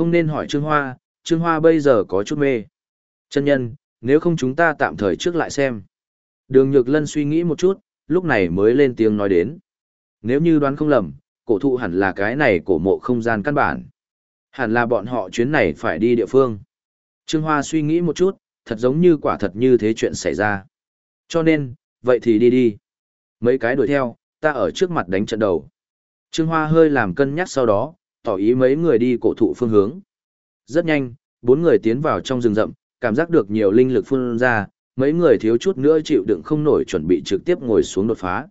Không nên hỏi Trương Hoa, Trương Hoa bây giờ có chút mê. Chân nhân, nếu không chúng ta tạm thời trước lại xem. Đường Nhược Lân suy nghĩ một chút, lúc này mới lên tiếng nói đến. Nếu như đoán không lầm, cổ thụ hẳn là cái này cổ mộ không gian căn bản. Hẳn là bọn họ chuyến này phải đi địa phương. Trương Hoa suy nghĩ một chút, thật giống như quả thật như thế chuyện xảy ra. Cho nên, vậy thì đi đi. Mấy cái đuổi theo, ta ở trước mặt đánh trận đầu. Trương Hoa hơi làm cân nhắc sau đó, tỏ ý mấy người đi cổ thụ phương hướng. Rất nhanh, bốn người tiến vào trong rừng rậm, cảm giác được nhiều linh lực phun ra, mấy người thiếu chút nữa chịu đựng không nổi chuẩn bị trực tiếp ngồi xuống đột phá.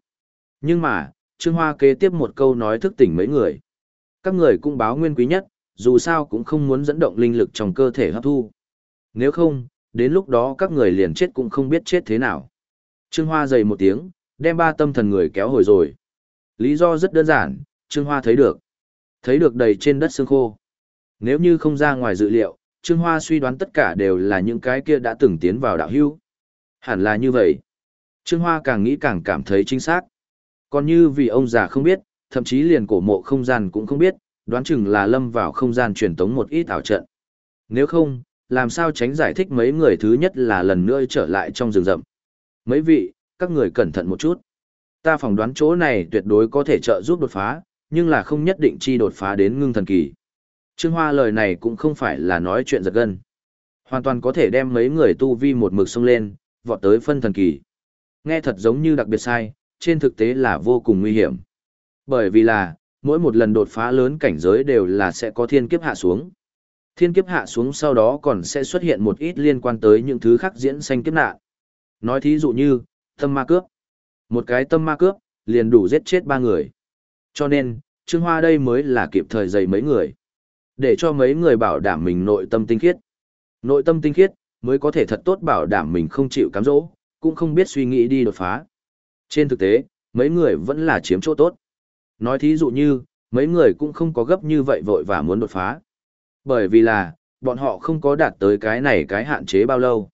Nhưng mà, Trương Hoa kế tiếp một câu nói thức tỉnh mấy người. Các người cũng báo nguyên quý nhất, dù sao cũng không muốn dẫn động linh lực trong cơ thể hấp thu. Nếu không, đến lúc đó các người liền chết cũng không biết chết thế nào. Trương Hoa dày một tiếng, đem ba tâm thần người kéo hồi rồi. Lý do rất đơn giản, Trương Hoa thấy được. Thấy được đầy trên đất xương khô. Nếu như không ra ngoài dự liệu, Trương Hoa suy đoán tất cả đều là những cái kia đã từng tiến vào đạo hưu. Hẳn là như vậy. Trương Hoa càng nghĩ càng cảm thấy chính xác. Còn như vì ông già không biết, thậm chí liền cổ mộ không gian cũng không biết, đoán chừng là lâm vào không gian truyền tống một ít ảo trận. Nếu không, làm sao tránh giải thích mấy người thứ nhất là lần nữa trở lại trong rừng rậm. Mấy vị, các người cẩn thận một chút. Ta phỏng đoán chỗ này tuyệt đối có thể trợ giúp đột phá, nhưng là không nhất định chi đột phá đến ngưng thần kỳ. Trương Hoa lời này cũng không phải là nói chuyện giật gân. Hoàn toàn có thể đem mấy người tu vi một mực xông lên, vọt tới phân thần kỳ. Nghe thật giống như đặc biệt sai, trên thực tế là vô cùng nguy hiểm. Bởi vì là, mỗi một lần đột phá lớn cảnh giới đều là sẽ có thiên kiếp hạ xuống. Thiên kiếp hạ xuống sau đó còn sẽ xuất hiện một ít liên quan tới những thứ khác diễn sanh kiếp nạn. Nói thí dụ như, tâm ma cướp. Một cái tâm ma cướp, liền đủ giết chết ba người. Cho nên, Trương Hoa đây mới là kịp thời dày mấy người. Để cho mấy người bảo đảm mình nội tâm tinh khiết. Nội tâm tinh khiết, mới có thể thật tốt bảo đảm mình không chịu cám dỗ, cũng không biết suy nghĩ đi đột phá. Trên thực tế, mấy người vẫn là chiếm chỗ tốt. Nói thí dụ như, mấy người cũng không có gấp như vậy vội và muốn đột phá. Bởi vì là, bọn họ không có đạt tới cái này cái hạn chế bao lâu.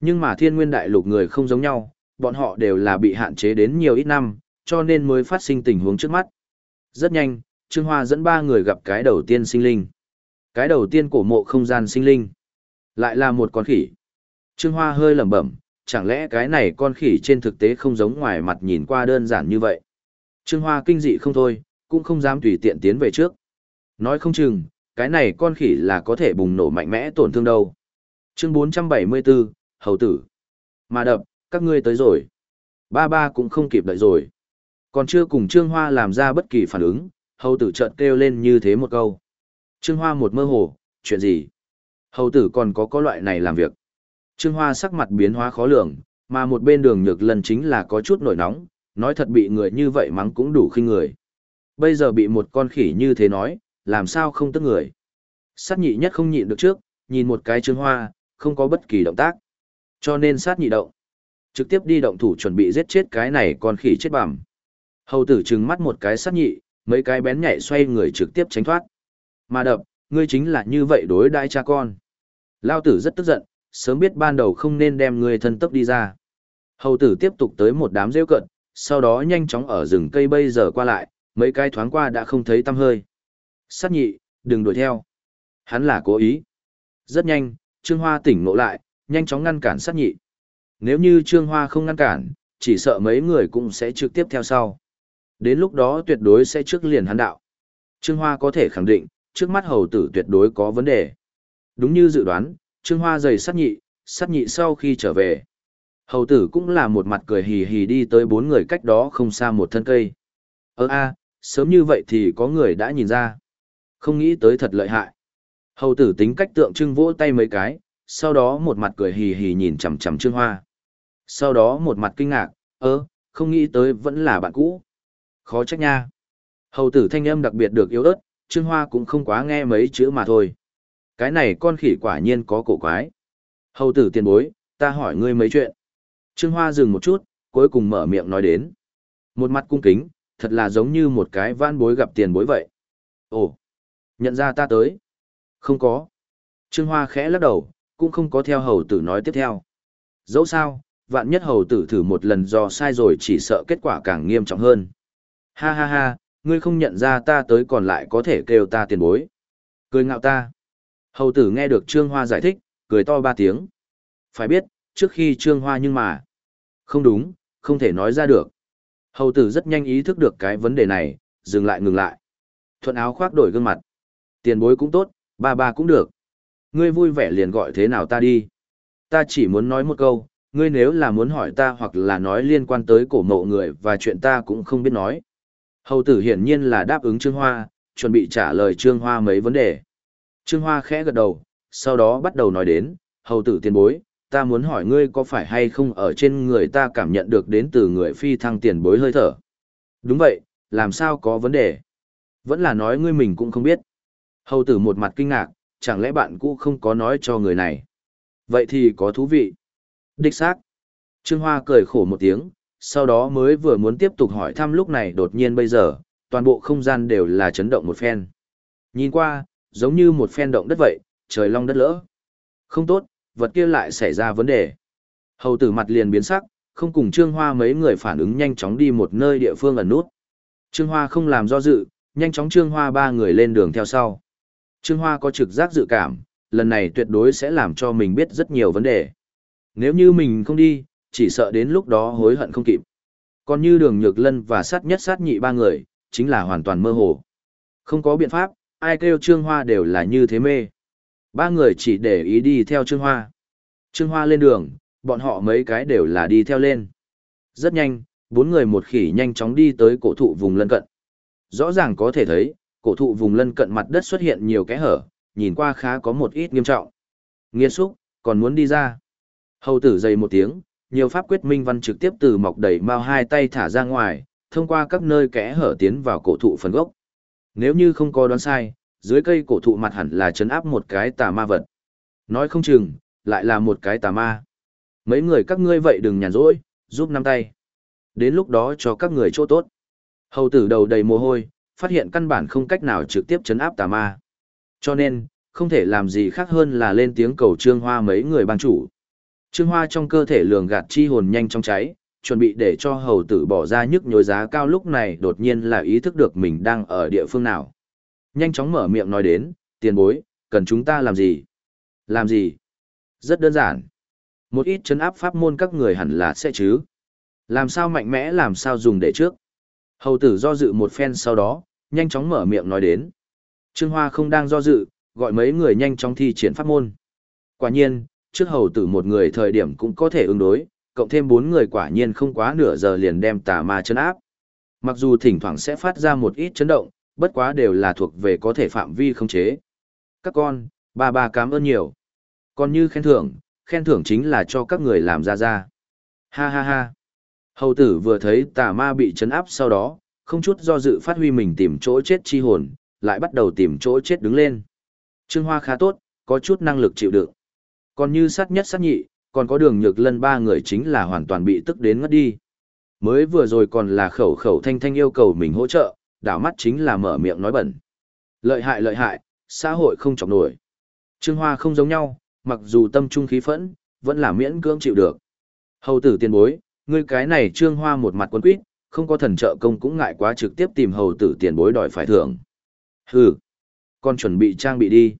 Nhưng mà thiên nguyên đại lục người không giống nhau, bọn họ đều là bị hạn chế đến nhiều ít năm, cho nên mới phát sinh tình huống trước mắt. Rất nhanh, Trương Hoa dẫn ba người gặp cái đầu tiên sinh linh. Cái đầu tiên cổ mộ không gian sinh linh. Lại là một con khỉ. Trương Hoa hơi lẩm bẩm, chẳng lẽ cái này con khỉ trên thực tế không giống ngoài mặt nhìn qua đơn giản như vậy. Trương Hoa kinh dị không thôi, cũng không dám tùy tiện tiến về trước. Nói không chừng, cái này con khỉ là có thể bùng nổ mạnh mẽ tổn thương đâu. Chương 474, Hầu tử. Mà đập, các ngươi tới rồi. Ba ba cũng không kịp đợi rồi. Còn chưa cùng Trương Hoa làm ra bất kỳ phản ứng, hầu tử chợt kêu lên như thế một câu. Trương Hoa một mơ hồ, chuyện gì? Hầu tử còn có có loại này làm việc. Trương Hoa sắc mặt biến hóa khó lường, mà một bên đường nhược lần chính là có chút nổi nóng, nói thật bị người như vậy mắng cũng đủ khinh người. Bây giờ bị một con khỉ như thế nói, làm sao không tức người. Sát nhị nhất không nhịn được trước, nhìn một cái Trương Hoa, không có bất kỳ động tác. Cho nên sát nhị động. Trực tiếp đi động thủ chuẩn bị giết chết cái này con khỉ chết bằm. Hầu tử trừng mắt một cái sát nhị, mấy cái bén nhạy xoay người trực tiếp tránh thoát. Mà đập, ngươi chính là như vậy đối đãi cha con. Lao tử rất tức giận, sớm biết ban đầu không nên đem ngươi thân tốc đi ra. Hầu tử tiếp tục tới một đám rêu cận, sau đó nhanh chóng ở rừng cây bây giờ qua lại, mấy cái thoáng qua đã không thấy tăm hơi. Sát nhị, đừng đuổi theo. Hắn là cố ý. Rất nhanh, Trương Hoa tỉnh ngộ lại, nhanh chóng ngăn cản sát nhị. Nếu như Trương Hoa không ngăn cản, chỉ sợ mấy người cũng sẽ trực tiếp theo sau. Đến lúc đó tuyệt đối sẽ trước liền hắn đạo. Trương Hoa có thể khẳng định, trước mắt hầu tử tuyệt đối có vấn đề. Đúng như dự đoán, Trương Hoa dày sát nhị, sát nhị sau khi trở về. Hầu tử cũng là một mặt cười hì hì đi tới bốn người cách đó không xa một thân cây. Ơ a, sớm như vậy thì có người đã nhìn ra. Không nghĩ tới thật lợi hại. Hầu tử tính cách tượng trưng vỗ tay mấy cái, sau đó một mặt cười hì hì nhìn chằm chằm Trương Hoa. Sau đó một mặt kinh ngạc, ơ, không nghĩ tới vẫn là bạn cũ. Khó trách nha. Hầu tử thanh âm đặc biệt được yếu ớt, Trương Hoa cũng không quá nghe mấy chữ mà thôi. Cái này con khỉ quả nhiên có cổ quái. Hầu tử tiền bối, ta hỏi ngươi mấy chuyện. Trương Hoa dừng một chút, cuối cùng mở miệng nói đến. Một mặt cung kính, thật là giống như một cái van bối gặp tiền bối vậy. Ồ, nhận ra ta tới. Không có. Trương Hoa khẽ lắc đầu, cũng không có theo hầu tử nói tiếp theo. Dẫu sao, vạn nhất hầu tử thử một lần do sai rồi chỉ sợ kết quả càng nghiêm trọng hơn. Ha ha ha, ngươi không nhận ra ta tới còn lại có thể kêu ta tiền bối. Cười ngạo ta. Hầu tử nghe được Trương Hoa giải thích, cười to ba tiếng. Phải biết, trước khi Trương Hoa nhưng mà... Không đúng, không thể nói ra được. Hầu tử rất nhanh ý thức được cái vấn đề này, dừng lại ngừng lại. Thuận áo khoác đổi gương mặt. Tiền bối cũng tốt, ba ba cũng được. Ngươi vui vẻ liền gọi thế nào ta đi. Ta chỉ muốn nói một câu, ngươi nếu là muốn hỏi ta hoặc là nói liên quan tới cổ mộ người và chuyện ta cũng không biết nói. Hầu tử hiển nhiên là đáp ứng Trương Hoa, chuẩn bị trả lời Trương Hoa mấy vấn đề. Trương Hoa khẽ gật đầu, sau đó bắt đầu nói đến, hầu tử tiền bối, ta muốn hỏi ngươi có phải hay không ở trên người ta cảm nhận được đến từ người phi thăng tiền bối hơi thở. Đúng vậy, làm sao có vấn đề? Vẫn là nói ngươi mình cũng không biết. Hầu tử một mặt kinh ngạc, chẳng lẽ bạn cũ không có nói cho người này? Vậy thì có thú vị. Đích xác. Trương Hoa cười khổ một tiếng, sau đó mới vừa muốn tiếp tục hỏi thăm lúc này đột nhiên bây giờ, toàn bộ không gian đều là chấn động một phen. Nhìn qua, giống như một phen động đất vậy, trời long đất lỡ. Không tốt, vật kia lại xảy ra vấn đề. Hầu tử mặt liền biến sắc, không cùng Trương Hoa mấy người phản ứng nhanh chóng đi một nơi địa phương ẩn nút. Trương Hoa không làm do dự, nhanh chóng Trương Hoa ba người lên đường theo sau. Trương Hoa có trực giác dự cảm, lần này tuyệt đối sẽ làm cho mình biết rất nhiều vấn đề. Nếu như mình không đi, chỉ sợ đến lúc đó hối hận không kịp. Còn như đường nhược lân và sát nhất sát nhị ba người, chính là hoàn toàn mơ hồ. Không có biện pháp, ai kêu Trương Hoa đều là như thế mê. Ba người chỉ để ý đi theo Trương Hoa. Trương Hoa lên đường, bọn họ mấy cái đều là đi theo lên. Rất nhanh, bốn người một khỉ nhanh chóng đi tới cổ thụ vùng lân cận. Rõ ràng có thể thấy, cổ thụ vùng lân cận mặt đất xuất hiện nhiều kẽ hở, nhìn qua khá có một ít nghiêm trọng. Nghiên xúc, còn muốn đi ra. Hầu tử dày một tiếng, nhiều pháp quyết minh văn trực tiếp từ mọc đầy mao hai tay thả ra ngoài, thông qua các nơi kẽ hở tiến vào cổ thụ phần gốc. Nếu như không có đoán sai, dưới cây cổ thụ mặt hẳn là chấn áp một cái tà ma vật. Nói không chừng, lại là một cái tà ma. Mấy người các ngươi vậy đừng nhàn rỗi, giúp năm tay. Đến lúc đó cho các người chỗ tốt. Hầu tử đầu đầy mồ hôi, phát hiện căn bản không cách nào trực tiếp chấn áp tà ma. Cho nên, không thể làm gì khác hơn là lên tiếng cầu Trương Hoa mấy người ban chủ. Trương Hoa trong cơ thể lường gạt chi hồn nhanh trong cháy, chuẩn bị để cho hầu tử bỏ ra nhức nhối giá cao lúc này đột nhiên là ý thức được mình đang ở địa phương nào. Nhanh chóng mở miệng nói đến, tiền bối, cần chúng ta làm gì? Làm gì? Rất đơn giản. Một ít chấn áp pháp môn các người hẳn là sẽ chứ. Làm sao mạnh mẽ làm sao dùng để trước. Hầu tử do dự một phen sau đó, nhanh chóng mở miệng nói đến. Trương Hoa không đang do dự, gọi mấy người nhanh chóng thi triển pháp môn. Quả nhiên, trước hầu tử một người thời điểm cũng có thể ứng đối, cộng thêm bốn người quả nhiên không quá nửa giờ liền đem tà ma chấn áp. Mặc dù thỉnh thoảng sẽ phát ra một ít chấn động, bất quá đều là thuộc về có thể phạm vi không chế. Các con, ba ba cảm ơn nhiều. Còn như khen thưởng, khen thưởng chính là cho các người làm ra ra. Ha ha ha. Hầu tử vừa thấy tà ma bị chấn áp sau đó, không chút do dự phát huy mình tìm chỗ chết chi hồn, lại bắt đầu tìm chỗ chết đứng lên. Trương Hoa khá tốt, có chút năng lực chịu đựng. Còn như sát nhất sát nhị, còn có đường nhược lân ba người chính là hoàn toàn bị tức đến ngất đi. Mới vừa rồi còn là khẩu khẩu thanh thanh yêu cầu mình hỗ trợ, đảo mắt chính là mở miệng nói bẩn. Lợi hại lợi hại, xã hội không chọc nổi. Trương Hoa không giống nhau, mặc dù tâm trung khí phẫn, vẫn là miễn cưỡng chịu được. Hầu tử tiền bối, ngươi cái này Trương Hoa một mặt quân quýt, không có thần trợ công cũng ngại quá trực tiếp tìm hầu tử tiền bối đòi phải thưởng. Hừ, con chuẩn bị trang bị đi.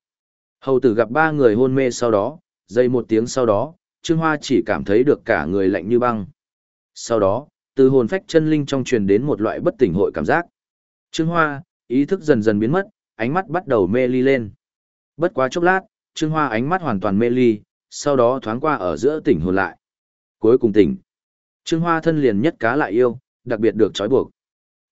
Hầu tử gặp ba người hôn mê sau đó, dây một tiếng sau đó, Trương Hoa chỉ cảm thấy được cả người lạnh như băng. Sau đó, từ hồn phách chân linh trong truyền đến một loại bất tỉnh hội cảm giác. Trương Hoa, ý thức dần dần biến mất, ánh mắt bắt đầu mê ly lên. Bất quá chốc lát, Trương Hoa ánh mắt hoàn toàn mê ly, sau đó thoáng qua ở giữa tỉnh hồn lại. Cuối cùng tỉnh. Trương Hoa thân liền nhất cá lại yêu, đặc biệt được trói buộc.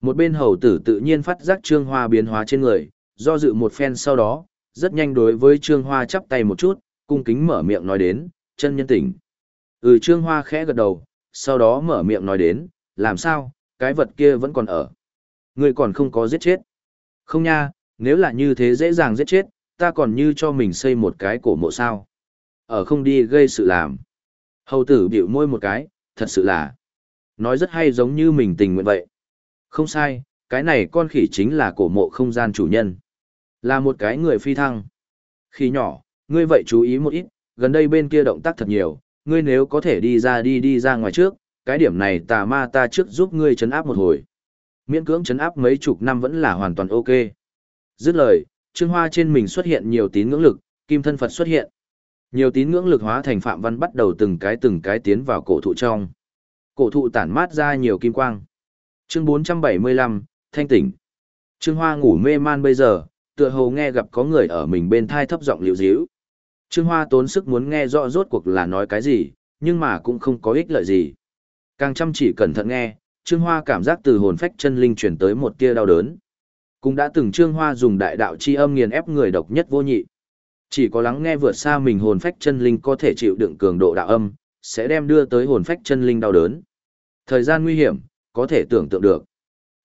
Một bên hầu tử tự nhiên phát giác Trương Hoa biến hóa trên người, do dự một phen sau đó, rất nhanh đối với Trương Hoa chắp tay một chút, cung kính mở miệng nói đến, chân nhân tỉnh. Ừ Trương Hoa khẽ gật đầu, sau đó mở miệng nói đến, làm sao, cái vật kia vẫn còn ở. Người còn không có giết chết. Không nha, nếu là như thế dễ dàng giết chết, ta còn như cho mình xây một cái cổ mộ sao. Ở không đi gây sự làm. Hầu tử biểu môi một cái, thật sự là. Nói rất hay giống như mình tình nguyện vậy. Không sai, cái này con khỉ chính là cổ mộ không gian chủ nhân. Là một cái người phi thăng. Khi nhỏ, ngươi vậy chú ý một ít, gần đây bên kia động tác thật nhiều, ngươi nếu có thể đi ra đi đi ra ngoài trước, cái điểm này tà ma ta trước giúp ngươi chấn áp một hồi. Miễn cưỡng chấn áp mấy chục năm vẫn là hoàn toàn ok. Dứt lời, Trương Hoa trên mình xuất hiện nhiều tín ngưỡng lực, kim thân Phật xuất hiện. Nhiều tín ngưỡng lực hóa thành phạm văn bắt đầu từng cái từng cái tiến vào cổ thụ trong. Cổ thụ tản mát ra nhiều kim quang. Chương 475, Thanh tỉnh. Trương Hoa ngủ mê man bây giờ, tựa hồ nghe gặp có người ở mình bên thai thấp giọng liễu díu. Trương Hoa tốn sức muốn nghe rõ rốt cuộc là nói cái gì, nhưng mà cũng không có ích lợi gì. Càng chăm chỉ cẩn thận nghe, Trương Hoa cảm giác từ hồn phách chân linh truyền tới một tia đau đớn. Cũng đã từng Trương Hoa dùng đại đạo chi âm nghiền ép người độc nhất vô nhị. Chỉ có lắng nghe vượt xa mình hồn phách chân linh có thể chịu đựng cường độ đạo âm, sẽ đem đưa tới hồn phách chân linh đau đớn. Thời gian nguy hiểm, có thể tưởng tượng được.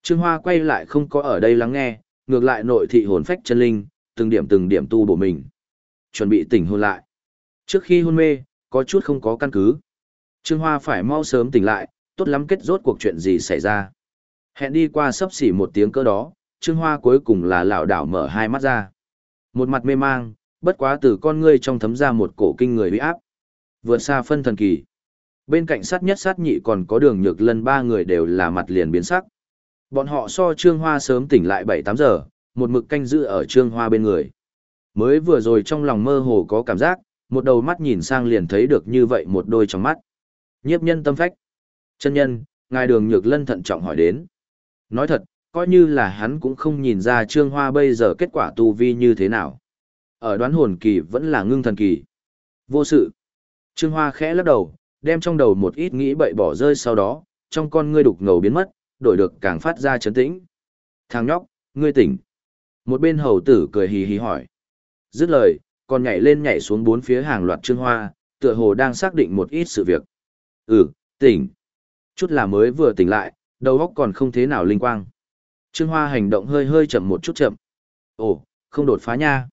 Trương Hoa quay lại không có ở đây lắng nghe, ngược lại nội thị hồn phách chân linh, từng điểm từng điểm tu bổ mình. Chuẩn bị tỉnh hôn lại. Trước khi hôn mê, có chút không có căn cứ. Trương Hoa phải mau sớm tỉnh lại, tốt lắm kết rốt cuộc chuyện gì xảy ra. Hẹn đi qua sấp xỉ một tiếng cơ đó, Trương Hoa cuối cùng là lảo đảo mở hai mắt ra. Một mặt mê mang, bất quá từ con ngươi trong thấm ra một cổ kinh người uy áp. Vượt xa phân thần kỳ. Bên cạnh sát nhất sát nhị còn có đường nhược lân ba người đều là mặt liền biến sắc. Bọn họ so Trương Hoa sớm tỉnh lại 7-8 giờ, một mực canh giữ ở Trương Hoa bên người. Mới vừa rồi trong lòng mơ hồ có cảm giác, một đầu mắt nhìn sang liền thấy được như vậy một đôi trong mắt. Nhiếp nhân tâm phách. Chân nhân, ngài đường nhược lân thận trọng hỏi đến. Nói thật, coi như là hắn cũng không nhìn ra Trương Hoa bây giờ kết quả tu vi như thế nào. Ở đoán hồn kỳ vẫn là ngưng thần kỳ. Vô sự. Trương Hoa khẽ lắc đầu, đem trong đầu một ít nghĩ bậy bỏ rơi sau đó, trong con ngươi đục ngầu biến mất, đổi được càng phát ra chấn tĩnh. Thằng nhóc, ngươi tỉnh. Một bên hầu tử cười hì hì hỏi. Dứt lời, còn nhảy lên nhảy xuống bốn phía hàng loạt trương hoa, tựa hồ đang xác định một ít sự việc. Ừ, tỉnh. Chút là mới vừa tỉnh lại, đầu óc còn không thế nào linh quang. Trương Hoa hành động hơi hơi chậm một chút chậm. Ồ, không đột phá nha.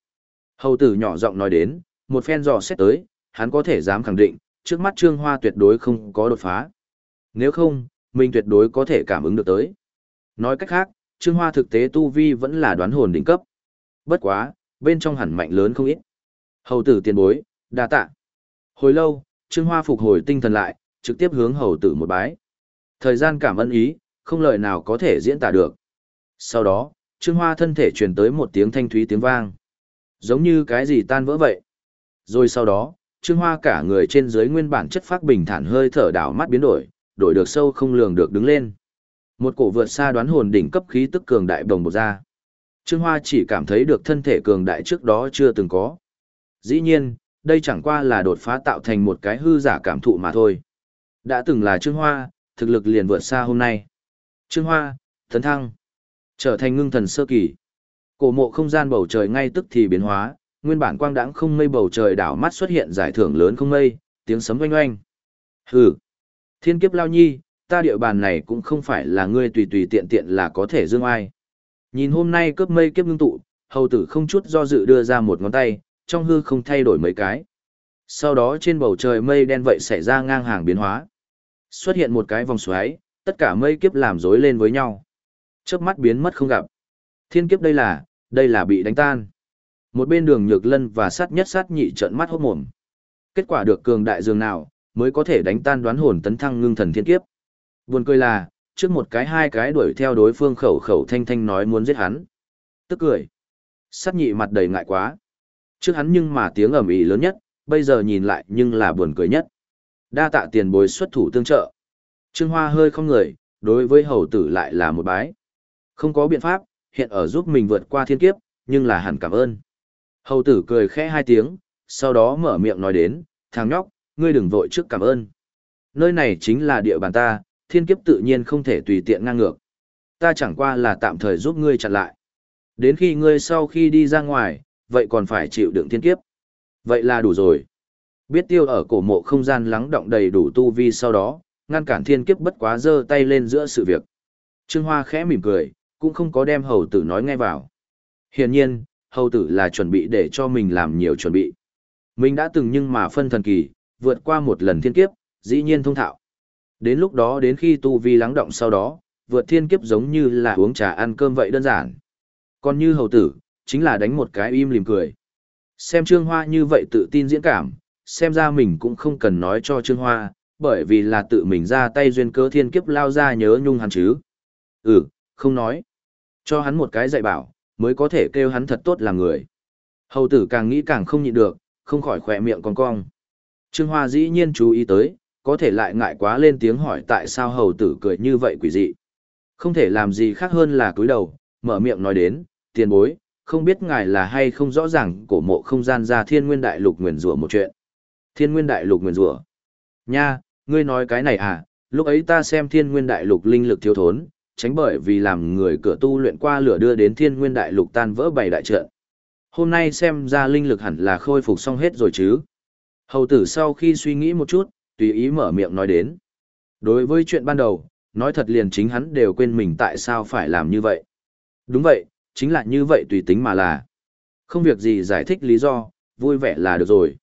Hầu tử nhỏ giọng nói đến, một phen dò xét tới, hắn có thể dám khẳng định, trước mắt Trương Hoa tuyệt đối không có đột phá. Nếu không, mình tuyệt đối có thể cảm ứng được tới. Nói cách khác, Trương Hoa thực tế tu vi vẫn là đoán hồn đỉnh cấp. Bất quá, bên trong hẳn mạnh lớn không ít. Hầu tử tiền bối, đa tạ. Hồi lâu, Trương Hoa phục hồi tinh thần lại, trực tiếp hướng hầu tử một bái. Thời gian cảm ơn ý, không lời nào có thể diễn tả được. Sau đó, Trương Hoa thân thể truyền tới một tiếng thanh thúy tiếng vang. Giống như cái gì tan vỡ vậy. Rồi sau đó, Trương Hoa cả người trên dưới nguyên bản chất phác bình thản hơi thở đảo mắt biến đổi, đổi được sâu không lường được đứng lên. Một cổ vượt xa đoán hồn đỉnh cấp khí tức cường đại bồng bột ra. Trương Hoa chỉ cảm thấy được thân thể cường đại trước đó chưa từng có. Dĩ nhiên, đây chẳng qua là đột phá tạo thành một cái hư giả cảm thụ mà thôi. Đã từng là Trương Hoa, thực lực liền vượt xa hôm nay. Trương Hoa, thần thăng, trở thành ngưng thần sơ kỳ. Cổ mộ không gian bầu trời ngay tức thì biến hóa, nguyên bản quang đãng không mây bầu trời đảo mắt xuất hiện giải thưởng lớn không mây, tiếng sấm oanh oanh. Hừ, thiên kiếp lao nhi, ta địa bàn này cũng không phải là ngươi tùy tùy tiện tiện là có thể dương ai. Nhìn hôm nay cướp mây kiếp ngưng tụ, hầu tử không chút do dự đưa ra một ngón tay, trong hư không thay đổi mấy cái. Sau đó trên bầu trời mây đen vậy xảy ra ngang hàng biến hóa. Xuất hiện một cái vòng xoáy, tất cả mây kiếp làm rối lên với nhau. Chớp mắt biến mất không gặp. Thiên kiếp đây là, đây là bị đánh tan. Một bên đường nhược lân và sát nhất sát nhị trợn mắt hốt mồm. Kết quả được cường đại dường nào, mới có thể đánh tan đoán hồn tấn thăng ngưng thần thiên kiếp. Buồn cười là, trước một cái hai cái đuổi theo đối phương khẩu khẩu thanh thanh nói muốn giết hắn. Tức cười. Sát nhị mặt đầy ngại quá. Trước hắn nhưng mà tiếng ầm ĩ lớn nhất, bây giờ nhìn lại nhưng là buồn cười nhất. Đa tạ tiền bối xuất thủ tương trợ. Trương Hoa hơi không người, đối với hầu tử lại là một bái. Không có biện pháp, hiện ở giúp mình vượt qua thiên kiếp, nhưng là hẳn cảm ơn. Hầu tử cười khẽ hai tiếng, sau đó mở miệng nói đến, thằng nhóc, ngươi đừng vội trước cảm ơn. Nơi này chính là địa bàn ta, thiên kiếp tự nhiên không thể tùy tiện ngang ngược. Ta chẳng qua là tạm thời giúp ngươi chặn lại. Đến khi ngươi sau khi đi ra ngoài, vậy còn phải chịu đựng thiên kiếp. Vậy là đủ rồi. Biết tiêu ở cổ mộ không gian lắng động đầy đủ tu vi sau đó, ngăn cản thiên kiếp bất quá giơ tay lên giữa sự việc. Trương Hoa khẽ mỉm cười, cũng không có đem hầu tử nói ngay vào. Hiển nhiên, hầu tử là chuẩn bị để cho mình làm nhiều chuẩn bị. Mình đã từng nhưng mà phân thần kỳ, vượt qua một lần thiên kiếp, dĩ nhiên thông thạo. Đến lúc đó đến khi tu vi lắng động sau đó, vượt thiên kiếp giống như là uống trà ăn cơm vậy đơn giản. Còn như hầu tử, chính là đánh một cái im lìm cười. Xem Trương Hoa như vậy tự tin diễn cảm, xem ra mình cũng không cần nói cho Trương Hoa, bởi vì là tự mình ra tay duyên cơ thiên kiếp lao ra nhớ nhung hắn chứ. Ừ, không nói. Cho hắn một cái dạy bảo, mới có thể kêu hắn thật tốt là người. Hầu tử càng nghĩ càng không nhịn được, không khỏi khỏe miệng con cong. Trương Hoa dĩ nhiên chú ý tới, có thể lại ngại quá lên tiếng hỏi tại sao hầu tử cười như vậy quỷ dị. Không thể làm gì khác hơn là cúi đầu, mở miệng nói đến, tiền bối, không biết ngài là hay không rõ ràng cổ mộ không gian ra thiên nguyên đại lục nguyền rủa một chuyện. Thiên nguyên đại lục nguyền rủa Nha, ngươi nói cái này à, lúc ấy ta xem thiên nguyên đại lục linh lực thiếu thốn, tránh bởi vì làm người cửa tu luyện qua lửa đưa đến thiên nguyên đại lục tan vỡ bảy đại trận. Hôm nay xem ra linh lực hẳn là khôi phục xong hết rồi chứ. Hầu tử sau khi suy nghĩ một chút, tùy ý mở miệng nói đến. Đối với chuyện ban đầu, nói thật liền chính hắn đều quên mình tại sao phải làm như vậy. Đúng vậy, chính là như vậy tùy tính mà là. Không việc gì giải thích lý do, vui vẻ là được rồi.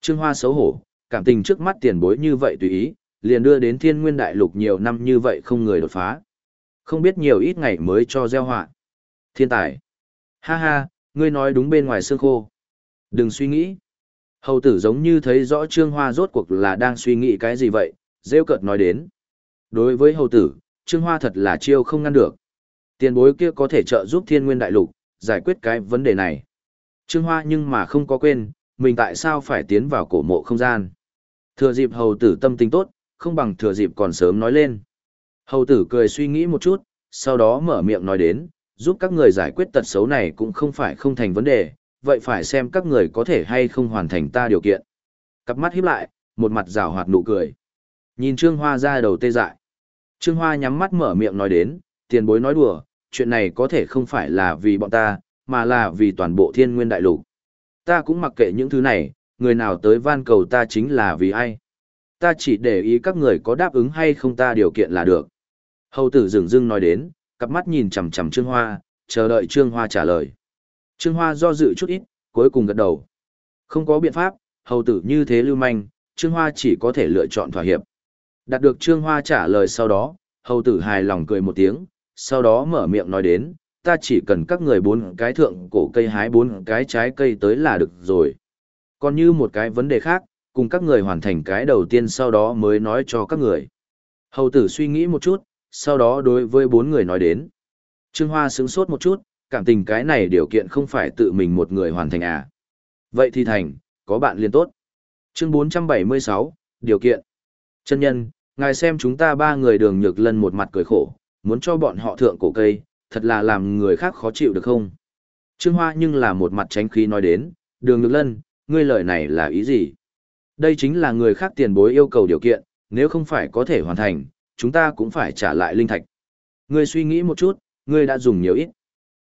Trương Hoa xấu hổ, cảm tình trước mắt tiền bối như vậy tùy ý, liền đưa đến thiên nguyên đại lục nhiều năm như vậy không người đột phá. Không biết nhiều ít ngày mới cho gieo họa. Thiên tài. Ha ha, ngươi nói đúng bên ngoài xương khô. Đừng suy nghĩ. Hầu tử giống như thấy rõ Trương Hoa rốt cuộc là đang suy nghĩ cái gì vậy, rêu cợt nói đến. Đối với hầu tử, Trương Hoa thật là chiêu không ngăn được. Tiền bối kia có thể trợ giúp thiên nguyên đại lục, giải quyết cái vấn đề này. Trương Hoa nhưng mà không có quên, mình tại sao phải tiến vào cổ mộ không gian. Thừa dịp hầu tử tâm tình tốt, không bằng thừa dịp còn sớm nói lên. Hầu tử cười suy nghĩ một chút, sau đó mở miệng nói đến, giúp các người giải quyết tật xấu này cũng không phải không thành vấn đề, vậy phải xem các người có thể hay không hoàn thành ta điều kiện. Cặp mắt híp lại, một mặt rào hoạt nụ cười. Nhìn Trương Hoa ra đầu tê dại. Trương Hoa nhắm mắt mở miệng nói đến, tiền bối nói đùa, chuyện này có thể không phải là vì bọn ta, mà là vì toàn bộ thiên nguyên đại lục. Ta cũng mặc kệ những thứ này, người nào tới van cầu ta chính là vì ai. Ta chỉ để ý các người có đáp ứng hay không ta điều kiện là được. Hầu tử dừng dưng nói đến, cặp mắt nhìn chằm chằm Trương Hoa, chờ đợi Trương Hoa trả lời. Trương Hoa do dự chút ít, cuối cùng gật đầu. Không có biện pháp, hầu tử như thế lưu manh, Trương Hoa chỉ có thể lựa chọn thỏa hiệp. Đạt được Trương Hoa trả lời sau đó, hầu tử hài lòng cười một tiếng, sau đó mở miệng nói đến, ta chỉ cần các người bốn cái thượng cổ cây hái bốn cái trái cây tới là được rồi. Còn như một cái vấn đề khác, cùng các người hoàn thành cái đầu tiên sau đó mới nói cho các người. Hầu tử suy nghĩ một chút, sau đó đối với bốn người nói đến. Trương Hoa sướng sốt một chút, cảm tình cái này điều kiện không phải tự mình một người hoàn thành à. Vậy thì thành, có bạn liên tốt. Chương 476, điều kiện. Chân nhân, ngài xem chúng ta ba người đường nhược lân một mặt cười khổ, muốn cho bọn họ thượng cổ cây, thật là làm người khác khó chịu được không? Trương Hoa nhưng là một mặt tránh khí nói đến, đường nhược lân, ngươi lời này là ý gì? Đây chính là người khác tiền bối yêu cầu điều kiện, nếu không phải có thể hoàn thành, chúng ta cũng phải trả lại linh thạch. Ngươi suy nghĩ một chút, ngươi đã dùng nhiều ít.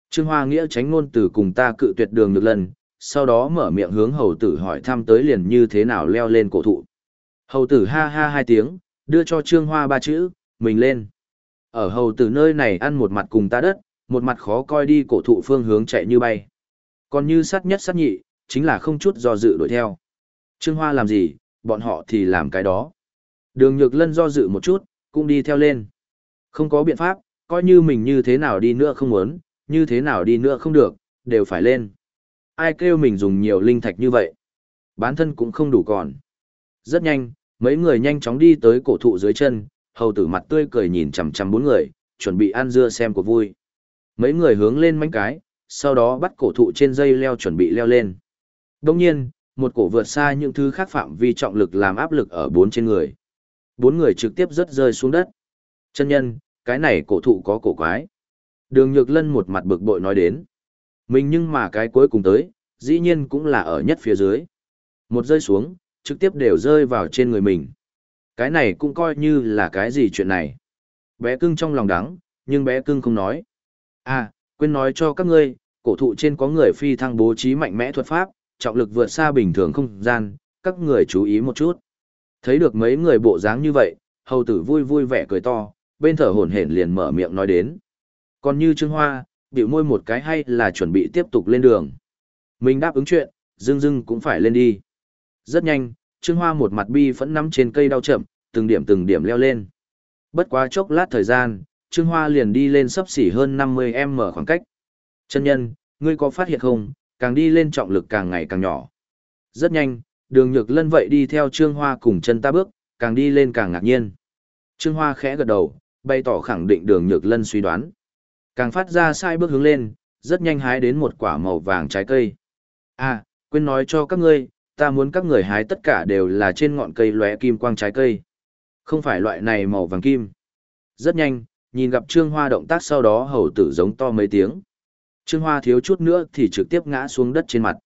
Trương Hoa Nghĩa tránh ngôn từ cùng ta cự tuyệt đường được lần, sau đó mở miệng hướng hầu tử hỏi thăm tới liền như thế nào leo lên cổ thụ. Hầu tử ha ha hai tiếng, đưa cho Trương Hoa ba chữ, mình lên. Ở hầu tử nơi này ăn một mặt cùng ta đất, một mặt khó coi đi cổ thụ phương hướng chạy như bay. Còn như sát nhất sát nhị, chính là không chút do dự đuổi theo. Trương Hoa làm gì, bọn họ thì làm cái đó. Đường Nhược Lân do dự một chút, cũng đi theo lên. Không có biện pháp, coi như mình như thế nào đi nữa không muốn, như thế nào đi nữa không được, đều phải lên. Ai kêu mình dùng nhiều linh thạch như vậy? Bán thân cũng không đủ còn. Rất nhanh, mấy người nhanh chóng đi tới cổ thụ dưới chân, hầu tử mặt tươi cười nhìn chằm chằm bốn người, chuẩn bị ăn dưa xem cuộc vui. Mấy người hướng lên mánh cái, sau đó bắt cổ thụ trên dây leo chuẩn bị leo lên. Đồng nhiên, một cổ vượt xa những thứ khác phạm vi trọng lực làm áp lực ở bốn trên người. Bốn người trực tiếp rớt rơi xuống đất. Chân nhân, cái này cổ thụ có cổ quái. Đường Nhược Lân một mặt bực bội nói đến. Mình nhưng mà cái cuối cùng tới, dĩ nhiên cũng là ở nhất phía dưới. Một rơi xuống, trực tiếp đều rơi vào trên người mình. Cái này cũng coi như là cái gì chuyện này. Bé cưng trong lòng đắng, nhưng bé cưng không nói. À, quên nói cho các ngươi, cổ thụ trên có người phi thăng bố trí mạnh mẽ thuật pháp, trọng lực vượt xa bình thường không gian, các người chú ý một chút. Thấy được mấy người bộ dáng như vậy, hầu tử vui vui vẻ cười to, bên thở hổn hển liền mở miệng nói đến. Còn như Trương Hoa, biểu môi một cái hay là chuẩn bị tiếp tục lên đường. Mình đáp ứng chuyện, dưng dưng cũng phải lên đi. Rất nhanh, Trương Hoa một mặt bi phẫn nắm trên cây đau chậm, từng điểm từng điểm leo lên. Bất quá chốc lát thời gian, Trương Hoa liền đi lên sấp xỉ hơn 50m khoảng cách. Chân nhân, ngươi có phát hiện không, càng đi lên trọng lực càng ngày càng nhỏ. Rất nhanh, đường nhược lân vậy đi theo Trương Hoa cùng chân ta bước, càng đi lên càng ngạc nhiên. Trương Hoa khẽ gật đầu, bày tỏ khẳng định đường nhược lân suy đoán. Càng phát ra sai bước hướng lên, rất nhanh hái đến một quả màu vàng trái cây. À, quên nói cho các ngươi, ta muốn các người hái tất cả đều là trên ngọn cây lóe kim quang trái cây. Không phải loại này màu vàng kim. Rất nhanh, nhìn gặp Trương Hoa động tác sau đó hầu tử giống to mấy tiếng. Trương Hoa thiếu chút nữa thì trực tiếp ngã xuống đất trên mặt.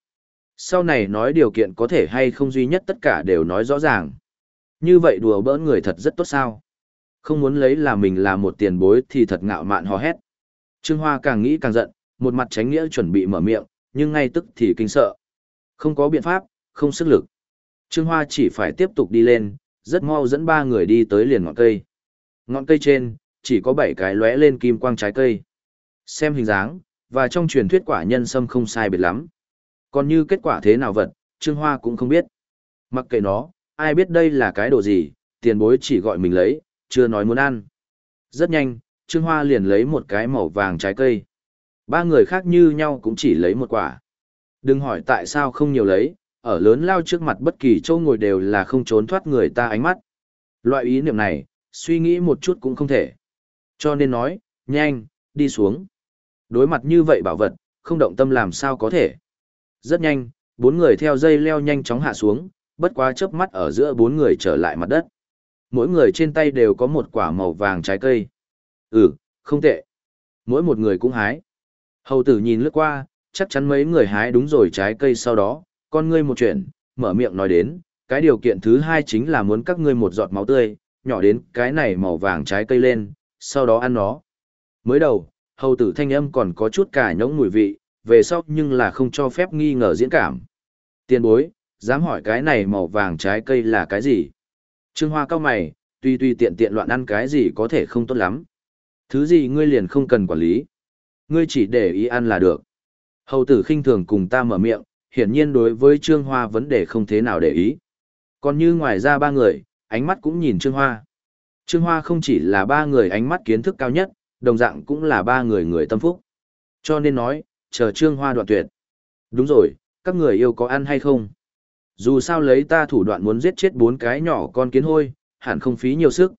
Sau này nói điều kiện có thể hay không duy nhất tất cả đều nói rõ ràng. Như vậy đùa bỡn người thật rất tốt sao. Không muốn lấy là mình là một tiền bối thì thật ngạo mạn hò hét. Trương Hoa càng nghĩ càng giận, một mặt tránh nghĩa chuẩn bị mở miệng, nhưng ngay tức thì kinh sợ. Không có biện pháp, không sức lực. Trương Hoa chỉ phải tiếp tục đi lên, rất mau dẫn ba người đi tới liền ngọn cây. Ngọn cây trên, chỉ có bảy cái lóe lên kim quang trái cây. Xem hình dáng, và trong truyền thuyết quả nhân sâm không sai biệt lắm. Còn như kết quả thế nào vật, Trương Hoa cũng không biết. Mặc kệ nó, ai biết đây là cái đồ gì, tiền bối chỉ gọi mình lấy, chưa nói muốn ăn. Rất nhanh, Trương Hoa liền lấy một cái màu vàng trái cây. Ba người khác như nhau cũng chỉ lấy một quả. Đừng hỏi tại sao không nhiều lấy, ở lớn lao trước mặt bất kỳ châu ngồi đều là không trốn thoát người ta ánh mắt. Loại ý niệm này, suy nghĩ một chút cũng không thể. Cho nên nói, nhanh, đi xuống. Đối mặt như vậy bảo vật, không động tâm làm sao có thể. Rất nhanh, bốn người theo dây leo nhanh chóng hạ xuống, bất quá chớp mắt ở giữa bốn người trở lại mặt đất. Mỗi người trên tay đều có một quả màu vàng trái cây. Ừ, không tệ. Mỗi một người cũng hái. Hầu tử nhìn lướt qua, chắc chắn mấy người hái đúng rồi trái cây sau đó, con ngươi một chuyện, mở miệng nói đến, cái điều kiện thứ hai chính là muốn các ngươi một giọt máu tươi, nhỏ đến cái này màu vàng trái cây lên, sau đó ăn nó. Mới đầu, hầu tử thanh âm còn có chút cả nhống mùi vị, về sau nhưng là không cho phép nghi ngờ diễn cảm. Tiên bối, dám hỏi cái này màu vàng trái cây là cái gì? Trương Hoa cao mày, tuy tuy tiện tiện loạn ăn cái gì có thể không tốt lắm. Thứ gì ngươi liền không cần quản lý. Ngươi chỉ để ý ăn là được. Hầu tử khinh thường cùng ta mở miệng, hiển nhiên đối với Trương Hoa vấn đề không thế nào để ý. Còn như ngoài ra ba người, ánh mắt cũng nhìn Trương Hoa. Trương Hoa không chỉ là ba người ánh mắt kiến thức cao nhất, đồng dạng cũng là ba người người tâm phúc. Cho nên nói, chờ Trương Hoa đoạn tuyệt. Đúng rồi, các người yêu có ăn hay không? Dù sao lấy ta thủ đoạn muốn giết chết bốn cái nhỏ con kiến hôi, hẳn không phí nhiều sức.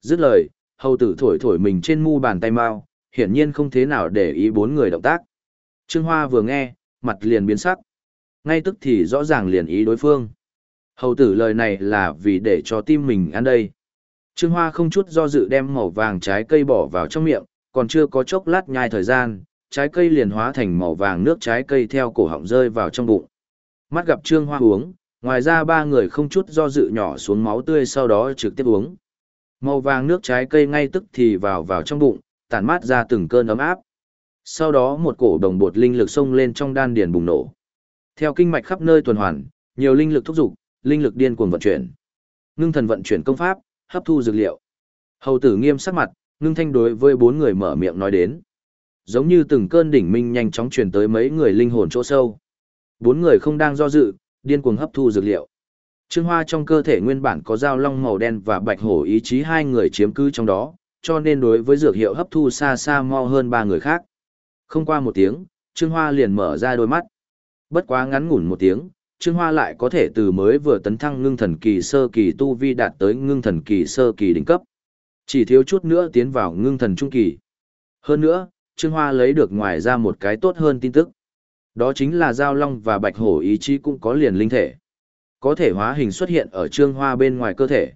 Dứt lời, hầu tử thổi thổi mình trên mu bàn tay mau, hiển nhiên không thế nào để ý bốn người động tác. Trương Hoa vừa nghe, mặt liền biến sắc. Ngay tức thì rõ ràng liền ý đối phương. Hầu tử lời này là vì để cho tim mình ăn đây. Trương Hoa không chút do dự đem màu vàng trái cây bỏ vào trong miệng, còn chưa có chốc lát nhai thời gian, trái cây liền hóa thành màu vàng nước trái cây theo cổ họng rơi vào trong bụng. Mắt gặp Trương Hoa uống, ngoài ra ba người không chút do dự nhỏ xuống máu tươi sau đó trực tiếp uống. Màu vàng nước trái cây ngay tức thì vào vào trong bụng, tản mát ra từng cơn ấm áp. Sau đó một cổ đồng bột linh lực xông lên trong đan điền bùng nổ. Theo kinh mạch khắp nơi tuần hoàn, nhiều linh lực thúc dục, linh lực điên cuồng vận chuyển. Ngưng thần vận chuyển công pháp, hấp thu dược liệu. Hầu tử nghiêm sắc mặt, ngưng thanh đối với bốn người mở miệng nói đến. Giống như từng cơn đỉnh minh nhanh chóng truyền tới mấy người linh hồn chỗ sâu. Bốn người không đang do dự, điên cuồng hấp thu dược liệu. Trương Hoa trong cơ thể nguyên bản có dao long màu đen và bạch hổ ý chí hai người chiếm cứ trong đó, cho nên đối với dược hiệu hấp thu xa xa mau hơn ba người khác. Không qua một tiếng, Trương Hoa liền mở ra đôi mắt. Bất quá ngắn ngủn một tiếng, Trương Hoa lại có thể từ mới vừa tấn thăng ngưng thần kỳ sơ kỳ tu vi đạt tới ngưng thần kỳ sơ kỳ đỉnh cấp. Chỉ thiếu chút nữa tiến vào ngưng thần trung kỳ. Hơn nữa, Trương Hoa lấy được ngoài ra một cái tốt hơn tin tức. Đó chính là Giao Long và Bạch Hổ ý chí cũng có liền linh thể. Có thể hóa hình xuất hiện ở Trương Hoa bên ngoài cơ thể.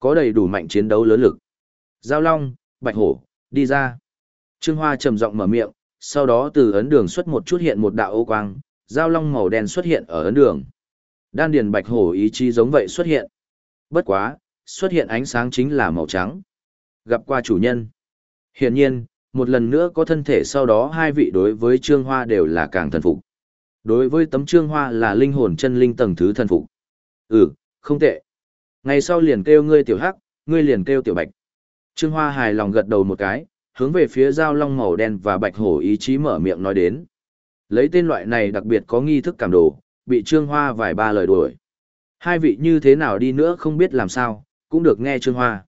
Có đầy đủ mạnh chiến đấu lớn lực. Giao Long, Bạch Hổ, đi ra. Trương Hoa trầm giọng mở miệng, sau đó từ ấn đường xuất một chút hiện một đạo ô quang, Giao Long màu đen xuất hiện ở ấn đường. Đan điền Bạch Hổ ý chí giống vậy xuất hiện. Bất quá, xuất hiện ánh sáng chính là màu trắng. Gặp qua chủ nhân. Hiển nhiên, một lần nữa có thân thể sau đó hai vị đối với Trương Hoa đều là càng thần phục. Đối với tấm Trương Hoa là linh hồn chân linh tầng thứ thần phục. Ừ, không tệ. Ngày sau liền kêu ngươi tiểu hắc, ngươi liền kêu tiểu bạch. Trương Hoa hài lòng gật đầu một cái, hướng về phía giao long màu đen và bạch hổ ý chí mở miệng nói đến. Lấy tên loại này đặc biệt có nghi thức cảm đồ, bị Trương Hoa vài ba lời đuổi. Hai vị như thế nào đi nữa không biết làm sao, cũng được nghe Trương Hoa.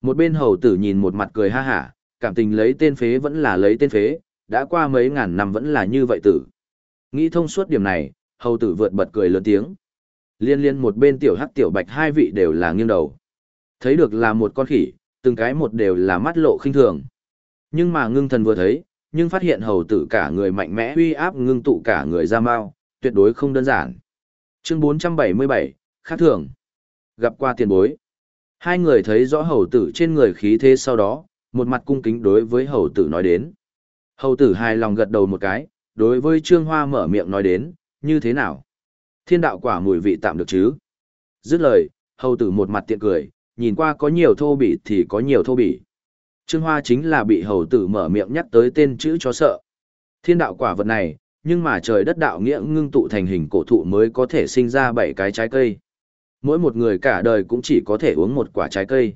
Một bên hầu tử nhìn một mặt cười ha hả, cảm tình lấy tên phế vẫn là lấy tên phế, đã qua mấy ngàn năm vẫn là như vậy tử. Nghĩ thông suốt điểm này, hầu tử vượt bật cười lớn tiếng. Liên liên một bên tiểu hắc tiểu bạch hai vị đều là nghiêng đầu. Thấy được là một con khỉ, từng cái một đều là mắt lộ khinh thường. Nhưng mà ngưng thần vừa thấy, nhưng phát hiện hầu tử cả người mạnh mẽ uy áp ngưng tụ cả người ra mau, tuyệt đối không đơn giản. Chương 477, khác thường. Gặp qua tiền bối. Hai người thấy rõ hầu tử trên người khí thế sau đó, một mặt cung kính đối với hầu tử nói đến. Hầu tử hài lòng gật đầu một cái, đối với Trương Hoa mở miệng nói đến, như thế nào? Thiên đạo quả mùi vị tạm được chứ? Dứt lời, hầu tử một mặt tiện cười, nhìn qua có nhiều thô bỉ thì có nhiều thô bỉ. Trương Hoa chính là bị hầu tử mở miệng nhắc tới tên chữ cho sợ. Thiên đạo quả vật này, nhưng mà trời đất đạo nghĩa ngưng tụ thành hình cổ thụ mới có thể sinh ra bảy cái trái cây. Mỗi một người cả đời cũng chỉ có thể uống một quả trái cây.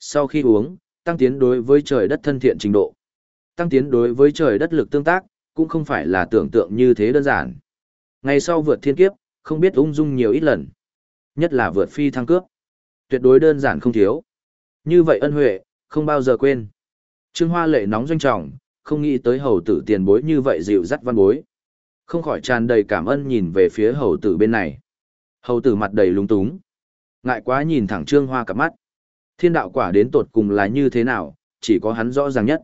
Sau khi uống, tăng tiến đối với trời đất thân thiện trình độ. Tăng tiến đối với trời đất lực tương tác, cũng không phải là tưởng tượng như thế đơn giản. Ngày sau vượt thiên kiếp, không biết ung dung nhiều ít lần. Nhất là vượt phi thăng cướp. Tuyệt đối đơn giản không thiếu. Như vậy ân huệ, không bao giờ quên. Trương Hoa lệ nóng doanh trọng, không nghĩ tới hầu tử tiền bối như vậy dịu dắt văn bối. Không khỏi tràn đầy cảm ơn nhìn về phía hầu tử bên này. Hầu tử mặt đầy lúng túng. Ngại quá nhìn thẳng Trương Hoa cặp mắt. Thiên đạo quả đến tột cùng là như thế nào, chỉ có hắn rõ ràng nhất.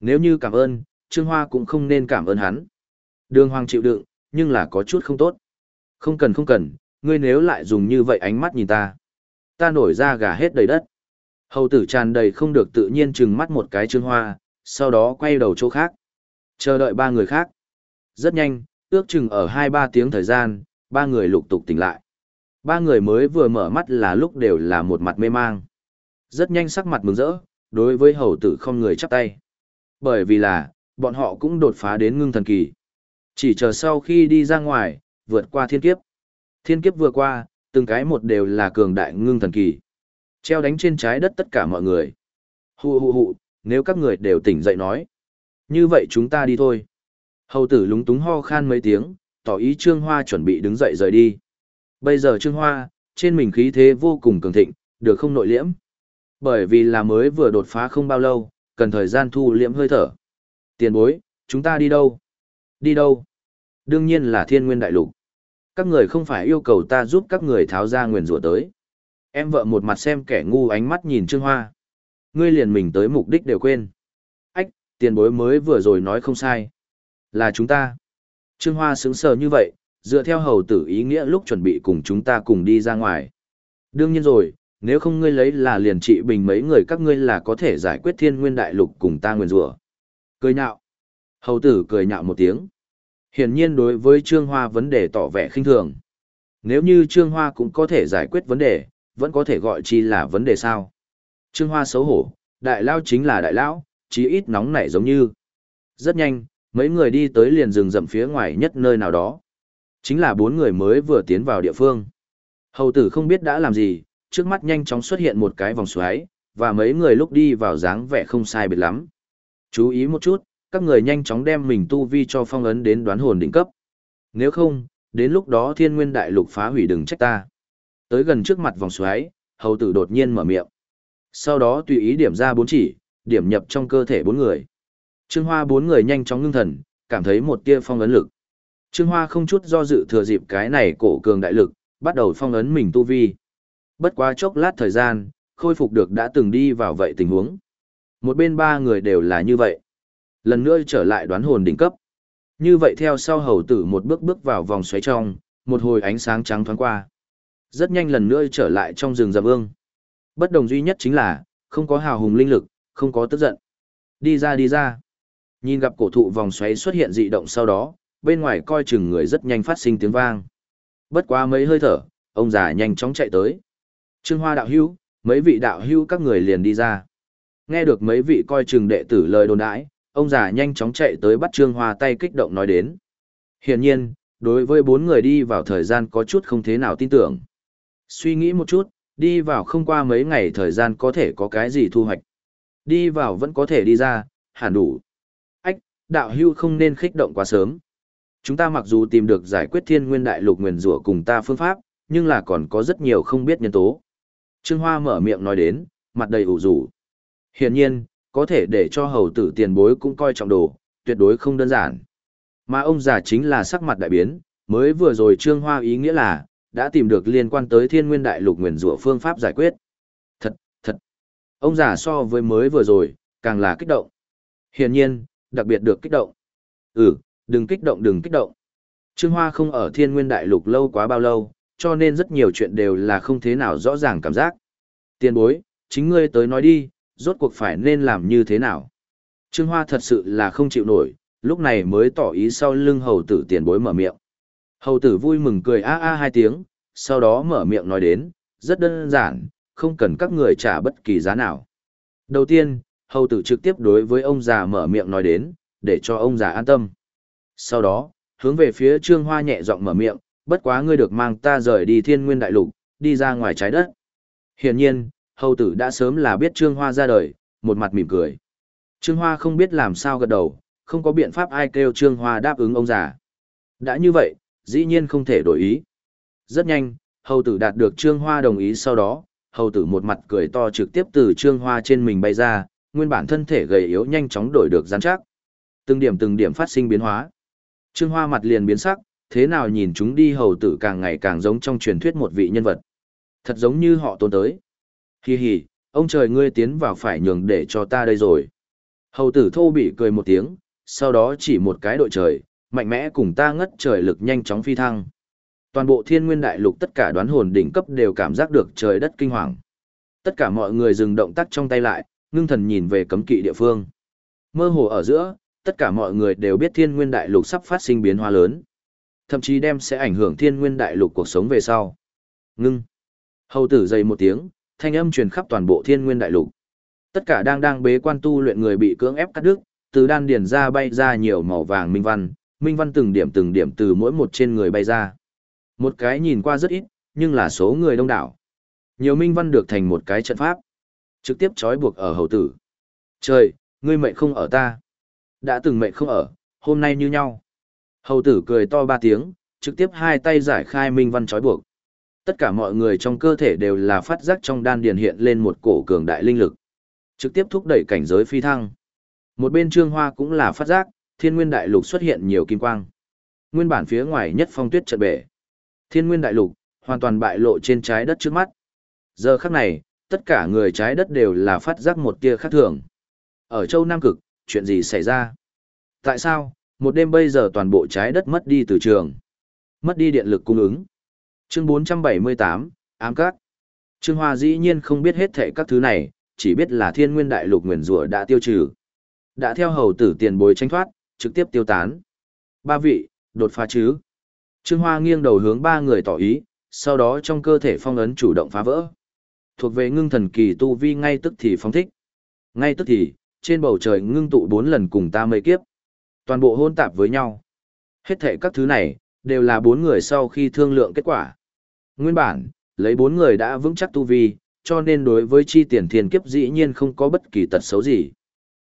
Nếu như cảm ơn, Trương Hoa cũng không nên cảm ơn hắn. Đường Hoàng chịu đựng, nhưng là có chút không tốt. Không cần không cần, ngươi nếu lại dùng như vậy ánh mắt nhìn ta. Ta nổi ra gà hết đầy đất. Hầu tử tràn đầy không được tự nhiên chừng mắt một cái Trương Hoa, sau đó quay đầu chỗ khác. Chờ đợi ba người khác. Rất nhanh, ước chừng ở hai ba tiếng thời gian, ba người lục tục tỉnh lại. Ba người mới vừa mở mắt là lúc đều là một mặt mê mang. Rất nhanh sắc mặt mừng rỡ, đối với hầu tử không người chắp tay. Bởi vì là, bọn họ cũng đột phá đến ngưng thần kỳ. Chỉ chờ sau khi đi ra ngoài, vượt qua thiên kiếp. Thiên kiếp vừa qua, từng cái một đều là cường đại ngưng thần kỳ. Treo đánh trên trái đất tất cả mọi người. Hù hù hù, nếu các người đều tỉnh dậy nói. Như vậy chúng ta đi thôi. Hầu tử lúng túng ho khan mấy tiếng, tỏ ý Trương Hoa chuẩn bị đứng dậy rời đi. Bây giờ Trương Hoa, trên mình khí thế vô cùng cường thịnh, được không nội liễm. Bởi vì là mới vừa đột phá không bao lâu, cần thời gian thu liễm hơi thở. Tiền bối, chúng ta đi đâu? Đi đâu? Đương nhiên là thiên nguyên đại lục. Các người không phải yêu cầu ta giúp các người tháo ra nguyền rủa tới. Em vợ một mặt xem kẻ ngu ánh mắt nhìn Trương Hoa. Ngươi liền mình tới mục đích đều quên. Ách, tiền bối mới vừa rồi nói không sai. Là chúng ta. Trương Hoa sững sờ như vậy, dựa theo hầu tử ý nghĩa lúc chuẩn bị cùng chúng ta cùng đi ra ngoài. Đương nhiên rồi, nếu không ngươi lấy là liền trị bình mấy người các ngươi là có thể giải quyết thiên nguyên đại lục cùng ta nguyền rủa Cười nhạo. Hầu tử cười nhạo một tiếng. Hiển nhiên đối với Trương Hoa vấn đề tỏ vẻ khinh thường. Nếu như Trương Hoa cũng có thể giải quyết vấn đề, vẫn có thể gọi chi là vấn đề sao. Trương Hoa xấu hổ, đại lao chính là đại lão, chí ít nóng nảy giống như. Rất nhanh, mấy người đi tới liền rừng rậm phía ngoài nhất nơi nào đó. Chính là bốn người mới vừa tiến vào địa phương. Hầu tử không biết đã làm gì, trước mắt nhanh chóng xuất hiện một cái vòng xoáy, và mấy người lúc đi vào dáng vẻ không sai biệt lắm. Chú ý một chút, các người nhanh chóng đem mình tu vi cho phong ấn đến đoán hồn đỉnh cấp. Nếu không, đến lúc đó thiên nguyên đại lục phá hủy đừng trách ta. Tới gần trước mặt vòng xoáy, hầu tử đột nhiên mở miệng. Sau đó tùy ý điểm ra bốn chỉ, điểm nhập trong cơ thể bốn người. Trương Hoa bốn người nhanh chóng ngưng thần, cảm thấy một tia phong ấn lực. Trương Hoa không chút do dự thừa dịp cái này cổ cường đại lực, bắt đầu phong ấn mình tu vi. Bất quá chốc lát thời gian, khôi phục được đã từng đi vào vậy tình huống. Một bên ba người đều là như vậy. Lần nữa trở lại đoán hồn đỉnh cấp. Như vậy theo sau hầu tử một bước bước vào vòng xoáy trong, một hồi ánh sáng trắng thoáng qua. Rất nhanh lần nữa trở lại trong rừng rậm ương. Bất đồng duy nhất chính là, không có hào hùng linh lực, không có tức giận. Đi ra đi ra. Nhìn gặp cổ thụ vòng xoáy xuất hiện dị động sau đó, bên ngoài coi chừng người rất nhanh phát sinh tiếng vang. Bất quá mấy hơi thở, ông già nhanh chóng chạy tới. Trương Hoa đạo hữu, mấy vị đạo hữu các người liền đi ra. Nghe được mấy vị coi chừng đệ tử lời đồn đãi, ông già nhanh chóng chạy tới bắt Trương Hoa tay kích động nói đến. Hiển nhiên, đối với bốn người đi vào thời gian có chút không thế nào tin tưởng. Suy nghĩ một chút, đi vào không qua mấy ngày thời gian có thể có cái gì thu hoạch. Đi vào vẫn có thể đi ra, hẳn đủ. Ách, đạo hưu không nên khích động quá sớm. Chúng ta mặc dù tìm được giải quyết thiên nguyên đại lục nguyền rủa cùng ta phương pháp, nhưng là còn có rất nhiều không biết nhân tố. Trương Hoa mở miệng nói đến, mặt đầy ủ rủ. Hiển nhiên, có thể để cho hầu tử tiền bối cũng coi trọng đồ, tuyệt đối không đơn giản. Mà ông già chính là sắc mặt đại biến, mới vừa rồi Trương Hoa ý nghĩa là, đã tìm được liên quan tới thiên nguyên đại lục nguyền rủa phương pháp giải quyết. Thật, thật. Ông già so với mới vừa rồi, càng là kích động. Hiển nhiên, đặc biệt được kích động. Ừ, đừng kích động đừng kích động. Trương Hoa không ở thiên nguyên đại lục lâu quá bao lâu, cho nên rất nhiều chuyện đều là không thế nào rõ ràng cảm giác. Tiền bối, chính ngươi tới nói đi, rốt cuộc phải nên làm như thế nào. Trương Hoa thật sự là không chịu nổi, lúc này mới tỏ ý sau lưng hầu tử tiền bối mở miệng. Hầu tử vui mừng cười a a hai tiếng, sau đó mở miệng nói đến, rất đơn giản, không cần các người trả bất kỳ giá nào. Đầu tiên, hầu tử trực tiếp đối với ông già mở miệng nói đến, để cho ông già an tâm. Sau đó, hướng về phía Trương Hoa nhẹ giọng mở miệng, bất quá ngươi được mang ta rời đi thiên nguyên đại lục, đi ra ngoài trái đất. Hiển nhiên, hầu tử đã sớm là biết Trương Hoa ra đời, một mặt mỉm cười. Trương Hoa không biết làm sao gật đầu, không có biện pháp ai kêu Trương Hoa đáp ứng ông già. Đã như vậy, dĩ nhiên không thể đổi ý. Rất nhanh, hầu tử đạt được Trương Hoa đồng ý sau đó, hầu tử một mặt cười to trực tiếp từ Trương Hoa trên mình bay ra, nguyên bản thân thể gầy yếu nhanh chóng đổi được rắn chắc. Từng điểm từng điểm phát sinh biến hóa. Trương Hoa mặt liền biến sắc, thế nào nhìn chúng đi hầu tử càng ngày càng giống trong truyền thuyết một vị nhân vật. Thật giống như họ tôn tới. Hi hi, ông trời ngươi tiến vào phải nhường để cho ta đây rồi. Hầu tử thô bị cười một tiếng, sau đó chỉ một cái đội trời, mạnh mẽ cùng ta ngất trời lực nhanh chóng phi thăng. Toàn bộ thiên nguyên đại lục tất cả đoán hồn đỉnh cấp đều cảm giác được trời đất kinh hoàng. Tất cả mọi người dừng động tác trong tay lại, ngưng thần nhìn về cấm kỵ địa phương. Mơ hồ ở giữa, tất cả mọi người đều biết thiên nguyên đại lục sắp phát sinh biến hóa lớn. Thậm chí đem sẽ ảnh hưởng thiên nguyên đại lục cuộc sống về sau. Ngưng. Hầu tử dày một tiếng, thanh âm truyền khắp toàn bộ thiên nguyên đại lục. Tất cả đang đang bế quan tu luyện người bị cưỡng ép cắt đứt, từ đan điền ra bay ra nhiều màu vàng minh văn, minh văn từng điểm từng điểm từ mỗi một trên người bay ra. Một cái nhìn qua rất ít, nhưng là số người đông đảo. Nhiều minh văn được thành một cái trận pháp, trực tiếp trói buộc ở hầu tử. Trời, ngươi mệnh không ở ta. Đã từng mệnh không ở, hôm nay như nhau. Hầu tử cười to ba tiếng, trực tiếp hai tay giải khai minh văn trói buộc. Tất cả mọi người trong cơ thể đều là phát giác trong đan điền hiện lên một cổ cường đại linh lực. Trực tiếp thúc đẩy cảnh giới phi thăng. Một bên trương hoa cũng là phát giác, thiên nguyên đại lục xuất hiện nhiều kim quang. Nguyên bản phía ngoài nhất phong tuyết trận bể. Thiên nguyên đại lục, hoàn toàn bại lộ trên trái đất trước mắt. Giờ khắc này, tất cả người trái đất đều là phát giác một tia khác thường. Ở châu Nam Cực, chuyện gì xảy ra? Tại sao, một đêm bây giờ toàn bộ trái đất mất đi từ trường? Mất đi điện lực cung ứng. Chương 478, ám cát. Trương Hoa dĩ nhiên không biết hết thệ các thứ này, chỉ biết là thiên nguyên đại lục nguyền rủa đã tiêu trừ. Đã theo hầu tử tiền bối tranh thoát, trực tiếp tiêu tán. Ba vị, đột phá chứ. Trương Hoa nghiêng đầu hướng ba người tỏ ý, sau đó trong cơ thể phong ấn chủ động phá vỡ. Thuộc về ngưng thần kỳ tu vi ngay tức thì phóng thích. Ngay tức thì, trên bầu trời ngưng tụ bốn lần cùng ta mây kiếp. Toàn bộ hôn tạp với nhau. Hết thể các thứ này, đều là bốn người sau khi thương lượng kết quả. Nguyên bản, lấy bốn người đã vững chắc tu vi, cho nên đối với chi tiền thiên kiếp dĩ nhiên không có bất kỳ tật xấu gì.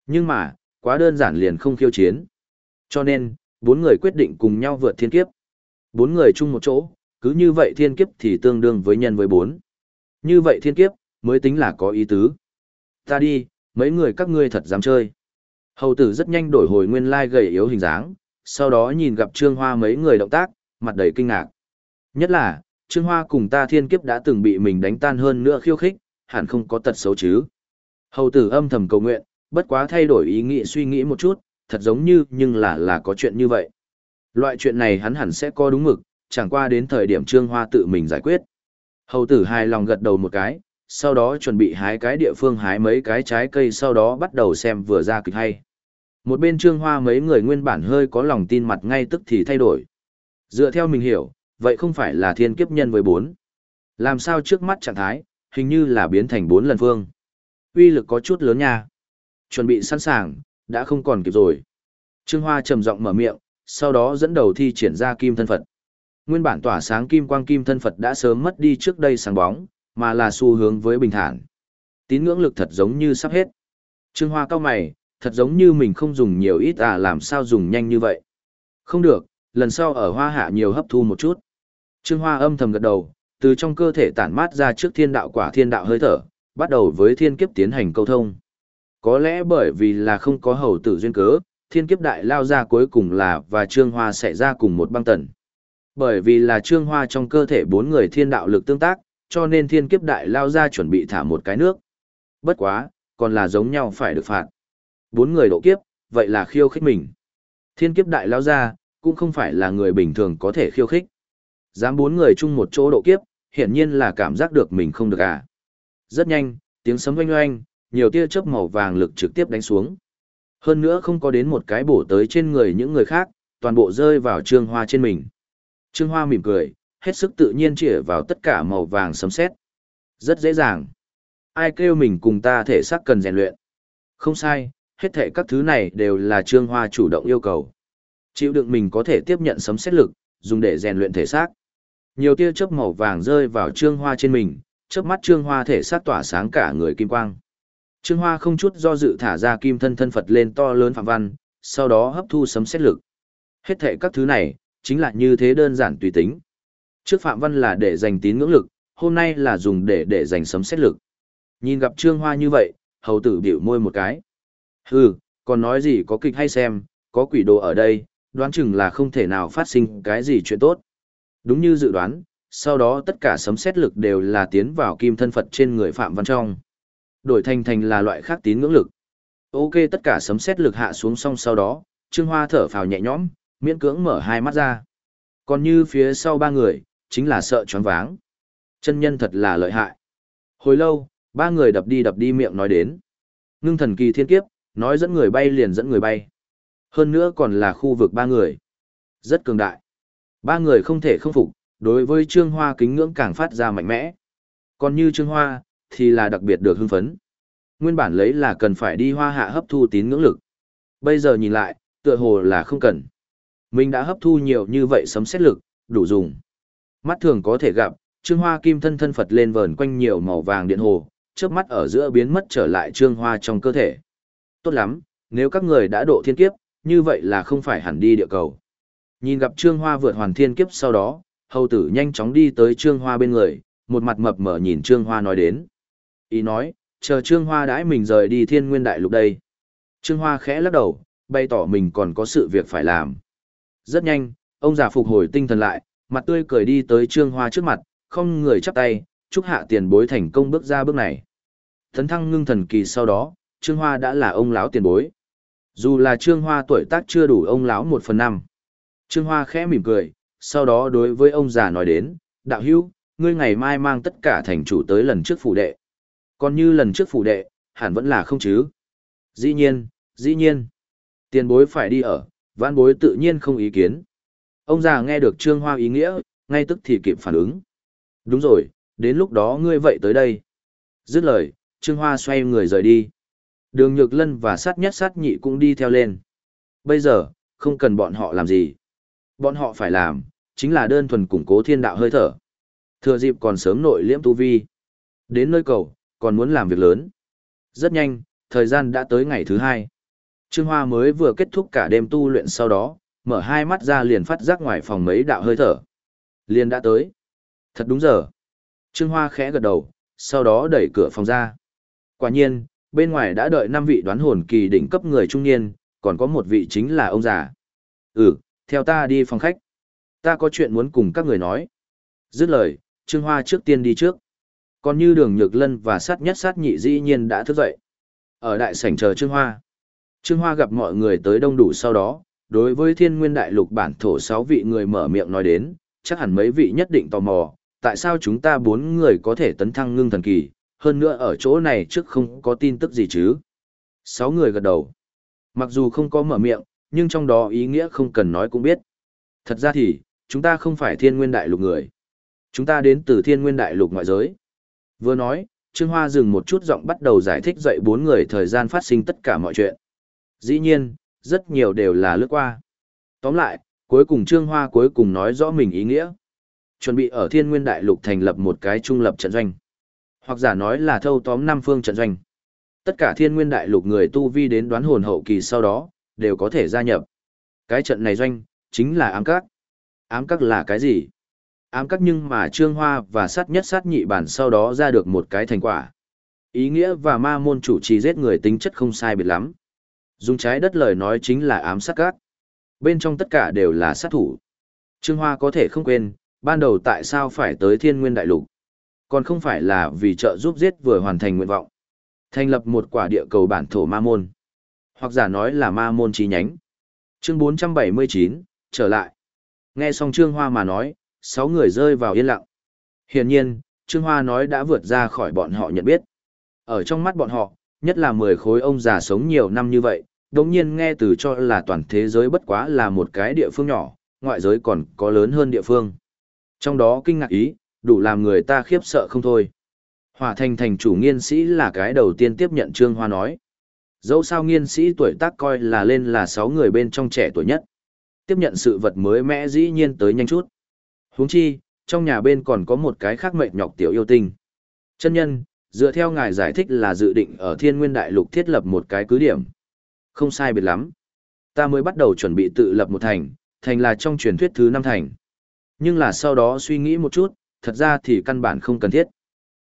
Nhưng mà, quá đơn giản liền không khiêu chiến. Cho nên, bốn người quyết định cùng nhau vượt thiên kiếp. Bốn người chung một chỗ, cứ như vậy thiên kiếp thì tương đương với nhân với bốn. Như vậy thiên kiếp, mới tính là có ý tứ. Ta đi, mấy người các ngươi thật dám chơi. Hầu tử rất nhanh đổi hồi nguyên lai gầy yếu hình dáng, sau đó nhìn gặp Trương Hoa mấy người động tác, mặt đầy kinh ngạc. Nhất là, Trương Hoa cùng ta thiên kiếp đã từng bị mình đánh tan hơn nữa khiêu khích, hẳn không có tật xấu chứ. Hầu tử âm thầm cầu nguyện, bất quá thay đổi ý nghĩ suy nghĩ một chút, thật giống như nhưng là là có chuyện như vậy. Loại chuyện này hắn hẳn sẽ có đúng mực, chẳng qua đến thời điểm Trương Hoa tự mình giải quyết. Hầu tử hài lòng gật đầu một cái, sau đó chuẩn bị hái cái địa phương hái mấy cái trái cây sau đó bắt đầu xem vừa ra kịch hay. Một bên Trương Hoa mấy người nguyên bản hơi có lòng tin mặt ngay tức thì thay đổi. Dựa theo mình hiểu, vậy không phải là thiên kiếp nhân với bốn. Làm sao trước mắt trạng thái, hình như là biến thành bốn lần phương. Uy lực có chút lớn nha. Chuẩn bị sẵn sàng, đã không còn kịp rồi. Trương Hoa trầm giọng mở miệng, sau đó dẫn đầu thi triển ra kim thân Phật. Nguyên bản tỏa sáng kim quang kim thân Phật đã sớm mất đi trước đây sáng bóng, mà là xu hướng với bình thản. Tín ngưỡng lực thật giống như sắp hết. Trương Hoa cao mày, thật giống như mình không dùng nhiều ít à làm sao dùng nhanh như vậy. Không được, lần sau ở hoa hạ nhiều hấp thu một chút. Trương Hoa âm thầm gật đầu, từ trong cơ thể tản mát ra trước thiên đạo quả thiên đạo hơi thở, bắt đầu với thiên kiếp tiến hành câu thông. Có lẽ bởi vì là không có hầu tử duyên cớ, thiên kiếp đại lao ra cuối cùng là và Trương Hoa sẽ ra cùng một băng tần. Bởi vì là Trương Hoa trong cơ thể bốn người thiên đạo lực tương tác, cho nên thiên kiếp đại lao ra chuẩn bị thả một cái nước. Bất quá, còn là giống nhau phải được phạt. Bốn người độ kiếp, vậy là khiêu khích mình. Thiên kiếp đại lao ra, cũng không phải là người bình thường có thể khiêu khích. Dám bốn người chung một chỗ độ kiếp, hiển nhiên là cảm giác được mình không được à. Rất nhanh, tiếng sấm oanh oanh, nhiều tia chớp màu vàng lực trực tiếp đánh xuống. Hơn nữa không có đến một cái bổ tới trên người những người khác, toàn bộ rơi vào trương hoa trên mình. Trương hoa mỉm cười, hết sức tự nhiên chĩa vào tất cả màu vàng sấm sét. Rất dễ dàng. Ai kêu mình cùng ta thể xác cần rèn luyện. Không sai, hết thể các thứ này đều là trương hoa chủ động yêu cầu. Chịu đựng mình có thể tiếp nhận sấm xét lực, dùng để rèn luyện thể xác. Nhiều tia chớp màu vàng rơi vào trương hoa trên mình, chớp mắt trương hoa thể xác tỏa sáng cả người kim quang. Trương Hoa không chút do dự thả ra kim thân thân Phật lên to lớn phạm văn, sau đó hấp thu sấm xét lực. Hết thệ các thứ này, chính là như thế đơn giản tùy tính. Trước phạm văn là để dành tín ngưỡng lực, hôm nay là dùng để để dành sấm xét lực. Nhìn gặp Trương Hoa như vậy, hầu tử biểu môi một cái. Hừ, còn nói gì có kịch hay xem, có quỷ đồ ở đây, đoán chừng là không thể nào phát sinh cái gì chuyện tốt. Đúng như dự đoán, sau đó tất cả sấm xét lực đều là tiến vào kim thân Phật trên người Phạm Văn trong. Đổi thành thành là loại khác tín ngưỡng lực. Ok tất cả sấm xét lực hạ xuống xong sau đó, Trương Hoa thở phào nhẹ nhõm, miễn cưỡng mở hai mắt ra. Còn như phía sau ba người, chính là sợ choáng váng. Chân nhân thật là lợi hại. Hồi lâu, ba người đập đi đập đi miệng nói đến. Ngưng thần kỳ thiên kiếp, nói dẫn người bay liền dẫn người bay. Hơn nữa còn là khu vực ba người. Rất cường đại. Ba người không thể không phục, đối với Trương Hoa kính ngưỡng càng phát ra mạnh mẽ. Còn như Trương Hoa, thì là đặc biệt được hưng phấn. Nguyên bản lấy là cần phải đi hoa hạ hấp thu tín ngưỡng lực. Bây giờ nhìn lại, tựa hồ là không cần. Mình đã hấp thu nhiều như vậy sấm xét lực, đủ dùng. Mắt thường có thể gặp, trương hoa kim thân thân Phật lên vờn quanh nhiều màu vàng điện hồ, trước mắt ở giữa biến mất trở lại trương hoa trong cơ thể. Tốt lắm, nếu các người đã độ thiên kiếp, như vậy là không phải hẳn đi địa cầu. Nhìn gặp trương hoa vượt hoàn thiên kiếp sau đó, hầu tử nhanh chóng đi tới trương hoa bên người, một mặt mập mở nhìn trương hoa nói đến. Ý nói, chờ Trương Hoa đãi mình rời đi thiên nguyên đại lục đây. Trương Hoa khẽ lắc đầu, bày tỏ mình còn có sự việc phải làm. Rất nhanh, ông già phục hồi tinh thần lại, mặt tươi cười đi tới Trương Hoa trước mặt, không người chắp tay, chúc hạ tiền bối thành công bước ra bước này. Thấn thăng ngưng thần kỳ sau đó, Trương Hoa đã là ông lão tiền bối. Dù là Trương Hoa tuổi tác chưa đủ ông lão một phần năm. Trương Hoa khẽ mỉm cười, sau đó đối với ông già nói đến, đạo hữu, ngươi ngày mai mang tất cả thành chủ tới lần trước phủ đệ. Còn như lần trước phủ đệ, hẳn vẫn là không chứ. Dĩ nhiên, dĩ nhiên. Tiền bối phải đi ở, vãn bối tự nhiên không ý kiến. Ông già nghe được Trương Hoa ý nghĩa, ngay tức thì kịp phản ứng. Đúng rồi, đến lúc đó ngươi vậy tới đây. Dứt lời, Trương Hoa xoay người rời đi. Đường Nhược Lân và sát nhất sát nhị cũng đi theo lên. Bây giờ, không cần bọn họ làm gì. Bọn họ phải làm, chính là đơn thuần củng cố thiên đạo hơi thở. Thừa dịp còn sớm nội liễm tu vi. Đến nơi cầu, còn muốn làm việc lớn. Rất nhanh, thời gian đã tới ngày thứ hai. Trương Hoa mới vừa kết thúc cả đêm tu luyện sau đó, mở hai mắt ra liền phát giác ngoài phòng mấy đạo hơi thở. Liền đã tới. Thật đúng giờ. Trương Hoa khẽ gật đầu, sau đó đẩy cửa phòng ra. Quả nhiên, bên ngoài đã đợi năm vị đoán hồn kỳ đỉnh cấp người trung niên, còn có một vị chính là ông già. Ừ, theo ta đi phòng khách. Ta có chuyện muốn cùng các người nói. Dứt lời, Trương Hoa trước tiên đi trước. Còn như đường nhược lân và sát nhất sát nhị dĩ nhiên đã thức dậy. Ở đại sảnh chờ Trương Hoa. Trương Hoa gặp mọi người tới đông đủ sau đó, đối với thiên nguyên đại lục bản thổ sáu vị người mở miệng nói đến, chắc hẳn mấy vị nhất định tò mò, tại sao chúng ta bốn người có thể tấn thăng ngưng thần kỳ, hơn nữa ở chỗ này trước không có tin tức gì chứ. Sáu người gật đầu. Mặc dù không có mở miệng, nhưng trong đó ý nghĩa không cần nói cũng biết. Thật ra thì, chúng ta không phải thiên nguyên đại lục người. Chúng ta đến từ thiên nguyên đại lục ngoại giới. Vừa nói, Trương Hoa dừng một chút giọng bắt đầu giải thích dạy bốn người thời gian phát sinh tất cả mọi chuyện. Dĩ nhiên, rất nhiều đều là lướt qua. Tóm lại, cuối cùng Trương Hoa cuối cùng nói rõ mình ý nghĩa. Chuẩn bị ở Thiên Nguyên Đại Lục thành lập một cái trung lập trận doanh. Hoặc giả nói là thâu tóm năm phương trận doanh. Tất cả Thiên Nguyên Đại Lục người tu vi đến đoán hồn hậu kỳ sau đó, đều có thể gia nhập. Cái trận này doanh, chính là ám các. Ám các là cái gì? ám các nhưng mà trương hoa và sát nhất sát nhị bản sau đó ra được một cái thành quả. Ý nghĩa và ma môn chủ trì giết người tính chất không sai biệt lắm. Dùng trái đất lời nói chính là ám sát các. Bên trong tất cả đều là sát thủ. Trương Hoa có thể không quên, ban đầu tại sao phải tới thiên nguyên đại lục. Còn không phải là vì trợ giúp giết vừa hoàn thành nguyện vọng. Thành lập một quả địa cầu bản thổ ma môn. Hoặc giả nói là ma môn chi nhánh. Chương 479, trở lại. Nghe xong Trương Hoa mà nói, sáu người rơi vào yên lặng. Hiển nhiên, Trương Hoa nói đã vượt ra khỏi bọn họ nhận biết. Ở trong mắt bọn họ, nhất là 10 khối ông già sống nhiều năm như vậy, đồng nhiên nghe từ cho là toàn thế giới bất quá là một cái địa phương nhỏ, ngoại giới còn có lớn hơn địa phương. Trong đó kinh ngạc ý, đủ làm người ta khiếp sợ không thôi. Hỏa thành thành chủ nghiên sĩ là cái đầu tiên tiếp nhận Trương Hoa nói. Dẫu sao nghiên sĩ tuổi tác coi là lên là 6 người bên trong trẻ tuổi nhất. Tiếp nhận sự vật mới mẽ dĩ nhiên tới nhanh chút. huống chi, trong nhà bên còn có một cái khác mệnh nhọc tiểu yêu tinh. Chân nhân, dựa theo ngài giải thích là dự định ở thiên nguyên đại lục thiết lập một cái cứ điểm. Không sai biệt lắm. Ta mới bắt đầu chuẩn bị tự lập một thành, thành là trong truyền thuyết thứ năm thành. Nhưng là sau đó suy nghĩ một chút, thật ra thì căn bản không cần thiết.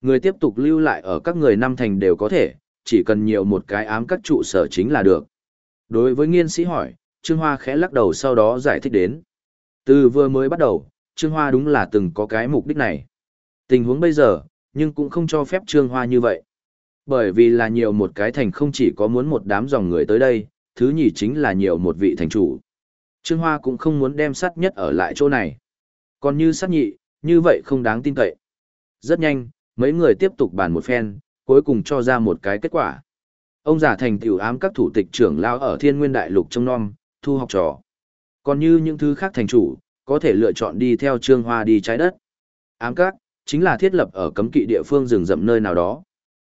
Người tiếp tục lưu lại ở các người năm thành đều có thể, chỉ cần nhiều một cái ám các trụ sở chính là được. Đối với nghiên sĩ hỏi, Trương Hoa khẽ lắc đầu sau đó giải thích đến. Từ vừa mới bắt đầu, Trương Hoa đúng là từng có cái mục đích này. Tình huống bây giờ, nhưng cũng không cho phép Trương Hoa như vậy. Bởi vì là nhiều một cái thành không chỉ có muốn một đám dòng người tới đây, thứ nhì chính là nhiều một vị thành chủ. Trương Hoa cũng không muốn đem sát nhất ở lại chỗ này. Còn như sát nhị, như vậy không đáng tin cậy. Rất nhanh, mấy người tiếp tục bàn một phen, cuối cùng cho ra một cái kết quả. Ông giả thành tiểu ám các thủ tịch trưởng lao ở thiên nguyên đại lục trong non, thu học trò. Còn như những thứ khác thành chủ, có thể lựa chọn đi theo trương hoa đi trái đất. Ám các, chính là thiết lập ở cấm kỵ địa phương rừng rậm nơi nào đó.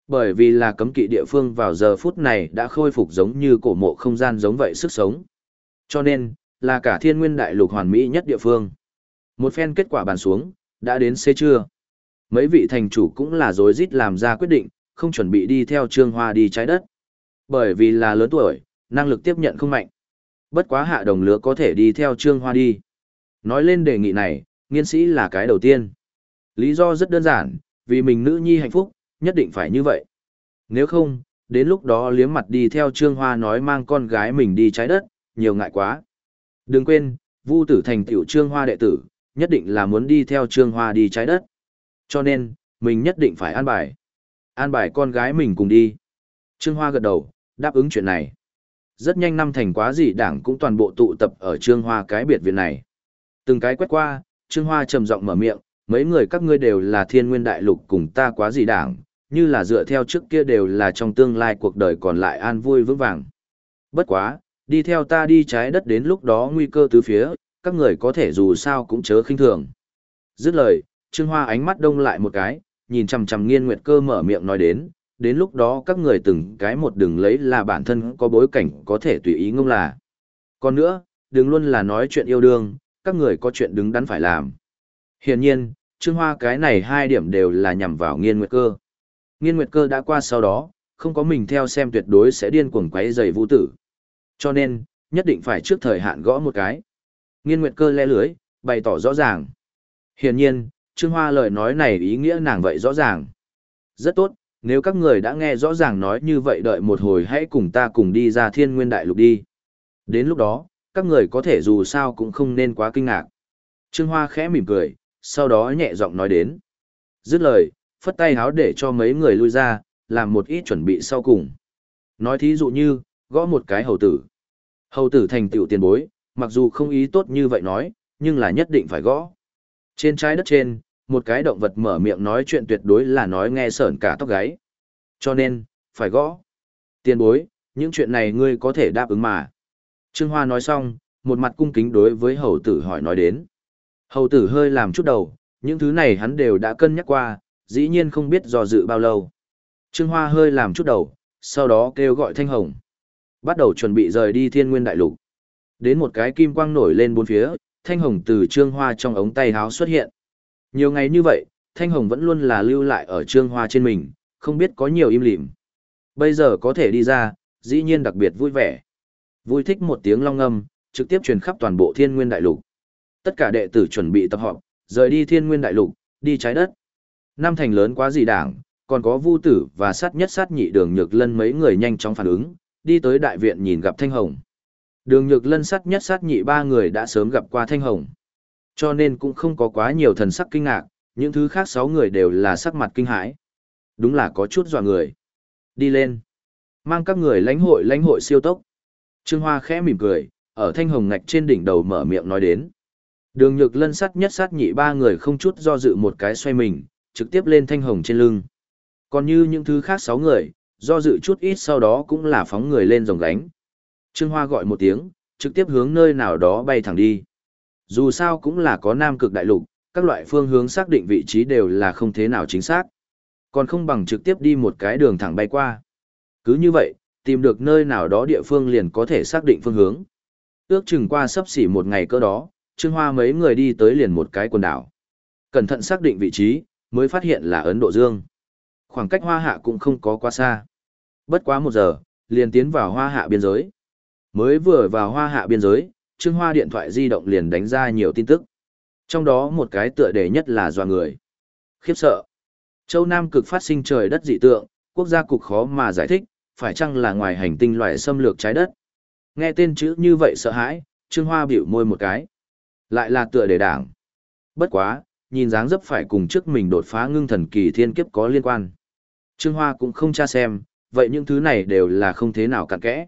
Bởi vì là cấm kỵ địa phương vào giờ phút này đã khôi phục giống như cổ mộ không gian giống vậy sức sống. Cho nên, là cả thiên nguyên đại lục hoàn mỹ nhất địa phương. Một phen kết quả bàn xuống, đã đến xế trưa. Mấy vị thành chủ cũng là rối rít làm ra quyết định, không chuẩn bị đi theo Trương Hoa đi trái đất. Bởi vì là lớn tuổi, năng lực tiếp nhận không mạnh. Bất quá hạ đồng lứa có thể đi theo Trương Hoa đi. Nói lên đề nghị này, nghiên sĩ là cái đầu tiên. Lý do rất đơn giản, vì mình nữ nhi hạnh phúc, nhất định phải như vậy. Nếu không, đến lúc đó liếm mặt đi theo Trương Hoa nói mang con gái mình đi trái đất, nhiều ngại quá. Đừng quên, Vu tử thành tiểu Trương Hoa đệ tử, nhất định là muốn đi theo Trương Hoa đi trái đất. Cho nên, mình nhất định phải an bài. An bài con gái mình cùng đi. Trương Hoa gật đầu, đáp ứng chuyện này. Rất nhanh năm thành quá gì đảng cũng toàn bộ tụ tập ở Trương Hoa cái biệt viện này. Từng cái quét qua, Trương Hoa trầm giọng mở miệng, mấy người các ngươi đều là thiên nguyên đại lục cùng ta quá gì đảng, như là dựa theo trước kia đều là trong tương lai cuộc đời còn lại an vui vững vàng. Bất quá, đi theo ta đi trái đất đến lúc đó nguy cơ tứ phía, các người có thể dù sao cũng chớ khinh thường. Dứt lời, Trương Hoa ánh mắt đông lại một cái, nhìn chằm chằm nghiên nguyệt cơ mở miệng nói đến, đến lúc đó các người từng cái một đừng lấy là bản thân có bối cảnh có thể tùy ý ngông là. Còn nữa, đừng luôn là nói chuyện yêu đương, các người có chuyện đứng đắn phải làm. Hiển nhiên, Trương Hoa cái này hai điểm đều là nhằm vào nghiên nguyệt cơ. Nghiên nguyệt cơ đã qua sau đó, không có mình theo xem tuyệt đối sẽ điên cuồng quấy rầy vũ tử. Cho nên, nhất định phải trước thời hạn gõ một cái. Nghiên nguyệt cơ le lưới, bày tỏ rõ ràng. Hiển nhiên, Trương Hoa lời nói này ý nghĩa nàng vậy rõ ràng. Rất tốt, nếu các người đã nghe rõ ràng nói như vậy đợi một hồi hãy cùng ta cùng đi ra thiên nguyên đại lục đi. Đến lúc đó, các người có thể dù sao cũng không nên quá kinh ngạc. Trương Hoa khẽ mỉm cười, sau đó nhẹ giọng nói đến. Dứt lời, phất tay háo để cho mấy người lui ra, làm một ít chuẩn bị sau cùng. Nói thí dụ như, gõ một cái hầu tử. Hầu tử thành tựu tiền bối, mặc dù không ý tốt như vậy nói, nhưng là nhất định phải gõ. Trên trái đất trên, một cái động vật mở miệng nói chuyện tuyệt đối là nói nghe sởn cả tóc gáy. Cho nên, phải gõ. Tiền bối, những chuyện này ngươi có thể đáp ứng mà. Trương Hoa nói xong, một mặt cung kính đối với hầu tử hỏi nói đến. Hầu tử hơi làm chút đầu, những thứ này hắn đều đã cân nhắc qua, dĩ nhiên không biết do dự bao lâu. Trương Hoa hơi làm chút đầu, sau đó kêu gọi Thanh Hồng. Bắt đầu chuẩn bị rời đi thiên nguyên đại lục. Đến một cái kim quang nổi lên bốn phía, Thanh Hồng từ Trương Hoa trong ống tay háo xuất hiện. Nhiều ngày như vậy, Thanh Hồng vẫn luôn là lưu lại ở Trương Hoa trên mình, không biết có nhiều im lìm. Bây giờ có thể đi ra, dĩ nhiên đặc biệt vui vẻ. Vui thích một tiếng long âm, trực tiếp truyền khắp toàn bộ thiên nguyên đại lục. Tất cả đệ tử chuẩn bị tập họp, rời đi thiên nguyên đại lục, đi trái đất. Năm thành lớn quá gì đảng, còn có vu tử và sát nhất sát nhị đường nhược lân mấy người nhanh chóng phản ứng, đi tới đại viện nhìn gặp Thanh Hồng. Đường nhược lân sát nhất sát nhị ba người đã sớm gặp qua Thanh Hồng. Cho nên cũng không có quá nhiều thần sắc kinh ngạc, những thứ khác sáu người đều là sắc mặt kinh hãi. Đúng là có chút dọa người. Đi lên. Mang các người lãnh hội lãnh hội siêu tốc. Trương Hoa khẽ mỉm cười, ở thanh hồng ngạch trên đỉnh đầu mở miệng nói đến. Đường nhược lân sắt nhất sát nhị ba người không chút do dự một cái xoay mình, trực tiếp lên thanh hồng trên lưng. Còn như những thứ khác sáu người, do dự chút ít sau đó cũng là phóng người lên dòng gánh. Trương Hoa gọi một tiếng, trực tiếp hướng nơi nào đó bay thẳng đi. Dù sao cũng là có nam cực đại lục, các loại phương hướng xác định vị trí đều là không thế nào chính xác. Còn không bằng trực tiếp đi một cái đường thẳng bay qua. Cứ như vậy, tìm được nơi nào đó địa phương liền có thể xác định phương hướng. Ước chừng qua sắp xỉ một ngày cơ đó, Trương Hoa mấy người đi tới liền một cái quần đảo. Cẩn thận xác định vị trí, mới phát hiện là Ấn Độ Dương. Khoảng cách Hoa Hạ cũng không có quá xa. Bất quá một giờ, liền tiến vào Hoa Hạ biên giới. Mới vừa vào Hoa Hạ biên giới, Trương Hoa điện thoại di động liền đánh ra nhiều tin tức. Trong đó một cái tựa đề nhất là dọa người. Khiếp sợ. Châu Nam cực phát sinh trời đất dị tượng, quốc gia cục khó mà giải thích, phải chăng là ngoài hành tinh loài xâm lược trái đất. Nghe tên chữ như vậy sợ hãi, Trương Hoa biểu môi một cái. Lại là tựa đề đảng. Bất quá, nhìn dáng dấp phải cùng trước mình đột phá ngưng thần kỳ thiên kiếp có liên quan. Trương Hoa cũng không tra xem, vậy những thứ này đều là không thế nào cặn kẽ.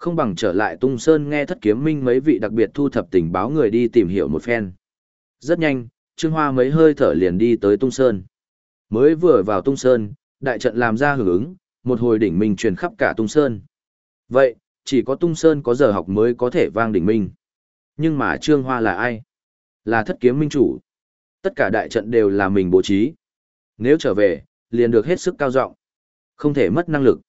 Không bằng trở lại Tung Sơn nghe thất kiếm minh mấy vị đặc biệt thu thập tình báo người đi tìm hiểu một phen. Rất nhanh, Trương Hoa mấy hơi thở liền đi tới Tung Sơn. Mới vừa vào Tung Sơn, đại trận làm ra hưởng ứng, một hồi đỉnh minh truyền khắp cả Tung Sơn. Vậy, chỉ có Tung Sơn có giờ học mới có thể vang đỉnh minh. Nhưng mà Trương Hoa là ai? Là thất kiếm minh chủ. Tất cả đại trận đều là mình bố trí. Nếu trở về, liền được hết sức cao rộng. Không thể mất năng lực.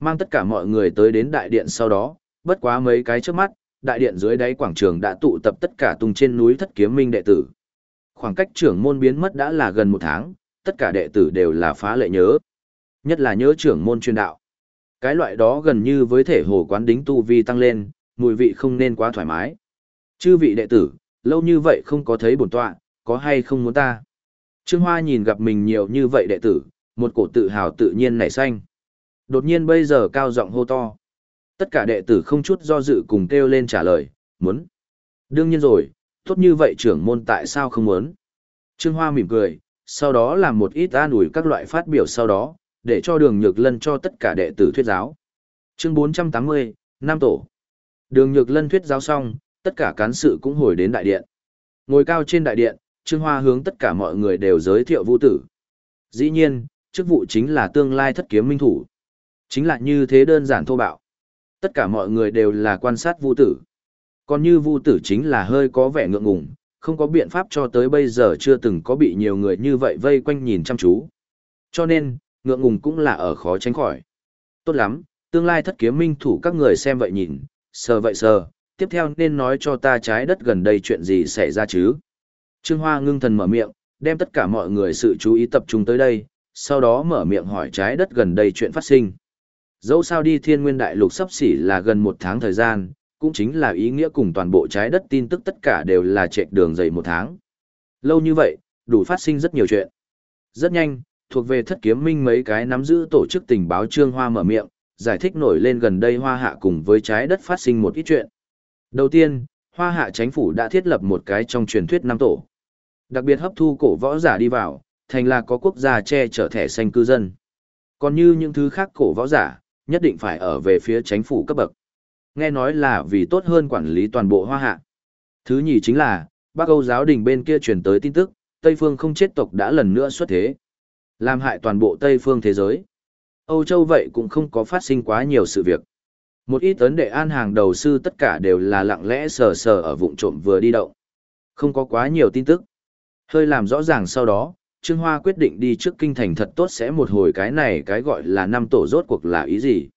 Mang tất cả mọi người tới đến đại điện sau đó, bất quá mấy cái trước mắt, đại điện dưới đáy quảng trường đã tụ tập tất cả tung trên núi thất kiếm minh đệ tử. Khoảng cách trưởng môn biến mất đã là gần một tháng, tất cả đệ tử đều là phá lệ nhớ. Nhất là nhớ trưởng môn chuyên đạo. Cái loại đó gần như với thể hồ quán đính tu vi tăng lên, mùi vị không nên quá thoải mái. Chư vị đệ tử, lâu như vậy không có thấy bổn tọa, có hay không muốn ta? Trương Hoa nhìn gặp mình nhiều như vậy đệ tử, một cổ tự hào tự nhiên nảy xanh. Đột nhiên bây giờ cao giọng hô to. Tất cả đệ tử không chút do dự cùng kêu lên trả lời, muốn. Đương nhiên rồi, tốt như vậy trưởng môn tại sao không muốn? Trương Hoa mỉm cười, sau đó làm một ít an ủi các loại phát biểu sau đó, để cho đường nhược lân cho tất cả đệ tử thuyết giáo. Chương 480, Nam Tổ. Đường nhược lân thuyết giáo xong, tất cả cán sự cũng hồi đến đại điện. Ngồi cao trên đại điện, Trương Hoa hướng tất cả mọi người đều giới thiệu vũ tử. Dĩ nhiên, chức vụ chính là tương lai thất kiếm minh thủ. Chính là như thế đơn giản thô bạo. Tất cả mọi người đều là quan sát vu tử. Còn như vu tử chính là hơi có vẻ ngượng ngùng, không có biện pháp cho tới bây giờ chưa từng có bị nhiều người như vậy vây quanh nhìn chăm chú. Cho nên, ngượng ngùng cũng là ở khó tránh khỏi. Tốt lắm, tương lai thất kiếm minh thủ các người xem vậy nhìn, sờ vậy sờ, tiếp theo nên nói cho ta trái đất gần đây chuyện gì xảy ra chứ. Trương Hoa ngưng thần mở miệng, đem tất cả mọi người sự chú ý tập trung tới đây, sau đó mở miệng hỏi trái đất gần đây chuyện phát sinh. Dẫu sao đi thiên nguyên đại lục sắp xỉ là gần một tháng thời gian, cũng chính là ý nghĩa cùng toàn bộ trái đất tin tức tất cả đều là chạy đường dày một tháng. Lâu như vậy, đủ phát sinh rất nhiều chuyện. Rất nhanh, thuộc về thất kiếm minh mấy cái nắm giữ tổ chức tình báo trương hoa mở miệng, giải thích nổi lên gần đây hoa hạ cùng với trái đất phát sinh một ít chuyện. Đầu tiên, hoa hạ chính phủ đã thiết lập một cái trong truyền thuyết năm tổ. Đặc biệt hấp thu cổ võ giả đi vào, thành là có quốc gia che chở thẻ xanh cư dân. Còn như những thứ khác cổ võ giả, nhất định phải ở về phía chính phủ cấp bậc. Nghe nói là vì tốt hơn quản lý toàn bộ hoa hạ. Thứ nhì chính là, Bắc Âu giáo đình bên kia truyền tới tin tức, Tây phương không chết tộc đã lần nữa xuất thế. Làm hại toàn bộ Tây phương thế giới. Âu Châu vậy cũng không có phát sinh quá nhiều sự việc. Một ít ấn đệ an hàng đầu sư tất cả đều là lặng lẽ sờ sờ ở vụn trộm vừa đi động. Không có quá nhiều tin tức. Hơi làm rõ ràng sau đó, Trương Hoa quyết định đi trước kinh thành thật tốt sẽ một hồi cái này cái gọi là năm tổ rốt cuộc là ý gì.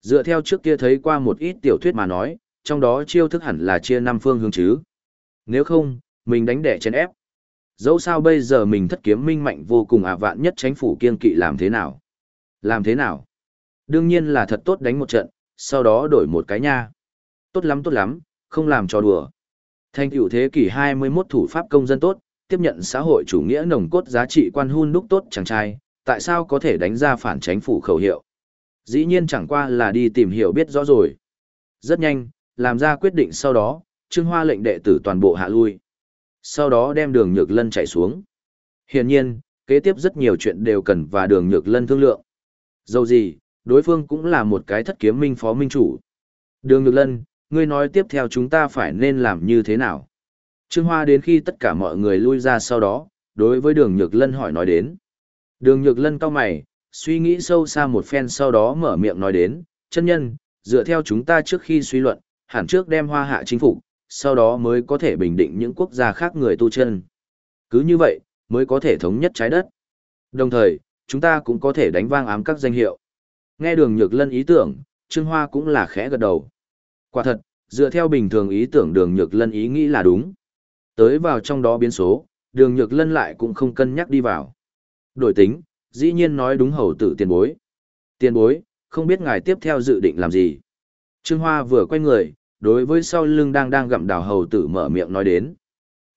Dựa theo trước kia thấy qua một ít tiểu thuyết mà nói, trong đó chiêu thức hẳn là chia năm phương hướng chứ. Nếu không, mình đánh đẻ chén ép. Dẫu sao bây giờ mình thất kiếm minh mạnh vô cùng à vạn nhất tránh phủ kiên kỵ làm thế nào? Làm thế nào? Đương nhiên là thật tốt đánh một trận, sau đó đổi một cái nha. Tốt lắm tốt lắm, không làm cho đùa. Thành tựu thế kỷ 21 thủ pháp công dân tốt, tiếp nhận xã hội chủ nghĩa nồng cốt giá trị quan hun đúc tốt chàng trai, tại sao có thể đánh ra phản tránh phủ khẩu hiệu? Dĩ nhiên chẳng qua là đi tìm hiểu biết rõ rồi. Rất nhanh, làm ra quyết định sau đó, Trương Hoa lệnh đệ tử toàn bộ hạ lui. Sau đó đem đường Nhược Lân chạy xuống. Hiển nhiên, kế tiếp rất nhiều chuyện đều cần và đường Nhược Lân thương lượng. Dầu gì, đối phương cũng là một cái thất kiếm minh phó minh chủ. Đường Nhược Lân, ngươi nói tiếp theo chúng ta phải nên làm như thế nào? Trương Hoa đến khi tất cả mọi người lui ra sau đó, đối với đường Nhược Lân hỏi nói đến. Đường Nhược Lân cao mày, suy nghĩ sâu xa một phen sau đó mở miệng nói đến, chân nhân, dựa theo chúng ta trước khi suy luận, hẳn trước đem hoa hạ chính phủ, sau đó mới có thể bình định những quốc gia khác người tu chân. Cứ như vậy, mới có thể thống nhất trái đất. Đồng thời, chúng ta cũng có thể đánh vang ám các danh hiệu. Nghe đường nhược lân ý tưởng, Trương Hoa cũng là khẽ gật đầu. Quả thật, dựa theo bình thường ý tưởng đường nhược lân ý nghĩ là đúng. Tới vào trong đó biến số, đường nhược lân lại cũng không cân nhắc đi vào. Đổi tính, dĩ nhiên nói đúng hầu tử tiền bối. Tiền bối, không biết ngài tiếp theo dự định làm gì. Trương Hoa vừa quay người, đối với sau lưng đang đang gặm đào hầu tử mở miệng nói đến.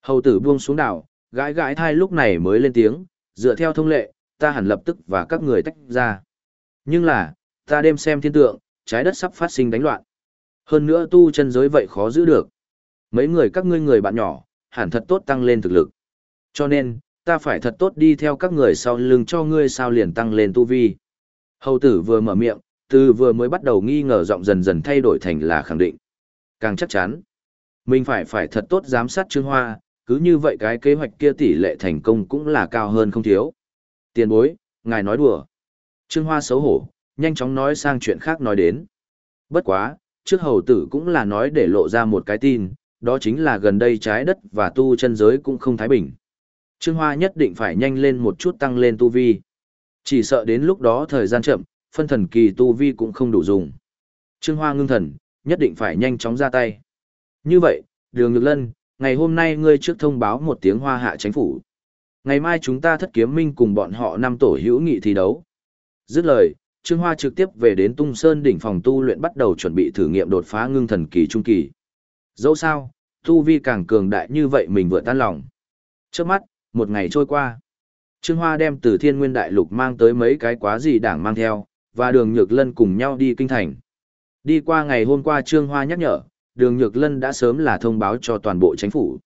Hầu tử buông xuống đảo, gãi gãi thai lúc này mới lên tiếng, dựa theo thông lệ, ta hẳn lập tức và các người tách ra. Nhưng là, ta đêm xem thiên tượng, trái đất sắp phát sinh đánh loạn. Hơn nữa tu chân giới vậy khó giữ được. Mấy người các ngươi người bạn nhỏ, hẳn thật tốt tăng lên thực lực. Cho nên, ta phải thật tốt đi theo các người sau lưng cho ngươi sao liền tăng lên tu vi. Hầu tử vừa mở miệng, từ vừa mới bắt đầu nghi ngờ giọng dần dần thay đổi thành là khẳng định. Càng chắc chắn, mình phải phải thật tốt giám sát Trương Hoa, cứ như vậy cái kế hoạch kia tỷ lệ thành công cũng là cao hơn không thiếu. Tiền bối, ngài nói đùa. Trương Hoa xấu hổ, nhanh chóng nói sang chuyện khác nói đến. Bất quá, trước hầu tử cũng là nói để lộ ra một cái tin, đó chính là gần đây trái đất và tu chân giới cũng không thái bình. Trương Hoa nhất định phải nhanh lên một chút tăng lên tu vi. Chỉ sợ đến lúc đó thời gian chậm, phân thần kỳ tu vi cũng không đủ dùng. Trương Hoa ngưng thần, nhất định phải nhanh chóng ra tay. Như vậy, Đường Nhược Lân, ngày hôm nay ngươi trước thông báo một tiếng hoa hạ chính phủ. Ngày mai chúng ta thất kiếm minh cùng bọn họ năm tổ hữu nghị thi đấu. Dứt lời, Trương Hoa trực tiếp về đến Tung Sơn đỉnh phòng tu luyện bắt đầu chuẩn bị thử nghiệm đột phá ngưng thần kỳ trung kỳ. Dẫu sao, tu vi càng cường đại như vậy mình vừa tan lòng. Trước mắt, một ngày trôi qua. Trương Hoa đem từ thiên nguyên đại lục mang tới mấy cái quá gì đảng mang theo, và đường nhược lân cùng nhau đi kinh thành. Đi qua ngày hôm qua Trương Hoa nhắc nhở, đường nhược lân đã sớm là thông báo cho toàn bộ chính phủ.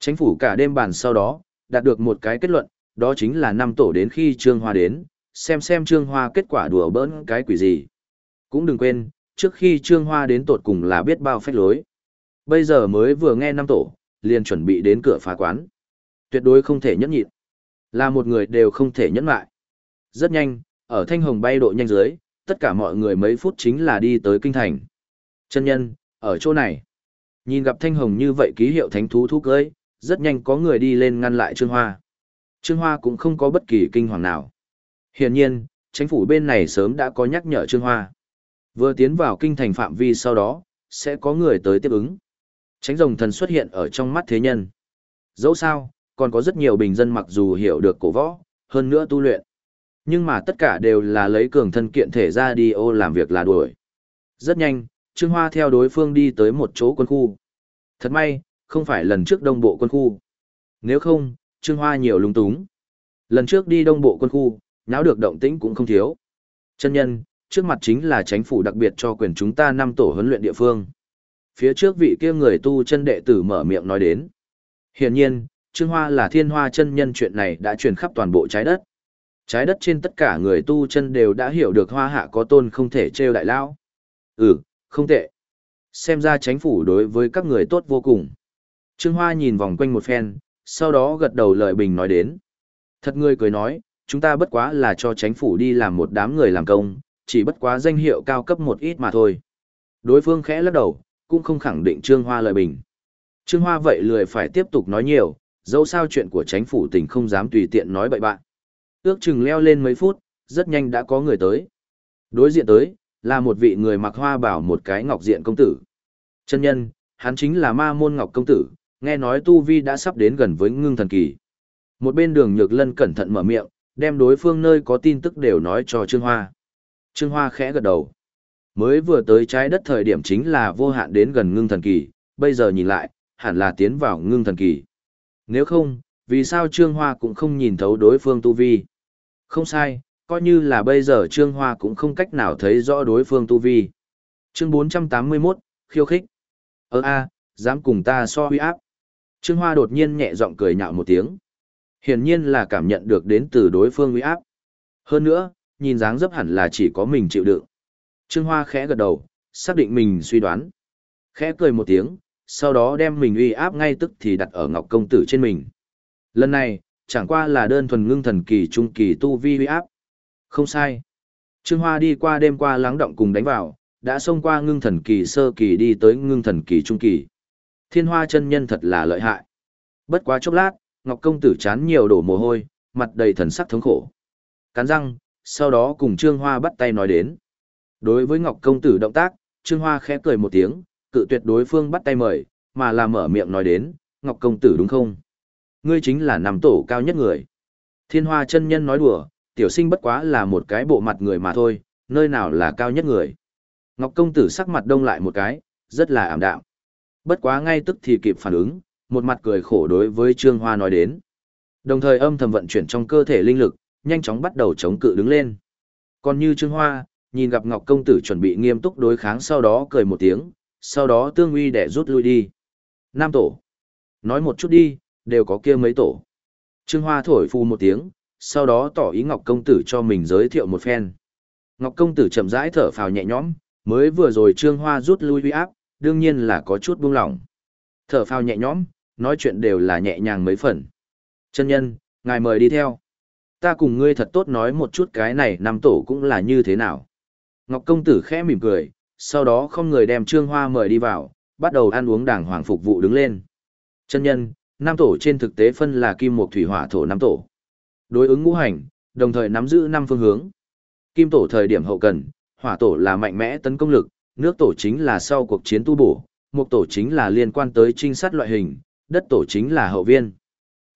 Chính phủ cả đêm bàn sau đó, đạt được một cái kết luận, đó chính là năm tổ đến khi Trương Hoa đến, xem xem Trương Hoa kết quả đùa bỡn cái quỷ gì. Cũng đừng quên, trước khi Trương Hoa đến tột cùng là biết bao phách lối. Bây giờ mới vừa nghe năm tổ, liền chuẩn bị đến cửa phá quán. Tuyệt đối không thể nhẫn nhịn. Là một người đều không thể nhẫn lại. Rất nhanh, ở thanh hồng bay độ nhanh dưới, tất cả mọi người mấy phút chính là đi tới kinh thành. Chân nhân, ở chỗ này. Nhìn gặp thanh hồng như vậy ký hiệu thánh thú thú cưới, rất nhanh có người đi lên ngăn lại Trương Hoa. Trương Hoa cũng không có bất kỳ kinh hoàng nào. Hiển nhiên, chính phủ bên này sớm đã có nhắc nhở Trương Hoa. Vừa tiến vào kinh thành phạm vi sau đó, sẽ có người tới tiếp ứng. Tránh rồng thần xuất hiện ở trong mắt thế nhân. Dẫu sao, còn có rất nhiều bình dân mặc dù hiểu được cổ võ, hơn nữa tu luyện. Nhưng mà tất cả đều là lấy cường thân kiện thể ra đi ô làm việc là đuổi. Rất nhanh, Trương Hoa theo đối phương đi tới một chỗ quân khu. Thật may, không phải lần trước đông bộ quân khu. Nếu không, Trương Hoa nhiều lung túng. Lần trước đi đông bộ quân khu, nháo được động tĩnh cũng không thiếu. Chân nhân, trước mặt chính là chính phủ đặc biệt cho quyền chúng ta năm tổ huấn luyện địa phương. Phía trước vị kia người tu chân đệ tử mở miệng nói đến. Hiển nhiên, Trương Hoa là thiên hoa chân nhân chuyện này đã truyền khắp toàn bộ trái đất. Trái đất trên tất cả người tu chân đều đã hiểu được hoa hạ có tôn không thể trêu đại lao. Ừ, không tệ. Xem ra chính phủ đối với các người tốt vô cùng. Trương Hoa nhìn vòng quanh một phen, sau đó gật đầu lợi bình nói đến. Thật người cười nói, chúng ta bất quá là cho chính phủ đi làm một đám người làm công, chỉ bất quá danh hiệu cao cấp một ít mà thôi. Đối phương khẽ lắc đầu, cũng không khẳng định Trương Hoa lợi bình. Trương Hoa vậy lười phải tiếp tục nói nhiều, dẫu sao chuyện của chính phủ tỉnh không dám tùy tiện nói bậy bạn. Ước chừng leo lên mấy phút, rất nhanh đã có người tới. Đối diện tới, là một vị người mặc hoa bảo một cái ngọc diện công tử. Chân nhân, hắn chính là ma môn ngọc công tử, nghe nói Tu Vi đã sắp đến gần với ngưng thần kỳ. Một bên đường nhược lân cẩn thận mở miệng, đem đối phương nơi có tin tức đều nói cho Trương Hoa. Trương Hoa khẽ gật đầu. Mới vừa tới trái đất thời điểm chính là vô hạn đến gần ngưng thần kỳ, bây giờ nhìn lại, hẳn là tiến vào ngưng thần kỳ. Nếu không, vì sao Trương Hoa cũng không nhìn thấu đối phương tu vi? Không sai, coi như là bây giờ Trương Hoa cũng không cách nào thấy rõ đối phương tu vi. Chương 481, khiêu khích. Ơ a, dám cùng ta so huy áp. Trương Hoa đột nhiên nhẹ giọng cười nhạo một tiếng. Hiển nhiên là cảm nhận được đến từ đối phương huy áp. Hơn nữa, nhìn dáng dấp hẳn là chỉ có mình chịu đựng. Trương Hoa khẽ gật đầu, xác định mình suy đoán. Khẽ cười một tiếng, sau đó đem mình uy áp ngay tức thì đặt ở Ngọc Công Tử trên mình. Lần này, chẳng qua là đơn thuần ngưng thần kỳ trung kỳ tu vi uy áp. Không sai. Trương Hoa đi qua đêm qua lắng động cùng đánh vào, đã xông qua ngưng thần kỳ sơ kỳ đi tới ngưng thần kỳ trung kỳ. Thiên Hoa chân nhân thật là lợi hại. Bất quá chốc lát, Ngọc Công Tử chán nhiều đổ mồ hôi, mặt đầy thần sắc thống khổ. Cắn răng, sau đó cùng Trương Hoa bắt tay nói đến. Đối với Ngọc Công Tử động tác, Trương Hoa khẽ cười một tiếng, cự tuyệt đối phương bắt tay mời, mà là mở miệng nói đến, Ngọc Công Tử đúng không? Ngươi chính là nằm tổ cao nhất người. Thiên Hoa chân nhân nói đùa, tiểu sinh bất quá là một cái bộ mặt người mà thôi, nơi nào là cao nhất người. Ngọc Công Tử sắc mặt đông lại một cái, rất là ảm đạm. Bất quá ngay tức thì kịp phản ứng, một mặt cười khổ đối với Trương Hoa nói đến. Đồng thời âm thầm vận chuyển trong cơ thể linh lực, nhanh chóng bắt đầu chống cự đứng lên. Còn như Trương Hoa, nhìn gặp Ngọc Công Tử chuẩn bị nghiêm túc đối kháng sau đó cười một tiếng, sau đó tương uy để rút lui đi. Nam tổ. Nói một chút đi, đều có kia mấy tổ. Trương Hoa thổi phu một tiếng, sau đó tỏ ý Ngọc Công Tử cho mình giới thiệu một phen. Ngọc Công Tử chậm rãi thở phào nhẹ nhõm, mới vừa rồi Trương Hoa rút lui uy áp, đương nhiên là có chút buông lỏng. Thở phào nhẹ nhõm, nói chuyện đều là nhẹ nhàng mấy phần. Chân nhân, ngài mời đi theo. Ta cùng ngươi thật tốt nói một chút cái này năm tổ cũng là như thế nào. Ngọc Công Tử khẽ mỉm cười, sau đó không người đem Trương Hoa mời đi vào, bắt đầu ăn uống đàng hoàng phục vụ đứng lên. Chân nhân, năm tổ trên thực tế phân là kim mộc thủy hỏa thổ năm tổ. Đối ứng ngũ hành, đồng thời nắm giữ năm phương hướng. Kim tổ thời điểm hậu cần, hỏa tổ là mạnh mẽ tấn công lực, nước tổ chính là sau cuộc chiến tu bổ, mộc tổ chính là liên quan tới trinh sát loại hình, đất tổ chính là hậu viên.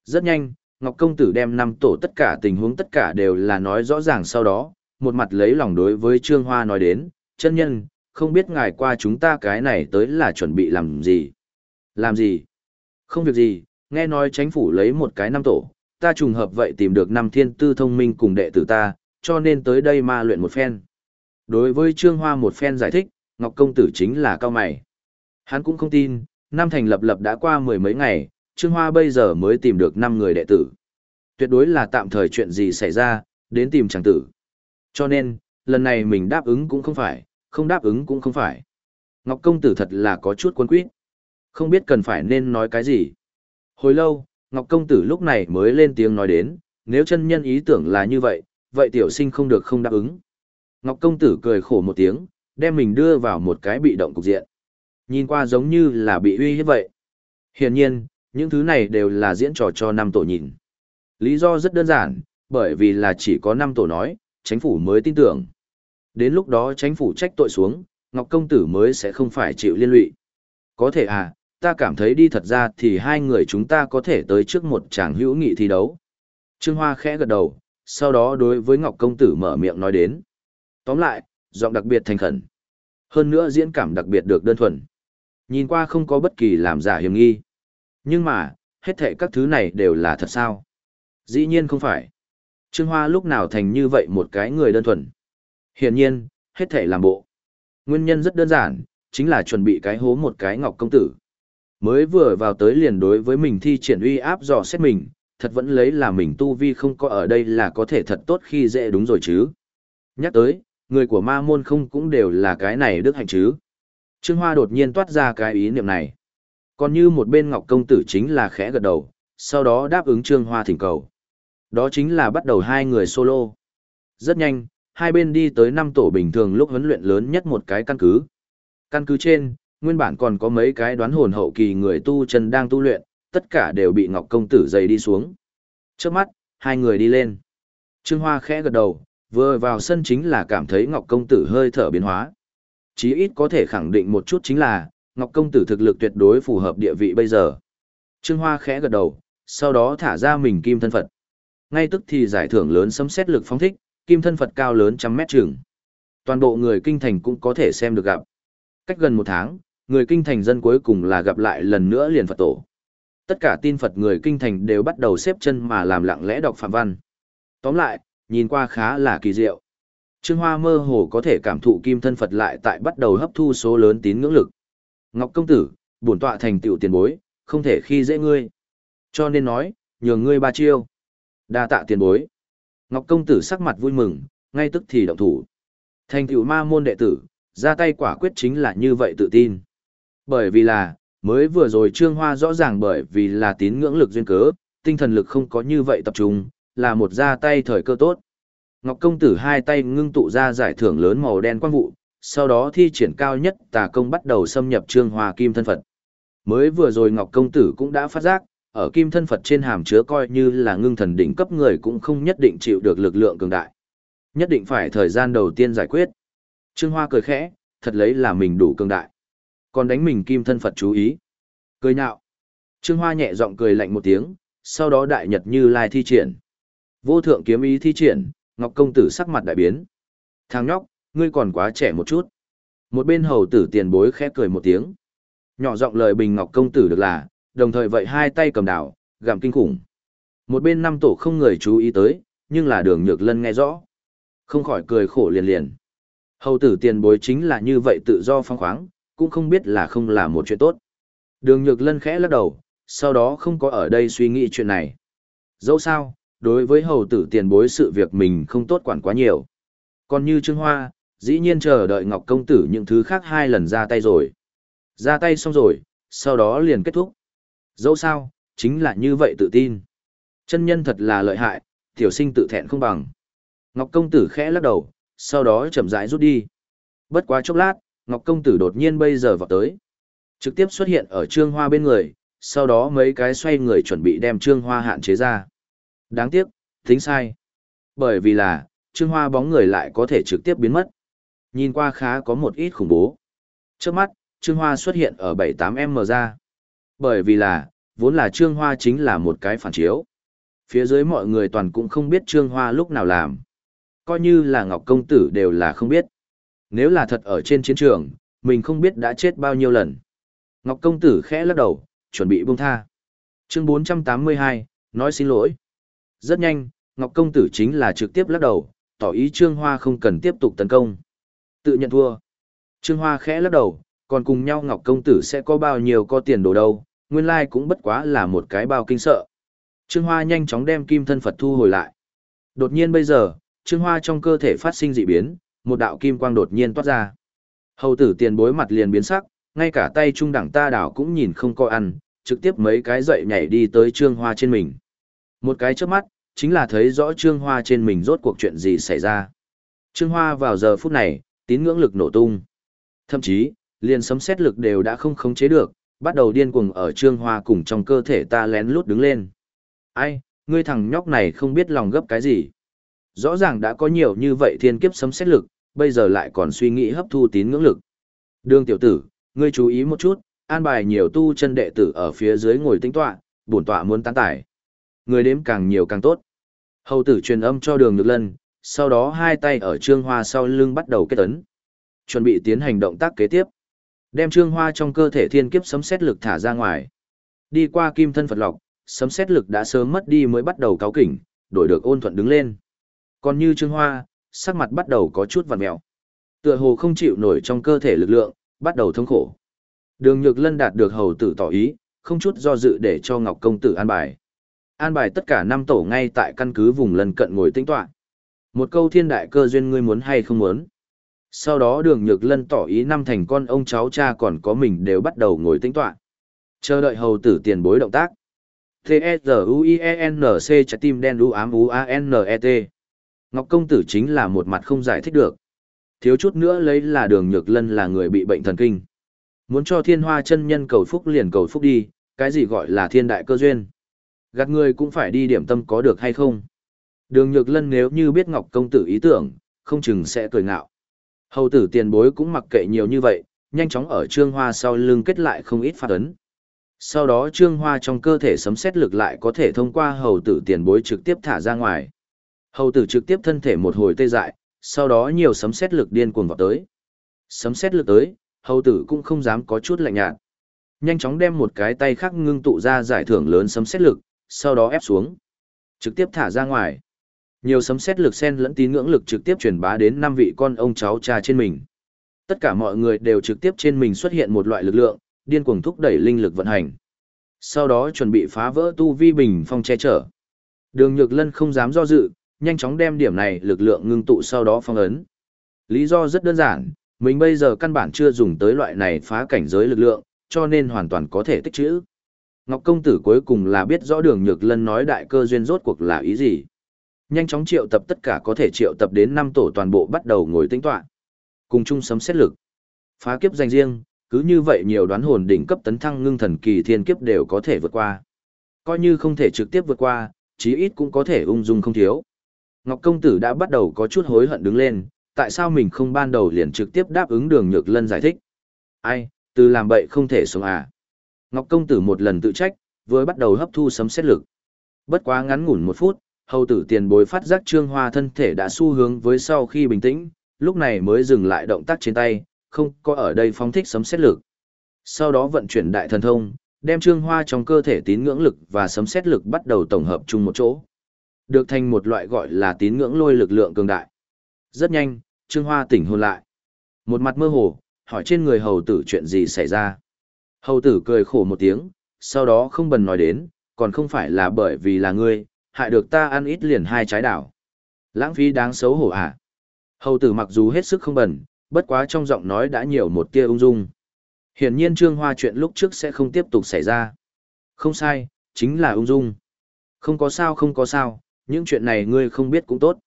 Rất nhanh, Ngọc Công Tử đem năm tổ tất cả tình huống tất cả đều là nói rõ ràng sau đó, một mặt lấy lòng đối với Trương Hoa nói đến, chân nhân, không biết ngài qua chúng ta cái này tới là chuẩn bị làm gì? Làm gì? Không việc gì, nghe nói chính phủ lấy một cái năm tổ, ta trùng hợp vậy tìm được năm thiên tư thông minh cùng đệ tử ta, cho nên tới đây ma luyện một phen. Đối với Trương Hoa một phen giải thích, Ngọc Công Tử chính là cao mày. Hắn cũng không tin, năm thành lập lập đã qua mười mấy ngày, Trương Hoa bây giờ mới tìm được năm người đệ tử. Tuyệt đối là tạm thời chuyện gì xảy ra, đến tìm chàng tử. Cho nên, lần này mình đáp ứng cũng không phải, không đáp ứng cũng không phải. Ngọc Công Tử thật là có chút cuốn quýt. Không biết cần phải nên nói cái gì. Hồi lâu, Ngọc Công Tử lúc này mới lên tiếng nói đến, nếu chân nhân ý tưởng là như vậy, vậy tiểu sinh không được không đáp ứng. Ngọc Công Tử cười khổ một tiếng, đem mình đưa vào một cái bị động cục diện. Nhìn qua giống như là bị uy hiếp vậy. Hiển nhiên, những thứ này đều là diễn trò cho năm tổ nhìn. Lý do rất đơn giản, bởi vì là chỉ có năm tổ nói, chính phủ mới tin tưởng. Đến lúc đó chính phủ trách tội xuống, Ngọc Công Tử mới sẽ không phải chịu liên lụy. Có thể à, ta cảm thấy đi thật ra thì hai người chúng ta có thể tới trước một tràng hữu nghị thi đấu. Trương Hoa khẽ gật đầu, sau đó đối với Ngọc Công Tử mở miệng nói đến. Tóm lại, giọng đặc biệt thành khẩn. Hơn nữa diễn cảm đặc biệt được đơn thuần. Nhìn qua không có bất kỳ làm giả hiểm nghi. Nhưng mà, hết thệ các thứ này đều là thật sao? Dĩ nhiên không phải. Trương Hoa lúc nào thành như vậy một cái người đơn thuần. Hiển nhiên, hết thể làm bộ. Nguyên nhân rất đơn giản, chính là chuẩn bị cái hố một cái ngọc công tử. Mới vừa vào tới liền đối với mình thi triển uy áp dò xét mình, thật vẫn lấy là mình tu vi không có ở đây là có thể thật tốt khi dễ đúng rồi chứ. Nhắc tới, người của ma môn không cũng đều là cái này đức hạnh chứ. Trương Hoa đột nhiên toát ra cái ý niệm này. Còn như một bên Ngọc Công Tử chính là khẽ gật đầu, sau đó đáp ứng Trương Hoa thỉnh cầu. Đó chính là bắt đầu hai người solo. Rất nhanh, hai bên đi tới năm tổ bình thường lúc huấn luyện lớn nhất một cái căn cứ. Căn cứ trên, nguyên bản còn có mấy cái đoán hồn hậu kỳ người tu chân đang tu luyện, tất cả đều bị Ngọc Công Tử dày đi xuống. Trước mắt, hai người đi lên. Trương Hoa khẽ gật đầu, vừa vào sân chính là cảm thấy Ngọc Công Tử hơi thở biến hóa. Chí ít có thể khẳng định một chút chính là, Ngọc Công Tử thực lực tuyệt đối phù hợp địa vị bây giờ. Trương Hoa khẽ gật đầu, sau đó thả ra mình kim thân Phật. Ngay tức thì giải thưởng lớn sấm xét lực phóng thích, kim thân Phật cao lớn trăm mét trường. Toàn bộ người kinh thành cũng có thể xem được gặp. Cách gần một tháng, người kinh thành dân cuối cùng là gặp lại lần nữa liền Phật tổ. Tất cả tin Phật người kinh thành đều bắt đầu xếp chân mà làm lặng lẽ đọc phạm văn. Tóm lại, nhìn qua khá là kỳ diệu. Trương Hoa mơ hồ có thể cảm thụ kim thân Phật lại tại bắt đầu hấp thu số lớn tín ngưỡng lực. Ngọc công tử, bổn tọa thành tựu tiền bối, không thể khi dễ ngươi. Cho nên nói, nhường ngươi ba chiêu. Đa tạ tiền bối. Ngọc công tử sắc mặt vui mừng, ngay tức thì động thủ. Thành tựu ma môn đệ tử, ra tay quả quyết chính là như vậy tự tin. Bởi vì là, mới vừa rồi Trương Hoa rõ ràng bởi vì là tín ngưỡng lực duyên cớ, tinh thần lực không có như vậy tập trung, là một ra tay thời cơ tốt. Ngọc công tử hai tay ngưng tụ ra giải thưởng lớn màu đen quang vụ, sau đó thi triển cao nhất tà công bắt đầu xâm nhập Trương Hoa kim thân Phật. Mới vừa rồi Ngọc công tử cũng đã phát giác, ở kim thân Phật trên hàm chứa coi như là ngưng thần đỉnh cấp người cũng không nhất định chịu được lực lượng cường đại. Nhất định phải thời gian đầu tiên giải quyết. Trương Hoa cười khẽ, thật lấy là mình đủ cường đại. Còn đánh mình kim thân Phật chú ý. Cười nhạo. Trương Hoa nhẹ giọng cười lạnh một tiếng, sau đó đại nhật như lai thi triển. Vô thượng kiếm ý thi triển, Ngọc công tử sắc mặt đại biến. Thằng nhóc, ngươi còn quá trẻ một chút. Một bên hầu tử tiền bối khẽ cười một tiếng. Nhỏ giọng lời bình Ngọc công tử được là, đồng thời vậy hai tay cầm đảo, gặm kinh khủng. Một bên năm tổ không người chú ý tới, nhưng là đường nhược lân nghe rõ. Không khỏi cười khổ liền liền. Hầu tử tiền bối chính là như vậy tự do phong khoáng, cũng không biết là không là một chuyện tốt. Đường nhược lân khẽ lắc đầu, sau đó không có ở đây suy nghĩ chuyện này. Dẫu sao, đối với hầu tử tiền bối sự việc mình không tốt quản quá nhiều. Còn như Trương Hoa, dĩ nhiên chờ đợi Ngọc Công Tử những thứ khác hai lần ra tay rồi. Ra tay xong rồi, sau đó liền kết thúc. Dẫu sao, chính là như vậy tự tin. Chân nhân thật là lợi hại, tiểu sinh tự thẹn không bằng. Ngọc Công Tử khẽ lắc đầu, sau đó chậm rãi rút đi. Bất quá chốc lát, Ngọc Công Tử đột nhiên bây giờ vào tới. Trực tiếp xuất hiện ở Trương Hoa bên người, sau đó mấy cái xoay người chuẩn bị đem Trương Hoa hạn chế ra. Đáng tiếc, tính sai. Bởi vì là, Trương Hoa bóng người lại có thể trực tiếp biến mất. Nhìn qua khá có một ít khủng bố. Trước mắt, Trương Hoa xuất hiện ở 78M ra. Bởi vì là, vốn là Trương Hoa chính là một cái phản chiếu. Phía dưới mọi người toàn cũng không biết Trương Hoa lúc nào làm. Coi như là Ngọc Công Tử đều là không biết. Nếu là thật ở trên chiến trường, mình không biết đã chết bao nhiêu lần. Ngọc Công Tử khẽ lắc đầu, chuẩn bị buông tha. Chương 482, nói xin lỗi. Rất nhanh, Ngọc Công Tử chính là trực tiếp lắc đầu, tỏ ý Trương Hoa không cần tiếp tục tấn công. Tự nhận thua. Trương Hoa khẽ lắc đầu, còn cùng nhau Ngọc Công Tử sẽ có bao nhiêu có tiền đồ đâu, nguyên lai cũng bất quá là một cái bao kinh sợ. Trương Hoa nhanh chóng đem kim thân Phật thu hồi lại. Đột nhiên bây giờ, Trương Hoa trong cơ thể phát sinh dị biến, một đạo kim quang đột nhiên toát ra. Hầu tử tiền bối mặt liền biến sắc, ngay cả tay trung đẳng ta đảo cũng nhìn không coi ăn, trực tiếp mấy cái dậy nhảy đi tới Trương Hoa trên mình. Một cái trước mắt, chính là thấy rõ Trương Hoa trên mình rốt cuộc chuyện gì xảy ra. Trương Hoa vào giờ phút này, tín ngưỡng lực nổ tung. Thậm chí, liền sấm xét lực đều đã không khống chế được, bắt đầu điên cuồng ở Trương Hoa cùng trong cơ thể ta lén lút đứng lên. Ai, ngươi thằng nhóc này không biết lòng gấp cái gì. Rõ ràng đã có nhiều như vậy thiên kiếp sấm xét lực, bây giờ lại còn suy nghĩ hấp thu tín ngưỡng lực. Đường tiểu tử, ngươi chú ý một chút, an bài nhiều tu chân đệ tử ở phía dưới ngồi tính tọa, bổn tọa muốn tán tải. Người đếm càng nhiều càng tốt. Hầu tử truyền âm cho đường nhược lân, sau đó hai tay ở trương hoa sau lưng bắt đầu kết ấn. Chuẩn bị tiến hành động tác kế tiếp. Đem trương hoa trong cơ thể thiên kiếp sấm xét lực thả ra ngoài. Đi qua kim thân Phật lọc, sấm xét lực đã sớm mất đi mới bắt đầu cáo kỉnh, đổi được ôn thuận đứng lên. Còn như trương hoa, sắc mặt bắt đầu có chút vằn mèo. Tựa hồ không chịu nổi trong cơ thể lực lượng, bắt đầu thống khổ. Đường Nhược Lân đạt được hầu tử tỏ ý, không chút do dự để cho Ngọc công tử an bài. An bài tất cả năm tổ ngay tại căn cứ vùng lân cận ngồi tĩnh tọa. Một câu thiên đại cơ duyên ngươi muốn hay không muốn. Sau đó Đường Nhược Lân tỏ ý năm thành con ông cháu cha còn có mình đều bắt đầu ngồi tĩnh toán Chờ đợi hầu tử tiền bối động tác. T-E-Z-U-I-E-N-C trái tim đen u ám U-A-N-E-T. Ngọc công tử chính là một mặt không giải thích được. Thiếu chút nữa lấy là đường nhược lân là người bị bệnh thần kinh. Muốn cho thiên hoa chân nhân cầu phúc liền cầu phúc đi, cái gì gọi là thiên đại cơ duyên. Gạt người cũng phải đi điểm tâm có được hay không. Đường nhược lân nếu như biết ngọc công tử ý tưởng, không chừng sẽ cười ngạo. Hầu tử tiền bối cũng mặc kệ nhiều như vậy, nhanh chóng ở trương hoa sau lưng kết lại không ít phát ấn. Sau đó trương hoa trong cơ thể sấm xét lực lại có thể thông qua hầu tử tiền bối trực tiếp thả ra ngoài. Hầu tử trực tiếp thân thể một hồi tê dại, sau đó nhiều sấm xét lực điên cuồng vào tới. Sấm xét lực tới, hầu tử cũng không dám có chút lạnh nhạt. Nhanh chóng đem một cái tay khác ngưng tụ ra giải thưởng lớn sấm xét lực, sau đó ép xuống. Trực tiếp thả ra ngoài. Nhiều sấm xét lực sen lẫn tín ngưỡng lực trực tiếp truyền bá đến năm vị con ông cháu cha trên mình. Tất cả mọi người đều trực tiếp trên mình xuất hiện một loại lực lượng, điên cuồng thúc đẩy linh lực vận hành. Sau đó chuẩn bị phá vỡ tu vi bình phong che chở. Đường Nhược Lân không dám do dự, nhanh chóng đem điểm này lực lượng ngưng tụ sau đó phong ấn. Lý do rất đơn giản, mình bây giờ căn bản chưa dùng tới loại này phá cảnh giới lực lượng, cho nên hoàn toàn có thể tích trữ. Ngọc công tử cuối cùng là biết rõ đường nhược lân nói đại cơ duyên rốt cuộc là ý gì. Nhanh chóng triệu tập tất cả có thể triệu tập đến năm tổ toàn bộ bắt đầu ngồi tính toán. Cùng chung sấm xét lực. Phá kiếp danh riêng, cứ như vậy nhiều đoán hồn đỉnh cấp tấn thăng ngưng thần kỳ thiên kiếp đều có thể vượt qua. Coi như không thể trực tiếp vượt qua, chí ít cũng có thể ung dung không thiếu. Ngọc công tử đã bắt đầu có chút hối hận đứng lên, tại sao mình không ban đầu liền trực tiếp đáp ứng đường nhược lân giải thích. Ai, từ làm bậy không thể sống à. Ngọc công tử một lần tự trách, vừa bắt đầu hấp thu sấm xét lực. Bất quá ngắn ngủn một phút, hầu tử tiền bối phát giác trương hoa thân thể đã xu hướng với sau khi bình tĩnh, lúc này mới dừng lại động tác trên tay, không có ở đây phóng thích sấm xét lực. Sau đó vận chuyển đại thần thông, đem trương hoa trong cơ thể tín ngưỡng lực và sấm xét lực bắt đầu tổng hợp chung một chỗ. Được thành một loại gọi là tín ngưỡng lôi lực lượng cường đại. Rất nhanh, trương hoa tỉnh hồn lại. Một mặt mơ hồ, hỏi trên người hầu tử chuyện gì xảy ra. Hầu tử cười khổ một tiếng, sau đó không bần nói đến, còn không phải là bởi vì là ngươi, hại được ta ăn ít liền hai trái đảo. Lãng phí đáng xấu hổ à. Hầu tử mặc dù hết sức không bẩn, bất quá trong giọng nói đã nhiều một tia ung dung. Hiển nhiên Trương Hoa chuyện lúc trước sẽ không tiếp tục xảy ra. Không sai, chính là ung dung. Không có sao không có sao, những chuyện này ngươi không biết cũng tốt.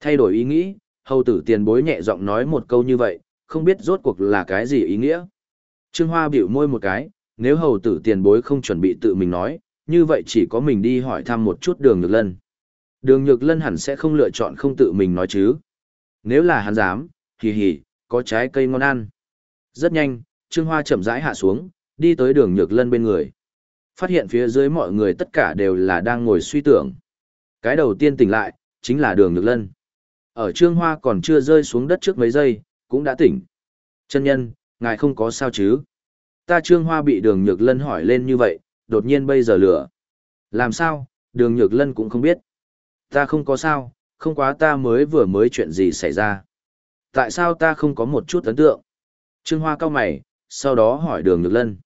Thay đổi ý nghĩ, hầu tử tiền bối nhẹ giọng nói một câu như vậy, không biết rốt cuộc là cái gì ý nghĩa. Trương Hoa biểu môi một cái, nếu hầu tử tiền bối không chuẩn bị tự mình nói, như vậy chỉ có mình đi hỏi thăm một chút đường nhược lân. Đường nhược lân hẳn sẽ không lựa chọn không tự mình nói chứ. Nếu là hắn dám, hì hì, có trái cây ngon ăn. Rất nhanh, Trương Hoa chậm rãi hạ xuống, đi tới đường nhược lân bên người. Phát hiện phía dưới mọi người tất cả đều là đang ngồi suy tưởng. Cái đầu tiên tỉnh lại, chính là đường nhược lân. Ở Trương Hoa còn chưa rơi xuống đất trước mấy giây, cũng đã tỉnh. Chân nhân, ngài không có sao chứ? Ta Trương Hoa bị đường nhược lân hỏi lên như vậy, đột nhiên bây giờ lửa. Làm sao, đường nhược lân cũng không biết. Ta không có sao, không quá ta mới vừa mới chuyện gì xảy ra. Tại sao ta không có một chút ấn tượng? Trương Hoa cao mày, sau đó hỏi đường nhược lân.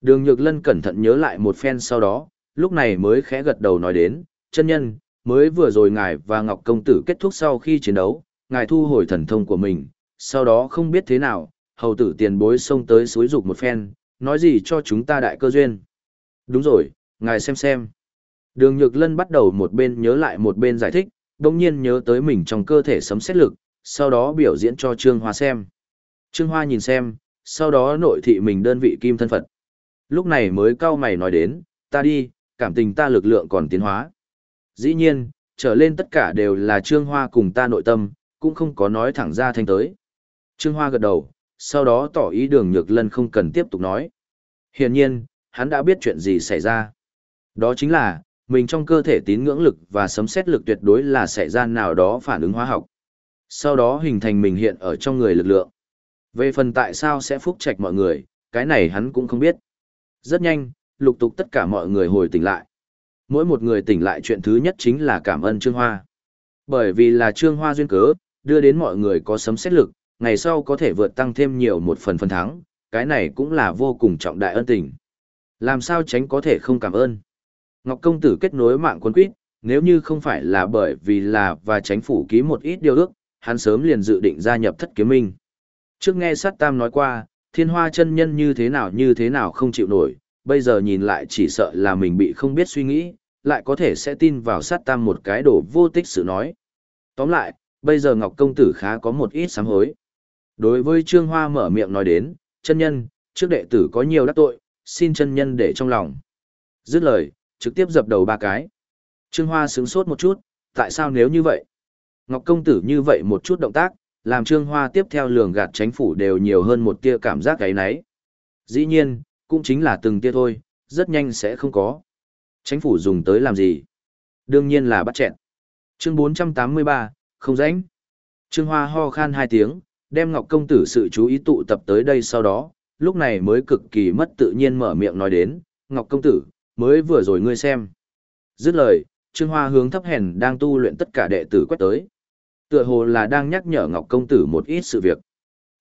Đường nhược lân cẩn thận nhớ lại một phen sau đó, lúc này mới khẽ gật đầu nói đến, chân nhân, mới vừa rồi ngài và Ngọc Công Tử kết thúc sau khi chiến đấu, ngài thu hồi thần thông của mình, sau đó không biết thế nào, hầu tử tiền bối xông tới suối dục một phen, nói gì cho chúng ta đại cơ duyên. Đúng rồi, ngài xem xem. Đường Nhược Lân bắt đầu một bên nhớ lại một bên giải thích, đồng nhiên nhớ tới mình trong cơ thể sấm xét lực, sau đó biểu diễn cho Trương Hoa xem. Trương Hoa nhìn xem, sau đó nội thị mình đơn vị kim thân Phật. Lúc này mới cao mày nói đến, ta đi, cảm tình ta lực lượng còn tiến hóa. Dĩ nhiên, trở lên tất cả đều là Trương Hoa cùng ta nội tâm, cũng không có nói thẳng ra thanh tới. Trương Hoa gật đầu, sau đó tỏ ý đường nhược lân không cần tiếp tục nói. Hiển nhiên, hắn đã biết chuyện gì xảy ra. Đó chính là, mình trong cơ thể tín ngưỡng lực và sấm xét lực tuyệt đối là xảy ra nào đó phản ứng hóa học. Sau đó hình thành mình hiện ở trong người lực lượng. Về phần tại sao sẽ phúc trạch mọi người, cái này hắn cũng không biết. Rất nhanh, lục tục tất cả mọi người hồi tỉnh lại. Mỗi một người tỉnh lại chuyện thứ nhất chính là cảm ơn Trương Hoa. Bởi vì là Trương Hoa duyên cớ, đưa đến mọi người có sấm xét lực, ngày sau có thể vượt tăng thêm nhiều một phần phần thắng, cái này cũng là vô cùng trọng đại ân tình. Làm sao tránh có thể không cảm ơn. Ngọc Công Tử kết nối mạng quân quýt, nếu như không phải là bởi vì là và tránh phủ ký một ít điều ước, hắn sớm liền dự định gia nhập thất kiếm minh. Trước nghe sát tam nói qua, thiên hoa chân nhân như thế nào như thế nào không chịu nổi, bây giờ nhìn lại chỉ sợ là mình bị không biết suy nghĩ, lại có thể sẽ tin vào sát tam một cái đồ vô tích sự nói. Tóm lại, bây giờ Ngọc Công Tử khá có một ít sám hối. Đối với Trương Hoa mở miệng nói đến, chân nhân, trước đệ tử có nhiều đắc tội, xin chân nhân để trong lòng. Dứt lời, trực tiếp dập đầu ba cái. Trương Hoa sướng sốt một chút, tại sao nếu như vậy? Ngọc Công Tử như vậy một chút động tác, làm Trương Hoa tiếp theo lường gạt tránh phủ đều nhiều hơn một tia cảm giác cái nấy. Dĩ nhiên, cũng chính là từng tia thôi, rất nhanh sẽ không có. Tránh phủ dùng tới làm gì? Đương nhiên là bắt chẹn. Chương 483, không rãnh. Trương Hoa ho khan hai tiếng, đem Ngọc Công Tử sự chú ý tụ tập tới đây sau đó, lúc này mới cực kỳ mất tự nhiên mở miệng nói đến, Ngọc Công Tử, mới vừa rồi ngươi xem. Dứt lời, Trương Hoa hướng thấp hèn đang tu luyện tất cả đệ tử quét tới. Tựa hồ là đang nhắc nhở Ngọc Công Tử một ít sự việc.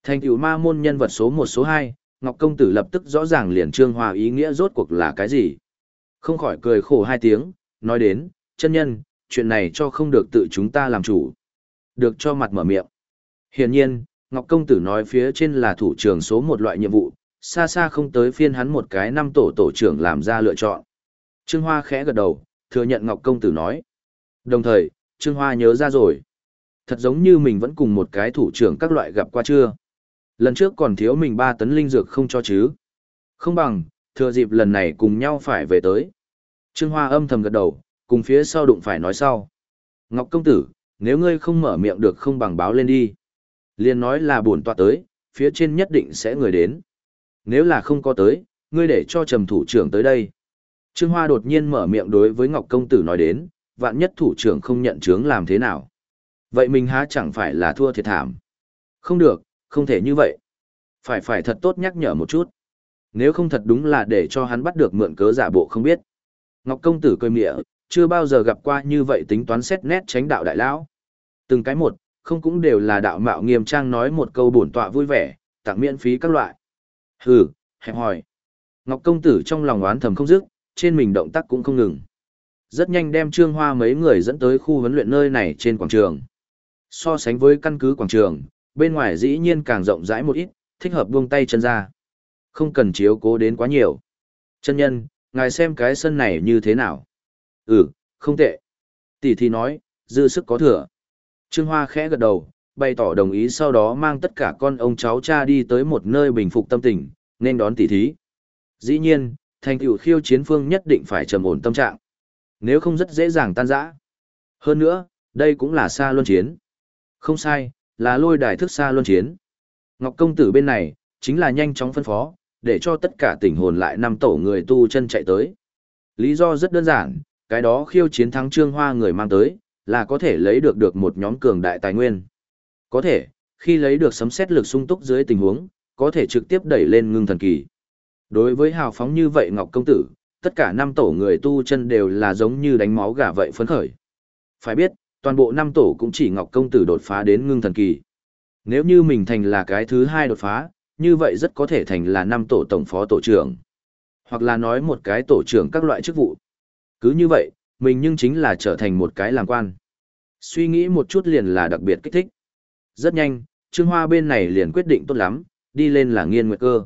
Thành tựu ma môn nhân vật số 1 số 2, Ngọc Công Tử lập tức rõ ràng liền Trương Hoa ý nghĩa rốt cuộc là cái gì. Không khỏi cười khổ hai tiếng, nói đến, chân nhân, chuyện này cho không được tự chúng ta làm chủ. Được cho mặt mở miệng. Hiển nhiên, Ngọc Công Tử nói phía trên là thủ trưởng số một loại nhiệm vụ, xa xa không tới phiên hắn một cái năm tổ tổ trưởng làm ra lựa chọn. Trương Hoa khẽ gật đầu, thừa nhận Ngọc Công Tử nói. Đồng thời, Trương Hoa nhớ ra rồi. Thật giống như mình vẫn cùng một cái thủ trưởng các loại gặp qua chưa. Lần trước còn thiếu mình 3 tấn linh dược không cho chứ. Không bằng, thừa dịp lần này cùng nhau phải về tới. Trương Hoa âm thầm gật đầu, cùng phía sau đụng phải nói sau. Ngọc Công Tử, nếu ngươi không mở miệng được không bằng báo lên đi. Liên nói là buồn tọa tới, phía trên nhất định sẽ người đến. Nếu là không có tới, ngươi để cho trầm thủ trưởng tới đây. Trương Hoa đột nhiên mở miệng đối với Ngọc Công Tử nói đến, vạn nhất thủ trưởng không nhận chướng làm thế nào. Vậy mình há chẳng phải là thua thiệt thảm. Không được, không thể như vậy. Phải phải thật tốt nhắc nhở một chút. Nếu không thật đúng là để cho hắn bắt được mượn cớ giả bộ không biết. Ngọc Công Tử cười mịa, chưa bao giờ gặp qua như vậy tính toán xét nét tránh đạo đại lão. Từng cái một, không cũng đều là đạo mạo nghiêm trang nói một câu bổn tọa vui vẻ, tặng miễn phí các loại. Hừ, hẹp hỏi. Ngọc công tử trong lòng oán thầm không dứt, trên mình động tác cũng không ngừng. Rất nhanh đem Trương Hoa mấy người dẫn tới khu huấn luyện nơi này trên quảng trường. So sánh với căn cứ quảng trường, bên ngoài dĩ nhiên càng rộng rãi một ít, thích hợp buông tay chân ra. Không cần chiếu cố đến quá nhiều. Chân nhân, ngài xem cái sân này như thế nào? Ừ, không tệ. Tỷ thì nói, dư sức có thừa. Trương Hoa khẽ gật đầu, bày tỏ đồng ý sau đó mang tất cả con ông cháu cha đi tới một nơi bình phục tâm tình, nên đón tỷ thí. Dĩ nhiên, thành tựu khiêu chiến phương nhất định phải trầm ổn tâm trạng. Nếu không rất dễ dàng tan rã. Hơn nữa, đây cũng là xa luân chiến. Không sai, là lôi đài thức xa luân chiến. Ngọc công tử bên này, chính là nhanh chóng phân phó, để cho tất cả tỉnh hồn lại năm tổ người tu chân chạy tới. Lý do rất đơn giản, cái đó khiêu chiến thắng trương hoa người mang tới, là có thể lấy được được một nhóm cường đại tài nguyên. Có thể, khi lấy được sấm xét lực sung túc dưới tình huống, có thể trực tiếp đẩy lên ngưng thần kỳ. Đối với hào phóng như vậy Ngọc Công Tử, tất cả năm tổ người tu chân đều là giống như đánh máu gà vậy phấn khởi. Phải biết, toàn bộ năm tổ cũng chỉ Ngọc Công Tử đột phá đến ngưng thần kỳ. Nếu như mình thành là cái thứ hai đột phá, như vậy rất có thể thành là năm tổ tổng phó tổ trưởng. Hoặc là nói một cái tổ trưởng các loại chức vụ. Cứ như vậy, mình nhưng chính là trở thành một cái làm quan. Suy nghĩ một chút liền là đặc biệt kích thích. Rất nhanh, Trương Hoa bên này liền quyết định tốt lắm, đi lên là nghiên nguyệt cơ.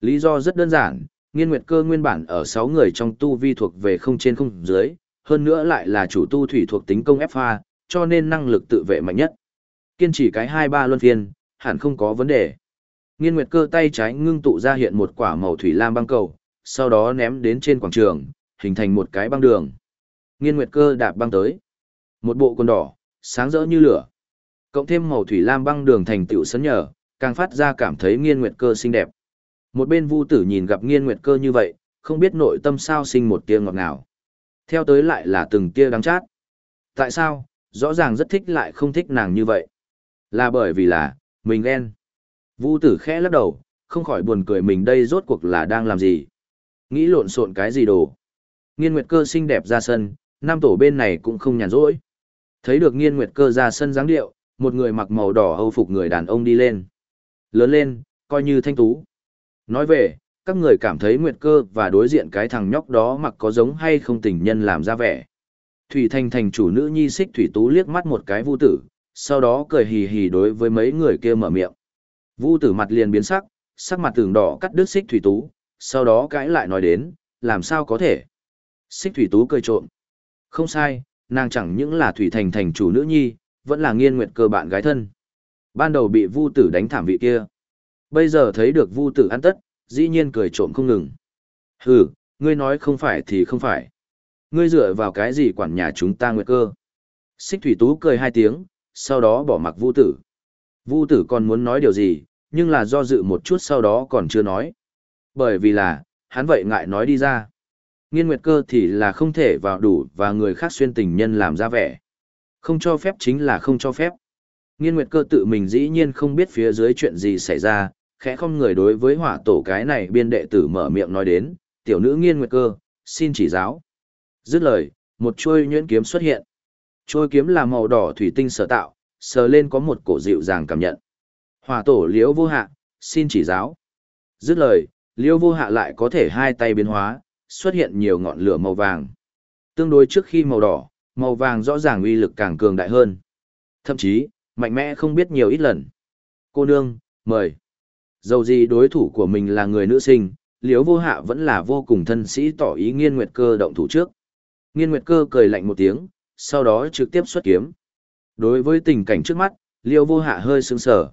Lý do rất đơn giản, nghiên nguyệt cơ nguyên bản ở 6 người trong tu vi thuộc về không trên không dưới, hơn nữa lại là chủ tu thủy thuộc tính công ép pha, cho nên năng lực tự vệ mạnh nhất. Kiên trì cái 2-3 luân phiên, hẳn không có vấn đề. Nghiên nguyệt cơ tay trái ngưng tụ ra hiện một quả màu thủy lam băng cầu, sau đó ném đến trên quảng trường, hình thành một cái băng đường. Nghiên nguyệt cơ đạp băng tới. Một bộ quần đỏ, sáng rỡ như lửa. Cộng thêm màu thủy lam băng đường thành tựu sấn nhở, càng phát ra cảm thấy nghiên nguyệt cơ xinh đẹp. Một bên vu tử nhìn gặp nghiên nguyệt cơ như vậy, không biết nội tâm sao sinh một tia ngọt ngào. Theo tới lại là từng tia đắng chát. Tại sao, rõ ràng rất thích lại không thích nàng như vậy. Là bởi vì là, mình ghen. Vu tử khẽ lắc đầu, không khỏi buồn cười mình đây rốt cuộc là đang làm gì. Nghĩ lộn xộn cái gì đồ. Nghiên nguyệt cơ xinh đẹp ra sân, nam tổ bên này cũng không nhàn rỗi. Thấy được nghiên nguyệt cơ ra sân dáng điệu, một người mặc màu đỏ hâu phục người đàn ông đi lên. Lớn lên, coi như thanh tú. Nói về, các người cảm thấy nguyệt cơ và đối diện cái thằng nhóc đó mặc có giống hay không tình nhân làm ra vẻ. Thủy Thanh thành chủ nữ nhi xích Thủy Tú liếc mắt một cái vu tử, sau đó cười hì hì đối với mấy người kia mở miệng. Vu tử mặt liền biến sắc, sắc mặt tường đỏ cắt đứt xích Thủy Tú, sau đó cãi lại nói đến, làm sao có thể. Xích Thủy Tú cười trộm. Không sai, nàng chẳng những là Thủy Thành thành chủ nữ nhi, vẫn là nghiên nguyệt cơ bạn gái thân. Ban đầu bị Vu tử đánh thảm vị kia. Bây giờ thấy được Vu tử ăn tất, dĩ nhiên cười trộm không ngừng. Hừ, ngươi nói không phải thì không phải. Ngươi dựa vào cái gì quản nhà chúng ta nguyệt cơ? Xích Thủy Tú cười hai tiếng, sau đó bỏ mặc Vu tử. Vu tử còn muốn nói điều gì, nhưng là do dự một chút sau đó còn chưa nói. Bởi vì là, hắn vậy ngại nói đi ra. Nghiên nguyệt cơ thì là không thể vào đủ và người khác xuyên tình nhân làm ra vẻ. Không cho phép chính là không cho phép. Nghiên nguyệt cơ tự mình dĩ nhiên không biết phía dưới chuyện gì xảy ra, khẽ không người đối với hỏa tổ cái này biên đệ tử mở miệng nói đến, tiểu nữ nghiên nguyệt cơ, xin chỉ giáo. Dứt lời, một chuôi nhuyễn kiếm xuất hiện. Chuôi kiếm là màu đỏ thủy tinh sở tạo, sờ lên có một cổ dịu dàng cảm nhận. Hỏa tổ liễu vô hạ, xin chỉ giáo. Dứt lời, liễu vô hạ lại có thể hai tay biến hóa, xuất hiện nhiều ngọn lửa màu vàng. Tương đối trước khi màu đỏ, màu vàng rõ ràng uy lực càng cường đại hơn. Thậm chí, mạnh mẽ không biết nhiều ít lần. Cô nương, mời. Dầu gì đối thủ của mình là người nữ sinh, liếu vô hạ vẫn là vô cùng thân sĩ tỏ ý nghiên nguyệt cơ động thủ trước. Nghiên nguyệt cơ cười lạnh một tiếng, sau đó trực tiếp xuất kiếm. Đối với tình cảnh trước mắt, liêu vô hạ hơi sững sờ.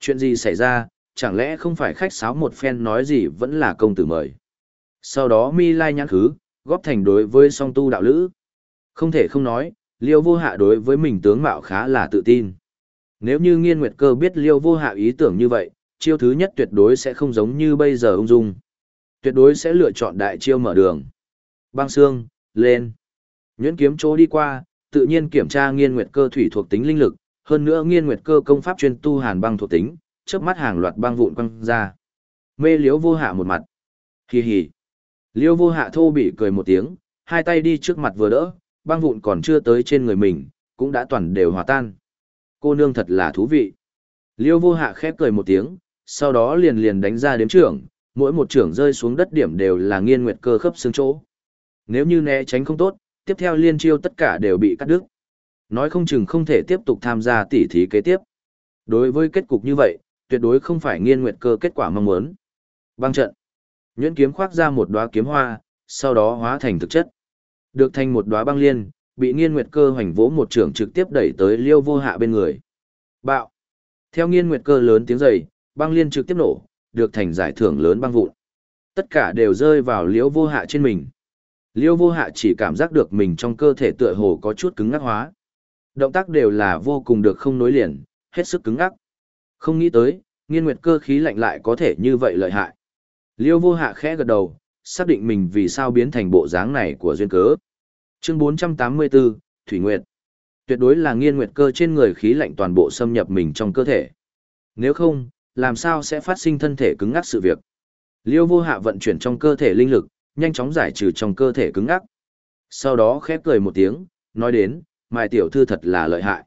Chuyện gì xảy ra, chẳng lẽ không phải khách sáo một phen nói gì vẫn là công tử mời. Sau đó mi lai nhãn khứ, góp thành đối với song tu đạo lữ. Không thể không nói, liêu vô hạ đối với mình tướng mạo khá là tự tin. Nếu như nghiên nguyệt cơ biết liêu vô hạ ý tưởng như vậy, chiêu thứ nhất tuyệt đối sẽ không giống như bây giờ ung dung. Tuyệt đối sẽ lựa chọn đại chiêu mở đường. Băng xương, lên. Nhuyễn kiếm chỗ đi qua, tự nhiên kiểm tra nghiên nguyệt cơ thủy thuộc tính linh lực, hơn nữa nghiên nguyệt cơ công pháp chuyên tu hàn băng thuộc tính, chớp mắt hàng loạt băng vụn quăng ra. Mê liếu vô hạ một mặt. Hì hì. Liêu vô hạ thô bị cười một tiếng, hai tay đi trước mặt vừa đỡ, băng vụn còn chưa tới trên người mình, cũng đã toàn đều hòa tan. Cô nương thật là thú vị. Liêu vô hạ khép cười một tiếng, sau đó liền liền đánh ra đếm trưởng, mỗi một trưởng rơi xuống đất điểm đều là nghiên nguyệt cơ khớp xương chỗ. Nếu như né tránh không tốt, tiếp theo liên chiêu tất cả đều bị cắt đứt. Nói không chừng không thể tiếp tục tham gia tỉ thí kế tiếp. Đối với kết cục như vậy, tuyệt đối không phải nghiên nguyệt cơ kết quả mong muốn. Băng trận. Nhuyễn kiếm khoác ra một đóa kiếm hoa, sau đó hóa thành thực chất. Được thành một đóa băng liên, bị nghiên nguyệt cơ hoành vỗ một trưởng trực tiếp đẩy tới liêu vô hạ bên người. Bạo. Theo nghiên nguyệt cơ lớn tiếng rầy, băng liên trực tiếp nổ, được thành giải thưởng lớn băng vụn. Tất cả đều rơi vào liêu vô hạ trên mình. Liêu vô hạ chỉ cảm giác được mình trong cơ thể tựa hồ có chút cứng ngắc hóa. Động tác đều là vô cùng được không nối liền, hết sức cứng ngắc. Không nghĩ tới, nghiên nguyệt cơ khí lạnh lại có thể như vậy lợi hại. Liêu vô hạ khẽ gật đầu, xác định mình vì sao biến thành bộ dáng này của duyên cớ. Chương 484, Thủy Nguyệt. Tuyệt đối là nghiên nguyệt cơ trên người khí lạnh toàn bộ xâm nhập mình trong cơ thể. Nếu không, làm sao sẽ phát sinh thân thể cứng ngắc sự việc. Liêu vô hạ vận chuyển trong cơ thể linh lực, nhanh chóng giải trừ trong cơ thể cứng ngắc. Sau đó khép cười một tiếng, nói đến, Mai tiểu thư thật là lợi hại.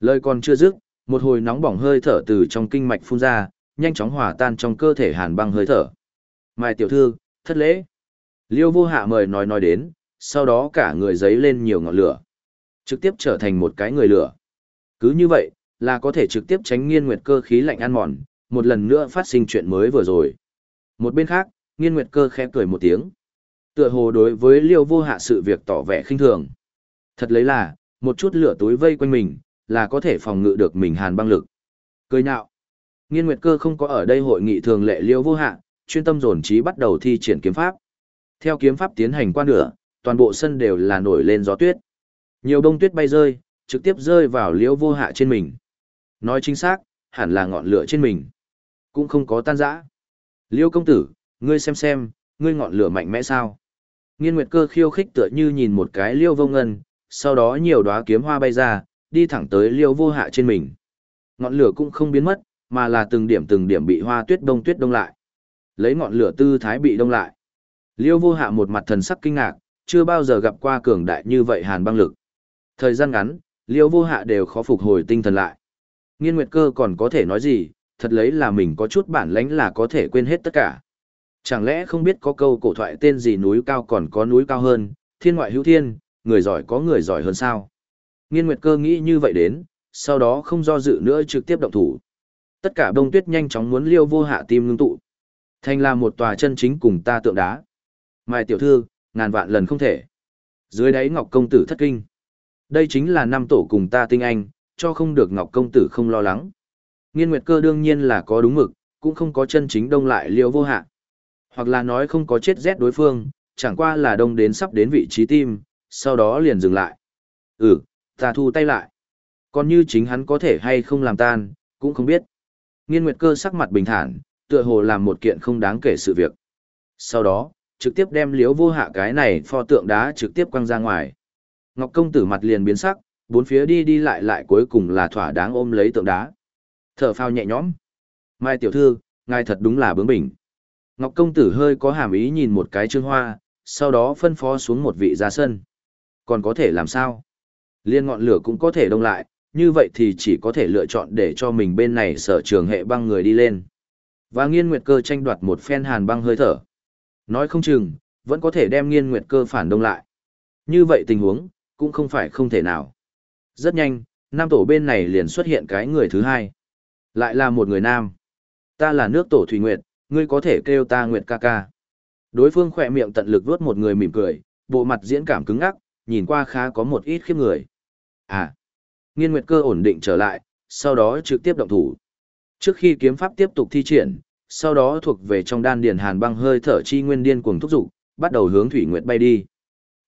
Lời còn chưa dứt, một hồi nóng bỏng hơi thở từ trong kinh mạch phun ra, nhanh chóng hòa tan trong cơ thể hàn băng hơi thở. Mai tiểu thư, thất lễ. Liêu vô hạ mời nói nói đến, sau đó cả người giấy lên nhiều ngọn lửa. Trực tiếp trở thành một cái người lửa. Cứ như vậy, là có thể trực tiếp tránh nghiên nguyệt cơ khí lạnh ăn mòn, một lần nữa phát sinh chuyện mới vừa rồi. Một bên khác, nghiên nguyệt cơ khẽ cười một tiếng. Tựa hồ đối với liêu vô hạ sự việc tỏ vẻ khinh thường. Thật lấy là, một chút lửa túi vây quanh mình, là có thể phòng ngự được mình hàn băng lực. Cười nhạo. Nghiên nguyệt cơ không có ở đây hội nghị thường lệ liêu vô hạ, chuyên tâm dồn trí bắt đầu thi triển kiếm pháp. Theo kiếm pháp tiến hành qua nửa, toàn bộ sân đều là nổi lên gió tuyết. Nhiều bông tuyết bay rơi, trực tiếp rơi vào liêu vô hạ trên mình. Nói chính xác, hẳn là ngọn lửa trên mình. Cũng không có tan rã. Liêu công tử, ngươi xem xem, ngươi ngọn lửa mạnh mẽ sao? Nghiên Nguyệt Cơ khiêu khích tựa như nhìn một cái Liêu Vô Ngân, sau đó nhiều đóa kiếm hoa bay ra, đi thẳng tới Liêu Vô Hạ trên mình. Ngọn lửa cũng không biến mất, mà là từng điểm từng điểm bị hoa tuyết đông tuyết đông lại. Lấy ngọn lửa tư thái bị đông lại. Liêu Vô Hạ một mặt thần sắc kinh ngạc, chưa bao giờ gặp qua cường đại như vậy hàn băng lực. Thời gian ngắn, Liêu Vô Hạ đều khó phục hồi tinh thần lại. Nghiên Nguyệt Cơ còn có thể nói gì, thật lấy là mình có chút bản lãnh là có thể quên hết tất cả. Chẳng lẽ không biết có câu cổ thoại tên gì núi cao còn có núi cao hơn, thiên ngoại hữu thiên, người giỏi có người giỏi hơn sao? Nghiên Nguyệt Cơ nghĩ như vậy đến, sau đó không do dự nữa trực tiếp động thủ. Tất cả bông tuyết nhanh chóng muốn liêu vô hạ tim ngưng tụ. Thành là một tòa chân chính cùng ta tượng đá. Mai tiểu thư, ngàn vạn lần không thể. Dưới đáy Ngọc Công Tử thất kinh. Đây chính là năm tổ cùng ta tinh anh, cho không được Ngọc Công Tử không lo lắng. Nghiên Nguyệt Cơ đương nhiên là có đúng mực, cũng không có chân chính đông lại liêu vô hạn. Hoặc là nói không có chết rét đối phương, chẳng qua là đông đến sắp đến vị trí tim, sau đó liền dừng lại. Ừ, ta thu tay lại. Còn như chính hắn có thể hay không làm tan, cũng không biết. Nghiên Nguyệt Cơ sắc mặt bình thản, tựa hồ làm một kiện không đáng kể sự việc. Sau đó, trực tiếp đem liếu vô hạ cái này pho tượng đá trực tiếp quăng ra ngoài. Ngọc công tử mặt liền biến sắc, bốn phía đi đi lại lại cuối cùng là thỏa đáng ôm lấy tượng đá. Thở phao nhẹ nhõm. Mai tiểu thư, ngài thật đúng là bướng bỉnh. Ngọc công tử hơi có hàm ý nhìn một cái trương hoa, sau đó phân phó xuống một vị ra sân. Còn có thể làm sao? Liên ngọn lửa cũng có thể đông lại, như vậy thì chỉ có thể lựa chọn để cho mình bên này sở trường hệ băng người đi lên. Và nghiên nguyệt cơ tranh đoạt một phen hàn băng hơi thở. Nói không chừng, vẫn có thể đem nghiên nguyệt cơ phản đông lại. Như vậy tình huống, cũng không phải không thể nào. Rất nhanh, nam tổ bên này liền xuất hiện cái người thứ hai. Lại là một người nam. Ta là nước tổ Thủy Nguyệt, ngươi có thể kêu ta Nguyệt ca ca. Đối phương khỏe miệng tận lực vuốt một người mỉm cười, bộ mặt diễn cảm cứng ngắc, nhìn qua khá có một ít khiếp người. À, nghiên nguyệt cơ ổn định trở lại, sau đó trực tiếp động thủ. Trước khi kiếm pháp tiếp tục thi triển, sau đó thuộc về trong đan điền hàn băng hơi thở chi nguyên điên cuồng thúc dục, bắt đầu hướng thủy nguyệt bay đi.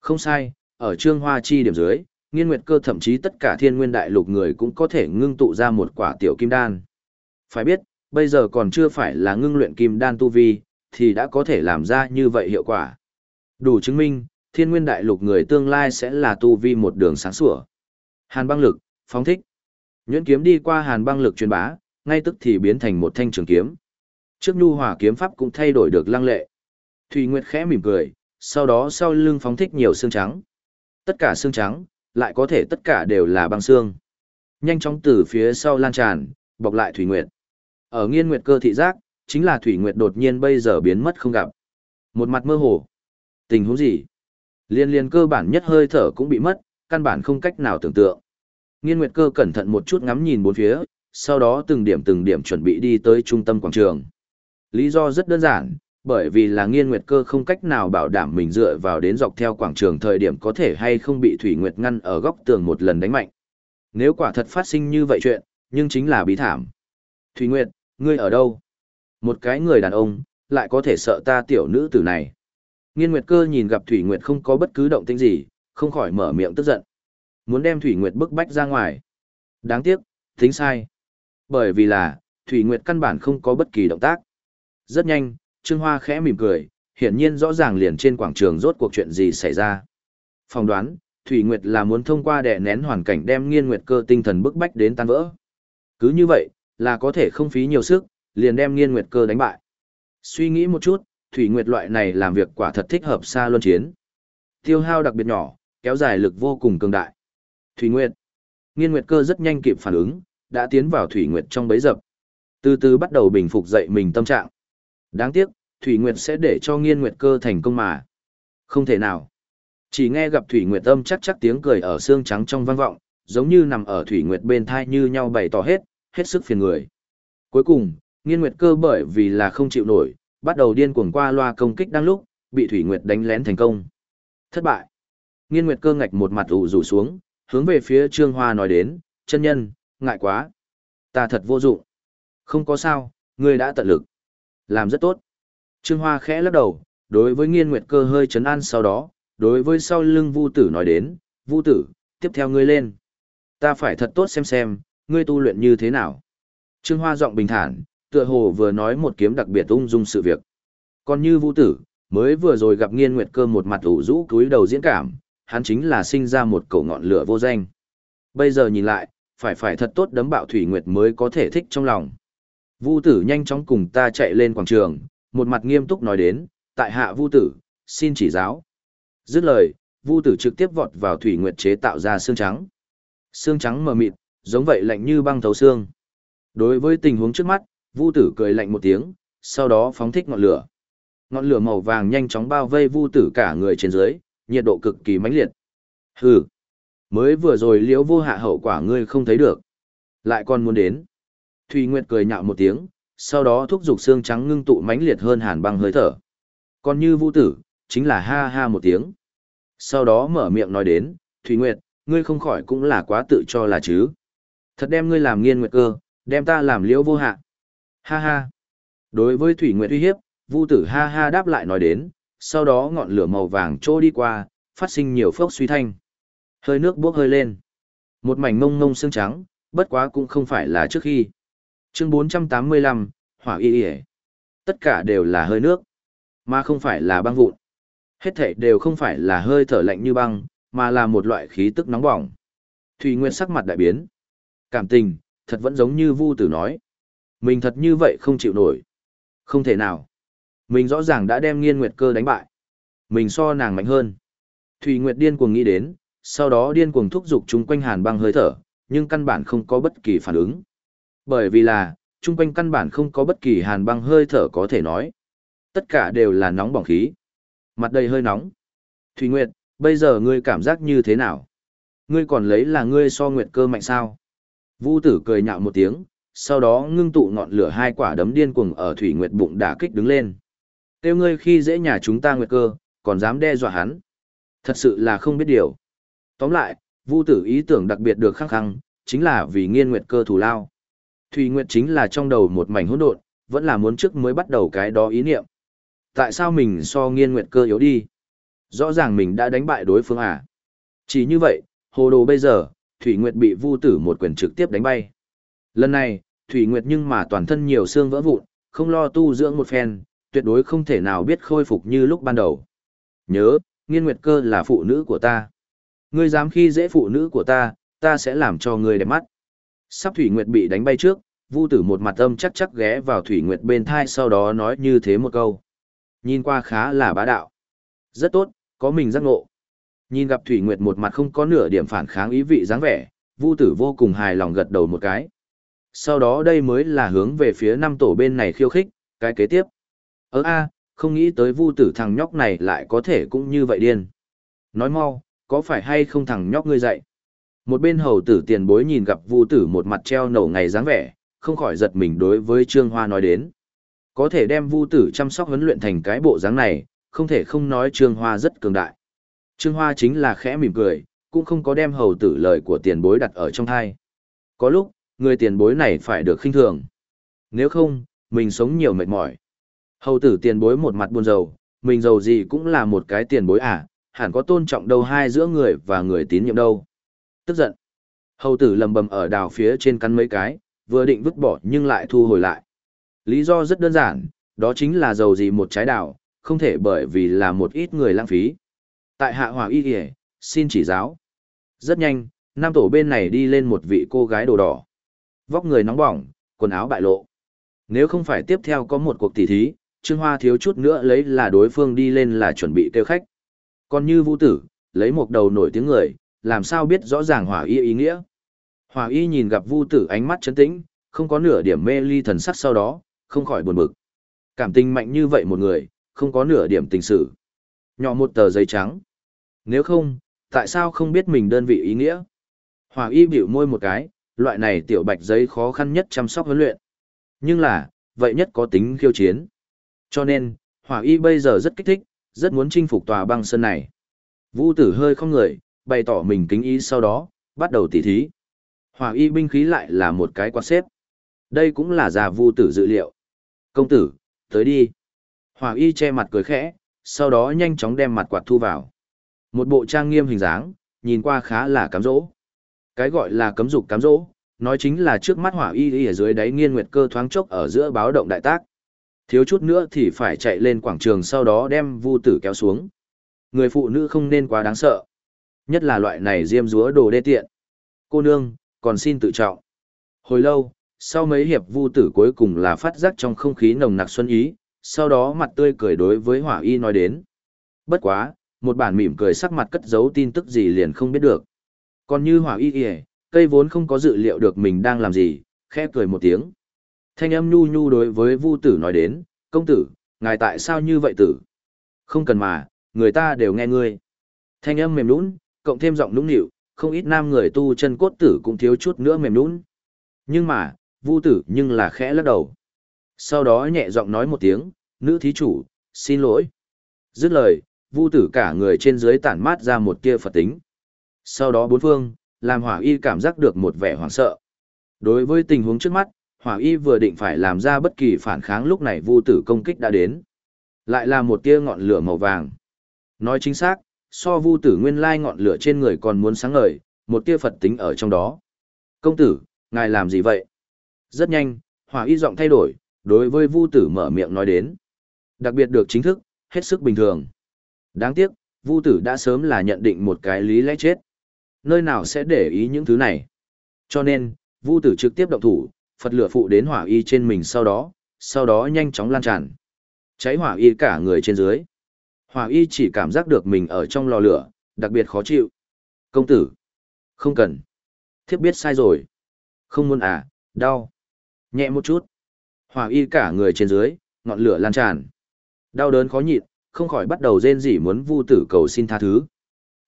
Không sai, ở trương hoa chi điểm dưới, nghiên nguyệt cơ thậm chí tất cả thiên nguyên đại lục người cũng có thể ngưng tụ ra một quả tiểu kim đan. Phải biết, bây giờ còn chưa phải là ngưng luyện kim đan tu vi, thì đã có thể làm ra như vậy hiệu quả. Đủ chứng minh, thiên nguyên đại lục người tương lai sẽ là tu vi một đường sáng sủa. Hàn băng lực, phóng thích. Nhuyễn kiếm đi qua hàn băng lực truyền bá, ngay tức thì biến thành một thanh trường kiếm. Trước nhu hòa kiếm pháp cũng thay đổi được lăng lệ. Thủy Nguyệt khẽ mỉm cười, sau đó sau lưng phóng thích nhiều xương trắng. Tất cả xương trắng, lại có thể tất cả đều là băng xương. Nhanh chóng từ phía sau lan tràn, bọc lại Thủy Nguyệt. Ở nghiên nguyệt cơ thị giác, chính là Thủy Nguyệt đột nhiên bây giờ biến mất không gặp. Một mặt mơ hồ. Tình huống gì? Liên liên cơ bản nhất hơi thở cũng bị mất, căn bản không cách nào tưởng tượng. Nghiên nguyệt cơ cẩn thận một chút ngắm nhìn bốn phía, sau đó từng điểm từng điểm chuẩn bị đi tới trung tâm quảng trường. Lý do rất đơn giản, bởi vì là nghiên nguyệt cơ không cách nào bảo đảm mình dựa vào đến dọc theo quảng trường thời điểm có thể hay không bị Thủy Nguyệt ngăn ở góc tường một lần đánh mạnh. Nếu quả thật phát sinh như vậy chuyện, nhưng chính là bí thảm. Thủy Nguyệt, ngươi ở đâu? Một cái người đàn ông, lại có thể sợ ta tiểu nữ tử này. Nghiên Nguyệt cơ nhìn gặp Thủy Nguyệt không có bất cứ động tĩnh gì, không khỏi mở miệng tức giận. Muốn đem Thủy Nguyệt bức bách ra ngoài. Đáng tiếc, tính sai. Bởi vì là, Thủy Nguyệt căn bản không có bất kỳ động tác. Rất nhanh, Trương Hoa khẽ mỉm cười, hiển nhiên rõ ràng liền trên quảng trường rốt cuộc chuyện gì xảy ra. phỏng đoán, Thủy Nguyệt là muốn thông qua đè nén hoàn cảnh đem nghiên nguyệt cơ tinh thần bức bách đến tan vỡ. Cứ như vậy, là có thể không phí nhiều sức, liền đem nghiên nguyệt cơ đánh bại. Suy nghĩ một chút, Thủy Nguyệt loại này làm việc quả thật thích hợp xa luân chiến. Tiêu hao đặc biệt nhỏ, kéo dài lực vô cùng cường đại. Thủy Nguyệt. Nghiên Nguyệt cơ rất nhanh kịp phản ứng, đã tiến vào Thủy Nguyệt trong bấy dập. Từ từ bắt đầu bình phục dậy mình tâm trạng. Đáng tiếc, Thủy Nguyệt sẽ để cho nghiên Nguyệt cơ thành công mà. Không thể nào. Chỉ nghe gặp Thủy Nguyệt âm chắc chắc tiếng cười ở xương trắng trong vang vọng, giống như nằm ở Thủy Nguyệt bên thai như nhau bày tỏ hết, hết sức phiền người. Cuối cùng, nghiên Nguyệt cơ bởi vì là không chịu nổi, bắt đầu điên cuồng qua loa công kích đang lúc, bị Thủy Nguyệt đánh lén thành công. Thất bại. Nghiên Nguyệt cơ ngạch một mặt ủ rủ xuống, hướng về phía Trương Hoa nói đến, chân nhân, ngại quá. Ta thật vô dụng. Không có sao, ngươi đã tận lực. Làm rất tốt. Trương Hoa khẽ lắc đầu, đối với nghiên nguyệt cơ hơi chấn an sau đó, đối với sau lưng Vu tử nói đến, Vu tử, tiếp theo ngươi lên. Ta phải thật tốt xem xem, ngươi tu luyện như thế nào. Trương Hoa giọng bình thản, tựa hồ vừa nói một kiếm đặc biệt ung dung sự việc. Còn như Vu tử, mới vừa rồi gặp nghiên nguyệt cơ một mặt ủ rũ cúi đầu diễn cảm, hắn chính là sinh ra một cổ ngọn lửa vô danh. Bây giờ nhìn lại, phải phải thật tốt đấm bạo Thủy Nguyệt mới có thể thích trong lòng. Vu tử nhanh chóng cùng ta chạy lên quảng trường, một mặt nghiêm túc nói đến, tại hạ Vu tử, xin chỉ giáo. Dứt lời, Vu tử trực tiếp vọt vào Thủy Nguyệt chế tạo ra xương trắng. Xương trắng mờ mịt, giống vậy lạnh như băng thấu xương. Đối với tình huống trước mắt, Vu tử cười lạnh một tiếng, sau đó phóng thích ngọn lửa. Ngọn lửa màu vàng nhanh chóng bao vây Vu tử cả người trên dưới, nhiệt độ cực kỳ mãnh liệt. Hừ, mới vừa rồi liễu vô hạ hậu quả ngươi không thấy được. Lại còn muốn đến. Thùy Nguyệt cười nhạo một tiếng, sau đó thúc giục xương trắng ngưng tụ mãnh liệt hơn hàn băng hơi thở. Còn như vũ tử, chính là ha ha một tiếng. Sau đó mở miệng nói đến, Thùy Nguyệt, ngươi không khỏi cũng là quá tự cho là chứ. Thật đem ngươi làm nghiên nguyệt cơ, đem ta làm liễu vô hạ. Ha ha. Đối với Thủy Nguyệt uy hiếp, Vu tử ha ha đáp lại nói đến, sau đó ngọn lửa màu vàng trôi đi qua, phát sinh nhiều phốc suy thanh. Hơi nước bốc hơi lên. Một mảnh mông mông xương trắng, bất quá cũng không phải là trước khi. Chương 485, Hỏa y y Tất cả đều là hơi nước, mà không phải là băng vụn. Hết thảy đều không phải là hơi thở lạnh như băng, mà là một loại khí tức nóng bỏng. Thủy Nguyên sắc mặt đại biến. Cảm tình, thật vẫn giống như Vu Tử nói. Mình thật như vậy không chịu nổi. Không thể nào. Mình rõ ràng đã đem nghiên nguyệt cơ đánh bại. Mình so nàng mạnh hơn. Thủy Nguyệt điên cuồng nghĩ đến, sau đó điên cuồng thúc giục chung quanh hàn băng hơi thở, nhưng căn bản không có bất kỳ phản ứng. Bởi vì là, chung quanh căn bản không có bất kỳ hàn băng hơi thở có thể nói. Tất cả đều là nóng bỏng khí. Mặt đầy hơi nóng. Thủy Nguyệt, bây giờ ngươi cảm giác như thế nào? Ngươi còn lấy là ngươi so Nguyệt cơ mạnh sao? Vu tử cười nhạo một tiếng, sau đó ngưng tụ ngọn lửa hai quả đấm điên cuồng ở Thủy Nguyệt bụng đả kích đứng lên. Tiêu ngươi khi dễ nhà chúng ta Nguyệt cơ, còn dám đe dọa hắn. Thật sự là không biết điều. Tóm lại, Vu tử ý tưởng đặc biệt được khăng khăng, chính là vì nghiên Nguyệt cơ thủ lao. Thủy Nguyệt chính là trong đầu một mảnh hỗn độn, vẫn là muốn trước mới bắt đầu cái đó ý niệm. Tại sao mình so nghiên Nguyệt cơ yếu đi? Rõ ràng mình đã đánh bại đối phương à? Chỉ như vậy, hồ đồ bây giờ, Thủy Nguyệt bị Vu Tử một quyền trực tiếp đánh bay. Lần này, Thủy Nguyệt nhưng mà toàn thân nhiều xương vỡ vụn, không lo tu dưỡng một phen, tuyệt đối không thể nào biết khôi phục như lúc ban đầu. Nhớ, Nghiên Nguyệt Cơ là phụ nữ của ta. Ngươi dám khi dễ phụ nữ của ta, ta sẽ làm cho ngươi đẹp mắt. Sắp Thủy Nguyệt bị đánh bay trước, Vu Tử một mặt âm chắc chắc ghé vào Thủy Nguyệt bên thai sau đó nói như thế một câu. Nhìn qua khá là bá đạo. Rất tốt, có mình giác ngộ. Nhìn gặp Thủy Nguyệt một mặt không có nửa điểm phản kháng ý vị dáng vẻ, Vu Tử vô cùng hài lòng gật đầu một cái. Sau đó đây mới là hướng về phía năm tổ bên này khiêu khích, cái kế tiếp. Ơ a, không nghĩ tới Vu Tử thằng nhóc này lại có thể cũng như vậy điên. Nói mau, có phải hay không thằng nhóc ngươi dạy? Một bên hầu tử tiền bối nhìn gặp Vu Tử một mặt treo nổ ngày dáng vẻ, không khỏi giật mình đối với Trương Hoa nói đến. Có thể đem Vu Tử chăm sóc huấn luyện thành cái bộ dáng này, không thể không nói Trương Hoa rất cường đại. Trương Hoa chính là khẽ mỉm cười, cũng không có đem hầu tử lời của tiền bối đặt ở trong thai. Có lúc, người tiền bối này phải được khinh thường. Nếu không, mình sống nhiều mệt mỏi. Hầu tử tiền bối một mặt buồn rầu, mình giàu gì cũng là một cái tiền bối à, hẳn có tôn trọng đâu hai giữa người và người tín nhiệm đâu. Tức giận. Hầu tử lầm bầm ở đào phía trên cắn mấy cái, vừa định vứt bỏ nhưng lại thu hồi lại. Lý do rất đơn giản, đó chính là dầu gì một trái đào, không thể bởi vì là một ít người lãng phí. Tại hạ hỏa y kìa, xin chỉ giáo. Rất nhanh, nam tổ bên này đi lên một vị cô gái đồ đỏ. Vóc người nóng bỏng, quần áo bại lộ. Nếu không phải tiếp theo có một cuộc tỉ thí, Trương Hoa thiếu chút nữa lấy là đối phương đi lên là chuẩn bị tiêu khách. Còn như vũ tử, lấy một đầu nổi tiếng người, làm sao biết rõ ràng hỏa y ý nghĩa. Hỏa y nhìn gặp vu tử ánh mắt chấn tĩnh, không có nửa điểm mê ly thần sắc sau đó, không khỏi buồn bực. Cảm tình mạnh như vậy một người, không có nửa điểm tình sử Nhỏ một tờ giấy trắng. Nếu không, tại sao không biết mình đơn vị ý nghĩa? Hỏa y biểu môi một cái, loại này tiểu bạch giấy khó khăn nhất chăm sóc huấn luyện. Nhưng là, vậy nhất có tính khiêu chiến. Cho nên, hỏa y bây giờ rất kích thích, rất muốn chinh phục tòa băng sơn này. Vũ tử hơi không người, bày tỏ mình kính ý sau đó, bắt đầu tỉ thí. Hỏa y binh khí lại là một cái quạt xếp. Đây cũng là già vu tử dự liệu. Công tử, tới đi. Hỏa y che mặt cười khẽ, sau đó nhanh chóng đem mặt quạt thu vào. Một bộ trang nghiêm hình dáng, nhìn qua khá là cám dỗ. Cái gọi là cấm dục cám dỗ, nói chính là trước mắt hỏa y y ở dưới đáy nghiên nguyệt cơ thoáng chốc ở giữa báo động đại tác. Thiếu chút nữa thì phải chạy lên quảng trường sau đó đem vu tử kéo xuống. Người phụ nữ không nên quá đáng sợ. Nhất là loại này diêm rúa đồ đê tiện. Cô nương, còn xin tự trọng. Hồi lâu, sau mấy hiệp vu tử cuối cùng là phát giác trong không khí nồng nặc xuân ý, sau đó mặt tươi cười đối với hỏa y nói đến. Bất quá, một bản mỉm cười sắc mặt cất giấu tin tức gì liền không biết được. Còn như hỏa y kìa, cây vốn không có dự liệu được mình đang làm gì, khẽ cười một tiếng. Thanh âm nhu nhu đối với Vu tử nói đến, công tử, ngài tại sao như vậy tử? Không cần mà, người ta đều nghe ngươi. Thanh âm mềm lún, cộng thêm giọng nũng nịu, không ít nam người tu chân cốt tử cũng thiếu chút nữa mềm lún. Nhưng mà, Vu tử nhưng là khẽ lắc đầu. Sau đó nhẹ giọng nói một tiếng, nữ thí chủ, xin lỗi. Dứt lời, Vu tử cả người trên dưới tản mát ra một tia Phật tính. Sau đó bốn phương, làm hỏa y cảm giác được một vẻ hoảng sợ. Đối với tình huống trước mắt, hỏa y vừa định phải làm ra bất kỳ phản kháng lúc này vu tử công kích đã đến. Lại là một tia ngọn lửa màu vàng. Nói chính xác, so vu tử nguyên lai ngọn lửa trên người còn muốn sáng ngời, một tia Phật tính ở trong đó. Công tử, ngài làm gì vậy? Rất nhanh, hỏa y giọng thay đổi, đối với vu tử mở miệng nói đến. Đặc biệt được chính thức, hết sức bình thường. Đáng tiếc, Vu tử đã sớm là nhận định một cái lý lẽ chết. Nơi nào sẽ để ý những thứ này. Cho nên, Vu tử trực tiếp động thủ, Phật lửa phụ đến hỏa y trên mình sau đó, sau đó nhanh chóng lan tràn. Cháy hỏa y cả người trên dưới. Hỏa y chỉ cảm giác được mình ở trong lò lửa, đặc biệt khó chịu. Công tử. Không cần. Thiếp biết sai rồi. Không muốn à, đau. Nhẹ một chút. Hỏa y cả người trên dưới, ngọn lửa lan tràn. Đau đớn khó nhịn, không khỏi bắt đầu rên rỉ muốn vu tử cầu xin tha thứ.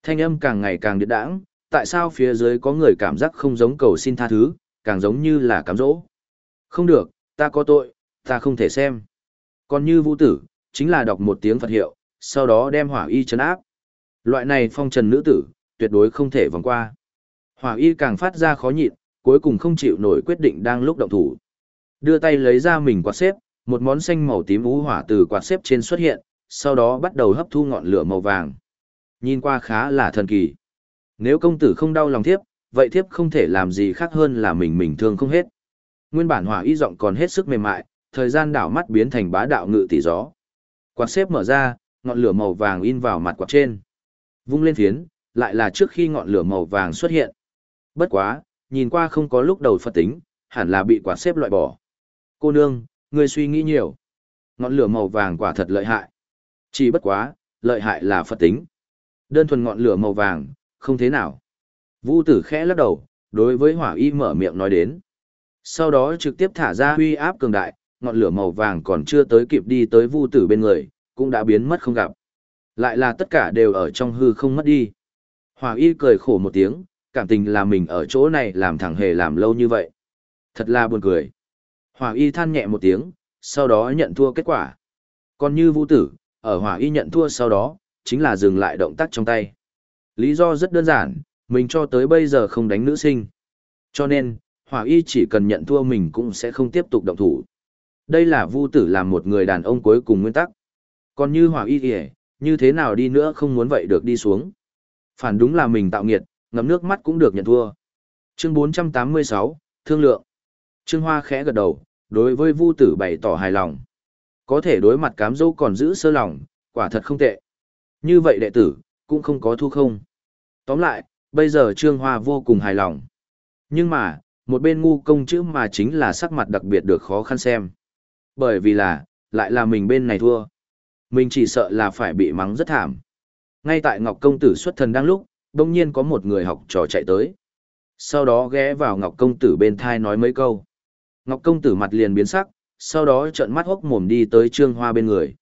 Thanh âm càng ngày càng điệt đãng, tại sao phía dưới có người cảm giác không giống cầu xin tha thứ, càng giống như là cám dỗ. Không được, ta có tội, ta không thể xem. Còn như vũ tử, chính là đọc một tiếng Phật hiệu, sau đó đem hỏa y chấn áp. Loại này phong trần nữ tử, tuyệt đối không thể vòng qua. Hỏa y càng phát ra khó nhịn, cuối cùng không chịu nổi quyết định đang lúc động thủ. Đưa tay lấy ra mình quạt xếp, một món xanh màu tím ú hỏa từ quạt xếp trên xuất hiện, sau đó bắt đầu hấp thu ngọn lửa màu vàng. Nhìn qua khá là thần kỳ. Nếu công tử không đau lòng thiếp, vậy thiếp không thể làm gì khác hơn là mình mình thương không hết. Nguyên bản hỏa y giọng còn hết sức mềm mại, thời gian đảo mắt biến thành bá đạo ngự tỷ gió. Quạt xếp mở ra, ngọn lửa màu vàng in vào mặt quạt trên. Vung lên phiến, lại là trước khi ngọn lửa màu vàng xuất hiện. Bất quá, nhìn qua không có lúc đầu phật tính, hẳn là bị quạt xếp loại bỏ. Cô nương, người suy nghĩ nhiều. Ngọn lửa màu vàng quả thật lợi hại. Chỉ bất quá, lợi hại là phật tính. Đơn thuần ngọn lửa màu vàng, không thế nào. Vu tử khẽ lắc đầu, đối với hỏa y mở miệng nói đến. Sau đó trực tiếp thả ra huy áp cường đại, ngọn lửa màu vàng còn chưa tới kịp đi tới vu tử bên người, cũng đã biến mất không gặp. Lại là tất cả đều ở trong hư không mất đi. Hỏa y cười khổ một tiếng, cảm tình là mình ở chỗ này làm thẳng hề làm lâu như vậy. Thật là buồn cười. Hỏa y than nhẹ một tiếng, sau đó nhận thua kết quả. Còn như vũ tử, ở hỏa y nhận thua sau đó, chính là dừng lại động tác trong tay. Lý do rất đơn giản, mình cho tới bây giờ không đánh nữ sinh. Cho nên, hỏa y chỉ cần nhận thua mình cũng sẽ không tiếp tục động thủ. Đây là vu tử làm một người đàn ông cuối cùng nguyên tắc. Còn như hỏa y kìa, như thế nào đi nữa không muốn vậy được đi xuống. Phản đúng là mình tạo nghiệt, ngấm nước mắt cũng được nhận thua. Chương 486, Thương lượng. Trương Hoa khẽ gật đầu, đối với Vu Tử bày tỏ hài lòng. Có thể đối mặt cám dỗ còn giữ sơ lòng, quả thật không tệ. Như vậy đệ tử, cũng không có thu không. Tóm lại, bây giờ Trương Hoa vô cùng hài lòng. Nhưng mà, một bên ngu công chữ mà chính là sắc mặt đặc biệt được khó khăn xem. Bởi vì là, lại là mình bên này thua. Mình chỉ sợ là phải bị mắng rất thảm. Ngay tại Ngọc Công Tử xuất thần đang lúc, đông nhiên có một người học trò chạy tới. Sau đó ghé vào Ngọc Công Tử bên thai nói mấy câu. Ngọc Công Tử mặt liền biến sắc, sau đó trợn mắt hốc mồm đi tới Trương Hoa bên người.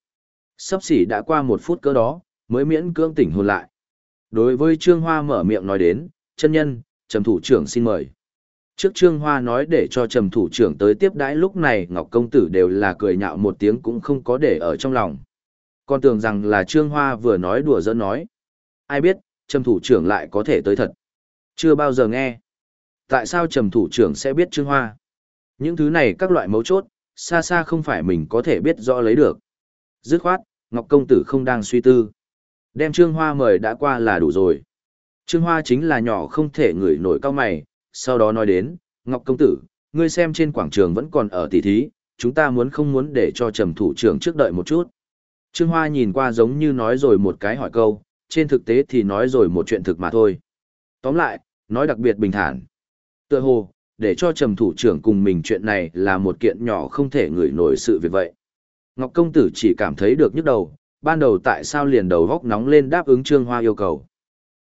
Sắp xỉ đã qua một phút cỡ đó, mới miễn cưỡng tỉnh hồn lại. Đối với Trương Hoa mở miệng nói đến, chân nhân, trầm thủ trưởng xin mời. Trước Trương Hoa nói để cho trầm thủ trưởng tới tiếp đãi lúc này Ngọc Công Tử đều là cười nhạo một tiếng cũng không có để ở trong lòng. Còn tưởng rằng là Trương Hoa vừa nói đùa giỡn nói. Ai biết, trầm thủ trưởng lại có thể tới thật. Chưa bao giờ nghe. Tại sao trầm thủ trưởng sẽ biết Trương Hoa? Những thứ này các loại mấu chốt, xa xa không phải mình có thể biết rõ lấy được. Dứt khoát, Ngọc Công Tử không đang suy tư. Đem Trương Hoa mời đã qua là đủ rồi. Trương Hoa chính là nhỏ không thể ngửi nổi cao mày, sau đó nói đến, Ngọc Công Tử, ngươi xem trên quảng trường vẫn còn ở tỷ thí, chúng ta muốn không muốn để cho trầm thủ trưởng trước đợi một chút. Trương Hoa nhìn qua giống như nói rồi một cái hỏi câu, trên thực tế thì nói rồi một chuyện thực mà thôi. Tóm lại, nói đặc biệt bình thản. Tựa hồ, để cho trầm thủ trưởng cùng mình chuyện này là một kiện nhỏ không thể ngửi nổi sự việc vậy. Ngọc Công Tử chỉ cảm thấy được nhức đầu, ban đầu tại sao liền đầu góc nóng lên đáp ứng Trương Hoa yêu cầu.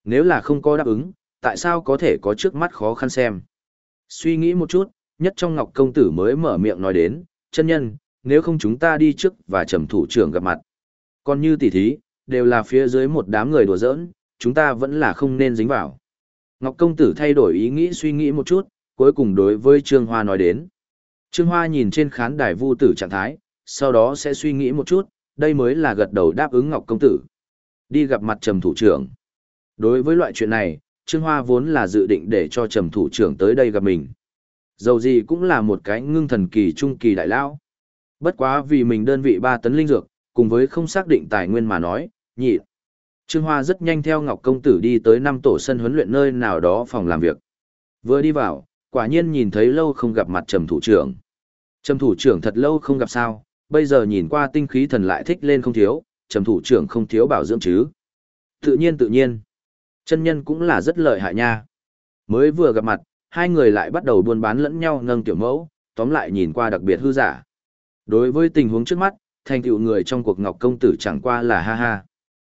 Nếu là không có đáp ứng, tại sao có thể có trước mắt khó khăn xem. Suy nghĩ một chút, nhất trong Ngọc Công Tử mới mở miệng nói đến, chân nhân, nếu không chúng ta đi trước và trầm thủ trưởng gặp mặt. Còn như tỷ thí, đều là phía dưới một đám người đùa giỡn, chúng ta vẫn là không nên dính vào. Ngọc Công Tử thay đổi ý nghĩ suy nghĩ một chút, cuối cùng đối với Trương Hoa nói đến. Trương Hoa nhìn trên khán đài vu tử trạng thái, sau đó sẽ suy nghĩ một chút, đây mới là gật đầu đáp ứng Ngọc Công Tử. Đi gặp mặt trầm thủ trưởng. Đối với loại chuyện này, Trương Hoa vốn là dự định để cho trầm thủ trưởng tới đây gặp mình. Dầu gì cũng là một cái ngưng thần kỳ trung kỳ đại lao. Bất quá vì mình đơn vị 3 tấn linh dược, cùng với không xác định tài nguyên mà nói, nhị. Trương Hoa rất nhanh theo Ngọc Công Tử đi tới năm tổ sân huấn luyện nơi nào đó phòng làm việc. Vừa đi vào, quả nhiên nhìn thấy lâu không gặp mặt trầm thủ trưởng. Trầm thủ trưởng thật lâu không gặp sao, bây giờ nhìn qua tinh khí thần lại thích lên không thiếu, trầm thủ trưởng không thiếu bảo dưỡng chứ. Tự nhiên tự nhiên. Chân nhân cũng là rất lợi hại nha. Mới vừa gặp mặt, hai người lại bắt đầu buôn bán lẫn nhau nâng tiểu mẫu, tóm lại nhìn qua đặc biệt hư giả. Đối với tình huống trước mắt, thành tựu người trong cuộc ngọc công tử chẳng qua là ha ha.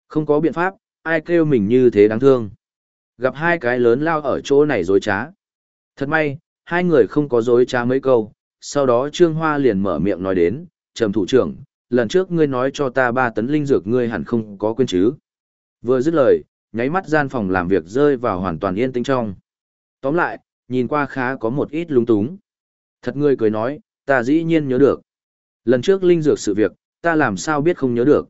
Không có biện pháp, ai kêu mình như thế đáng thương. Gặp hai cái lớn lao ở chỗ này dối trá. Thật may, hai người không có dối trá mấy câu, sau đó Trương Hoa liền mở miệng nói đến, trầm thủ trưởng, lần trước ngươi nói cho ta ba tấn linh dược ngươi hẳn không có quên chứ. Vừa dứt lời, nháy mắt gian phòng làm việc rơi vào hoàn toàn yên tĩnh trong. Tóm lại, nhìn qua khá có một ít lúng túng. Thật ngươi cười nói, ta dĩ nhiên nhớ được. Lần trước linh dược sự việc, ta làm sao biết không nhớ được.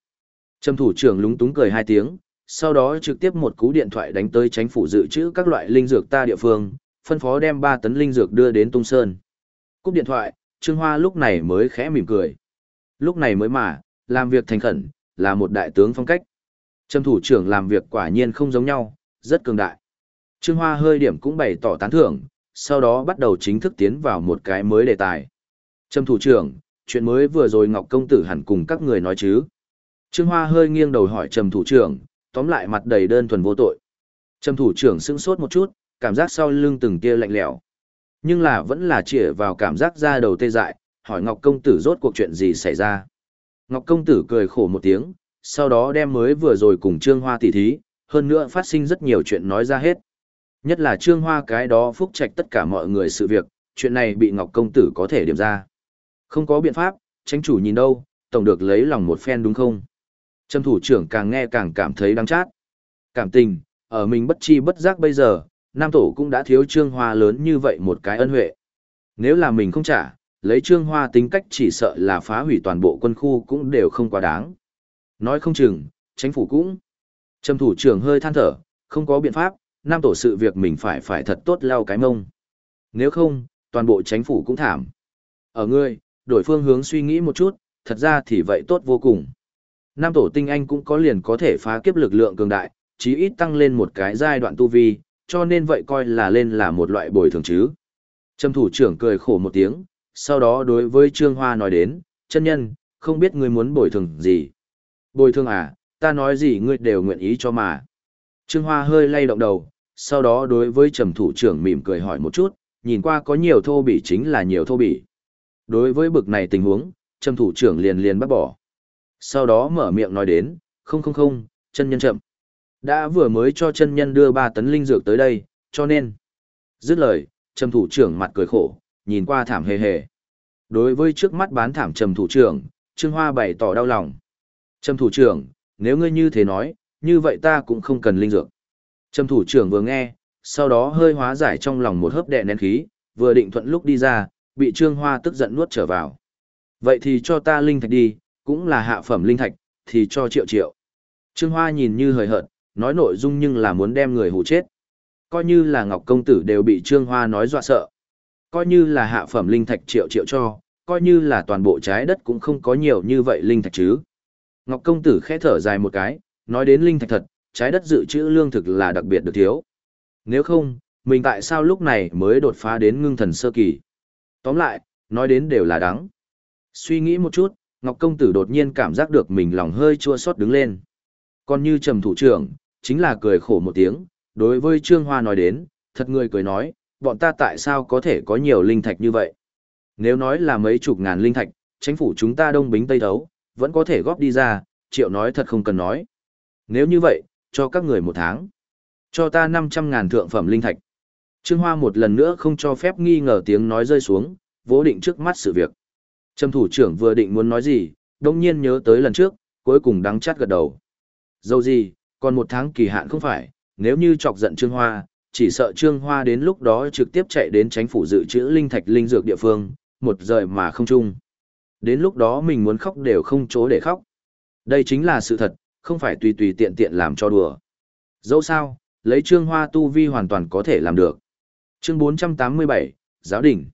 Trầm thủ trưởng lúng túng cười hai tiếng, sau đó trực tiếp một cú điện thoại đánh tới chính phủ dự trữ các loại linh dược ta địa phương, phân phó đem 3 tấn linh dược đưa đến Tung Sơn. Cúp điện thoại, Trương Hoa lúc này mới khẽ mỉm cười. Lúc này mới mà, làm việc thành khẩn, là một đại tướng phong cách. trâm thủ trưởng làm việc quả nhiên không giống nhau, rất cường đại. Trương Hoa hơi điểm cũng bày tỏ tán thưởng, sau đó bắt đầu chính thức tiến vào một cái mới đề tài. trâm thủ trưởng, chuyện mới vừa rồi Ngọc Công Tử hẳn cùng các người nói chứ. Trương Hoa hơi nghiêng đầu hỏi Trầm thủ trưởng, tóm lại mặt đầy đơn thuần vô tội. Trầm thủ trưởng sững sốt một chút, cảm giác sau lưng từng tia lạnh lẽo. Nhưng là vẫn là chĩa vào cảm giác ra đầu tê dại, hỏi Ngọc Công Tử rốt cuộc chuyện gì xảy ra. Ngọc Công Tử cười khổ một tiếng, sau đó đem mới vừa rồi cùng Trương Hoa tỉ thí, hơn nữa phát sinh rất nhiều chuyện nói ra hết. Nhất là Trương Hoa cái đó phúc trạch tất cả mọi người sự việc, chuyện này bị Ngọc Công Tử có thể điểm ra. Không có biện pháp, tránh chủ nhìn đâu, tổng được lấy lòng một phen đúng không? Trâm thủ trưởng càng nghe càng cảm thấy đắng chát. Cảm tình, ở mình bất chi bất giác bây giờ, Nam Tổ cũng đã thiếu Trương Hoa lớn như vậy một cái ân huệ. Nếu là mình không trả, lấy Trương Hoa tính cách chỉ sợ là phá hủy toàn bộ quân khu cũng đều không quá đáng. Nói không chừng, chính phủ cũng. Trâm thủ trưởng hơi than thở, không có biện pháp, Nam Tổ sự việc mình phải phải thật tốt lau cái mông. Nếu không, toàn bộ chính phủ cũng thảm. Ở ngươi, đổi phương hướng suy nghĩ một chút, thật ra thì vậy tốt vô cùng. Nam tổ tinh anh cũng có liền có thể phá kiếp lực lượng cường đại, chí ít tăng lên một cái giai đoạn tu vi, cho nên vậy coi là lên là một loại bồi thường chứ. Trầm thủ trưởng cười khổ một tiếng, sau đó đối với Trương Hoa nói đến, chân nhân, không biết ngươi muốn bồi thường gì. Bồi thường à, ta nói gì ngươi đều nguyện ý cho mà. Trương Hoa hơi lay động đầu, sau đó đối với trầm thủ trưởng mỉm cười hỏi một chút, nhìn qua có nhiều thô bỉ chính là nhiều thô bỉ. Đối với bực này tình huống, trầm thủ trưởng liền liền bắt bỏ. Sau đó mở miệng nói đến, không không không, chân nhân chậm. Đã vừa mới cho chân nhân đưa 3 tấn linh dược tới đây, cho nên. Dứt lời, trầm thủ trưởng mặt cười khổ, nhìn qua thảm hề hề. Đối với trước mắt bán thảm trầm thủ trưởng, Trương Hoa bày tỏ đau lòng. Trầm thủ trưởng, nếu ngươi như thế nói, như vậy ta cũng không cần linh dược. Trầm thủ trưởng vừa nghe, sau đó hơi hóa giải trong lòng một hớp đè nén khí, vừa định thuận lúc đi ra, bị Trương Hoa tức giận nuốt trở vào. Vậy thì cho ta linh thạch đi, cũng là hạ phẩm linh thạch, thì cho triệu triệu. Trương Hoa nhìn như hời hợt, nói nội dung nhưng là muốn đem người hù chết. Coi như là Ngọc Công Tử đều bị Trương Hoa nói dọa sợ. Coi như là hạ phẩm linh thạch triệu triệu cho, coi như là toàn bộ trái đất cũng không có nhiều như vậy linh thạch chứ. Ngọc Công Tử khẽ thở dài một cái, nói đến linh thạch thật, trái đất dự trữ lương thực là đặc biệt được thiếu. Nếu không, mình tại sao lúc này mới đột phá đến ngưng thần sơ kỳ? Tóm lại, nói đến đều là đắng. Suy nghĩ một chút, Ngọc Công Tử đột nhiên cảm giác được mình lòng hơi chua xót đứng lên. Còn như trầm thủ trưởng, chính là cười khổ một tiếng, đối với Trương Hoa nói đến, thật người cười nói, bọn ta tại sao có thể có nhiều linh thạch như vậy? Nếu nói là mấy chục ngàn linh thạch, chính phủ chúng ta đông bính tây thấu, vẫn có thể góp đi ra, triệu nói thật không cần nói. Nếu như vậy, cho các người một tháng. Cho ta 500 ngàn thượng phẩm linh thạch. Trương Hoa một lần nữa không cho phép nghi ngờ tiếng nói rơi xuống, vỗ định trước mắt sự việc. Trầm thủ trưởng vừa định muốn nói gì, đông nhiên nhớ tới lần trước, cuối cùng đắng chát gật đầu. Dâu gì, còn một tháng kỳ hạn không phải, nếu như chọc giận Trương Hoa, chỉ sợ Trương Hoa đến lúc đó trực tiếp chạy đến tránh phủ dự trữ linh thạch linh dược địa phương, một rời mà không chung. Đến lúc đó mình muốn khóc đều không chỗ để khóc. Đây chính là sự thật, không phải tùy tùy tiện tiện làm cho đùa. Dẫu sao, lấy Trương Hoa tu vi hoàn toàn có thể làm được. Chương 487, Giáo đình.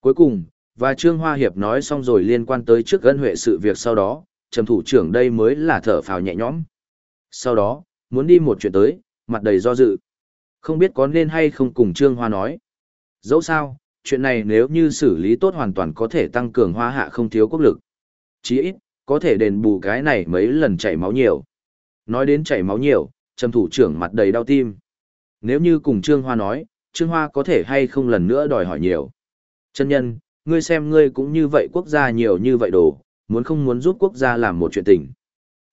Cuối cùng, và Trương Hoa Hiệp nói xong rồi liên quan tới trước gân huệ sự việc sau đó, trầm thủ trưởng đây mới là thở phào nhẹ nhõm. Sau đó, muốn đi một chuyện tới, mặt đầy do dự. Không biết có nên hay không cùng Trương Hoa nói. Dẫu sao, chuyện này nếu như xử lý tốt hoàn toàn có thể tăng cường hoa hạ không thiếu quốc lực. Chí ít, có thể đền bù cái này mấy lần chảy máu nhiều. Nói đến chảy máu nhiều, trầm thủ trưởng mặt đầy đau tim. Nếu như cùng Trương Hoa nói, Trương Hoa có thể hay không lần nữa đòi hỏi nhiều. Chân nhân, ngươi xem ngươi cũng như vậy quốc gia nhiều như vậy đồ, muốn không muốn giúp quốc gia làm một chuyện tình.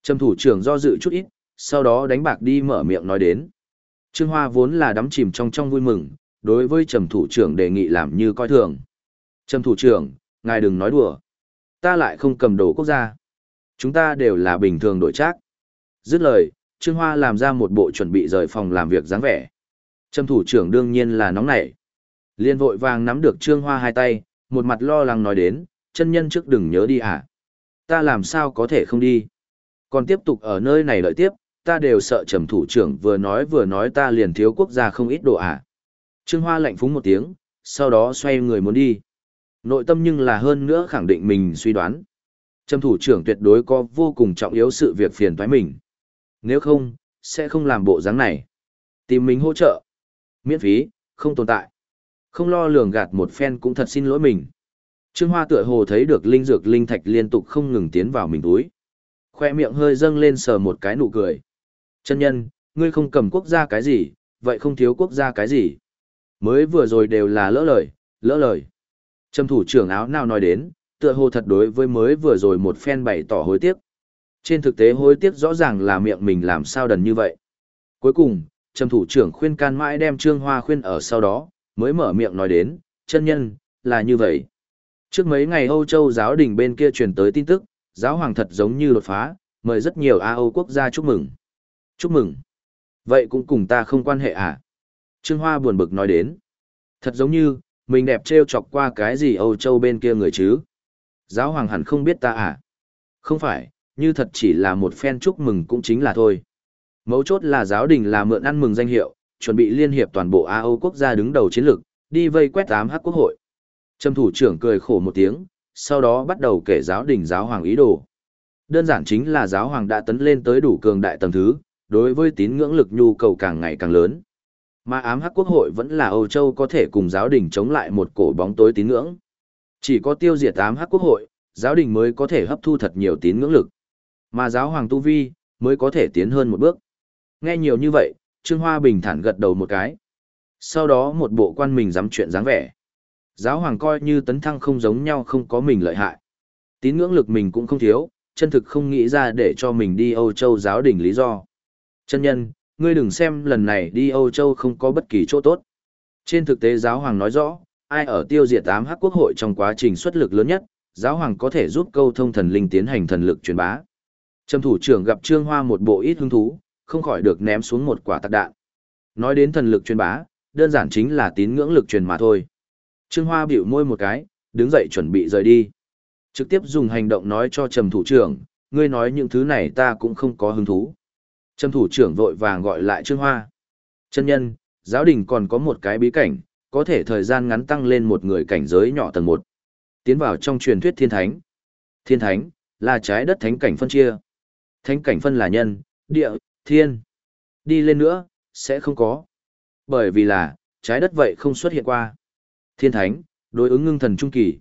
Trầm thủ trưởng do dự chút ít, sau đó đánh bạc đi mở miệng nói đến. Trương Hoa vốn là đắm chìm trong trong vui mừng, đối với trầm thủ trưởng đề nghị làm như coi thường. Trầm thủ trưởng, ngài đừng nói đùa. Ta lại không cầm đồ quốc gia. Chúng ta đều là bình thường đổi trác. Dứt lời, Trương Hoa làm ra một bộ chuẩn bị rời phòng làm việc dáng vẻ. Trầm thủ trưởng đương nhiên là nóng nảy. Liên vội vàng nắm được Trương Hoa hai tay, một mặt lo lắng nói đến, chân nhân trước đừng nhớ đi à. Ta làm sao có thể không đi. Còn tiếp tục ở nơi này đợi tiếp, ta đều sợ trầm thủ trưởng vừa nói vừa nói ta liền thiếu quốc gia không ít đồ à. Trương Hoa lạnh phúng một tiếng, sau đó xoay người muốn đi. Nội tâm nhưng là hơn nữa khẳng định mình suy đoán. Trầm thủ trưởng tuyệt đối có vô cùng trọng yếu sự việc phiền toái mình. Nếu không, sẽ không làm bộ dáng này. Tìm mình hỗ trợ. Miễn phí, không tồn tại. Không lo lường gạt một phen cũng thật xin lỗi mình. Trương Hoa tựa hồ thấy được linh dược linh thạch liên tục không ngừng tiến vào mình túi. Khoe miệng hơi dâng lên sờ một cái nụ cười. Chân nhân, ngươi không cầm quốc gia cái gì, vậy không thiếu quốc gia cái gì. Mới vừa rồi đều là lỡ lời, lỡ lời. Trầm thủ trưởng áo nào nói đến, tựa hồ thật đối với mới vừa rồi một phen bày tỏ hối tiếc. Trên thực tế hối tiếc rõ ràng là miệng mình làm sao đần như vậy. Cuối cùng, trầm thủ trưởng khuyên can mãi đem Trương Hoa khuyên ở sau đó, mới mở miệng nói đến, chân nhân, là như vậy. Trước mấy ngày Âu Châu giáo đình bên kia truyền tới tin tức, giáo hoàng thật giống như đột phá, mời rất nhiều A Âu quốc gia chúc mừng. Chúc mừng. Vậy cũng cùng ta không quan hệ à? Trương Hoa buồn bực nói đến. Thật giống như, mình đẹp trêu chọc qua cái gì Âu Châu bên kia người chứ? Giáo hoàng hẳn không biết ta à? Không phải, như thật chỉ là một phen chúc mừng cũng chính là thôi. Mấu chốt là giáo đình là mượn ăn mừng danh hiệu, chuẩn bị liên hiệp toàn bộ AO Âu quốc gia đứng đầu chiến lược, đi vây quét tám hắc quốc hội. Trâm thủ trưởng cười khổ một tiếng, sau đó bắt đầu kể giáo đình giáo hoàng ý đồ. Đơn giản chính là giáo hoàng đã tấn lên tới đủ cường đại tầng thứ, đối với tín ngưỡng lực nhu cầu càng ngày càng lớn. Mà ám hắc quốc hội vẫn là Âu Châu có thể cùng giáo đình chống lại một cổ bóng tối tín ngưỡng. Chỉ có tiêu diệt ám hắc quốc hội, giáo đình mới có thể hấp thu thật nhiều tín ngưỡng lực. Mà giáo hoàng Tu Vi, mới có thể tiến hơn một bước. Nghe nhiều như vậy, Trương Hoa bình thản gật đầu một cái. Sau đó một bộ quan mình dám chuyện dáng vẻ. Giáo hoàng coi như tấn thăng không giống nhau không có mình lợi hại. Tín ngưỡng lực mình cũng không thiếu, chân thực không nghĩ ra để cho mình đi Âu Châu giáo đình lý do. Chân nhân, ngươi đừng xem lần này đi Âu Châu không có bất kỳ chỗ tốt. Trên thực tế giáo hoàng nói rõ, ai ở tiêu diệt ám hắc quốc hội trong quá trình xuất lực lớn nhất, giáo hoàng có thể giúp câu thông thần linh tiến hành thần lực truyền bá. Trầm thủ trưởng gặp Trương Hoa một bộ ít hứng thú, không khỏi được ném xuống một quả tạc đạn. Nói đến thần lực truyền bá, đơn giản chính là tín ngưỡng lực truyền mà thôi. Trương Hoa bĩu môi một cái, đứng dậy chuẩn bị rời đi. Trực tiếp dùng hành động nói cho Trầm thủ trưởng, ngươi nói những thứ này ta cũng không có hứng thú. Trâm thủ trưởng vội vàng gọi lại Trương Hoa. Chân nhân, giáo đình còn có một cái bí cảnh, có thể thời gian ngắn tăng lên một người cảnh giới nhỏ tầng 1. Tiến vào trong truyền thuyết thiên thánh. Thiên thánh, là trái đất thánh cảnh phân chia. Thánh cảnh phân là nhân, địa, thiên. Đi lên nữa, sẽ không có. Bởi vì là, trái đất vậy không xuất hiện qua. Thiên thánh, đối ứng ngưng thần trung kỳ.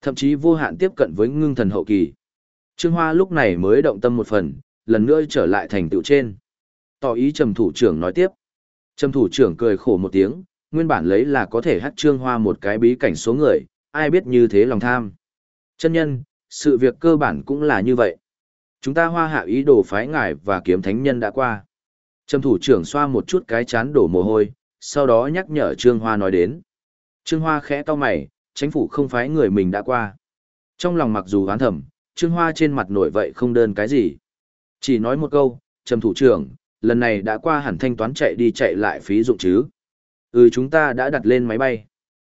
Thậm chí vô hạn tiếp cận với ngưng thần hậu kỳ. Trương Hoa lúc này mới động tâm một phần, lần nữa trở lại thành tựu trên. Tỏ ý trầm thủ trưởng nói tiếp. Trầm thủ trưởng cười khổ một tiếng, nguyên bản lấy là có thể hát Trương Hoa một cái bí cảnh số người, ai biết như thế lòng tham. Chân nhân, sự việc cơ bản cũng là như vậy. Chúng ta hoa hạ ý đồ phái ngài và kiếm thánh nhân đã qua. Trầm thủ trưởng xoa một chút cái chán đổ mồ hôi, sau đó nhắc nhở Trương Hoa nói đến. Trương Hoa khẽ to mày, chính phủ không phái người mình đã qua. Trong lòng mặc dù oán thầm, Trương Hoa trên mặt nổi vậy không đơn cái gì. Chỉ nói một câu, trầm thủ trưởng, lần này đã qua hẳn thanh toán chạy đi chạy lại phí dụng chứ. Ừ chúng ta đã đặt lên máy bay.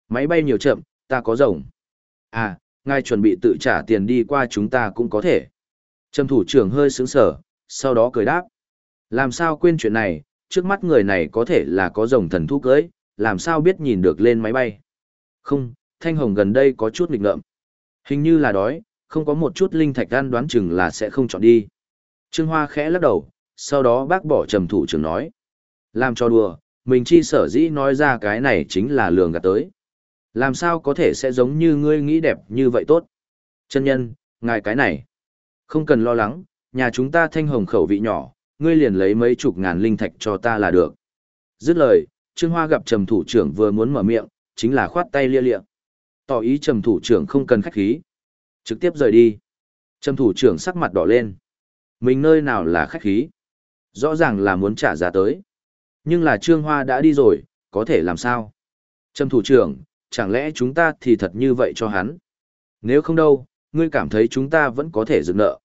Máy bay nhiều chậm, ta có rồng. À, ngài chuẩn bị tự trả tiền đi qua chúng ta cũng có thể. Trầm thủ trưởng hơi sướng sở, sau đó cười đáp. Làm sao quên chuyện này, trước mắt người này có thể là có rồng thần thú cưới, làm sao biết nhìn được lên máy bay. Không, Thanh Hồng gần đây có chút nghịch ngợm. Hình như là đói, không có một chút linh thạch ăn đoán chừng là sẽ không chọn đi. Trương Hoa khẽ lắc đầu, sau đó bác bỏ trầm thủ trưởng nói. Làm cho đùa, mình chi sở dĩ nói ra cái này chính là lường gạt tới. Làm sao có thể sẽ giống như ngươi nghĩ đẹp như vậy tốt? Chân nhân, ngài cái này. Không cần lo lắng, nhà chúng ta thanh hồng khẩu vị nhỏ, ngươi liền lấy mấy chục ngàn linh thạch cho ta là được. Dứt lời, Trương Hoa gặp trầm thủ trưởng vừa muốn mở miệng, chính là khoát tay lia lịa. Tỏ ý trầm thủ trưởng không cần khách khí. Trực tiếp rời đi. Trầm thủ trưởng sắc mặt đỏ lên. Mình nơi nào là khách khí? Rõ ràng là muốn trả giá tới. Nhưng là Trương Hoa đã đi rồi, có thể làm sao? trâm thủ trưởng, chẳng lẽ chúng ta thì thật như vậy cho hắn? Nếu không đâu, ngươi cảm thấy chúng ta vẫn có thể dựng nợ.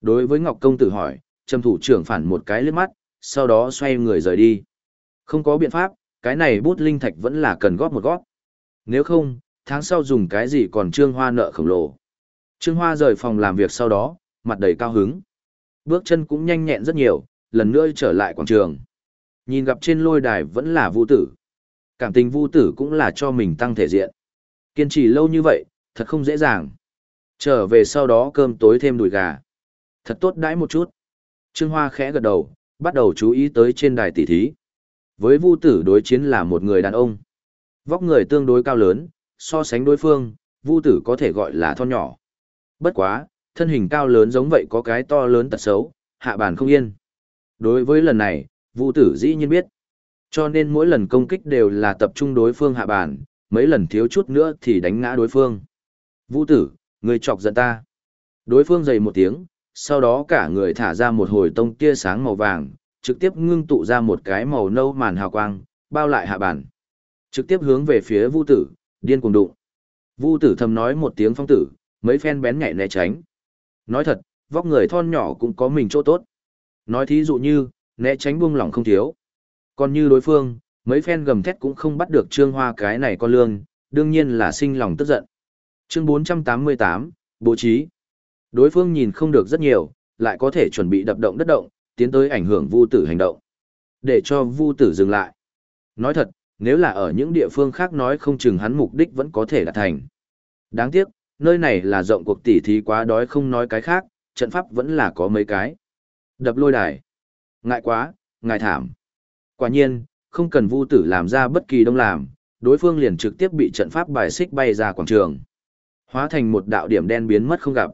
Đối với Ngọc Công tử hỏi, trâm thủ trưởng phản một cái lướt mắt, sau đó xoay người rời đi. Không có biện pháp, cái này bút linh thạch vẫn là cần góp một góp. Nếu không, Tháng sau dùng cái gì còn Trương Hoa nợ khổng lồ. Trương Hoa rời phòng làm việc sau đó, mặt đầy cao hứng. Bước chân cũng nhanh nhẹn rất nhiều, lần nữa trở lại quảng trường. Nhìn gặp trên lôi đài vẫn là Vu tử. Cảm tình Vu tử cũng là cho mình tăng thể diện. Kiên trì lâu như vậy, thật không dễ dàng. Trở về sau đó cơm tối thêm đùi gà. Thật tốt đãi một chút. Trương Hoa khẽ gật đầu, bắt đầu chú ý tới trên đài tỷ thí. Với Vu tử đối chiến là một người đàn ông. Vóc người tương đối cao lớn, so sánh đối phương, Vu tử có thể gọi là thon nhỏ. Bất quá, thân hình cao lớn giống vậy có cái to lớn tật xấu, hạ bản không yên. Đối với lần này, Vu tử dĩ nhiên biết. Cho nên mỗi lần công kích đều là tập trung đối phương hạ bản mấy lần thiếu chút nữa thì đánh ngã đối phương. vũ tử, người chọc giận ta. Đối phương dày một tiếng, sau đó cả người thả ra một hồi tông tia sáng màu vàng, trực tiếp ngưng tụ ra một cái màu nâu màn hào quang, bao lại hạ bản Trực tiếp hướng về phía Vu tử, điên cuồng đụng. Vu tử thầm nói một tiếng phong tử, mấy phen bén nhạy né tránh. Nói thật, vóc người thon nhỏ cũng có mình chỗ tốt. Nói thí dụ như, né tránh buông lỏng không thiếu. Còn như đối phương, mấy phen gầm thét cũng không bắt được trương hoa cái này con lương, đương nhiên là sinh lòng tức giận. Chương 488, Bố trí. Đối phương nhìn không được rất nhiều, lại có thể chuẩn bị đập động đất động, tiến tới ảnh hưởng vu tử hành động. Để cho vu tử dừng lại. Nói thật, nếu là ở những địa phương khác nói không chừng hắn mục đích vẫn có thể đạt thành. Đáng tiếc, nơi này là rộng cuộc tỉ thí quá đói không nói cái khác, trận pháp vẫn là có mấy cái. Đập lôi đài. Ngại quá, ngại thảm. Quả nhiên, không cần vu tử làm ra bất kỳ đông làm, đối phương liền trực tiếp bị trận pháp bài xích bay ra quảng trường. Hóa thành một đạo điểm đen biến mất không gặp.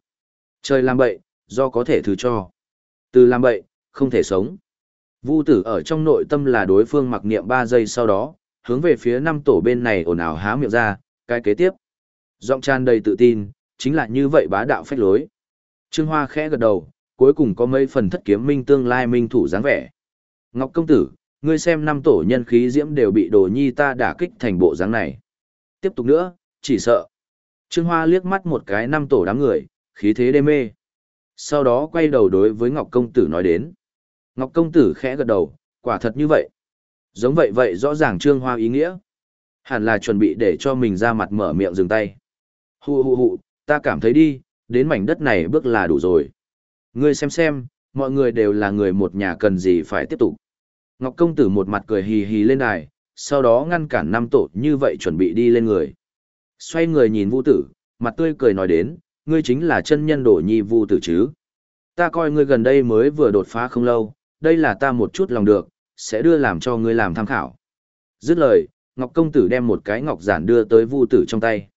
Trời làm bậy, do có thể thứ cho. Từ làm bậy, không thể sống. Vu tử ở trong nội tâm là đối phương mặc niệm 3 giây sau đó, hướng về phía năm tổ bên này ồn ào há miệng ra, cái kế tiếp. Giọng tràn đầy tự tin, chính là như vậy bá đạo phách lối. Trương Hoa khẽ gật đầu, cuối cùng có mấy phần thất kiếm minh tương lai minh thủ dáng vẻ. Ngọc công tử, ngươi xem năm tổ nhân khí diễm đều bị đồ nhi ta đả kích thành bộ dáng này. Tiếp tục nữa, chỉ sợ. Trương Hoa liếc mắt một cái năm tổ đám người, khí thế đê mê. Sau đó quay đầu đối với Ngọc công tử nói đến. Ngọc công tử khẽ gật đầu, quả thật như vậy. Giống vậy vậy rõ ràng Trương Hoa ý nghĩa. Hẳn là chuẩn bị để cho mình ra mặt mở miệng dừng tay. Hù hù hù, ta cảm thấy đi, đến mảnh đất này bước là đủ rồi. Ngươi xem xem, mọi người đều là người một nhà cần gì phải tiếp tục. Ngọc công tử một mặt cười hì hì lên đài, sau đó ngăn cản năm tổ như vậy chuẩn bị đi lên người. Xoay người nhìn Vu tử, mặt tươi cười nói đến, ngươi chính là chân nhân đổ nhi Vu tử chứ. Ta coi ngươi gần đây mới vừa đột phá không lâu, đây là ta một chút lòng được, sẽ đưa làm cho ngươi làm tham khảo. Dứt lời, Ngọc công tử đem một cái ngọc giản đưa tới Vu tử trong tay.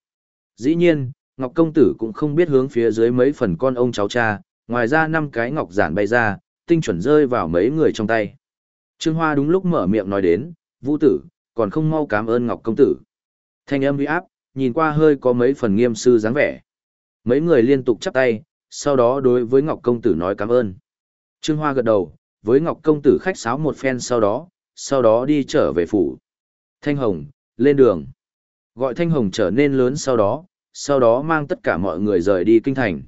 Dĩ nhiên, Ngọc công tử cũng không biết hướng phía dưới mấy phần con ông cháu cha, ngoài ra năm cái ngọc giản bay ra, tinh chuẩn rơi vào mấy người trong tay. Trương Hoa đúng lúc mở miệng nói đến, Vu tử, còn không mau cảm ơn Ngọc công tử. Thanh âm uy áp, nhìn qua hơi có mấy phần nghiêm sư dáng vẻ. Mấy người liên tục chắp tay, sau đó đối với Ngọc công tử nói cảm ơn. Trương Hoa gật đầu, với Ngọc công tử khách sáo một phen sau đó, sau đó đi trở về phủ. Thanh Hồng, lên đường. Gọi Thanh Hồng trở nên lớn sau đó, sau đó mang tất cả mọi người rời đi kinh thành.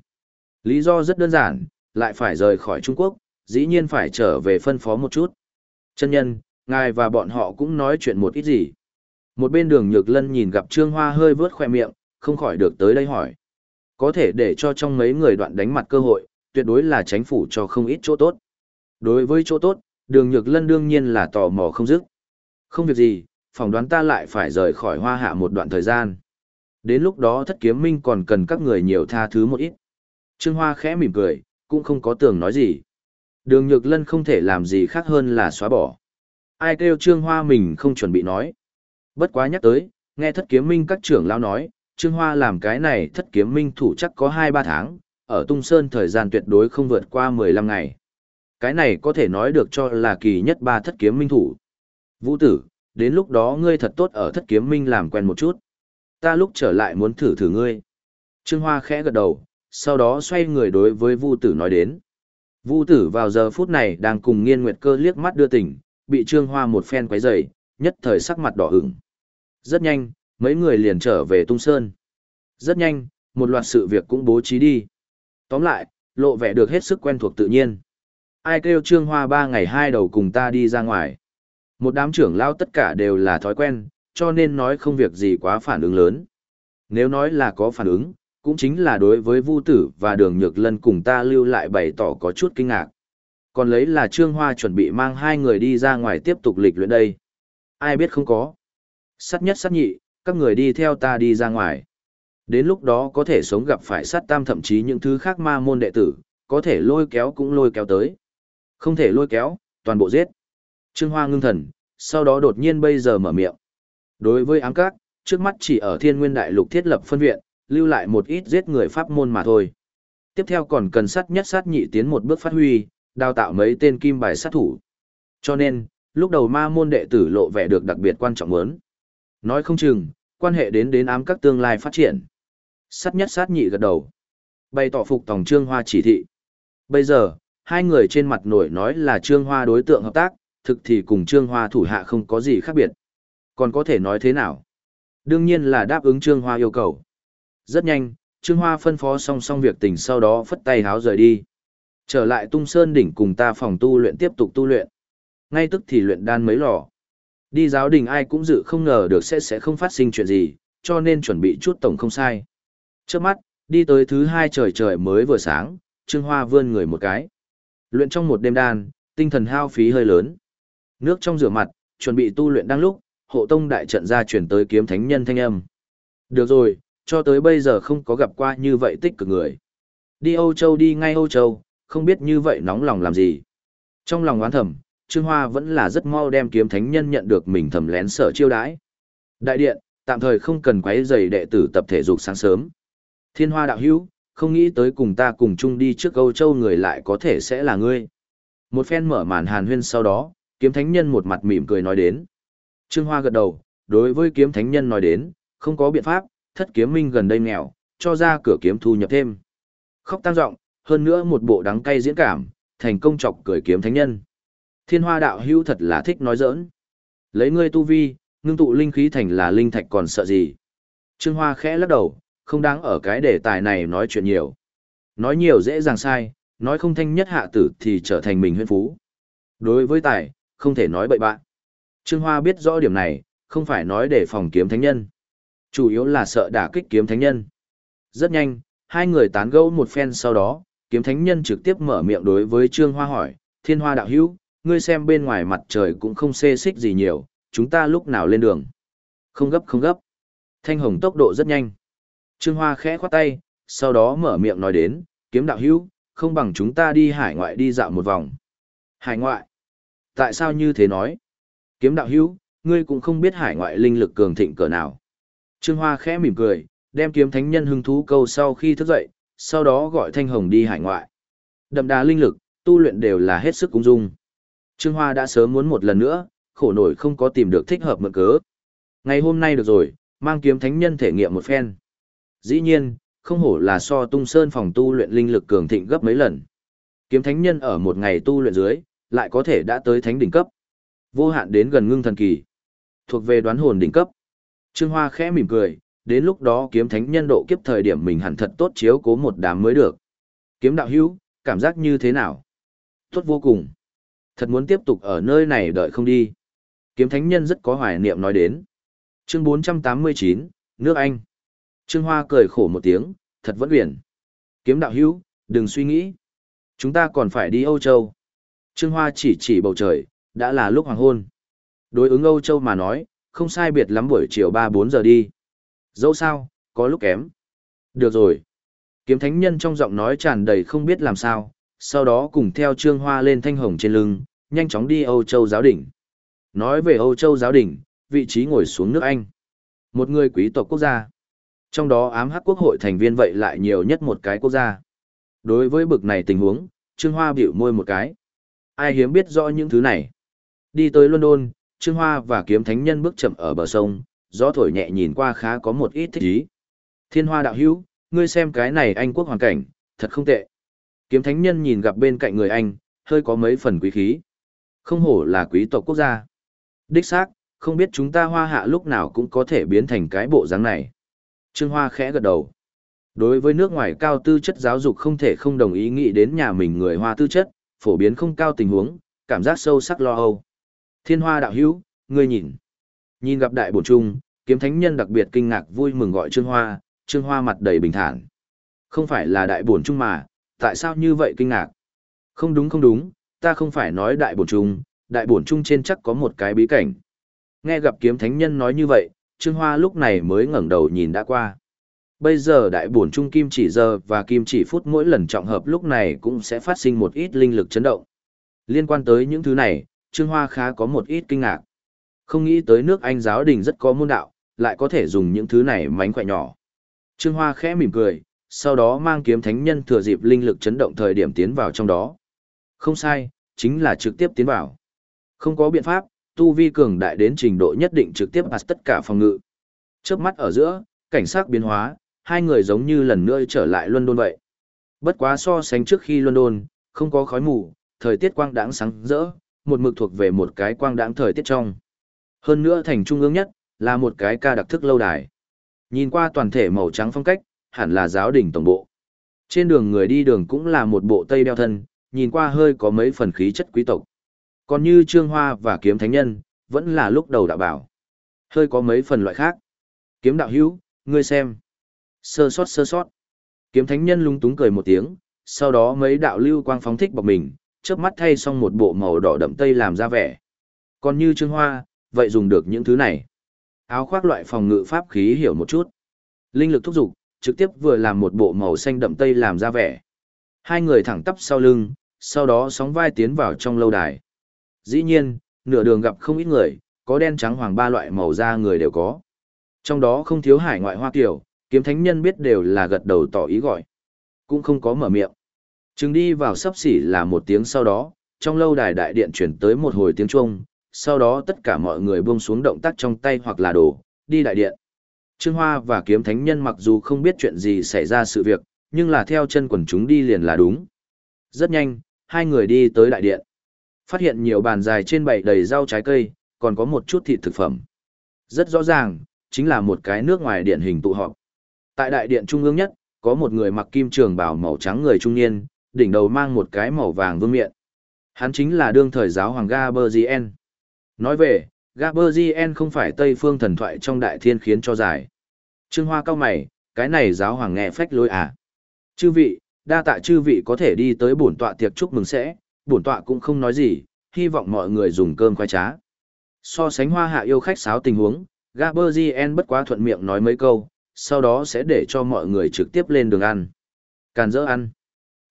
Lý do rất đơn giản, lại phải rời khỏi Trung Quốc, dĩ nhiên phải trở về phân phó một chút. Chân nhân, ngài và bọn họ cũng nói chuyện một ít gì. Một bên đường Nhược Lân nhìn gặp Trương Hoa hơi vớt khoe miệng, không khỏi được tới đây hỏi. Có thể để cho trong mấy người đoạn đánh mặt cơ hội, tuyệt đối là tránh phủ cho không ít chỗ tốt. Đối với chỗ tốt, đường Nhược Lân đương nhiên là tò mò không dứt. Không việc gì, phỏng đoán ta lại phải rời khỏi hoa hạ một đoạn thời gian. Đến lúc đó thất kiếm minh còn cần các người nhiều tha thứ một ít. Trương Hoa khẽ mỉm cười, cũng không có tưởng nói gì. Đường Nhược Lân không thể làm gì khác hơn là xóa bỏ. Ai kêu Trương Hoa mình không chuẩn bị nói. Bất quá nhắc tới, nghe thất kiếm minh các trưởng lao nói, Trương Hoa làm cái này thất kiếm minh thủ chắc có 2-3 tháng, ở Tung Sơn thời gian tuyệt đối không vượt qua 15 ngày. Cái này có thể nói được cho là kỳ nhất ba thất kiếm minh thủ. Vũ tử, đến lúc đó ngươi thật tốt ở thất kiếm minh làm quen một chút. Ta lúc trở lại muốn thử thử ngươi. Trương Hoa khẽ gật đầu, sau đó xoay người đối với Vu tử nói đến. Vu tử vào giờ phút này đang cùng nghiên nguyệt cơ liếc mắt đưa tỉnh, bị Trương Hoa một phen quấy rầy, nhất thời sắc mặt đỏ ửng. Rất nhanh, mấy người liền trở về Tung Sơn. Rất nhanh, một loạt sự việc cũng bố trí đi. Tóm lại, lộ vẻ được hết sức quen thuộc tự nhiên. Ai kêu Trương Hoa ba ngày hai đầu cùng ta đi ra ngoài. Một đám trưởng lao tất cả đều là thói quen, cho nên nói không việc gì quá phản ứng lớn. Nếu nói là có phản ứng, cũng chính là đối với Vu Tử và Đường Nhược Lân cùng ta lưu lại bày tỏ có chút kinh ngạc. Còn lấy là Trương Hoa chuẩn bị mang hai người đi ra ngoài tiếp tục lịch luyện đây. Ai biết không có. Sát nhất sát nhị, các người đi theo ta đi ra ngoài. Đến lúc đó có thể sống gặp phải sát tam thậm chí những thứ khác ma môn đệ tử, có thể lôi kéo cũng lôi kéo tới. Không thể lôi kéo, toàn bộ giết. Trương Hoa ngưng thần, sau đó đột nhiên bây giờ mở miệng. Đối với ám các, trước mắt chỉ ở thiên nguyên đại lục thiết lập phân viện, lưu lại một ít giết người pháp môn mà thôi. Tiếp theo còn cần sát nhất sát nhị tiến một bước phát huy, đào tạo mấy tên kim bài sát thủ. Cho nên, lúc đầu ma môn đệ tử lộ vẻ được đặc biệt quan trọng lớn. Nói không chừng, quan hệ đến đến ám các tương lai phát triển. Sát nhất sát nhị gật đầu. Bày tỏ phục tòng Trương Hoa chỉ thị. Bây giờ, hai người trên mặt nổi nói là Trương Hoa đối tượng hợp tác, thực thì cùng Trương Hoa thủ hạ không có gì khác biệt. Còn có thể nói thế nào? Đương nhiên là đáp ứng Trương Hoa yêu cầu. Rất nhanh, Trương Hoa phân phó xong xong việc tình sau đó phất tay háo rời đi. Trở lại tung sơn đỉnh cùng ta phòng tu luyện tiếp tục tu luyện. Ngay tức thì luyện đan mấy lò. Đi giáo đình ai cũng dự không ngờ được sẽ sẽ không phát sinh chuyện gì, cho nên chuẩn bị chút tổng không sai. Trước mắt, đi tới thứ hai trời trời mới vừa sáng, Trương Hoa vươn người một cái. Luyện trong một đêm đan, tinh thần hao phí hơi lớn. Nước trong rửa mặt, chuẩn bị tu luyện đang lúc, hộ tông đại trận ra chuyển tới kiếm thánh nhân thanh âm. Được rồi, cho tới bây giờ không có gặp qua như vậy tích cực người. Đi Âu Châu đi ngay Âu Châu, không biết như vậy nóng lòng làm gì. Trong lòng oán thầm, Trương Hoa vẫn là rất mau đem kiếm thánh nhân nhận được mình thầm lén sợ chiêu đãi. Đại điện, tạm thời không cần quấy giày đệ tử tập thể dục sáng sớm. Thiên Hoa đạo hữu, không nghĩ tới cùng ta cùng chung đi trước Âu Châu người lại có thể sẽ là ngươi. Một phen mở màn hàn huyên sau đó, kiếm thánh nhân một mặt mỉm cười nói đến. Trương Hoa gật đầu, đối với kiếm thánh nhân nói đến, không có biện pháp, thất kiếm minh gần đây nghèo, cho ra cửa kiếm thu nhập thêm. Khóc tăng giọng, hơn nữa một bộ đắng cay diễn cảm, thành công chọc cười kiếm thánh nhân. Thiên hoa đạo hữu thật là thích nói giỡn. Lấy ngươi tu vi, ngưng tụ linh khí thành là linh thạch còn sợ gì. Trương Hoa khẽ lắc đầu, không đáng ở cái đề tài này nói chuyện nhiều. Nói nhiều dễ dàng sai, nói không thanh nhất hạ tử thì trở thành mình huyên phú. Đối với tài, không thể nói bậy bạn. Trương Hoa biết rõ điểm này, không phải nói để phòng kiếm thánh nhân. Chủ yếu là sợ đả kích kiếm thánh nhân. Rất nhanh, hai người tán gẫu một phen sau đó, kiếm thánh nhân trực tiếp mở miệng đối với Trương Hoa hỏi, thiên hoa đạo hữu, ngươi xem bên ngoài mặt trời cũng không xê xích gì nhiều, chúng ta lúc nào lên đường. Không gấp không gấp. Thanh hồng tốc độ rất nhanh. Trương Hoa khẽ khoát tay, sau đó mở miệng nói đến, kiếm đạo hữu, không bằng chúng ta đi hải ngoại đi dạo một vòng. Hải ngoại? Tại sao như thế nói? Kiếm đạo hữu, ngươi cũng không biết hải ngoại linh lực cường thịnh cỡ nào. Trương Hoa khẽ mỉm cười, đem kiếm thánh nhân hứng thú câu sau khi thức dậy, sau đó gọi Thanh Hồng đi hải ngoại. Đậm đà linh lực, tu luyện đều là hết sức cung dung. Trương Hoa đã sớm muốn một lần nữa, khổ nổi không có tìm được thích hợp mượn cớ. Ngày hôm nay được rồi, mang kiếm thánh nhân thể nghiệm một phen. Dĩ nhiên, không hổ là so tung sơn phòng tu luyện linh lực cường thịnh gấp mấy lần. Kiếm thánh nhân ở một ngày tu luyện dưới, lại có thể đã tới thánh đỉnh cấp. Vô hạn đến gần ngưng thần kỳ. Thuộc về đoán hồn đỉnh cấp. Trương Hoa khẽ mỉm cười, đến lúc đó kiếm thánh nhân độ kiếp thời điểm mình hẳn thật tốt chiếu cố một đám mới được. Kiếm đạo hữu, cảm giác như thế nào? Tốt vô cùng. Thật muốn tiếp tục ở nơi này đợi không đi. Kiếm thánh nhân rất có hoài niệm nói đến. Chương 489, nước Anh. Trương Hoa cười khổ một tiếng, thật vẫn uyển. Kiếm đạo hữu, đừng suy nghĩ. Chúng ta còn phải đi Âu Châu. Trương Hoa chỉ chỉ bầu trời, đã là lúc hoàng hôn. Đối ứng Âu Châu mà nói, không sai biệt lắm buổi chiều 3-4 giờ đi. Dẫu sao, có lúc kém. Được rồi. Kiếm thánh nhân trong giọng nói tràn đầy không biết làm sao, sau đó cùng theo trương hoa lên thanh hồng trên lưng, nhanh chóng đi Âu Châu giáo đỉnh. Nói về Âu Châu giáo đỉnh, vị trí ngồi xuống nước Anh. Một người quý tộc quốc gia. Trong đó ám hắc quốc hội thành viên vậy lại nhiều nhất một cái quốc gia. Đối với bực này tình huống, Trương Hoa biểu môi một cái. Ai hiếm biết rõ những thứ này. Đi tới London, Trương Hoa và kiếm thánh nhân bước chậm ở bờ sông, gió thổi nhẹ nhìn qua khá có một ít thích ý. Thiên Hoa đạo hữu, ngươi xem cái này Anh quốc hoàn cảnh, thật không tệ. Kiếm thánh nhân nhìn gặp bên cạnh người Anh, hơi có mấy phần quý khí. Không hổ là quý tộc quốc gia. Đích xác, không biết chúng ta hoa hạ lúc nào cũng có thể biến thành cái bộ dáng này. Trương Hoa khẽ gật đầu. Đối với nước ngoài cao tư chất giáo dục không thể không đồng ý nghĩ đến nhà mình người hoa tư chất, phổ biến không cao tình huống, cảm giác sâu sắc lo âu. Thiên hoa đạo hữu, ngươi nhìn. Nhìn gặp đại bổn trung, kiếm thánh nhân đặc biệt kinh ngạc vui mừng gọi Trương Hoa, Trương Hoa mặt đầy bình thản. Không phải là đại bổn trung mà, tại sao như vậy kinh ngạc? Không đúng không đúng, ta không phải nói đại bổn trung, đại bổn trung trên chắc có một cái bí cảnh. Nghe gặp kiếm thánh nhân nói như vậy, Trương Hoa lúc này mới ngẩng đầu nhìn đã qua. Bây giờ đại bổn trung kim chỉ giờ và kim chỉ phút mỗi lần trọng hợp lúc này cũng sẽ phát sinh một ít linh lực chấn động. Liên quan tới những thứ này, Trương Hoa khá có một ít kinh ngạc. Không nghĩ tới nước Anh giáo đình rất có môn đạo, lại có thể dùng những thứ này mánh khỏe nhỏ. Trương Hoa khẽ mỉm cười, sau đó mang kiếm thánh nhân thừa dịp linh lực chấn động thời điểm tiến vào trong đó. Không sai, chính là trực tiếp tiến vào. Không có biện pháp, tu vi cường đại đến trình độ nhất định trực tiếp bắt tất cả phòng ngự. Chớp mắt ở giữa, cảnh sát biến hóa, hai người giống như lần nữa trở lại London vậy. Bất quá so sánh trước khi London, không có khói mù, thời tiết quang đãng sáng rỡ, một mực thuộc về một cái quang đãng thời tiết trong. Hơn nữa thành trung ương nhất, là một cái ca đặc thức lâu đài. Nhìn qua toàn thể màu trắng phong cách, hẳn là giáo đình tổng bộ. Trên đường người đi đường cũng là một bộ tây đeo thân, nhìn qua hơi có mấy phần khí chất quý tộc. Còn như Trương Hoa và Kiếm Thánh Nhân, vẫn là lúc đầu đạo bảo. Hơi có mấy phần loại khác. Kiếm đạo hữu, ngươi xem. Sơ sót sơ sót. Kiếm Thánh Nhân lung túng cười một tiếng, sau đó mấy đạo lưu quang phóng thích bọc mình, chớp mắt thay xong một bộ màu đỏ đậm tây làm ra vẻ. Còn như Trương Hoa, vậy dùng được những thứ này. Áo khoác loại phòng ngự pháp khí hiểu một chút. Linh lực thúc dục, trực tiếp vừa làm một bộ màu xanh đậm tây làm ra vẻ. Hai người thẳng tắp sau lưng, sau đó sóng vai tiến vào trong lâu đài. Dĩ nhiên, nửa đường gặp không ít người, có đen trắng hoàng ba loại màu da người đều có. Trong đó không thiếu hải ngoại hoa kiểu, kiếm thánh nhân biết đều là gật đầu tỏ ý gọi. Cũng không có mở miệng. Chừng đi vào sắp xỉ là một tiếng sau đó, trong lâu đài đại điện chuyển tới một hồi tiếng chuông, sau đó tất cả mọi người buông xuống động tác trong tay hoặc là đồ, đi đại điện. Trương Hoa và kiếm thánh nhân mặc dù không biết chuyện gì xảy ra sự việc, nhưng là theo chân quần chúng đi liền là đúng. Rất nhanh, hai người đi tới đại điện. Phát hiện nhiều bàn dài trên bày đầy rau trái cây, còn có một chút thịt thực phẩm. Rất rõ ràng, chính là một cái nước ngoài điện hình tụ họp. Tại đại điện trung ương nhất, có một người mặc kim trường bào màu trắng người trung niên, đỉnh đầu mang một cái màu vàng vương miện. Hắn chính là đương thời giáo hoàng Gaberzien. Nói về, Gaberzien không phải Tây phương thần thoại trong đại thiên khiến cho giải. Trương Hoa cao mày, cái này giáo hoàng nghe phách lối à. Chư vị, đa tạ chư vị có thể đi tới bổn tọa tiệc chúc mừng sẽ, bổn tọa cũng không nói gì, hy vọng mọi người dùng cơm khoai trá. So sánh hoa hạ yêu khách sáo tình huống, Gaberzien bất quá thuận miệng nói mấy câu, sau đó sẽ để cho mọi người trực tiếp lên đường ăn. Càn dỡ ăn.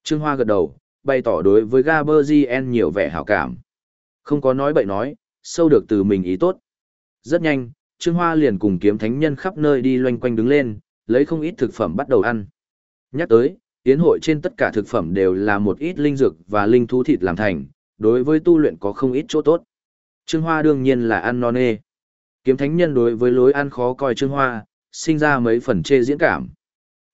Trương Hoa gật đầu, bày tỏ đối với Gaberzien nhiều vẻ hảo cảm. Không có nói bậy nói, sâu được từ mình ý tốt. Rất nhanh, Trương Hoa liền cùng kiếm thánh nhân khắp nơi đi loanh quanh đứng lên, lấy không ít thực phẩm bắt đầu ăn. Nhắc tới, tiến hội trên tất cả thực phẩm đều là một ít linh dược và linh thú thịt làm thành, đối với tu luyện có không ít chỗ tốt. Trương Hoa đương nhiên là ăn non nê. Kiếm thánh nhân đối với lối ăn khó coi Trương Hoa, sinh ra mấy phần chê diễn cảm.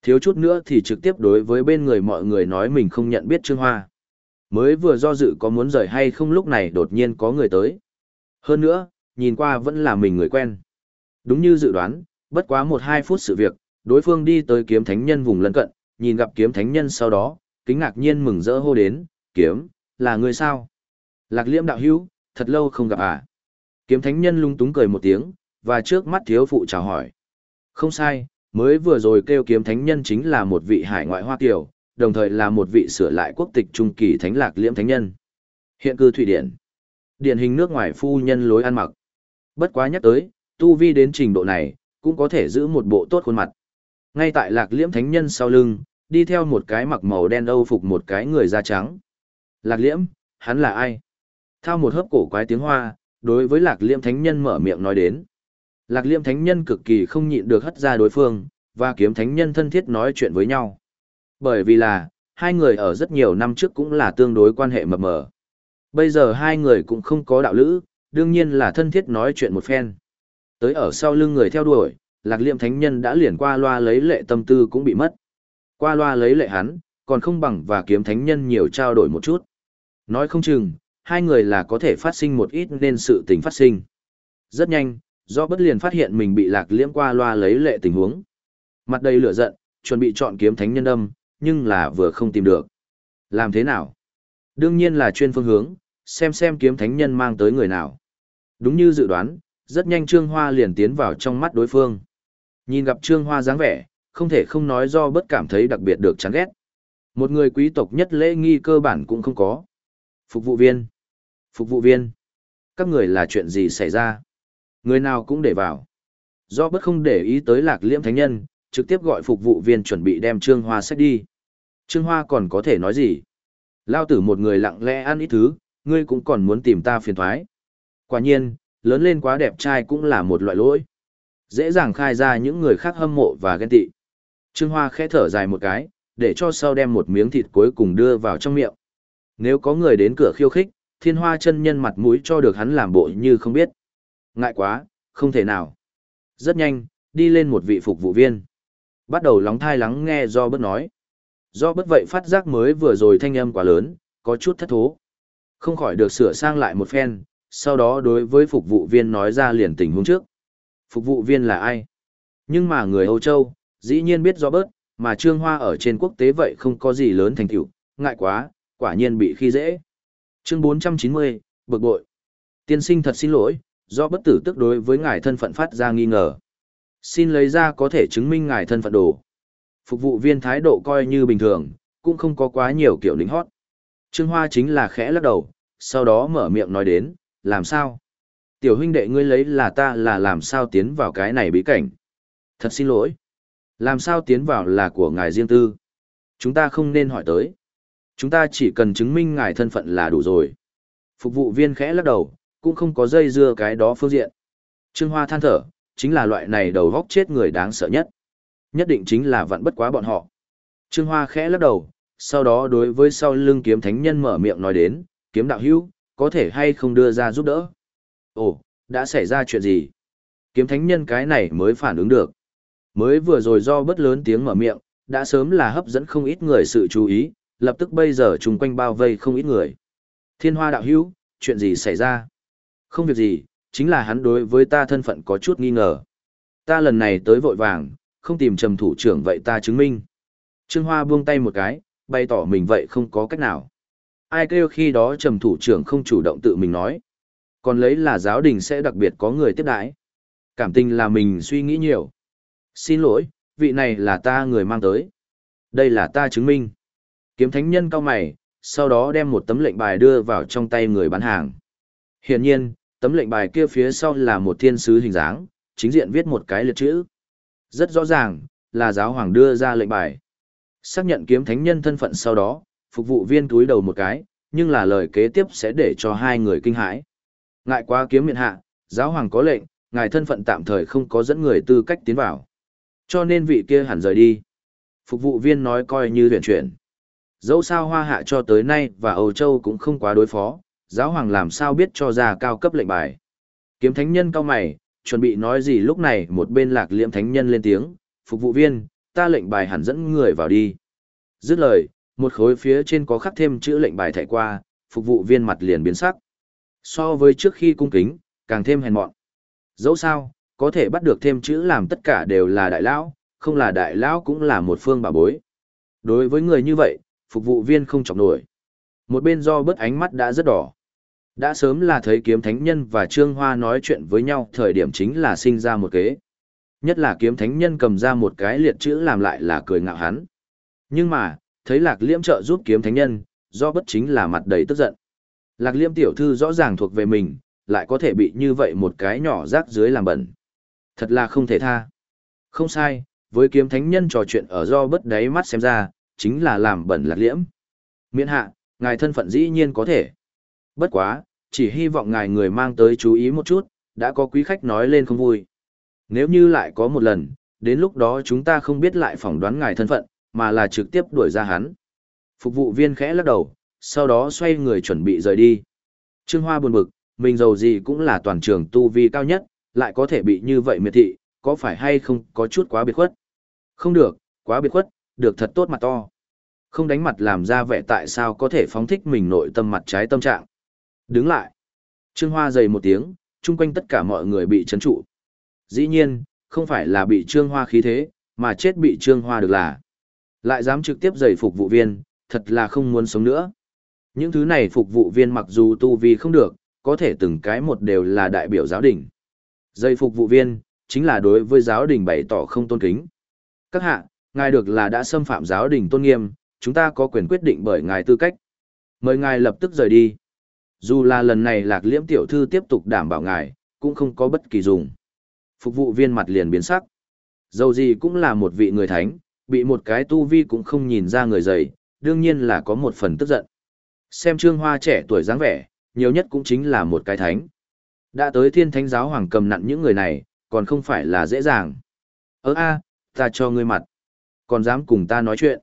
Thiếu chút nữa thì trực tiếp đối với bên người mọi người nói mình không nhận biết Trương Hoa. Mới vừa do dự có muốn rời hay không lúc này đột nhiên có người tới. Hơn nữa, nhìn qua vẫn là mình người quen. Đúng như dự đoán, bất quá một hai phút sự việc, đối phương đi tới kiếm thánh nhân vùng lân cận, nhìn gặp kiếm thánh nhân sau đó, kính ngạc nhiên mừng rỡ hô đến, kiếm, là người sao? Lạc liễm đạo hữu, thật lâu không gặp à? Kiếm thánh nhân lung túng cười một tiếng, và trước mắt thiếu phụ chào hỏi. Không sai, mới vừa rồi kêu kiếm thánh nhân chính là một vị hải ngoại hoa kiều, đồng thời là một vị sửa lại quốc tịch trung kỳ thánh lạc liễm thánh nhân. Hiện cư Thụy Điển. Điển hình nước ngoài phu nhân lối ăn mặc. Bất quá nhắc tới, tu vi đến trình độ này, cũng có thể giữ một bộ tốt khuôn mặt. Ngay tại lạc liễm thánh nhân sau lưng, đi theo một cái mặc màu đen âu phục một cái người da trắng. Lạc liễm, hắn là ai? Thao một hớp cổ quái tiếng hoa, đối với lạc liễm thánh nhân mở miệng nói đến. Lạc liêm thánh nhân cực kỳ không nhịn được hất ra đối phương, và kiếm thánh nhân thân thiết nói chuyện với nhau. Bởi vì là, hai người ở rất nhiều năm trước cũng là tương đối quan hệ mập mờ. Bây giờ hai người cũng không có đạo lữ, đương nhiên là thân thiết nói chuyện một phen. Tới ở sau lưng người theo đuổi, lạc liệm thánh nhân đã liền qua loa lấy lệ tâm tư cũng bị mất. Qua loa lấy lệ hắn, còn không bằng và kiếm thánh nhân nhiều trao đổi một chút. Nói không chừng, hai người là có thể phát sinh một ít nên sự tình phát sinh. Rất nhanh, do bất liền phát hiện mình bị lạc liễm qua loa lấy lệ tình huống. Mặt đầy lửa giận, chuẩn bị chọn kiếm thánh nhân đâm, nhưng là vừa không tìm được. Làm thế nào? Đương nhiên là chuyên phương hướng, xem xem kiếm thánh nhân mang tới người nào. Đúng như dự đoán, rất nhanh Trương Hoa liền tiến vào trong mắt đối phương. Nhìn gặp Trương Hoa dáng vẻ, không thể không nói do bất cảm thấy đặc biệt được chán ghét. Một người quý tộc nhất lễ nghi cơ bản cũng không có. Phục vụ viên. Phục vụ viên. Các người là chuyện gì xảy ra? Người nào cũng để vào. Do bất không để ý tới lạc liễm thánh nhân, trực tiếp gọi phục vụ viên chuẩn bị đem Trương Hoa sách đi. Trương Hoa còn có thể nói gì? Lao tử một người lặng lẽ ăn ít thứ, ngươi cũng còn muốn tìm ta phiền thoái. Quả nhiên, lớn lên quá đẹp trai cũng là một loại lỗi. Dễ dàng khai ra những người khác hâm mộ và ghen tị. Trương Hoa khẽ thở dài một cái, để cho sau đem một miếng thịt cuối cùng đưa vào trong miệng. Nếu có người đến cửa khiêu khích, thiên hoa chân nhân mặt mũi cho được hắn làm bộ như không biết. Ngại quá, không thể nào. Rất nhanh, đi lên một vị phục vụ viên. Bắt đầu lóng thai lắng nghe do bất nói. Do bất vậy phát giác mới vừa rồi thanh âm quá lớn, có chút thất thố. Không khỏi được sửa sang lại một phen, sau đó đối với phục vụ viên nói ra liền tình huống trước. Phục vụ viên là ai? Nhưng mà người Âu Châu, dĩ nhiên biết do bớt, mà Trương Hoa ở trên quốc tế vậy không có gì lớn thành tựu, ngại quá, quả nhiên bị khi dễ. Chương 490, bực bội. Tiên sinh thật xin lỗi, do bất tử tức đối với ngài thân phận phát ra nghi ngờ. Xin lấy ra có thể chứng minh ngài thân phận đồ. Phục vụ viên thái độ coi như bình thường, cũng không có quá nhiều kiểu lính hót. Trương Hoa chính là khẽ lắc đầu, sau đó mở miệng nói đến, làm sao? Tiểu huynh đệ ngươi lấy là ta là làm sao tiến vào cái này bí cảnh. Thật xin lỗi. Làm sao tiến vào là của ngài riêng tư. Chúng ta không nên hỏi tới. Chúng ta chỉ cần chứng minh ngài thân phận là đủ rồi. Phục vụ viên khẽ lắc đầu, cũng không có dây dưa cái đó phương diện. Trương Hoa than thở, chính là loại này đầu góc chết người đáng sợ nhất. Nhất định chính là vận bất quá bọn họ. Trương Hoa khẽ lắc đầu, sau đó đối với sau lưng kiếm thánh nhân mở miệng nói đến, kiếm đạo hữu, có thể hay không đưa ra giúp đỡ. Ồ, đã xảy ra chuyện gì? Kiếm thánh nhân cái này mới phản ứng được. Mới vừa rồi do bất lớn tiếng mở miệng, đã sớm là hấp dẫn không ít người sự chú ý, lập tức bây giờ chung quanh bao vây không ít người. Thiên hoa đạo hữu, chuyện gì xảy ra? Không việc gì, chính là hắn đối với ta thân phận có chút nghi ngờ. Ta lần này tới vội vàng, không tìm trầm thủ trưởng vậy ta chứng minh. Trương Hoa buông tay một cái, bày tỏ mình vậy không có cách nào. Ai kêu khi đó trầm thủ trưởng không chủ động tự mình nói. Còn lấy là giáo đình sẽ đặc biệt có người tiếp đãi. Cảm tình là mình suy nghĩ nhiều. Xin lỗi, vị này là ta người mang tới. Đây là ta chứng minh. Kiếm thánh nhân cao mày, sau đó đem một tấm lệnh bài đưa vào trong tay người bán hàng. Hiển nhiên, tấm lệnh bài kia phía sau là một thiên sứ hình dáng, chính diện viết một cái liệt chữ. Rất rõ ràng, là giáo hoàng đưa ra lệnh bài. Xác nhận kiếm thánh nhân thân phận sau đó, phục vụ viên túi đầu một cái, nhưng là lời kế tiếp sẽ để cho hai người kinh hãi. Ngại quá kiếm miện hạ, giáo hoàng có lệnh, ngài thân phận tạm thời không có dẫn người tư cách tiến vào. Cho nên vị kia hẳn rời đi. Phục vụ viên nói coi như huyền chuyển. Dẫu sao hoa hạ cho tới nay và Âu Châu cũng không quá đối phó, giáo hoàng làm sao biết cho ra cao cấp lệnh bài. Kiếm thánh nhân cao mày, chuẩn bị nói gì lúc này một bên lạc liễm thánh nhân lên tiếng, phục vụ viên, ta lệnh bài hẳn dẫn người vào đi. Dứt lời, một khối phía trên có khắc thêm chữ lệnh bài thẻ qua, phục vụ viên mặt liền biến sắc. So với trước khi cung kính, càng thêm hèn mọn. Dẫu sao, có thể bắt được thêm chữ làm tất cả đều là đại lão, không là đại lão cũng là một phương bà bối. Đối với người như vậy, phục vụ viên không chọc nổi. Một bên do bớt ánh mắt đã rất đỏ. Đã sớm là thấy kiếm thánh nhân và Trương Hoa nói chuyện với nhau thời điểm chính là sinh ra một kế. Nhất là kiếm thánh nhân cầm ra một cái liệt chữ làm lại là cười ngạo hắn. Nhưng mà, thấy lạc liễm trợ giúp kiếm thánh nhân, do bất chính là mặt đầy tức giận. Lạc liễm tiểu thư rõ ràng thuộc về mình, lại có thể bị như vậy một cái nhỏ rác dưới làm bẩn. Thật là không thể tha. Không sai, với kiếm thánh nhân trò chuyện ở do bất đáy mắt xem ra, chính là làm bẩn lạc liễm. Miễn hạ, ngài thân phận dĩ nhiên có thể. Bất quá, chỉ hy vọng ngài người mang tới chú ý một chút, đã có quý khách nói lên không vui. Nếu như lại có một lần, đến lúc đó chúng ta không biết lại phỏng đoán ngài thân phận, mà là trực tiếp đuổi ra hắn. Phục vụ viên khẽ lắc đầu, sau đó xoay người chuẩn bị rời đi. Trương Hoa buồn bực, mình giàu gì cũng là toàn trường tu vi cao nhất, lại có thể bị như vậy miệt thị, có phải hay không có chút quá biệt khuất? Không được, quá biệt khuất, được thật tốt mặt to. Không đánh mặt làm ra vẻ tại sao có thể phóng thích mình nội tâm mặt trái tâm trạng. Đứng lại. Trương Hoa dày một tiếng, chung quanh tất cả mọi người bị chấn trụ. Dĩ nhiên, không phải là bị Trương Hoa khí thế, mà chết bị Trương Hoa được là. Lại dám trực tiếp giày phục vụ viên, thật là không muốn sống nữa. Những thứ này phục vụ viên mặc dù tu vi không được, có thể từng cái một đều là đại biểu giáo đình. Dây phục vụ viên, chính là đối với giáo đình bày tỏ không tôn kính. Các hạ, ngài được là đã xâm phạm giáo đình tôn nghiêm, chúng ta có quyền quyết định bởi ngài tư cách. Mời ngài lập tức rời đi. Dù là lần này lạc liễm tiểu thư tiếp tục đảm bảo ngài, cũng không có bất kỳ dùng. Phục vụ viên mặt liền biến sắc. Dầu gì cũng là một vị người thánh, bị một cái tu vi cũng không nhìn ra người dày, đương nhiên là có một phần tức giận. Xem trương hoa trẻ tuổi dáng vẻ, nhiều nhất cũng chính là một cái thánh. Đã tới thiên thánh giáo hoàng cầm nặn những người này, còn không phải là dễ dàng. Ơ a, ta cho ngươi mặt. Còn dám cùng ta nói chuyện.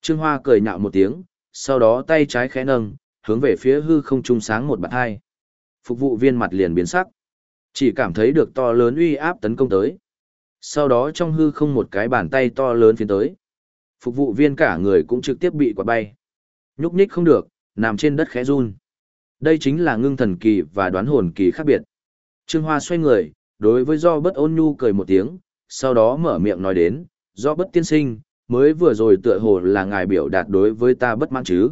Trương Hoa cười nhạo một tiếng, sau đó tay trái khẽ nâng, hướng về phía hư không trung sáng một bạt hai. Phục vụ viên mặt liền biến sắc. Chỉ cảm thấy được to lớn uy áp tấn công tới. Sau đó trong hư không một cái bàn tay to lớn phiến tới. Phục vụ viên cả người cũng trực tiếp bị quả bay. Nhúc nhích không được, nằm trên đất khẽ run. Đây chính là ngưng thần kỳ và đoán hồn kỳ khác biệt. Trương Hoa xoay người, đối với do bất ôn nhu cười một tiếng, sau đó mở miệng nói đến, do bất tiên sinh, mới vừa rồi tựa hồ là ngài biểu đạt đối với ta bất mãn chứ.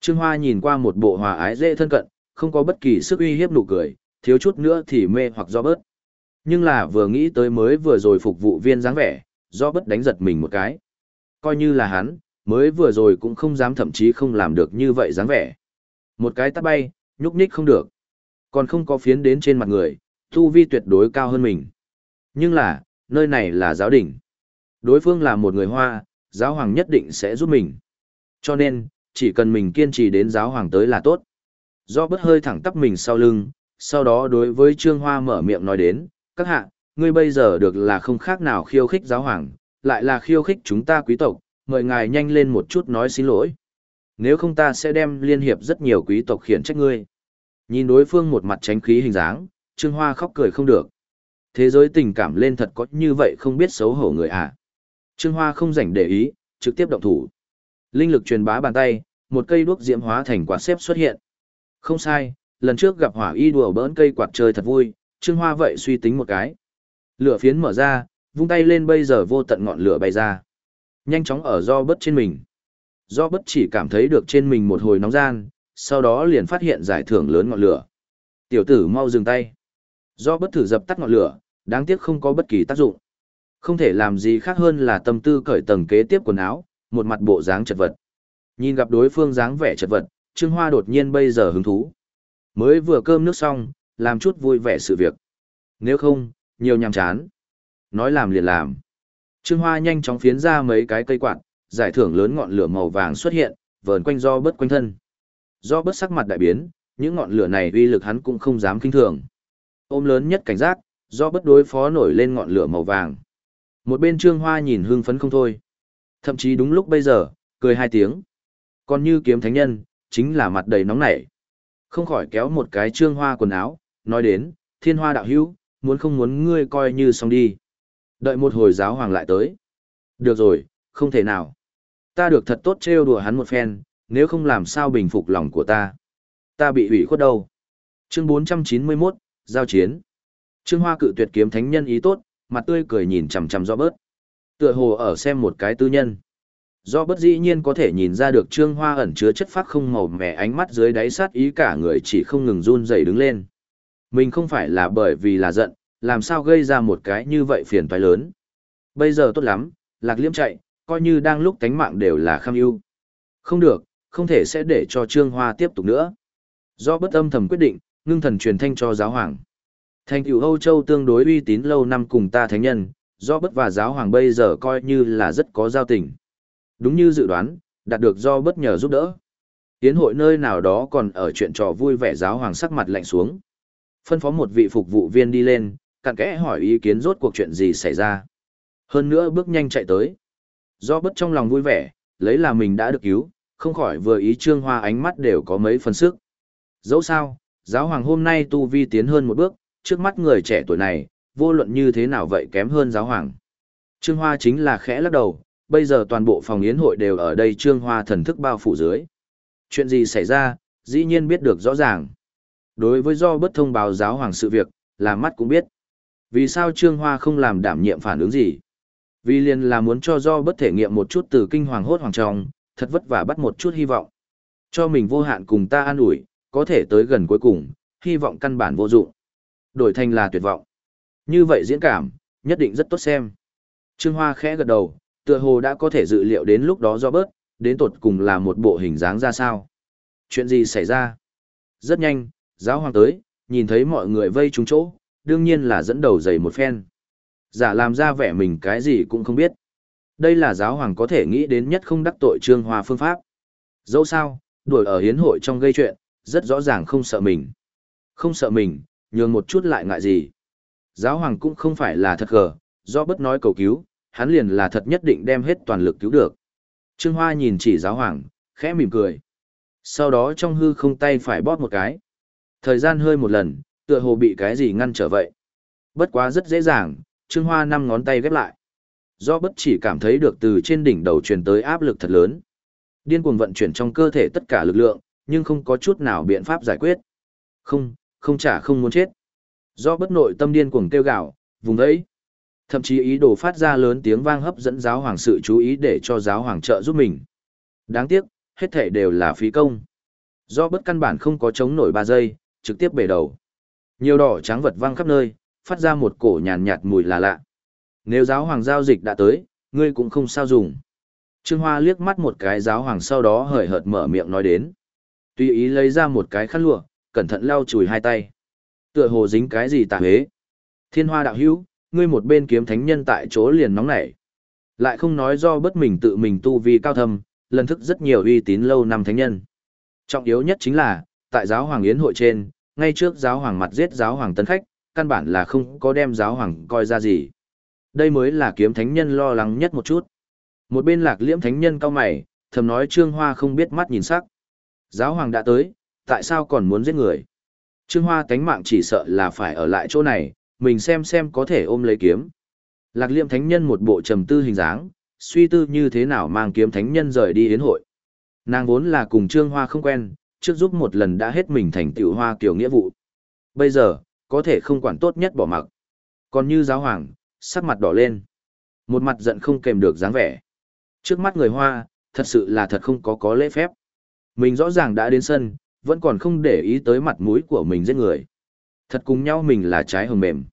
Trương Hoa nhìn qua một bộ hòa ái dễ thân cận, không có bất kỳ sức uy hiếp nụ cười, thiếu chút nữa thì mê hoặc do bớt. Nhưng là vừa nghĩ tới mới vừa rồi phục vụ viên dáng vẻ, do bất đánh giật mình một cái. Coi như là hắn, mới vừa rồi cũng không dám thậm chí không làm được như vậy dáng vẻ. Một cái tắt bay, nhúc nhích không được. Còn không có phiến đến trên mặt người, thu vi tuyệt đối cao hơn mình. Nhưng là, nơi này là giáo đỉnh. Đối phương là một người Hoa, giáo hoàng nhất định sẽ giúp mình. Cho nên, chỉ cần mình kiên trì đến giáo hoàng tới là tốt. Do bất hơi thẳng tắp mình sau lưng, sau đó đối với Trương Hoa mở miệng nói đến, các hạ, ngươi bây giờ được là không khác nào khiêu khích giáo hoàng, lại là khiêu khích chúng ta quý tộc, mời ngài nhanh lên một chút nói xin lỗi. Nếu không ta sẽ đem liên hiệp rất nhiều quý tộc khiển trách ngươi. Nhìn đối phương một mặt tránh khí hình dáng, Trương Hoa khóc cười không được. Thế giới tình cảm lên thật có như vậy không biết xấu hổ người à. Trương Hoa không rảnh để ý, trực tiếp động thủ. Linh lực truyền bá bàn tay, một cây đuốc diễm hóa thành quạt xếp xuất hiện. Không sai, lần trước gặp hỏa y đùa bỡn cây quạt chơi thật vui, Trương Hoa vậy suy tính một cái. Lửa phiến mở ra, vung tay lên bây giờ vô tận ngọn lửa bay ra. Nhanh chóng ở do bất trên mình. Do bất chỉ cảm thấy được trên mình một hồi nóng gian, sau đó liền phát hiện giải thưởng lớn ngọn lửa. Tiểu tử mau dừng tay. Do bất thử dập tắt ngọn lửa, đáng tiếc không có bất kỳ tác dụng. Không thể làm gì khác hơn là tâm tư cởi tầng kế tiếp quần áo, một mặt bộ dáng chật vật. Nhìn gặp đối phương dáng vẻ chật vật, Trương Hoa đột nhiên bây giờ hứng thú. Mới vừa cơm nước xong, làm chút vui vẻ sự việc. Nếu không, nhiều nhằm chán. Nói làm liền làm. Trương Hoa nhanh chóng phiến ra mấy cái cây quạt, giải thưởng lớn ngọn lửa màu vàng xuất hiện, vờn quanh do bớt quanh thân. Do bớt sắc mặt đại biến, những ngọn lửa này uy lực hắn cũng không dám kinh thường. Ôm lớn nhất cảnh giác, do bất đối phó nổi lên ngọn lửa màu vàng. Một bên Trương Hoa nhìn hưng phấn không thôi. Thậm chí đúng lúc bây giờ, cười hai tiếng. Còn như kiếm thánh nhân, chính là mặt đầy nóng nảy. Không khỏi kéo một cái Trương Hoa quần áo, nói đến, thiên hoa đạo hữu, muốn không muốn ngươi coi như xong đi. Đợi một hồi giáo hoàng lại tới. Được rồi, không thể nào. Ta được thật tốt trêu đùa hắn một phen, nếu không làm sao bình phục lòng của ta. Ta bị ủy khuất đâu. Chương 491, Giao chiến. Trương Hoa cự tuyệt kiếm thánh nhân ý tốt, mặt tươi cười nhìn chằm chằm do bớt. Tựa hồ ở xem một cái tư nhân. Do bất dĩ nhiên có thể nhìn ra được Trương Hoa ẩn chứa chất phác không màu mẻ ánh mắt dưới đáy sát ý cả người chỉ không ngừng run rẩy đứng lên. Mình không phải là bởi vì là giận, làm sao gây ra một cái như vậy phiền toái lớn. Bây giờ tốt lắm, lạc liêm chạy, coi như đang lúc tánh mạng đều là kham ưu. Không được, không thể sẽ để cho Trương Hoa tiếp tục nữa. Do bất âm thầm quyết định, ngưng thần truyền thanh cho giáo hoàng. Thành cựu Âu Châu tương đối uy tín lâu năm cùng ta thánh nhân, do bất và giáo hoàng bây giờ coi như là rất có giao tình. Đúng như dự đoán, đạt được do bất nhờ giúp đỡ. Tiến hội nơi nào đó còn ở chuyện trò vui vẻ giáo hoàng sắc mặt lạnh xuống. Phân phó một vị phục vụ viên đi lên, cặn kẽ hỏi ý kiến rốt cuộc chuyện gì xảy ra. Hơn nữa bước nhanh chạy tới. Do bất trong lòng vui vẻ, lấy là mình đã được cứu, không khỏi vừa ý trương hoa ánh mắt đều có mấy phần sức. Dẫu sao, giáo hoàng hôm nay tu vi tiến hơn một bước, trước mắt người trẻ tuổi này, vô luận như thế nào vậy kém hơn giáo hoàng. Trương Hoa chính là khẽ lắc đầu, bây giờ toàn bộ phòng yến hội đều ở đây Trương Hoa thần thức bao phủ dưới. Chuyện gì xảy ra, dĩ nhiên biết được rõ ràng. Đối với do bất thông báo giáo hoàng sự việc, là mắt cũng biết. Vì sao Trương Hoa không làm đảm nhiệm phản ứng gì? Vì liền là muốn cho do bất thể nghiệm một chút từ kinh hoàng hốt hoàng trọng, thật vất vả bắt một chút hy vọng. Cho mình vô hạn cùng ta an ủi, có thể tới gần cuối cùng, hy vọng căn bản vô dụng. Đổi thành là tuyệt vọng. Như vậy diễn cảm, nhất định rất tốt xem. Trương Hoa khẽ gật đầu, tựa hồ đã có thể dự liệu đến lúc đó do bớt, đến tột cùng là một bộ hình dáng ra sao. Chuyện gì xảy ra? Rất nhanh, giáo hoàng tới, nhìn thấy mọi người vây trúng chỗ, đương nhiên là dẫn đầu dày một phen. Giả làm ra vẻ mình cái gì cũng không biết. Đây là giáo hoàng có thể nghĩ đến nhất không đắc tội Trương Hoa phương pháp. Dẫu sao, đuổi ở hiến hội trong gây chuyện, rất rõ ràng không sợ mình. Không sợ mình, nhường một chút lại ngại gì. Giáo hoàng cũng không phải là thật gờ, do bất nói cầu cứu, hắn liền là thật nhất định đem hết toàn lực cứu được. Trương Hoa nhìn chỉ giáo hoàng, khẽ mỉm cười. Sau đó trong hư không tay phải bóp một cái. Thời gian hơi một lần, tựa hồ bị cái gì ngăn trở vậy. Bất quá rất dễ dàng, Trương Hoa năm ngón tay ghép lại. Do bất chỉ cảm thấy được từ trên đỉnh đầu truyền tới áp lực thật lớn. Điên cuồng vận chuyển trong cơ thể tất cả lực lượng, nhưng không có chút nào biện pháp giải quyết. Không, không trả không muốn chết. Do bất nội tâm điên cuồng kêu gào, vùng đấy. Thậm chí ý đồ phát ra lớn tiếng vang hấp dẫn giáo hoàng sự chú ý để cho giáo hoàng trợ giúp mình. Đáng tiếc, hết thể đều là phí công. Do bất căn bản không có chống nổi 3 giây, trực tiếp bể đầu. Nhiều đỏ trắng vật văng khắp nơi, phát ra một cổ nhàn nhạt mùi là lạ. Nếu giáo hoàng giao dịch đã tới, ngươi cũng không sao dùng. Trương Hoa liếc mắt một cái giáo hoàng sau đó hời hợt mở miệng nói đến. Tùy ý lấy ra một cái khăn lụa, cẩn thận lau chùi hai tay. Tựa hồ dính cái gì tà huế. Thiên hoa đạo hữu, ngươi một bên kiếm thánh nhân tại chỗ liền nóng nảy. Lại không nói do bất mình tự mình tu vi cao thâm, lần thức rất nhiều uy tín lâu năm thánh nhân. Trọng yếu nhất chính là, tại giáo hoàng yến hội trên, ngay trước giáo hoàng mặt giết giáo hoàng tân khách, căn bản là không có đem giáo hoàng coi ra gì. Đây mới là kiếm thánh nhân lo lắng nhất một chút. Một bên lạc liễm thánh nhân cao mày, thầm nói trương hoa không biết mắt nhìn sắc. Giáo hoàng đã tới, tại sao còn muốn giết người? Trương hoa tánh mạng chỉ sợ là phải ở lại chỗ này, mình xem xem có thể ôm lấy kiếm. Lạc liệm thánh nhân một bộ trầm tư hình dáng, suy tư như thế nào mang kiếm thánh nhân rời đi yến hội. Nàng vốn là cùng trương hoa không quen, trước giúp một lần đã hết mình thành tiểu hoa kiểu nghĩa vụ. Bây giờ, có thể không quản tốt nhất bỏ mặc. Còn như giáo hoàng, sắc mặt đỏ lên. Một mặt giận không kèm được dáng vẻ. Trước mắt người hoa, thật sự là thật không có có lễ phép. Mình rõ ràng đã đến sân, vẫn còn không để ý tới mặt mũi của mình giết người. Thật cùng nhau mình là trái hồng mềm.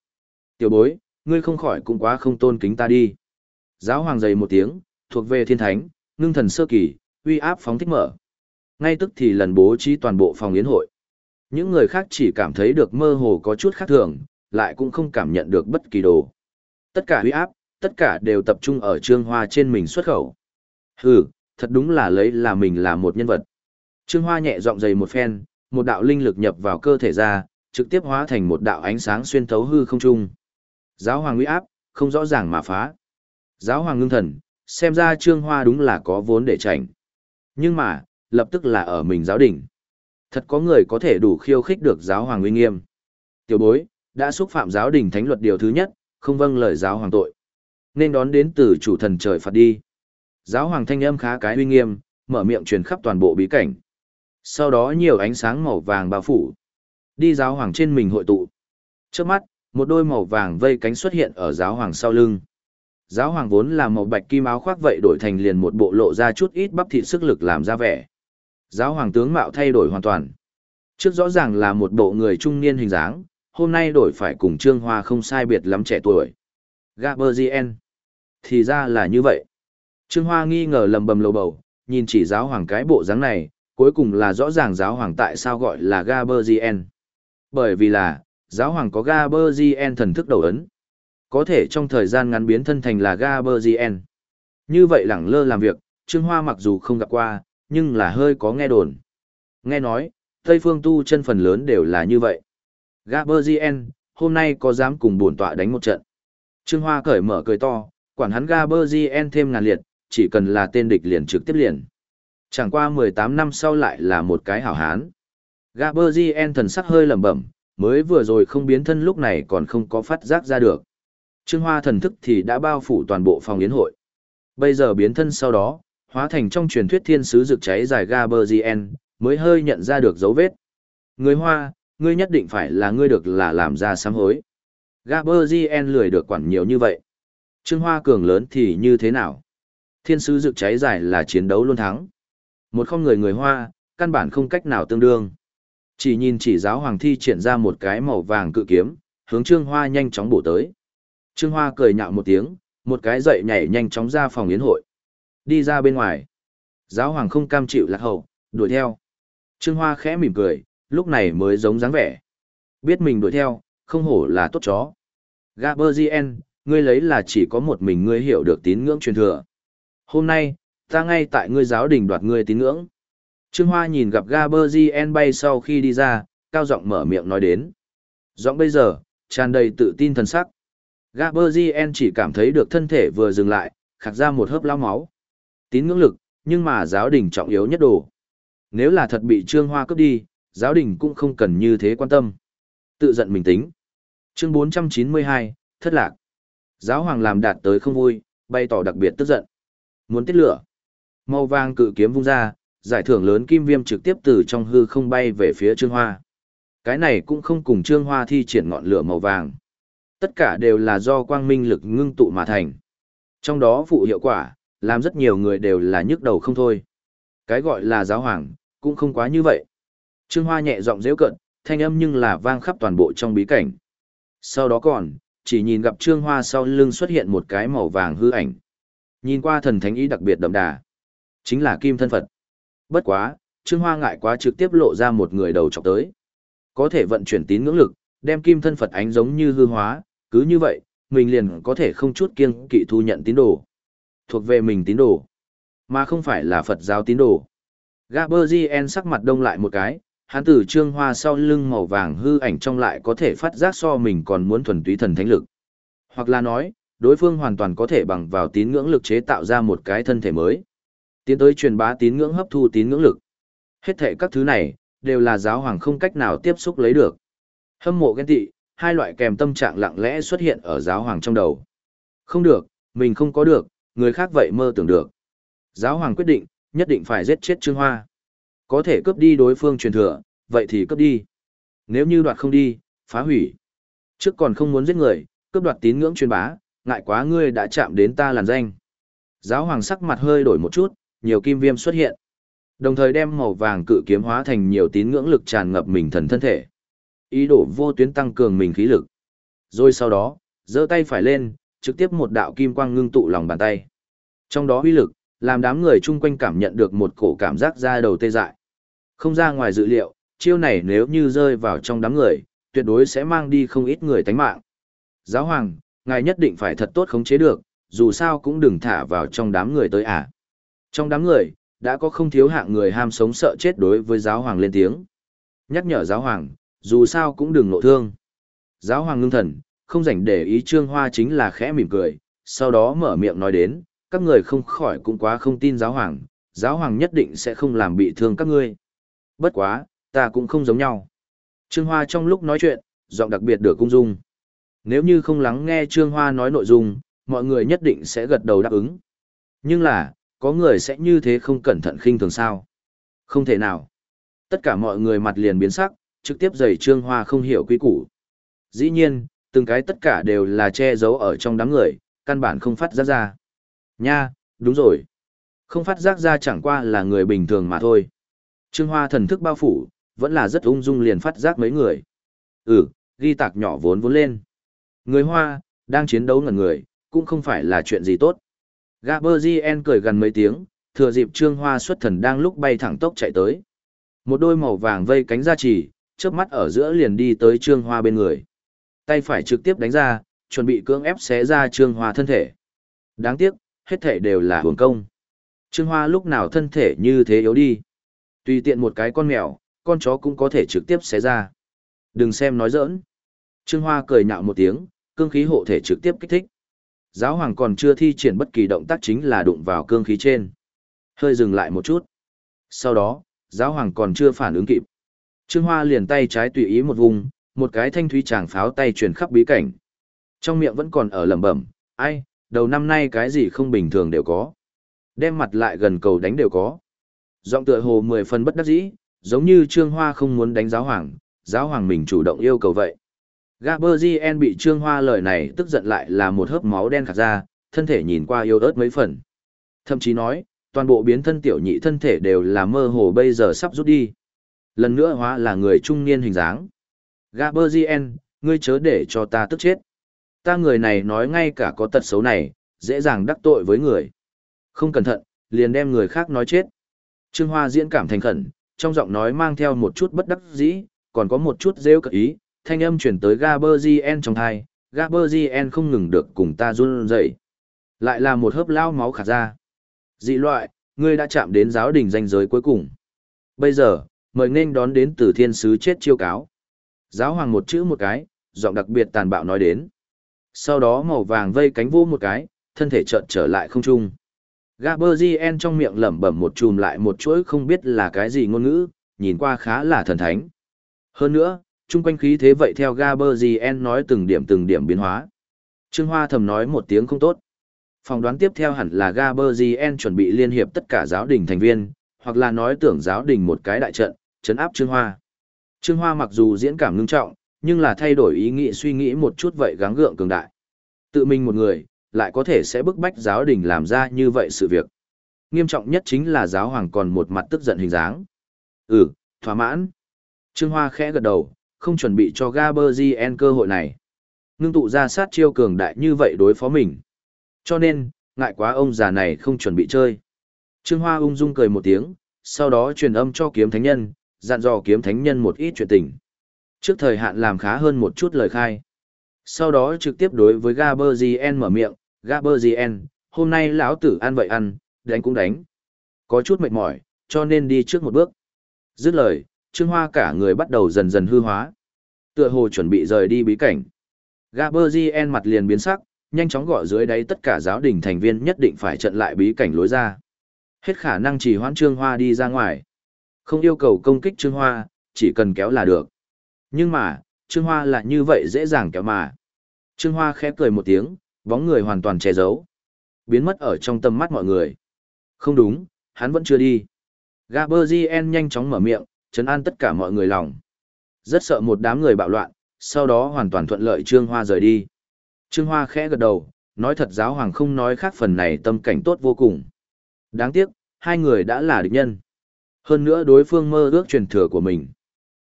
Tiểu bối, ngươi không khỏi cũng quá không tôn kính ta đi. Giáo hoàng dày một tiếng, thuộc về thiên thánh, ngưng thần sơ kỳ, uy áp phóng thích mở. Ngay tức thì lần bố trí toàn bộ phòng yến hội. Những người khác chỉ cảm thấy được mơ hồ có chút khác thường, lại cũng không cảm nhận được bất kỳ đồ. Tất cả uy áp, tất cả đều tập trung ở trương hoa trên mình xuất khẩu. Hừ, thật đúng là lấy là mình là một nhân vật. Trương hoa nhẹ giọng dày một phen, một đạo linh lực nhập vào cơ thể ra, trực tiếp hóa thành một đạo ánh sáng xuyên thấu hư không trung. Giáo hoàng uy áp, không rõ ràng mà phá. Giáo hoàng ngưng thần, xem ra trương hoa đúng là có vốn để tránh. Nhưng mà, lập tức là ở mình giáo đỉnh. Thật có người có thể đủ khiêu khích được giáo hoàng uy nghiêm. Tiểu bối, đã xúc phạm giáo đình thánh luật điều thứ nhất, không vâng lời giáo hoàng tội. Nên đón đến từ chủ thần trời phạt đi. Giáo hoàng thanh âm khá cái uy nghiêm, mở miệng truyền khắp toàn bộ bí cảnh. Sau đó nhiều ánh sáng màu vàng bao phủ. Đi giáo hoàng trên mình hội tụ. Trước mắt, một đôi màu vàng vây cánh xuất hiện ở giáo hoàng sau lưng. Giáo hoàng vốn là màu bạch kim áo khoác vậy đổi thành liền một bộ lộ ra chút ít bắp thịt sức lực làm ra vẻ. Giáo hoàng tướng mạo thay đổi hoàn toàn. Trước rõ ràng là một bộ người trung niên hình dáng, hôm nay đổi phải cùng Trương Hoa không sai biệt lắm trẻ tuổi. Gaberzien. Thì ra là như vậy. Trương Hoa nghi ngờ lầm bầm lầu bầu, nhìn chỉ giáo hoàng cái bộ dáng này, cuối cùng là rõ ràng giáo hoàng tại sao gọi là Gaberzien. Bởi vì là, giáo hoàng có Gaberzien thần thức đầu ấn. Có thể trong thời gian ngắn biến thân thành là Gaberzien. Như vậy lẳng lơ làm việc, Trương Hoa mặc dù không gặp qua, nhưng là hơi có nghe đồn. Nghe nói, Tây phương tu chân phần lớn đều là như vậy. Gaberzien, hôm nay có dám cùng bổn tọa đánh một trận. Trương Hoa cởi mở cười to, quản hắn Gaberzien thêm ngàn liệt, chỉ cần là tên địch liền trực tiếp liền. Chẳng qua 18 năm sau lại là một cái hảo hán. Gaberzien thần sắc hơi lẩm bẩm, mới vừa rồi không biến thân lúc này còn không có phát giác ra được. Trương Hoa thần thức thì đã bao phủ toàn bộ phòng yến hội. Bây giờ biến thân sau đó, hóa thành trong truyền thuyết thiên sứ rực cháy dài Gaberzien, mới hơi nhận ra được dấu vết. Người Hoa, ngươi nhất định phải là ngươi được là làm ra sám hối. Gaberzien lười được quản nhiều như vậy. Trương Hoa cường lớn thì như thế nào? Thiên sứ rực cháy dài là chiến đấu luôn thắng. Một không người người Hoa, căn bản không cách nào tương đương. Chỉ nhìn chỉ giáo hoàng thi triển ra một cái màu vàng cự kiếm, hướng Trương Hoa nhanh chóng bổ tới. Trương Hoa cười nhạo một tiếng, Một cái dậy nhảy nhanh chóng ra phòng yến hội. Đi ra bên ngoài. Giáo hoàng không cam chịu lạc hậu, đuổi theo. Trương Hoa khẽ mỉm cười, lúc này mới giống dáng vẻ. Biết mình đuổi theo, không hổ là tốt chó. Gaberzien, ngươi lấy là chỉ có một mình ngươi hiểu được tín ngưỡng truyền thừa. Hôm nay, ta ngay tại ngươi giáo đình đoạt ngươi tín ngưỡng. Trương Hoa nhìn gặp Gaberzien bay sau khi đi ra, cao giọng mở miệng nói đến. Giọng bây giờ, tràn đầy tự tin thần sắc. Gaberzien chỉ cảm thấy được thân thể vừa dừng lại, khạc ra một hớp lao máu. Tín ngưỡng lực, nhưng mà giáo đình trọng yếu nhất đồ. Nếu là thật bị Trương Hoa cướp đi, giáo đình cũng không cần như thế quan tâm. Tự giận mình tính. Chương 492, thất lạc. Giáo hoàng làm đạt tới không vui, bay tỏ đặc biệt tức giận. Muốn tiết lửa. Màu vàng cự kiếm vung ra, giải thưởng lớn kim viêm trực tiếp từ trong hư không bay về phía Trương Hoa. Cái này cũng không cùng Trương Hoa thi triển ngọn lửa màu vàng. Tất cả đều là do quang minh lực ngưng tụ mà thành. Trong đó phụ hiệu quả, làm rất nhiều người đều là nhức đầu không thôi. Cái gọi là giáo hoàng, cũng không quá như vậy. Trương Hoa nhẹ giọng dễu cận, thanh âm nhưng là vang khắp toàn bộ trong bí cảnh. Sau đó còn, chỉ nhìn gặp Trương Hoa sau lưng xuất hiện một cái màu vàng hư ảnh. Nhìn qua thần thánh ý đặc biệt đậm đà. Chính là Kim Thân Phật. Bất quá, Trương Hoa ngại quá trực tiếp lộ ra một người đầu chọc tới. Có thể vận chuyển tín ngưỡng lực, đem Kim Thân Phật ánh giống như hư hóa, cứ như vậy, mình liền có thể không chút kiêng kỵ thu nhận tín đồ. Thuộc về mình tín đồ, mà không phải là Phật giáo tín đồ. Gaberzien sắc mặt đông lại một cái, hắn từ trương hoa sau lưng màu vàng hư ảnh trong lại có thể phát giác so mình còn muốn thuần túy thần thánh lực. Hoặc là nói, đối phương hoàn toàn có thể bằng vào tín ngưỡng lực chế tạo ra một cái thân thể mới. Tiến tới truyền bá tín ngưỡng hấp thu tín ngưỡng lực. Hết thể các thứ này, đều là giáo hoàng không cách nào tiếp xúc lấy được. Hâm mộ ghen tị, hai loại kèm tâm trạng lặng lẽ xuất hiện ở giáo hoàng trong đầu. Không được, mình không có được, người khác vậy mơ tưởng được. Giáo hoàng quyết định, nhất định phải giết chết Trương Hoa. Có thể cướp đi đối phương truyền thừa, vậy thì cướp đi. Nếu như đoạt không đi, phá hủy. Trước còn không muốn giết người, cướp đoạt tín ngưỡng truyền bá, ngại quá ngươi đã chạm đến ta làn danh. Giáo hoàng sắc mặt hơi đổi một chút, nhiều kim viêm xuất hiện. Đồng thời đem màu vàng cự kiếm hóa thành nhiều tín ngưỡng lực tràn ngập mình thần thân thể. Ý đồ vô tuyến tăng cường mình khí lực. Rồi sau đó, giơ tay phải lên, trực tiếp một đạo kim quang ngưng tụ lòng bàn tay. Trong đó uy lực, làm đám người chung quanh cảm nhận được một cổ cảm giác ra đầu tê dại. Không ra ngoài dự liệu, chiêu này nếu như rơi vào trong đám người, tuyệt đối sẽ mang đi không ít người tánh mạng. Giáo hoàng, ngài nhất định phải thật tốt khống chế được, dù sao cũng đừng thả vào trong đám người tới à. Trong đám người, đã có không thiếu hạng người ham sống sợ chết đối với giáo hoàng lên tiếng. Nhắc nhở giáo hoàng, dù sao cũng đừng nộ thương. Giáo hoàng ngưng thần, không rảnh để ý trương hoa chính là khẽ mỉm cười, sau đó mở miệng nói đến, các người không khỏi cũng quá không tin giáo hoàng, giáo hoàng nhất định sẽ không làm bị thương các ngươi. Bất quá, ta cũng không giống nhau. Trương Hoa trong lúc nói chuyện, giọng đặc biệt được cung dung. Nếu như không lắng nghe Trương Hoa nói nội dung, mọi người nhất định sẽ gật đầu đáp ứng. Nhưng là, có người sẽ như thế không cẩn thận khinh thường sao? Không thể nào. Tất cả mọi người mặt liền biến sắc, trực tiếp giày Trương Hoa không hiểu quy củ. Dĩ nhiên, từng cái tất cả đều là che giấu ở trong đám người, căn bản không phát giác ra. Nha, đúng rồi. Không phát giác ra chẳng qua là người bình thường mà thôi. Trương Hoa thần thức bao phủ, vẫn là rất ung dung liền phát giác mấy người. Ừ, ghi tạc nhỏ vốn vốn lên. Người Hoa, đang chiến đấu ngần người, cũng không phải là chuyện gì tốt. Gaberzien cười gần mấy tiếng, thừa dịp Trương Hoa xuất thần đang lúc bay thẳng tốc chạy tới. Một đôi màu vàng vây cánh ra chỉ, chớp mắt ở giữa liền đi tới Trương Hoa bên người. Tay phải trực tiếp đánh ra, chuẩn bị cưỡng ép xé ra Trương Hoa thân thể. Đáng tiếc, hết thể đều là hưởng công. Trương Hoa lúc nào thân thể như thế yếu đi. Tùy tiện một cái con mèo, con chó cũng có thể trực tiếp xé ra. Đừng xem nói giỡn. Trương Hoa cười nhạo một tiếng, cương khí hộ thể trực tiếp kích thích. Giáo hoàng còn chưa thi triển bất kỳ động tác chính là đụng vào cương khí trên. Hơi dừng lại một chút. Sau đó, giáo hoàng còn chưa phản ứng kịp. Trương Hoa liền tay trái tùy ý một vùng, một cái thanh thúy chàng pháo tay truyền khắp bí cảnh. Trong miệng vẫn còn ở lẩm bẩm, ai, đầu năm nay cái gì không bình thường đều có. Đem mặt lại gần cầu đánh đều có. Giọng tựa hồ mười phần bất đắc dĩ, giống như Trương Hoa không muốn đánh giáo hoàng, giáo hoàng mình chủ động yêu cầu vậy. Gaberzien bị Trương Hoa lời này tức giận lại là một hớp máu đen khạc ra, thân thể nhìn qua yếu ớt mấy phần. Thậm chí nói, toàn bộ biến thân tiểu nhị thân thể đều là mơ hồ bây giờ sắp rút đi. Lần nữa hóa là người trung niên hình dáng. Gaberzien, ngươi chớ để cho ta tức chết. Ta người này nói ngay cả có tật xấu này, dễ dàng đắc tội với người. Không cẩn thận, liền đem người khác nói chết. Trương Hoa diễn cảm thành khẩn, trong giọng nói mang theo một chút bất đắc dĩ, còn có một chút rêu cợt ý, thanh âm chuyển tới Gaberzien trong thai, Gaberzien không ngừng được cùng ta run rẩy. Lại là một hớp lao máu khả ra. Dị loại, ngươi đã chạm đến giáo đình danh giới cuối cùng. Bây giờ, mời nên đón đến từ thiên sứ chết chiêu cáo. Giáo hoàng một chữ một cái, giọng đặc biệt tàn bạo nói đến. Sau đó màu vàng vây cánh vô một cái, thân thể chợt trở lại không trung. Gaberzien trong miệng lẩm bẩm một chùm lại một chuỗi không biết là cái gì ngôn ngữ, nhìn qua khá là thần thánh. Hơn nữa, chung quanh khí thế vậy theo Gaberzien nói từng điểm từng điểm biến hóa. Trương Hoa thầm nói một tiếng không tốt. Phòng đoán tiếp theo hẳn là Gaberzien chuẩn bị liên hiệp tất cả giáo đình thành viên, hoặc là nói tưởng giáo đình một cái đại trận, chấn áp Trương Hoa. Trương Hoa mặc dù diễn cảm ngưng trọng, nhưng là thay đổi ý nghĩ suy nghĩ một chút vậy gắng gượng cường đại. Tự mình một người, lại có thể sẽ bức bách giáo đình làm ra như vậy sự việc. Nghiêm trọng nhất chính là giáo hoàng còn một mặt tức giận hình dáng. Ừ, thỏa mãn. Trương Hoa khẽ gật đầu, không chuẩn bị cho Gaberzien cơ hội này. Ngưng tụ ra sát chiêu cường đại như vậy đối phó mình. Cho nên, ngại quá ông già này không chuẩn bị chơi. Trương Hoa ung dung cười một tiếng, sau đó truyền âm cho kiếm thánh nhân, dặn dò kiếm thánh nhân một ít chuyện tình. Trước thời hạn làm khá hơn một chút lời khai. Sau đó trực tiếp đối với Gaberzien mở miệng, Gaberzien, hôm nay lão tử ăn vậy ăn, đánh cũng đánh. Có chút mệt mỏi, cho nên đi trước một bước. Dứt lời, Trương Hoa cả người bắt đầu dần dần hư hóa. Tựa hồ chuẩn bị rời đi bí cảnh. Gaberzien mặt liền biến sắc, nhanh chóng gọi dưới đáy tất cả giáo đình thành viên nhất định phải trận lại bí cảnh lối ra. Hết khả năng chỉ hoãn Trương Hoa đi ra ngoài. Không yêu cầu công kích Trương Hoa, chỉ cần kéo là được. Nhưng mà, Trương Hoa lại như vậy dễ dàng kéo mà. Trương Hoa khẽ cười một tiếng, bóng người hoàn toàn che giấu. Biến mất ở trong tầm mắt mọi người. Không đúng, hắn vẫn chưa đi. Gaberzien nhanh chóng mở miệng, chấn an tất cả mọi người lòng. Rất sợ một đám người bạo loạn, sau đó hoàn toàn thuận lợi Trương Hoa rời đi. Trương Hoa khẽ gật đầu, nói thật giáo hoàng không nói khác phần này tâm cảnh tốt vô cùng. Đáng tiếc, hai người đã là địch nhân. Hơn nữa đối phương mơ ước truyền thừa của mình.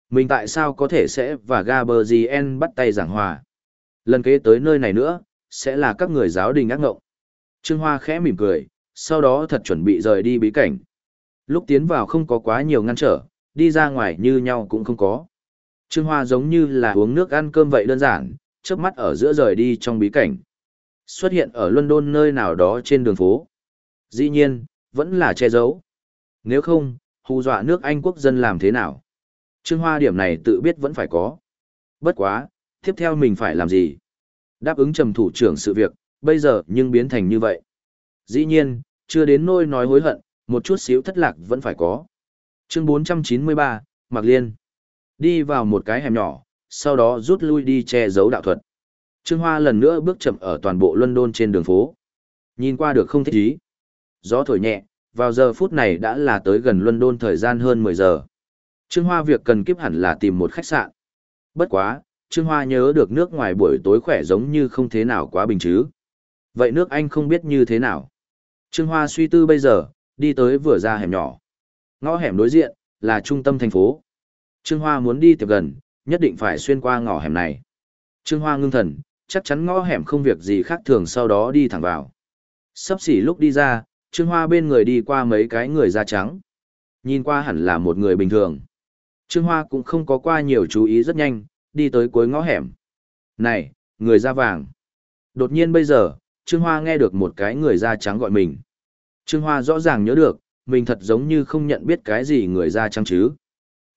Mình tại sao có thể sẽ và Gaberzien bắt tay giảng hòa. Lần kế tới nơi này nữa, sẽ là các người giáo đình ác ngộng. Trương Hoa khẽ mỉm cười, sau đó thật chuẩn bị rời đi bí cảnh. Lúc tiến vào không có quá nhiều ngăn trở, đi ra ngoài như nhau cũng không có. Trương Hoa giống như là uống nước ăn cơm vậy đơn giản, chớp mắt ở giữa rời đi trong bí cảnh. Xuất hiện ở London nơi nào đó trên đường phố. Dĩ nhiên, vẫn là che giấu. Nếu không, hù dọa nước Anh quốc dân làm thế nào? Trương Hoa điểm này tự biết vẫn phải có. Bất quá, tiếp theo mình phải làm gì? Đáp ứng trầm thủ trưởng sự việc, bây giờ nhưng biến thành như vậy. Dĩ nhiên, chưa đến nôi nói hối hận, một chút xíu thất lạc vẫn phải có. Chương 493, Mạc Liên. Đi vào một cái hẻm nhỏ, sau đó rút lui đi che giấu đạo thuật. Trương Hoa lần nữa bước chậm ở toàn bộ London trên đường phố. Nhìn qua được không thích ý. Gió thổi nhẹ, vào giờ phút này đã là tới gần London thời gian hơn 10 giờ. Trương Hoa việc cần kiếp hẳn là tìm một khách sạn. Bất quá, Trương Hoa nhớ được nước ngoài buổi tối khỏe giống như không thế nào quá bình chứ. Vậy nước Anh không biết như thế nào. Trương Hoa suy tư bây giờ, đi tới vừa ra hẻm nhỏ. Ngõ hẻm đối diện, là trung tâm thành phố. Trương Hoa muốn đi tiếp gần, nhất định phải xuyên qua ngõ hẻm này. Trương Hoa ngưng thần, chắc chắn ngõ hẻm không việc gì khác thường sau đó đi thẳng vào. Sắp xỉ lúc đi ra, Trương Hoa bên người đi qua mấy cái người da trắng. Nhìn qua hẳn là một người bình thường. Trương Hoa cũng không có qua nhiều chú ý rất nhanh, đi tới cuối ngõ hẻm. Này, người da vàng. Đột nhiên bây giờ, Trương Hoa nghe được một cái người da trắng gọi mình. Trương Hoa rõ ràng nhớ được, mình thật giống như không nhận biết cái gì người da trắng chứ.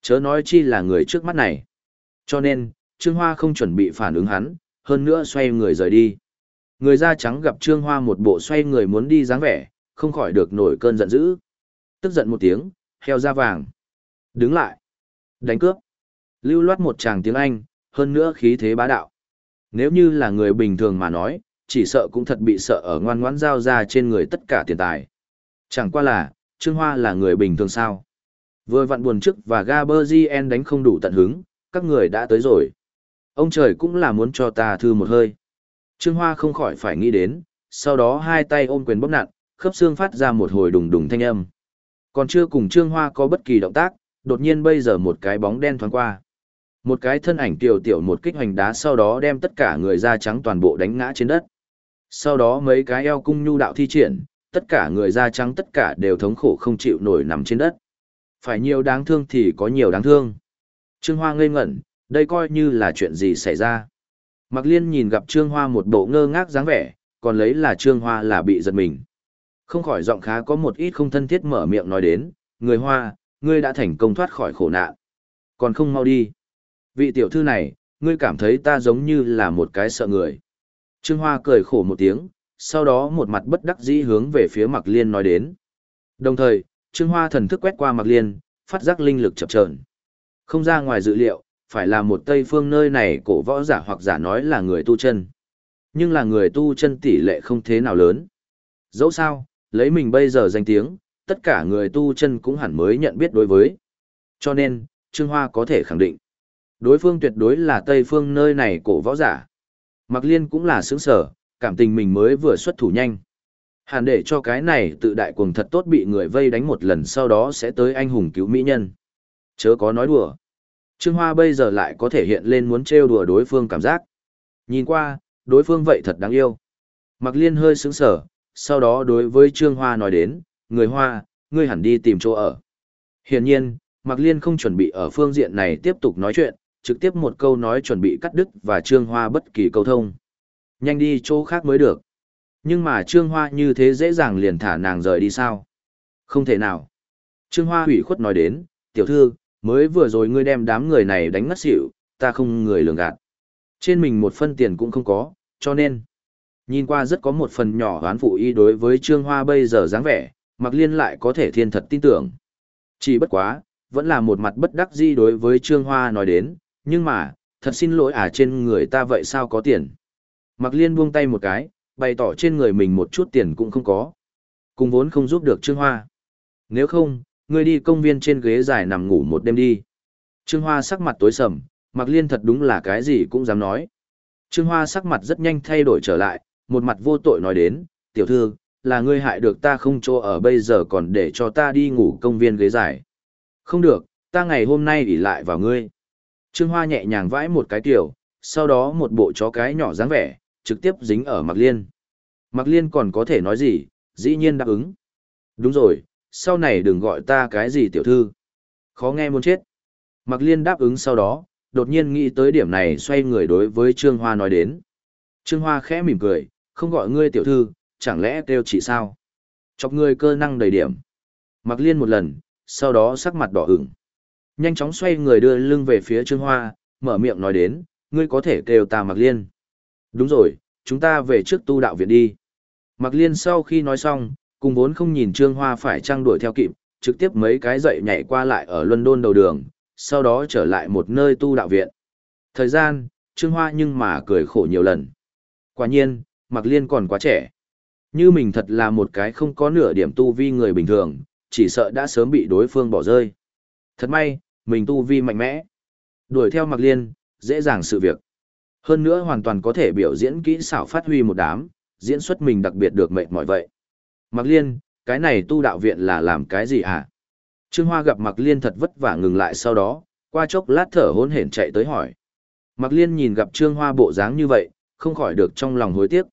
Chớ nói chi là người trước mắt này. Cho nên, Trương Hoa không chuẩn bị phản ứng hắn, hơn nữa xoay người rời đi. Người da trắng gặp Trương Hoa một bộ xoay người muốn đi dáng vẻ, không khỏi được nổi cơn giận dữ. Tức giận một tiếng, heo da vàng. Đứng lại. Đánh cướp. Lưu loát một tràng tiếng Anh, hơn nữa khí thế bá đạo. Nếu như là người bình thường mà nói, chỉ sợ cũng thật bị sợ ở ngoan ngoãn giao ra trên người tất cả tiền tài. Chẳng qua là, Trương Hoa là người bình thường sao. Vừa vặn buồn trước và Gaberzien đánh không đủ tận hứng, các người đã tới rồi. Ông trời cũng là muốn cho ta thư một hơi. Trương Hoa không khỏi phải nghĩ đến, sau đó hai tay ôm quyền bóp nặn, khớp xương phát ra một hồi đùng đùng thanh âm. Còn chưa cùng Trương Hoa có bất kỳ động tác, đột nhiên bây giờ một cái bóng đen thoáng qua. Một cái thân ảnh tiểu tiểu một kích hoành đá sau đó đem tất cả người da trắng toàn bộ đánh ngã trên đất. Sau đó mấy cái eo cung nhu đạo thi triển, tất cả người da trắng tất cả đều thống khổ không chịu nổi nằm trên đất. Phải nhiều đáng thương thì có nhiều đáng thương. Trương Hoa ngây ngẩn, đây coi như là chuyện gì xảy ra. Mạc Liên nhìn gặp Trương Hoa một bộ ngơ ngác dáng vẻ, còn lấy là Trương Hoa là bị giật mình. Không khỏi giọng khá có một ít không thân thiết mở miệng nói đến, người Hoa, ngươi đã thành công thoát khỏi khổ nạn. Còn không mau đi. Vị tiểu thư này, ngươi cảm thấy ta giống như là một cái sợ người. Trương Hoa cười khổ một tiếng, sau đó một mặt bất đắc dĩ hướng về phía Mạc Liên nói đến. Đồng thời, Trương Hoa thần thức quét qua Mạc Liên, phát giác linh lực chập chờn. Không ra ngoài dự liệu, phải là một Tây phương nơi này cổ võ giả hoặc giả nói là người tu chân. Nhưng là người tu chân tỷ lệ không thế nào lớn. Dẫu sao, lấy mình bây giờ danh tiếng, tất cả người tu chân cũng hẳn mới nhận biết đối với. Cho nên, Trương Hoa có thể khẳng định. Đối phương tuyệt đối là Tây phương nơi này cổ võ giả. Mạc Liên cũng là sướng sở, cảm tình mình mới vừa xuất thủ nhanh. Hẳn để cho cái này tự đại cuồng thật tốt bị người vây đánh một lần sau đó sẽ tới anh hùng cứu mỹ nhân. Chớ có nói đùa. Trương Hoa bây giờ lại có thể hiện lên muốn trêu đùa đối phương cảm giác. Nhìn qua, đối phương vậy thật đáng yêu. mặc Liên hơi sướng sở, sau đó đối với Trương Hoa nói đến, người Hoa, ngươi hẳn đi tìm chỗ ở. Hiển nhiên, Mạc Liên không chuẩn bị ở phương diện này tiếp tục nói chuyện, trực tiếp một câu nói chuẩn bị cắt đứt và Trương Hoa bất kỳ câu thông. Nhanh đi chỗ khác mới được. Nhưng mà Trương Hoa như thế dễ dàng liền thả nàng rời đi sao? Không thể nào. Trương Hoa hủy khuất nói đến, tiểu thư, mới vừa rồi ngươi đem đám người này đánh ngất xỉu, ta không người lường gạt. Trên mình một phân tiền cũng không có, cho nên, nhìn qua rất có một phần nhỏ oán phụ y đối với Trương Hoa bây giờ dáng vẻ, Mặc Liên lại có thể thiên thật tin tưởng. Chỉ bất quá, vẫn là một mặt bất đắc di đối với Trương Hoa nói đến, nhưng mà, thật xin lỗi à trên người ta vậy sao có tiền. Mạc Liên buông tay một cái, bày tỏ trên người mình một chút tiền cũng không có. Cùng vốn không giúp được Trương Hoa. Nếu không, ngươi đi công viên trên ghế dài nằm ngủ một đêm đi. Trương Hoa sắc mặt tối sầm, Mạc Liên thật đúng là cái gì cũng dám nói. Trương Hoa sắc mặt rất nhanh thay đổi trở lại, một mặt vô tội nói đến, tiểu thư, là ngươi hại được ta không chỗ ở bây giờ còn để cho ta đi ngủ công viên ghế dài. Không được, ta ngày hôm nay ỉ lại vào ngươi. Trương Hoa nhẹ nhàng vãi một cái tiểu, sau đó một bộ chó cái nhỏ dáng vẻ, trực tiếp dính ở Mạc Liên. Mạc Liên còn có thể nói gì, dĩ nhiên đáp ứng. Đúng rồi, sau này đừng gọi ta cái gì tiểu thư. Khó nghe muốn chết. Mạc Liên đáp ứng sau đó, đột nhiên nghĩ tới điểm này xoay người đối với Trương Hoa nói đến. Trương Hoa khẽ mỉm cười, không gọi ngươi tiểu thư, chẳng lẽ kêu chị sao? Chọc ngươi cơ năng đầy điểm. Mạc Liên một lần, sau đó sắc mặt đỏ ửng. Nhanh chóng xoay người đưa lưng về phía Trương Hoa, mở miệng nói đến, ngươi có thể kêu ta Mạc Liên. Đúng rồi, chúng ta về trước tu đạo viện đi. Mạc Liên sau khi nói xong, cùng vốn không nhìn Trương Hoa phải trang đuổi theo kịp, trực tiếp mấy cái dậy nhảy qua lại ở London đầu đường, sau đó trở lại một nơi tu đạo viện. Thời gian, Trương Hoa nhưng mà cười khổ nhiều lần. Quả nhiên, Mạc Liên còn quá trẻ. Như mình thật là một cái không có nửa điểm tu vi người bình thường, chỉ sợ đã sớm bị đối phương bỏ rơi. Thật may, mình tu vi mạnh mẽ. Đuổi theo Mạc Liên, dễ dàng sự việc. Hơn nữa hoàn toàn có thể biểu diễn kỹ xảo phát huy một đám, diễn xuất mình đặc biệt được mệt mỏi vậy. Mạc Liên, cái này tu đạo viện là làm cái gì hả? Trương Hoa gặp Mạc Liên thật vất vả ngừng lại sau đó, qua chốc lát thở hổn hển chạy tới hỏi. Mạc Liên nhìn gặp Trương Hoa bộ dáng như vậy, không khỏi được trong lòng hối tiếc.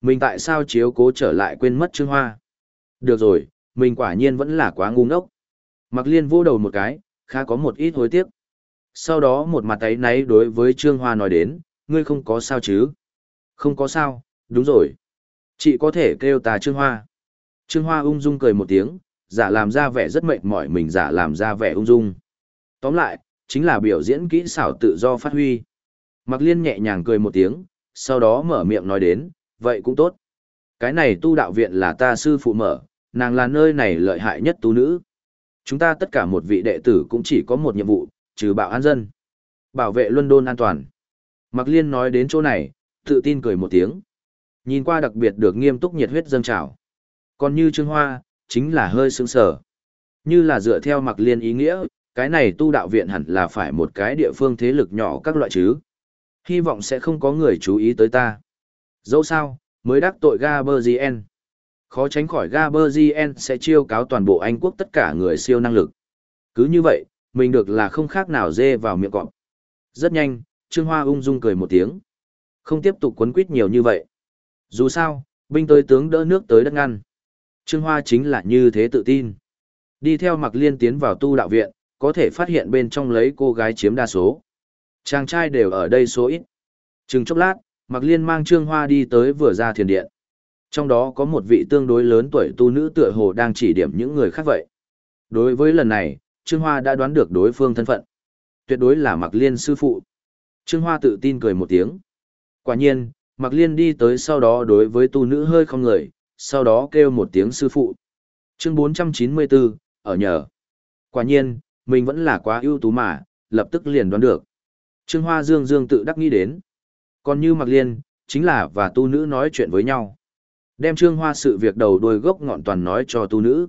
Mình tại sao chiếu cố trở lại quên mất Trương Hoa? Được rồi, mình quả nhiên vẫn là quá ngu ngốc. Mạc Liên vô đầu một cái, khá có một ít hối tiếc. Sau đó một mặt ấy náy đối với Trương Hoa nói đến, ngươi không có sao chứ? Không có sao, đúng rồi. Chị có thể kêu ta Trương Hoa. Trương Hoa ung dung cười một tiếng, giả làm ra vẻ rất mệt mỏi mình giả làm ra vẻ ung dung. Tóm lại, chính là biểu diễn kỹ xảo tự do phát huy. Mạc Liên nhẹ nhàng cười một tiếng, sau đó mở miệng nói đến, vậy cũng tốt. Cái này tu đạo viện là ta sư phụ mở, nàng là nơi này lợi hại nhất tu nữ. Chúng ta tất cả một vị đệ tử cũng chỉ có một nhiệm vụ, trừ bạo an dân. Bảo vệ London an toàn. Mạc Liên nói đến chỗ này, tự tin cười một tiếng. Nhìn qua đặc biệt được nghiêm túc nhiệt huyết dâng trào. Còn như Trương Hoa, chính là hơi sững sở. Như là dựa theo Mạc Liên ý nghĩa, cái này tu đạo viện hẳn là phải một cái địa phương thế lực nhỏ các loại chứ. Hy vọng sẽ không có người chú ý tới ta. Dẫu sao, mới đắc tội Gaberzien. Khó tránh khỏi Gaberzien sẽ chiêu cáo toàn bộ Anh quốc tất cả người siêu năng lực. Cứ như vậy, mình được là không khác nào dê vào miệng cọp. Rất nhanh, Trương Hoa ung dung cười một tiếng. Không tiếp tục quấn quýt nhiều như vậy. Dù sao, binh tới tướng đỡ nước tới đất ngăn. Trương Hoa chính là như thế tự tin. Đi theo Mạc Liên tiến vào tu đạo viện, có thể phát hiện bên trong lấy cô gái chiếm đa số. Chàng trai đều ở đây số ít. Chừng chốc lát, Mạc Liên mang Trương Hoa đi tới vừa ra thiền điện. Trong đó có một vị tương đối lớn tuổi tu nữ tựa hồ đang chỉ điểm những người khác vậy. Đối với lần này, Trương Hoa đã đoán được đối phương thân phận. Tuyệt đối là Mạc Liên sư phụ. Trương Hoa tự tin cười một tiếng. Quả nhiên, Mạc Liên đi tới sau đó đối với tu nữ hơi không người, sau đó kêu một tiếng sư phụ. Chương 494, ở nhờ. Quả nhiên, mình vẫn là quá ưu tú mà, lập tức liền đoán được. Trương Hoa Dương Dương tự đắc nghĩ đến. Còn như Mạc Liên, chính là và tu nữ nói chuyện với nhau. Đem Trương Hoa sự việc đầu đuôi gốc ngọn toàn nói cho tu nữ.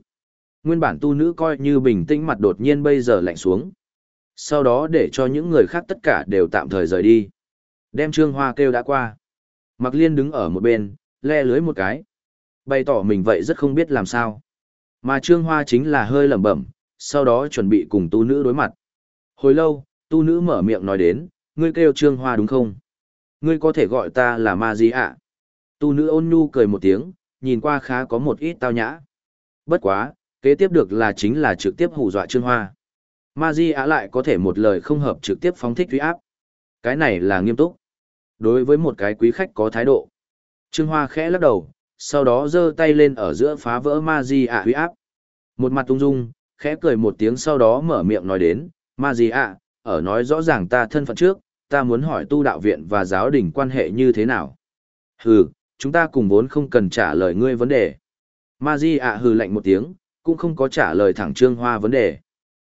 Nguyên bản tu nữ coi như bình tĩnh mặt đột nhiên bây giờ lạnh xuống. Sau đó để cho những người khác tất cả đều tạm thời rời đi. Đem Trương Hoa kêu đã qua. Mạc Liên đứng ở một bên, le lưới một cái. Bày tỏ mình vậy rất không biết làm sao. Mà Trương Hoa chính là hơi lẩm bẩm, sau đó chuẩn bị cùng tu nữ đối mặt. Hồi lâu, tu nữ mở miệng nói đến, ngươi kêu Trương Hoa đúng không? Ngươi có thể gọi ta là ma gì ạ? Tu nữ ôn nhu cười một tiếng, nhìn qua khá có một ít tao nhã. Bất quá, kế tiếp được là chính là trực tiếp hù dọa Trương Hoa. Ma Di Á lại có thể một lời không hợp trực tiếp phóng thích uy áp. Cái này là nghiêm túc. Đối với một cái quý khách có thái độ. Trương Hoa khẽ lắc đầu, sau đó giơ tay lên ở giữa phá vỡ Ma Di Á uy áp. Một mặt tung dung, khẽ cười một tiếng sau đó mở miệng nói đến, Ma Di Á, ở nói rõ ràng ta thân phận trước, ta muốn hỏi tu đạo viện và giáo đình quan hệ như thế nào. Hừ, chúng ta cùng vốn không cần trả lời ngươi vấn đề. Ma Di ạ hừ lạnh một tiếng, cũng không có trả lời thẳng Trương Hoa vấn đề.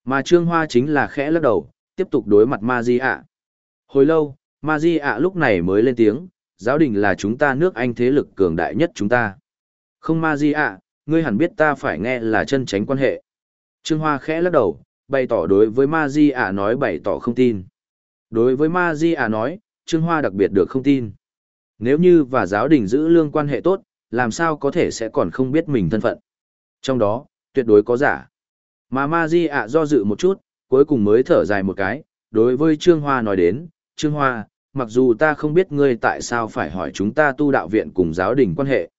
Mà Trương Hoa chính là khẽ lắc đầu, tiếp tục đối mặt Ma Di ạ. Hồi lâu, Ma Di ạ lúc này mới lên tiếng, giáo đình là chúng ta nước Anh thế lực cường đại nhất chúng ta. Không Ma Di ạ, ngươi hẳn biết ta phải nghe là chân tránh quan hệ. Trương Hoa khẽ lắc đầu, bày tỏ đối với Ma Di ạ nói bày tỏ không tin. Đối với Ma Di ạ nói, Trương Hoa đặc biệt được không tin. Nếu như và giáo đình giữ lương quan hệ tốt, làm sao có thể sẽ còn không biết mình thân phận. Trong đó, tuyệt đối có giả. Mà Ma Di ạ do dự một chút, cuối cùng mới thở dài một cái, đối với Trương Hoa nói đến, Trương Hoa, mặc dù ta không biết ngươi tại sao phải hỏi chúng ta tu đạo viện cùng giáo đình quan hệ.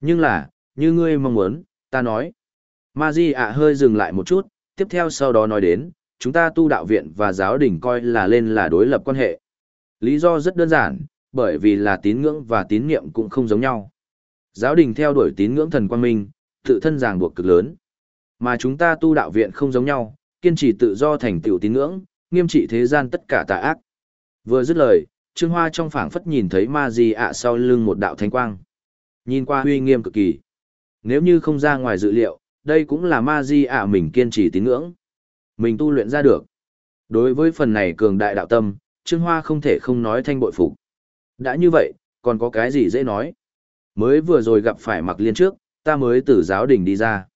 Nhưng là, như ngươi mong muốn, ta nói. Ma Di ạ hơi dừng lại một chút, tiếp theo sau đó nói đến, chúng ta tu đạo viện và giáo đình coi là lên là đối lập quan hệ. Lý do rất đơn giản, bởi vì là tín ngưỡng và tín niệm cũng không giống nhau. Giáo đình theo đuổi tín ngưỡng thần quan minh, tự thân ràng buộc cực lớn. Mà chúng ta tu đạo viện không giống nhau, kiên trì tự do thành tiểu tín ngưỡng, nghiêm trị thế gian tất cả tà ác. Vừa dứt lời, Trương Hoa trong phảng phất nhìn thấy ma gì ạ sau lưng một đạo thánh quang. Nhìn qua huy nghiêm cực kỳ. Nếu như không ra ngoài dự liệu, đây cũng là ma di ạ mình kiên trì tín ngưỡng. Mình tu luyện ra được. Đối với phần này cường đại đạo tâm, Trương Hoa không thể không nói thanh bội phục. Đã như vậy, còn có cái gì dễ nói? Mới vừa rồi gặp phải mặc liên trước, ta mới từ giáo đình đi ra.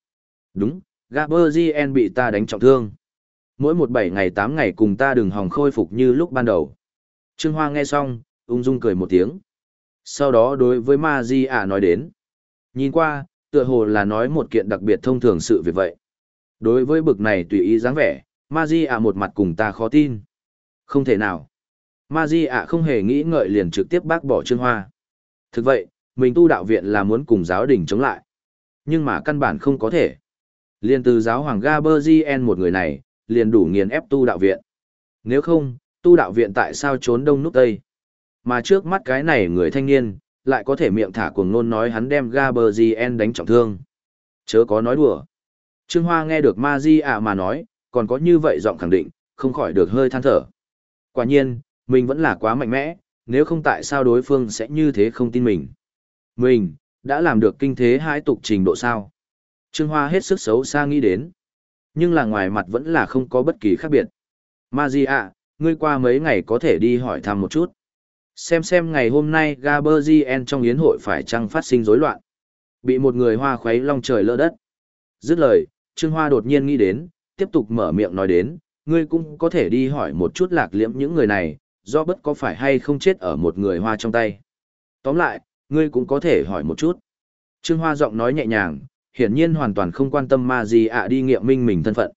Đúng, Gaberzien bị ta đánh trọng thương. Mỗi một bảy ngày tám ngày cùng ta đừng hòng khôi phục như lúc ban đầu. Trương Hoa nghe xong, ung dung cười một tiếng. Sau đó đối với Ma Di ả nói đến. Nhìn qua, tựa hồ là nói một kiện đặc biệt thông thường sự việc vậy. Đối với bực này tùy ý dáng vẻ, Ma Di ả một mặt cùng ta khó tin. Không thể nào. Ma Di ạ không hề nghĩ ngợi liền trực tiếp bác bỏ Trương Hoa. Thực vậy, mình tu đạo viện là muốn cùng giáo đình chống lại. Nhưng mà căn bản không có thể. Liên từ giáo hoàng Gaberzien một người này, liền đủ nghiền ép tu đạo viện. Nếu không, tu đạo viện tại sao trốn đông nút tây? Mà trước mắt cái này người thanh niên, lại có thể miệng thả cuồng nôn nói hắn đem Gaberzien đánh trọng thương. Chớ có nói đùa. Trương Hoa nghe được Ma Di ạ mà nói, còn có như vậy giọng khẳng định, không khỏi được hơi than thở. Quả nhiên, mình vẫn là quá mạnh mẽ, nếu không tại sao đối phương sẽ như thế không tin mình. Mình, đã làm được kinh thế hai tục trình độ sao. Trương Hoa hết sức xấu xa nghĩ đến. Nhưng là ngoài mặt vẫn là không có bất kỳ khác biệt. Magia, ngươi qua mấy ngày có thể đi hỏi thăm một chút. Xem xem ngày hôm nay Gaberzien trong yến hội phải chăng phát sinh rối loạn. Bị một người hoa khuấy long trời lỡ đất. Dứt lời, Trương Hoa đột nhiên nghĩ đến, tiếp tục mở miệng nói đến, ngươi cũng có thể đi hỏi một chút lạc liễm những người này, do bất có phải hay không chết ở một người hoa trong tay. Tóm lại, ngươi cũng có thể hỏi một chút. Trương Hoa giọng nói nhẹ nhàng, hiển nhiên hoàn toàn không quan tâm ma di ạ đi nghiệm minh mình thân phận.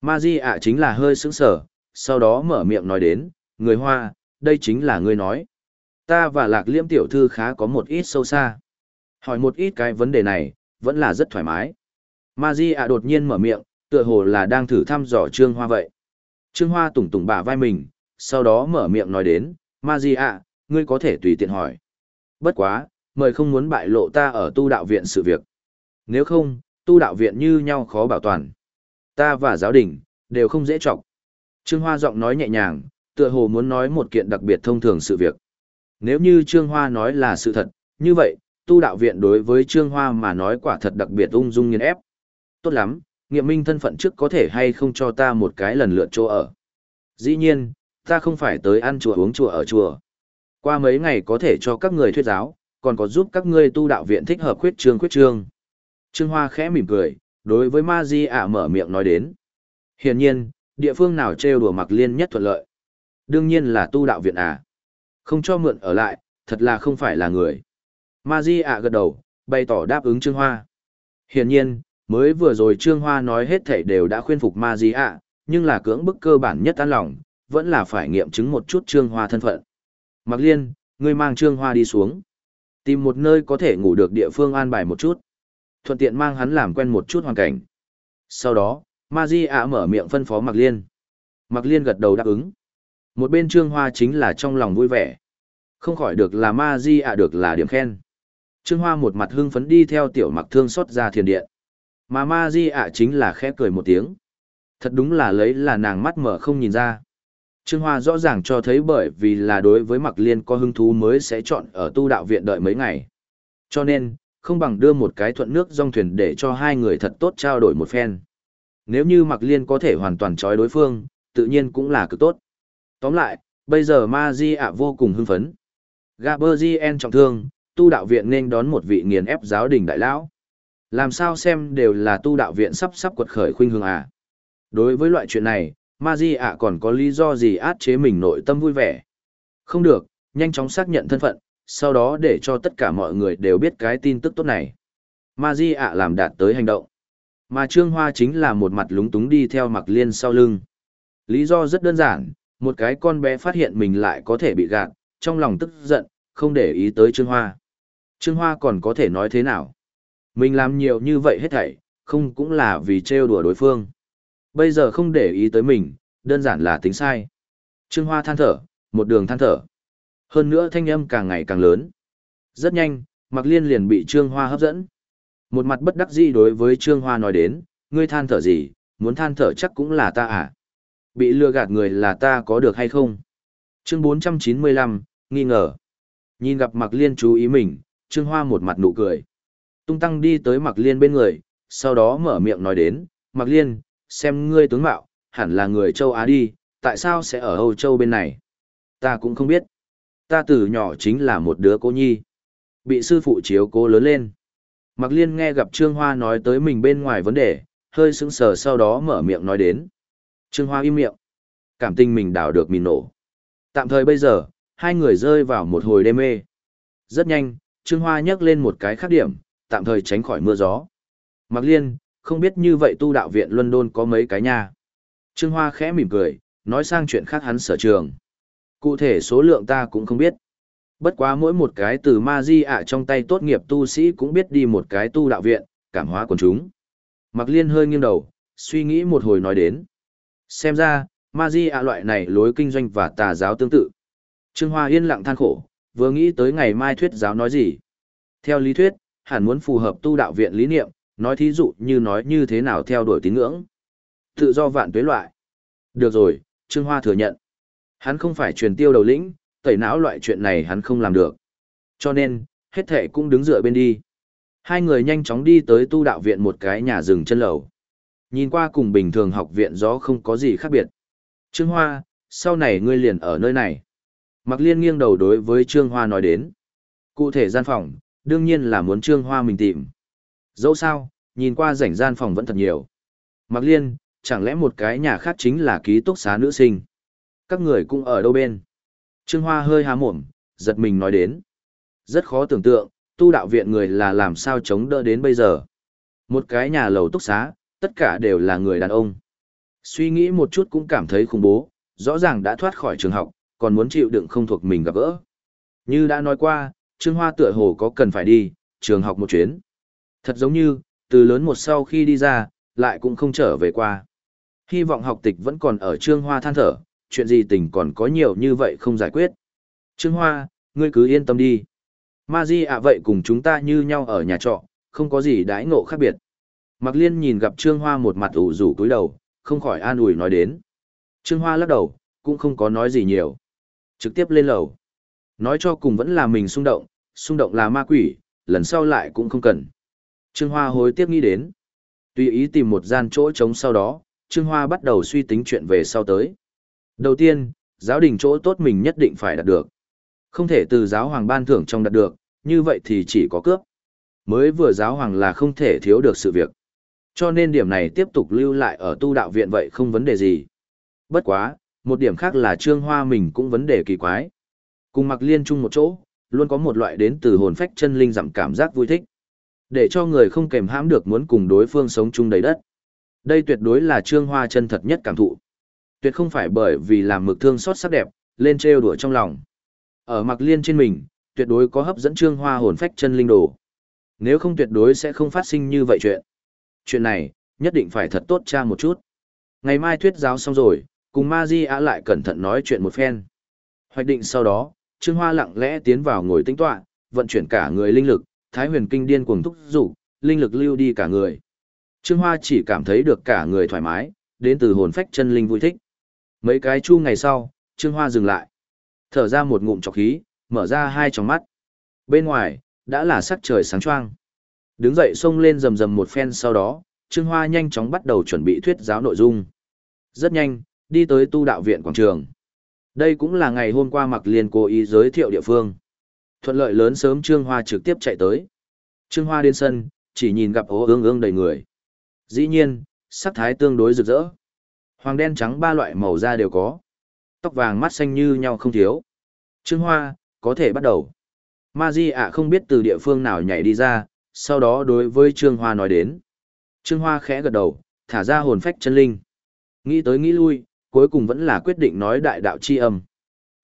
Ma di ạ chính là hơi sững sờ. sau đó mở miệng nói đến, người hoa, đây chính là ngươi nói. Ta và lạc liễm tiểu thư khá có một ít sâu xa. Hỏi một ít cái vấn đề này, vẫn là rất thoải mái. Ma Di ạ đột nhiên mở miệng, tựa hồ là đang thử thăm dò Trương Hoa vậy. Trương Hoa tủng tủng bả vai mình, sau đó mở miệng nói đến, Ma Di ạ, ngươi có thể tùy tiện hỏi. Bất quá, mời không muốn bại lộ ta ở tu đạo viện sự việc. Nếu không, tu đạo viện như nhau khó bảo toàn. Ta và giáo đình, đều không dễ trọng. Trương Hoa giọng nói nhẹ nhàng, tựa hồ muốn nói một kiện đặc biệt thông thường sự việc. Nếu như Trương Hoa nói là sự thật, như vậy, tu đạo viện đối với Trương Hoa mà nói quả thật đặc biệt ung dung nghiên ép. Tốt lắm, nghiệm minh thân phận trước có thể hay không cho ta một cái lần lượt chỗ ở. Dĩ nhiên, ta không phải tới ăn chùa uống chùa ở chùa. Qua mấy ngày có thể cho các người thuyết giáo, còn có giúp các ngươi tu đạo viện thích hợp khuyết trương khuyết trương. Trương Hoa khẽ mỉm cười, đối với Ma Di ạ mở miệng nói đến. Hiển nhiên, địa phương nào trêu đùa mặc liên nhất thuận lợi. Đương nhiên là tu đạo viện à. Không cho mượn ở lại, thật là không phải là người. Ma Di ạ gật đầu, bày tỏ đáp ứng Trương Hoa. Hiển nhiên, mới vừa rồi Trương Hoa nói hết thảy đều đã khuyên phục Ma Di ạ, nhưng là cưỡng bức cơ bản nhất an lòng, vẫn là phải nghiệm chứng một chút Trương Hoa thân phận. Mặc liên, ngươi mang Trương Hoa đi xuống. Tìm một nơi có thể ngủ được địa phương an bài một chút. Thuận tiện mang hắn làm quen một chút hoàn cảnh. Sau đó, Ma Di ạ mở miệng phân phó Mặc liên. Mặc liên gật đầu đáp ứng. Một bên Trương Hoa chính là trong lòng vui vẻ. Không khỏi được là Ma Di ạ được là điểm khen. Trương Hoa một mặt hưng phấn đi theo tiểu mặc thương xót ra thiền điện. Mà Ma Di ạ chính là khẽ cười một tiếng. Thật đúng là lấy là nàng mắt mở không nhìn ra. Trương Hoa rõ ràng cho thấy bởi vì là đối với Mặc Liên có hứng thú mới sẽ chọn ở tu đạo viện đợi mấy ngày. Cho nên, không bằng đưa một cái thuận nước dòng thuyền để cho hai người thật tốt trao đổi một phen. Nếu như Mặc Liên có thể hoàn toàn trói đối phương, tự nhiên cũng là cực tốt. Tóm lại, bây giờ Ma Di ạ vô cùng hưng phấn. Gaberzien trọng thương, tu đạo viện nên đón một vị nghiền ép giáo đình đại lão. Làm sao xem đều là tu đạo viện sắp sắp quật khởi khuynh hương à. Đối với loại chuyện này, Ma Di ạ còn có lý do gì át chế mình nội tâm vui vẻ. Không được, nhanh chóng xác nhận thân phận, sau đó để cho tất cả mọi người đều biết cái tin tức tốt này. Ma Di ạ làm đạt tới hành động. Mà Trương Hoa chính là một mặt lúng túng đi theo mặc liên sau lưng. Lý do rất đơn giản, một cái con bé phát hiện mình lại có thể bị gạt, trong lòng tức giận, không để ý tới Trương Hoa. Trương Hoa còn có thể nói thế nào? Mình làm nhiều như vậy hết thảy, không cũng là vì trêu đùa đối phương. Bây giờ không để ý tới mình, đơn giản là tính sai. Trương Hoa than thở, một đường than thở. Hơn nữa thanh âm càng ngày càng lớn. Rất nhanh, Mạc Liên liền bị Trương Hoa hấp dẫn. Một mặt bất đắc dĩ đối với Trương Hoa nói đến, ngươi than thở gì, muốn than thở chắc cũng là ta à. Bị lừa gạt người là ta có được hay không? Chương 495, nghi ngờ. Nhìn gặp Mạc Liên chú ý mình, Trương Hoa một mặt nụ cười. Tung tăng đi tới Mạc Liên bên người, sau đó mở miệng nói đến, Mạc Liên, xem ngươi tướng mạo, hẳn là người châu Á đi, tại sao sẽ ở Âu Châu bên này? Ta cũng không biết. Ta từ nhỏ chính là một đứa cô nhi. Bị sư phụ chiếu cố lớn lên. Mạc Liên nghe gặp Trương Hoa nói tới mình bên ngoài vấn đề, hơi sững sờ sau đó mở miệng nói đến. Trương Hoa im miệng. Cảm tình mình đào được mìn nổ. Tạm thời bây giờ, hai người rơi vào một hồi đê mê. Rất nhanh, Trương Hoa nhắc lên một cái khác điểm, tạm thời tránh khỏi mưa gió. Mạc Liên, không biết như vậy tu đạo viện London có mấy cái nha. Trương Hoa khẽ mỉm cười, nói sang chuyện khác hắn sở trường. Cụ thể số lượng ta cũng không biết. Bất quá mỗi một cái từ ma di ạ trong tay tốt nghiệp tu sĩ cũng biết đi một cái tu đạo viện, cảm hóa quần chúng. mặc Liên hơi nghiêng đầu, suy nghĩ một hồi nói đến. Xem ra, ma di ạ loại này lối kinh doanh và tà giáo tương tự. Trương Hoa yên lặng than khổ, vừa nghĩ tới ngày mai thuyết giáo nói gì. Theo lý thuyết, hẳn muốn phù hợp tu đạo viện lý niệm, nói thí dụ như nói như thế nào theo đuổi tín ngưỡng. Tự do vạn tuế loại. Được rồi, Trương Hoa thừa nhận. Hắn không phải truyền tiêu đầu lĩnh, tẩy não loại chuyện này hắn không làm được. Cho nên, hết thể cũng đứng dựa bên đi. Hai người nhanh chóng đi tới tu đạo viện một cái nhà rừng chân lầu. Nhìn qua cùng bình thường học viện gió không có gì khác biệt. Trương Hoa, sau này ngươi liền ở nơi này. Mặc liên nghiêng đầu đối với Trương Hoa nói đến. Cụ thể gian phòng, đương nhiên là muốn Trương Hoa mình tìm. Dẫu sao, nhìn qua rảnh gian phòng vẫn thật nhiều. Mặc liên, chẳng lẽ một cái nhà khác chính là ký túc xá nữ sinh. Các người cũng ở đâu bên. Trương Hoa hơi há mồm, giật mình nói đến. Rất khó tưởng tượng, tu đạo viện người là làm sao chống đỡ đến bây giờ. Một cái nhà lầu túc xá, tất cả đều là người đàn ông. Suy nghĩ một chút cũng cảm thấy khủng bố, rõ ràng đã thoát khỏi trường học, còn muốn chịu đựng không thuộc mình gặp gỡ. Như đã nói qua, Trương Hoa tựa hồ có cần phải đi, trường học một chuyến. Thật giống như, từ lớn một sau khi đi ra, lại cũng không trở về qua. Hy vọng học tịch vẫn còn ở Trương Hoa than thở, chuyện gì tình còn có nhiều như vậy không giải quyết. Trương Hoa, ngươi cứ yên tâm đi. Ma Di ạ vậy cùng chúng ta như nhau ở nhà trọ, không có gì đãi ngộ khác biệt. Mạc Liên nhìn gặp Trương Hoa một mặt ủ rủ cúi đầu, không khỏi an ủi nói đến. Trương Hoa lắc đầu, cũng không có nói gì nhiều. Trực tiếp lên lầu. Nói cho cùng vẫn là mình xung động, xung động là ma quỷ, lần sau lại cũng không cần. Trương Hoa hối tiếc nghĩ đến. Tùy ý tìm một gian chỗ trống sau đó, Trương Hoa bắt đầu suy tính chuyện về sau tới. Đầu tiên, giáo đình chỗ tốt mình nhất định phải đạt được. Không thể từ giáo hoàng ban thưởng trong đạt được, như vậy thì chỉ có cướp. Mới vừa giáo hoàng là không thể thiếu được sự việc. Cho nên điểm này tiếp tục lưu lại ở tu đạo viện vậy không vấn đề gì. Bất quá, một điểm khác là Trương Hoa mình cũng vấn đề kỳ quái. Cùng mặc liên chung một chỗ, luôn có một loại đến từ hồn phách chân linh giảm cảm giác vui thích. Để cho người không kềm hãm được muốn cùng đối phương sống chung đầy đất. Đây tuyệt đối là Trương Hoa chân thật nhất cảm thụ. Tuyệt không phải bởi vì làm mực thương xót sắc đẹp, lên trêu đùa trong lòng. Ở mặc liên trên mình, tuyệt đối có hấp dẫn Trương Hoa hồn phách chân linh đồ. Nếu không tuyệt đối sẽ không phát sinh như vậy chuyện. Chuyện này, nhất định phải thật tốt cha một chút. Ngày mai thuyết giáo xong rồi, cùng Ma Di Á lại cẩn thận nói chuyện một phen. Hoạch định sau đó, Trương Hoa lặng lẽ tiến vào ngồi tinh tọa, vận chuyển cả người linh lực, Thái Huyền Kinh điên cuồng thúc dục, linh lực lưu đi cả người. Trương Hoa chỉ cảm thấy được cả người thoải mái, đến từ hồn phách chân linh vui thích. Mấy cái chu ngày sau, Trương Hoa dừng lại. Thở ra một ngụm trọc khí, mở ra hai tròng mắt. Bên ngoài, đã là sắc trời sáng choang. Đứng dậy xông lên rầm rầm một phen sau đó, Trương Hoa nhanh chóng bắt đầu chuẩn bị thuyết giáo nội dung. Rất nhanh, đi tới tu đạo viện quảng trường. Đây cũng là ngày hôm qua Mạc Liên cố ý giới thiệu địa phương. Thuận lợi lớn sớm Trương Hoa trực tiếp chạy tới. Trương Hoa đến sân, chỉ nhìn gặp ố ương ương đầy người. Dĩ nhiên, sắc thái tương đối rực rỡ. Hoàng đen trắng ba loại màu da đều có. Tóc vàng mắt xanh như nhau không thiếu. Trương Hoa, có thể bắt đầu. Ma Di ạ không biết từ địa phương nào nhảy đi ra, sau đó đối với Trương Hoa nói đến. Trương Hoa khẽ gật đầu, thả ra hồn phách chân linh. Nghĩ tới nghĩ lui, cuối cùng vẫn là quyết định nói đại đạo chi âm.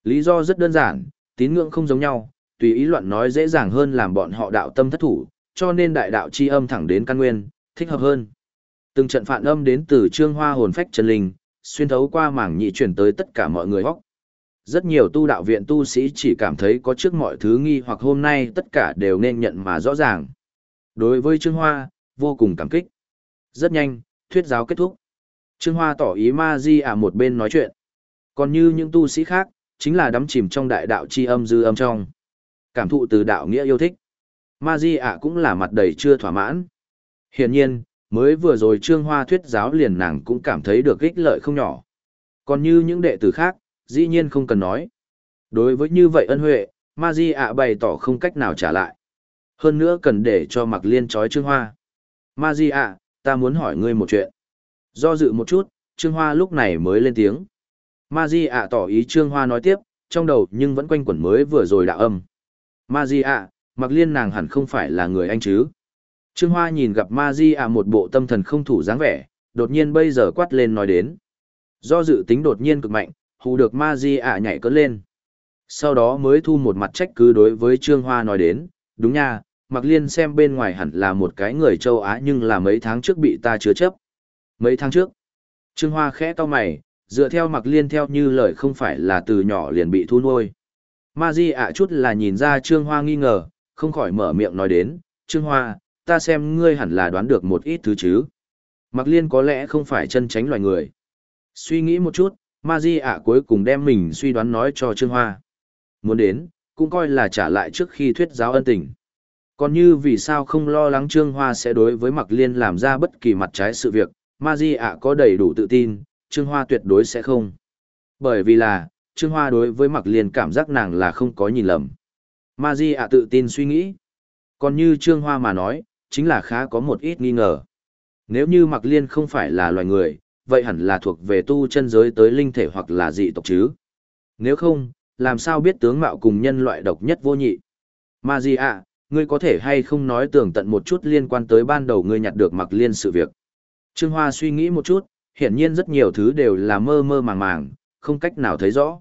Lý do rất đơn giản, tín ngưỡng không giống nhau, tùy ý loạn nói dễ dàng hơn làm bọn họ đạo tâm thất thủ, cho nên đại đạo chi âm thẳng đến căn nguyên, thích hợp hơn. Từng trận phản âm đến từ trương hoa hồn phách chân linh, xuyên thấu qua mảng nhị truyền tới tất cả mọi người hóc. Rất nhiều tu đạo viện tu sĩ chỉ cảm thấy có trước mọi thứ nghi hoặc hôm nay tất cả đều nên nhận mà rõ ràng. Đối với Trương Hoa, vô cùng cảm kích. Rất nhanh, thuyết giáo kết thúc. Trương Hoa tỏ ý ma di à một bên nói chuyện. Còn như những tu sĩ khác, chính là đắm chìm trong đại đạo chi âm dư âm trong. Cảm thụ từ đạo nghĩa yêu thích. Ma di ả cũng là mặt đầy chưa thỏa mãn. Hiển nhiên, mới vừa rồi Trương Hoa thuyết giáo liền nàng cũng cảm thấy được ích lợi không nhỏ. Còn như những đệ tử khác, dĩ nhiên không cần nói. Đối với như vậy ân huệ, Ma Di ạ bày tỏ không cách nào trả lại. Hơn nữa cần để cho mặc Liên trói Trương Hoa. Ma Di ạ, ta muốn hỏi ngươi một chuyện. Do dự một chút, Trương Hoa lúc này mới lên tiếng. Ma Di ạ tỏ ý Trương Hoa nói tiếp, trong đầu nhưng vẫn quanh quẩn mới vừa rồi đạo âm. Ma Di ạ, mặc Liên nàng hẳn không phải là người anh chứ. Trương Hoa nhìn gặp Ma Di ạ một bộ tâm thần không thủ dáng vẻ, đột nhiên bây giờ quát lên nói đến. Do dự tính đột nhiên cực mạnh, hù được Ma Di ạ nhảy cất lên. Sau đó mới thu một mặt trách cứ đối với Trương Hoa nói đến, đúng nha, Mạc Liên xem bên ngoài hẳn là một cái người châu Á nhưng là mấy tháng trước bị ta chứa chấp. Mấy tháng trước, Trương Hoa khẽ cau mày, dựa theo Mạc Liên theo như lời không phải là từ nhỏ liền bị thu nuôi. Ma Di ạ chút là nhìn ra Trương Hoa nghi ngờ, không khỏi mở miệng nói đến, Trương Hoa, ta xem ngươi hẳn là đoán được một ít thứ chứ. Mạc Liên có lẽ không phải chân tránh loài người. Suy nghĩ một chút, Ma Di ạ cuối cùng đem mình suy đoán nói cho Trương Hoa. Muốn đến, cũng coi là trả lại trước khi thuyết giáo ân tình. Còn như vì sao không lo lắng Trương Hoa sẽ đối với Mạc Liên làm ra bất kỳ mặt trái sự việc, Ma Di ạ có đầy đủ tự tin, Trương Hoa tuyệt đối sẽ không. Bởi vì là, Trương Hoa đối với Mạc Liên cảm giác nàng là không có nhìn lầm. Ma Di ạ tự tin suy nghĩ. Còn như Trương Hoa mà nói, chính là khá có một ít nghi ngờ. Nếu như Mạc Liên không phải là loài người, vậy hẳn là thuộc về tu chân giới tới linh thể hoặc là dị tộc chứ. Nếu không, làm sao biết tướng mạo cùng nhân loại độc nhất vô nhị. Mà gì ạ, ngươi có thể hay không nói tường tận một chút liên quan tới ban đầu ngươi nhặt được Mạc Liên sự việc. Trương Hoa suy nghĩ một chút, hiển nhiên rất nhiều thứ đều là mơ mơ màng màng, không cách nào thấy rõ.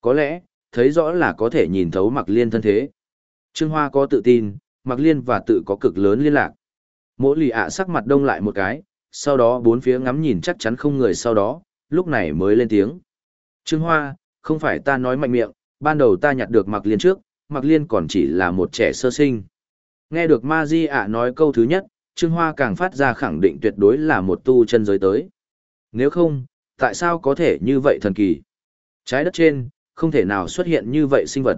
Có lẽ, thấy rõ là có thể nhìn thấu Mạc Liên thân thế. Trương Hoa có tự tin, Mạc Liên và tự có cực lớn liên lạc. Mỗi lì ạ sắc mặt đông lại một cái, sau đó bốn phía ngắm nhìn chắc chắn không người sau đó, lúc này mới lên tiếng. Trương Hoa, không phải ta nói mạnh miệng, ban đầu ta nhặt được Mạc Liên trước, Mạc Liên còn chỉ là một trẻ sơ sinh. Nghe được Ma Di ạ nói câu thứ nhất, Trương Hoa càng phát ra khẳng định tuyệt đối là một tu chân giới tới. Nếu không, tại sao có thể như vậy thần kỳ? Trái đất trên, không thể nào xuất hiện như vậy sinh vật.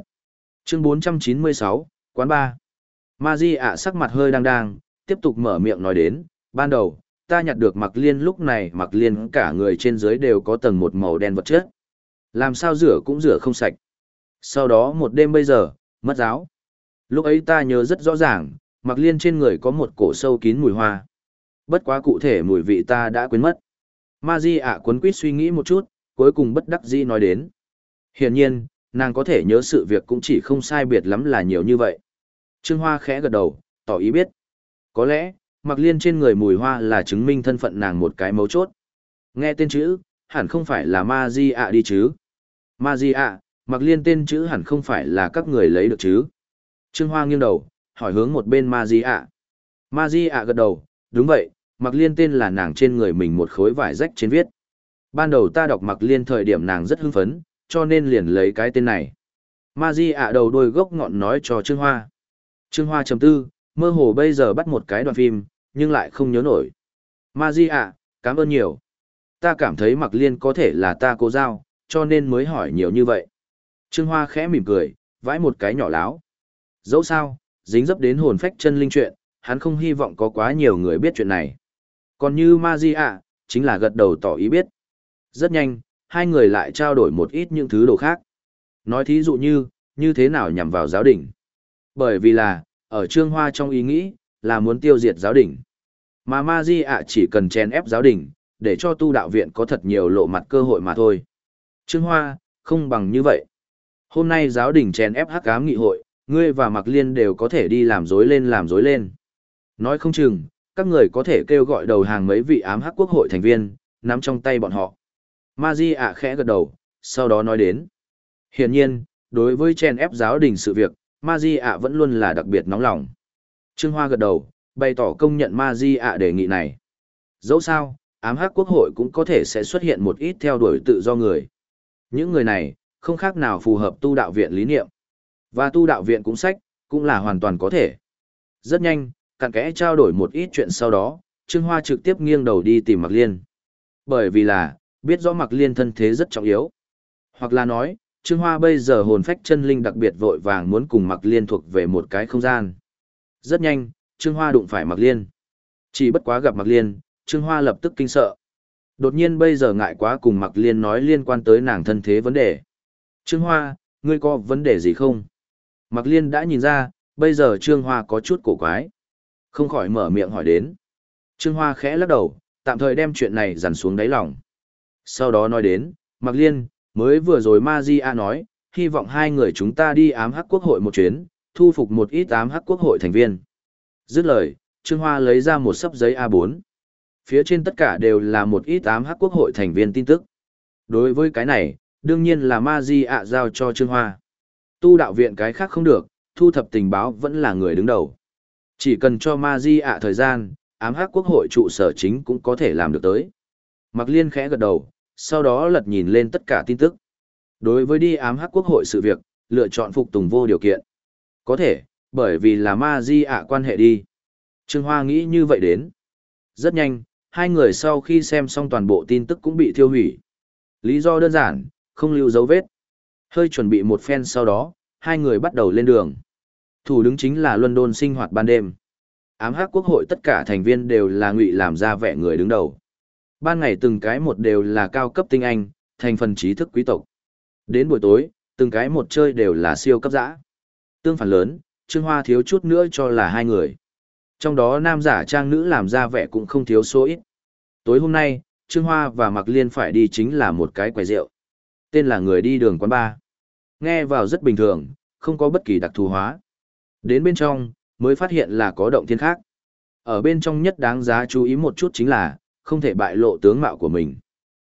Chương 496, quán ba. Ma Di ạ sắc mặt hơi đang đang, tiếp tục mở miệng nói đến, ban đầu, ta nhặt được mặc liên lúc này mặc liên cả người trên dưới đều có tầng một màu đen vật chất. Làm sao rửa cũng rửa không sạch. Sau đó một đêm bây giờ, mất giáo. Lúc ấy ta nhớ rất rõ ràng, mặc liên trên người có một cổ sâu kín mùi hoa. Bất quá cụ thể mùi vị ta đã quên mất. Ma Di ạ cuốn quýt suy nghĩ một chút, cuối cùng bất đắc dĩ nói đến. Hiển nhiên, nàng có thể nhớ sự việc cũng chỉ không sai biệt lắm là nhiều như vậy. Trương Hoa khẽ gật đầu, tỏ ý biết. Có lẽ, mặc liên trên người mùi hoa là chứng minh thân phận nàng một cái mấu chốt. Nghe tên chữ, hẳn không phải là Ma Di ạ đi chứ. Ma Di ạ, mặc liên tên chữ hẳn không phải là các người lấy được chứ. Trương Hoa nghiêng đầu, hỏi hướng một bên Ma Di ạ. Ma Di ạ gật đầu, đúng vậy, mặc liên tên là nàng trên người mình một khối vải rách trên viết. Ban đầu ta đọc mặc liên thời điểm nàng rất hưng phấn, cho nên liền lấy cái tên này. Ma Di ạ đầu đôi gốc ngọn nói cho Trương Hoa. Trương Hoa chấm tư, mơ hồ bây giờ bắt một cái đoạn phim, nhưng lại không nhớ nổi. Ma Di ạ, cảm ơn nhiều. Ta cảm thấy mặc liên có thể là ta cố giao, cho nên mới hỏi nhiều như vậy. Trương Hoa khẽ mỉm cười, vãi một cái nhỏ láo. Dẫu sao, dính dấp đến hồn phách chân linh chuyện, hắn không hy vọng có quá nhiều người biết chuyện này. Còn như Ma Di ạ, chính là gật đầu tỏ ý biết. Rất nhanh, hai người lại trao đổi một ít những thứ đồ khác. Nói thí dụ như, như thế nào nhằm vào giáo đình. Bởi vì là, ở Trương Hoa trong ý nghĩ, là muốn tiêu diệt giáo đỉnh. Mà Ma Di ạ chỉ cần chèn ép giáo đỉnh, để cho tu đạo viện có thật nhiều lộ mặt cơ hội mà thôi. Trương Hoa, không bằng như vậy. Hôm nay giáo đỉnh chèn ép hắc ám nghị hội, ngươi và Mạc Liên đều có thể đi làm dối lên làm dối lên. Nói không chừng, các người có thể kêu gọi đầu hàng mấy vị ám hắc quốc hội thành viên, nắm trong tay bọn họ. Ma Di ạ khẽ gật đầu, sau đó nói đến. Hiển nhiên, đối với chen ép giáo đình sự việc, Ma Di ạ vẫn luôn là đặc biệt nóng lòng. Trương Hoa gật đầu, bày tỏ công nhận Ma Di ạ đề nghị này. Dẫu sao, ám hắc quốc hội cũng có thể sẽ xuất hiện một ít theo đuổi tự do người. Những người này, không khác nào phù hợp tu đạo viện lý niệm. Và tu đạo viện cũng sách, cũng là hoàn toàn có thể. Rất nhanh, cặn kẽ trao đổi một ít chuyện sau đó, Trương Hoa trực tiếp nghiêng đầu đi tìm Mặc Liên. Bởi vì là, biết rõ Mặc Liên thân thế rất trọng yếu. Hoặc là nói, Trương Hoa bây giờ hồn phách chân linh đặc biệt vội vàng muốn cùng Mạc Liên thuộc về một cái không gian. Rất nhanh, Trương Hoa đụng phải Mạc Liên. Chỉ bất quá gặp Mạc Liên, Trương Hoa lập tức kinh sợ. Đột nhiên bây giờ ngại quá cùng Mạc Liên nói liên quan tới nàng thân thế vấn đề. Trương Hoa, ngươi có vấn đề gì không? Mạc Liên đã nhìn ra, bây giờ Trương Hoa có chút cổ quái. Không khỏi mở miệng hỏi đến. Trương Hoa khẽ lắc đầu, tạm thời đem chuyện này dằn xuống đáy lòng. Sau đó nói đến, Mạc Liên, mới vừa rồi Ma Di A nói, hy vọng hai người chúng ta đi ám hắc quốc hội một chuyến, thu phục một ít ám hắc quốc hội thành viên. Dứt lời, Trương Hoa lấy ra một sấp giấy A4. Phía trên tất cả đều là một ít ám hắc quốc hội thành viên tin tức. Đối với cái này, đương nhiên là Ma Di A giao cho Trương Hoa. Tu đạo viện cái khác không được, thu thập tình báo vẫn là người đứng đầu. Chỉ cần cho Ma Di ạ thời gian, ám hắc quốc hội trụ sở chính cũng có thể làm được tới. Mặc Liên khẽ gật đầu, sau đó lật nhìn lên tất cả tin tức. Đối với đi ám hắc quốc hội sự việc, lựa chọn phục tùng vô điều kiện. Có thể, bởi vì là Ma Di ạ quan hệ đi. Trương Hoa nghĩ như vậy đến. Rất nhanh, hai người sau khi xem xong toàn bộ tin tức cũng bị thiêu hủy. Lý do đơn giản, không lưu dấu vết. Hơi chuẩn bị một phen sau đó, hai người bắt đầu lên đường. Thủ đứng chính là London sinh hoạt ban đêm. Ám hắc quốc hội tất cả thành viên đều là ngụy làm ra vẻ người đứng đầu. Ban ngày từng cái một đều là cao cấp tinh anh, thành phần trí thức quý tộc. Đến buổi tối, từng cái một chơi đều là siêu cấp dã. Tương phản lớn, Trương Hoa thiếu chút nữa cho là hai người. Trong đó nam giả trang nữ làm ra vẻ cũng không thiếu số ít. Tối hôm nay, Trương Hoa và Mạc Liên phải đi chính là một cái quầy rượu. Tên là người đi đường quán ba. Nghe vào rất bình thường, không có bất kỳ đặc thù hóa. Đến bên trong, mới phát hiện là có động thiên khác. Ở bên trong nhất đáng giá chú ý một chút chính là, không thể bại lộ tướng mạo của mình.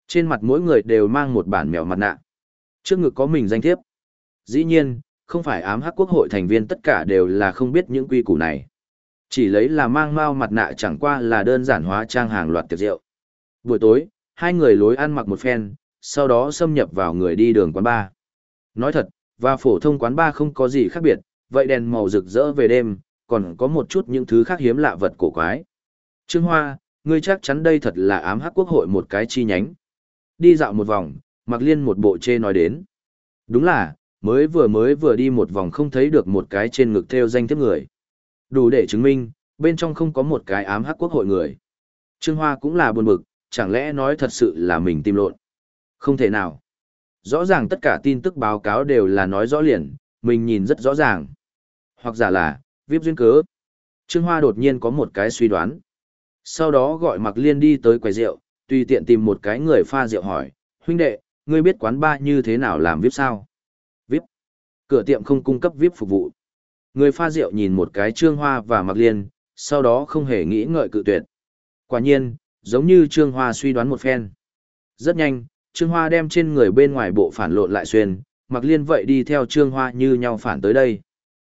Trên mặt mỗi người đều mang một bản mèo mặt nạ. Trước ngực có mình danh thiếp. Dĩ nhiên, không phải ám hắc quốc hội thành viên tất cả đều là không biết những quy củ này. Chỉ lấy là mang mao mặt nạ chẳng qua là đơn giản hóa trang hàng loạt tiệc rượu. Buổi tối, hai người lối ăn mặc một phen, sau đó xâm nhập vào người đi đường quán bar. Nói thật, và phổ thông quán bar không có gì khác biệt, vậy đèn màu rực rỡ về đêm, còn có một chút những thứ khác hiếm lạ vật cổ quái. Trương Hoa, ngươi chắc chắn đây thật là ám hắc quốc hội một cái chi nhánh. Đi dạo một vòng, Mạc Liên một bộ chê nói đến. Đúng là, mới vừa mới vừa đi một vòng không thấy được một cái trên ngực theo danh thiếp người. Đủ để chứng minh, bên trong không có một cái ám hắc quốc hội người. Trương Hoa cũng là buồn bực, chẳng lẽ nói thật sự là mình tìm lộn. Không thể nào. Rõ ràng tất cả tin tức báo cáo đều là nói rõ liền, mình nhìn rất rõ ràng. Hoặc giả là, viếp duyên cớ. Trương Hoa đột nhiên có một cái suy đoán. Sau đó gọi Mạc Liên đi tới quầy rượu, tùy tiện tìm một cái người pha rượu hỏi, huynh đệ, ngươi biết quán ba như thế nào làm VIP sao? VIP. Cửa tiệm không cung cấp VIP phục vụ. Người pha rượu nhìn một cái Trương Hoa và Mạc Liên, sau đó không hề nghĩ ngợi cự tuyệt. Quả nhiên, giống như Trương Hoa suy đoán một phen. Rất nhanh, Trương Hoa đem trên người bên ngoài bộ phản lộn lại xuyên, Mạc Liên vậy đi theo Trương Hoa như nhau phản tới đây.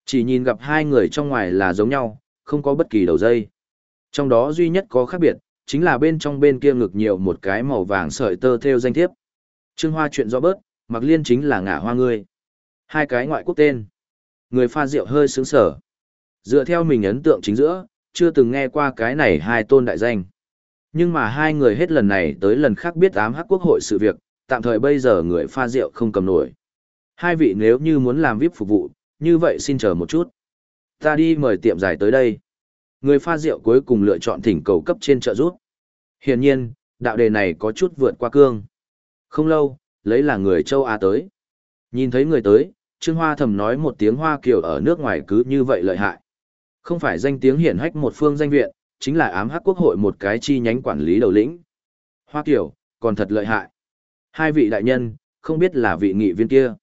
Chỉ nhìn gặp hai người trong ngoài là giống nhau, không có bất kỳ đầu dây. Trong đó duy nhất có khác biệt, chính là bên trong bên kia ngực nhiều một cái màu vàng sợi tơ theo danh thiếp. Trương Hoa chuyện rõ bớt, Mạc Liên chính là ngả hoa ngươi. Hai cái ngoại quốc tên. Người pha rượu hơi sướng sở. Dựa theo mình ấn tượng chính giữa, chưa từng nghe qua cái này hai tôn đại danh. Nhưng mà hai người hết lần này tới lần khác biết ám hắc quốc hội sự việc, tạm thời bây giờ người pha rượu không cầm nổi. Hai vị nếu như muốn làm VIP phục vụ, như vậy xin chờ một chút. Ta đi mời tiệm giải tới đây. Người pha rượu cuối cùng lựa chọn thỉnh cầu cấp trên trợ giúp. Hiển nhiên, đạo đề này có chút vượt qua cương. Không lâu, lấy là người châu Á tới. Nhìn thấy người tới, Trương Hoa thầm nói một tiếng Hoa Kiều ở nước ngoài cứ như vậy lợi hại. Không phải danh tiếng hiển hách một phương danh viện, chính là ám hắc quốc hội một cái chi nhánh quản lý đầu lĩnh. Hoa Kiều, còn thật lợi hại. Hai vị đại nhân, không biết là vị nghị viên kia.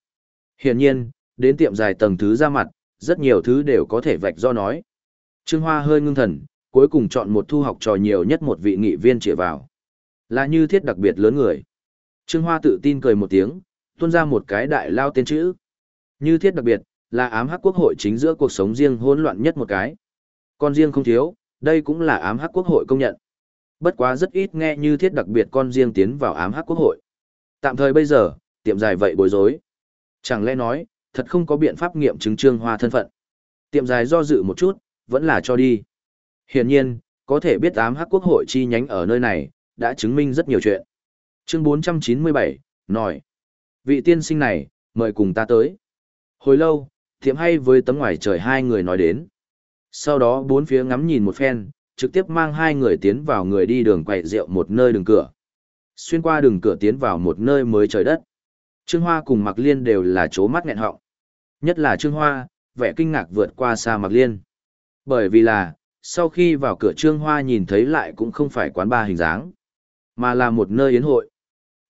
Hiển nhiên, đến tiệm dài tầng thứ ra mặt, rất nhiều thứ đều có thể vạch do nói. Trương Hoa hơi ngưng thần, cuối cùng chọn một thu học trò nhiều nhất một vị nghị viên chỉ vào. Là như thiết đặc biệt lớn người. Trương Hoa tự tin cười một tiếng, tuôn ra một cái đại lao tên chữ. Như thiết đặc biệt, là ám hắc quốc hội chính giữa cuộc sống riêng hỗn loạn nhất một cái. Con riêng không thiếu, đây cũng là ám hắc quốc hội công nhận. Bất quá rất ít nghe như thiết đặc biệt con riêng tiến vào ám hắc quốc hội. Tạm thời bây giờ, tiệm dài vậy bối rối. Chẳng lẽ nói, thật không có biện pháp nghiệm chứng Trương Hoa thân phận. Tiệm dài do dự một chút, vẫn là cho đi. Hiển nhiên, có thể biết ám hắc quốc hội chi nhánh ở nơi này, đã chứng minh rất nhiều chuyện. Chương 497, nói. Vị tiên sinh này, mời cùng ta tới. Hồi lâu, thiệm hay với tấm ngoài trời hai người nói đến. Sau đó bốn phía ngắm nhìn một phen, trực tiếp mang hai người tiến vào người đi đường quậy rượu một nơi đường cửa. Xuyên qua đường cửa tiến vào một nơi mới trời đất. Trương Hoa cùng Mạc Liên đều là chố mắt nghẹn họng. Nhất là Trương Hoa, vẻ kinh ngạc vượt qua xa Mạc Liên. Bởi vì là, sau khi vào cửa Trương Hoa nhìn thấy lại cũng không phải quán bar hình dáng, mà là một nơi yến hội.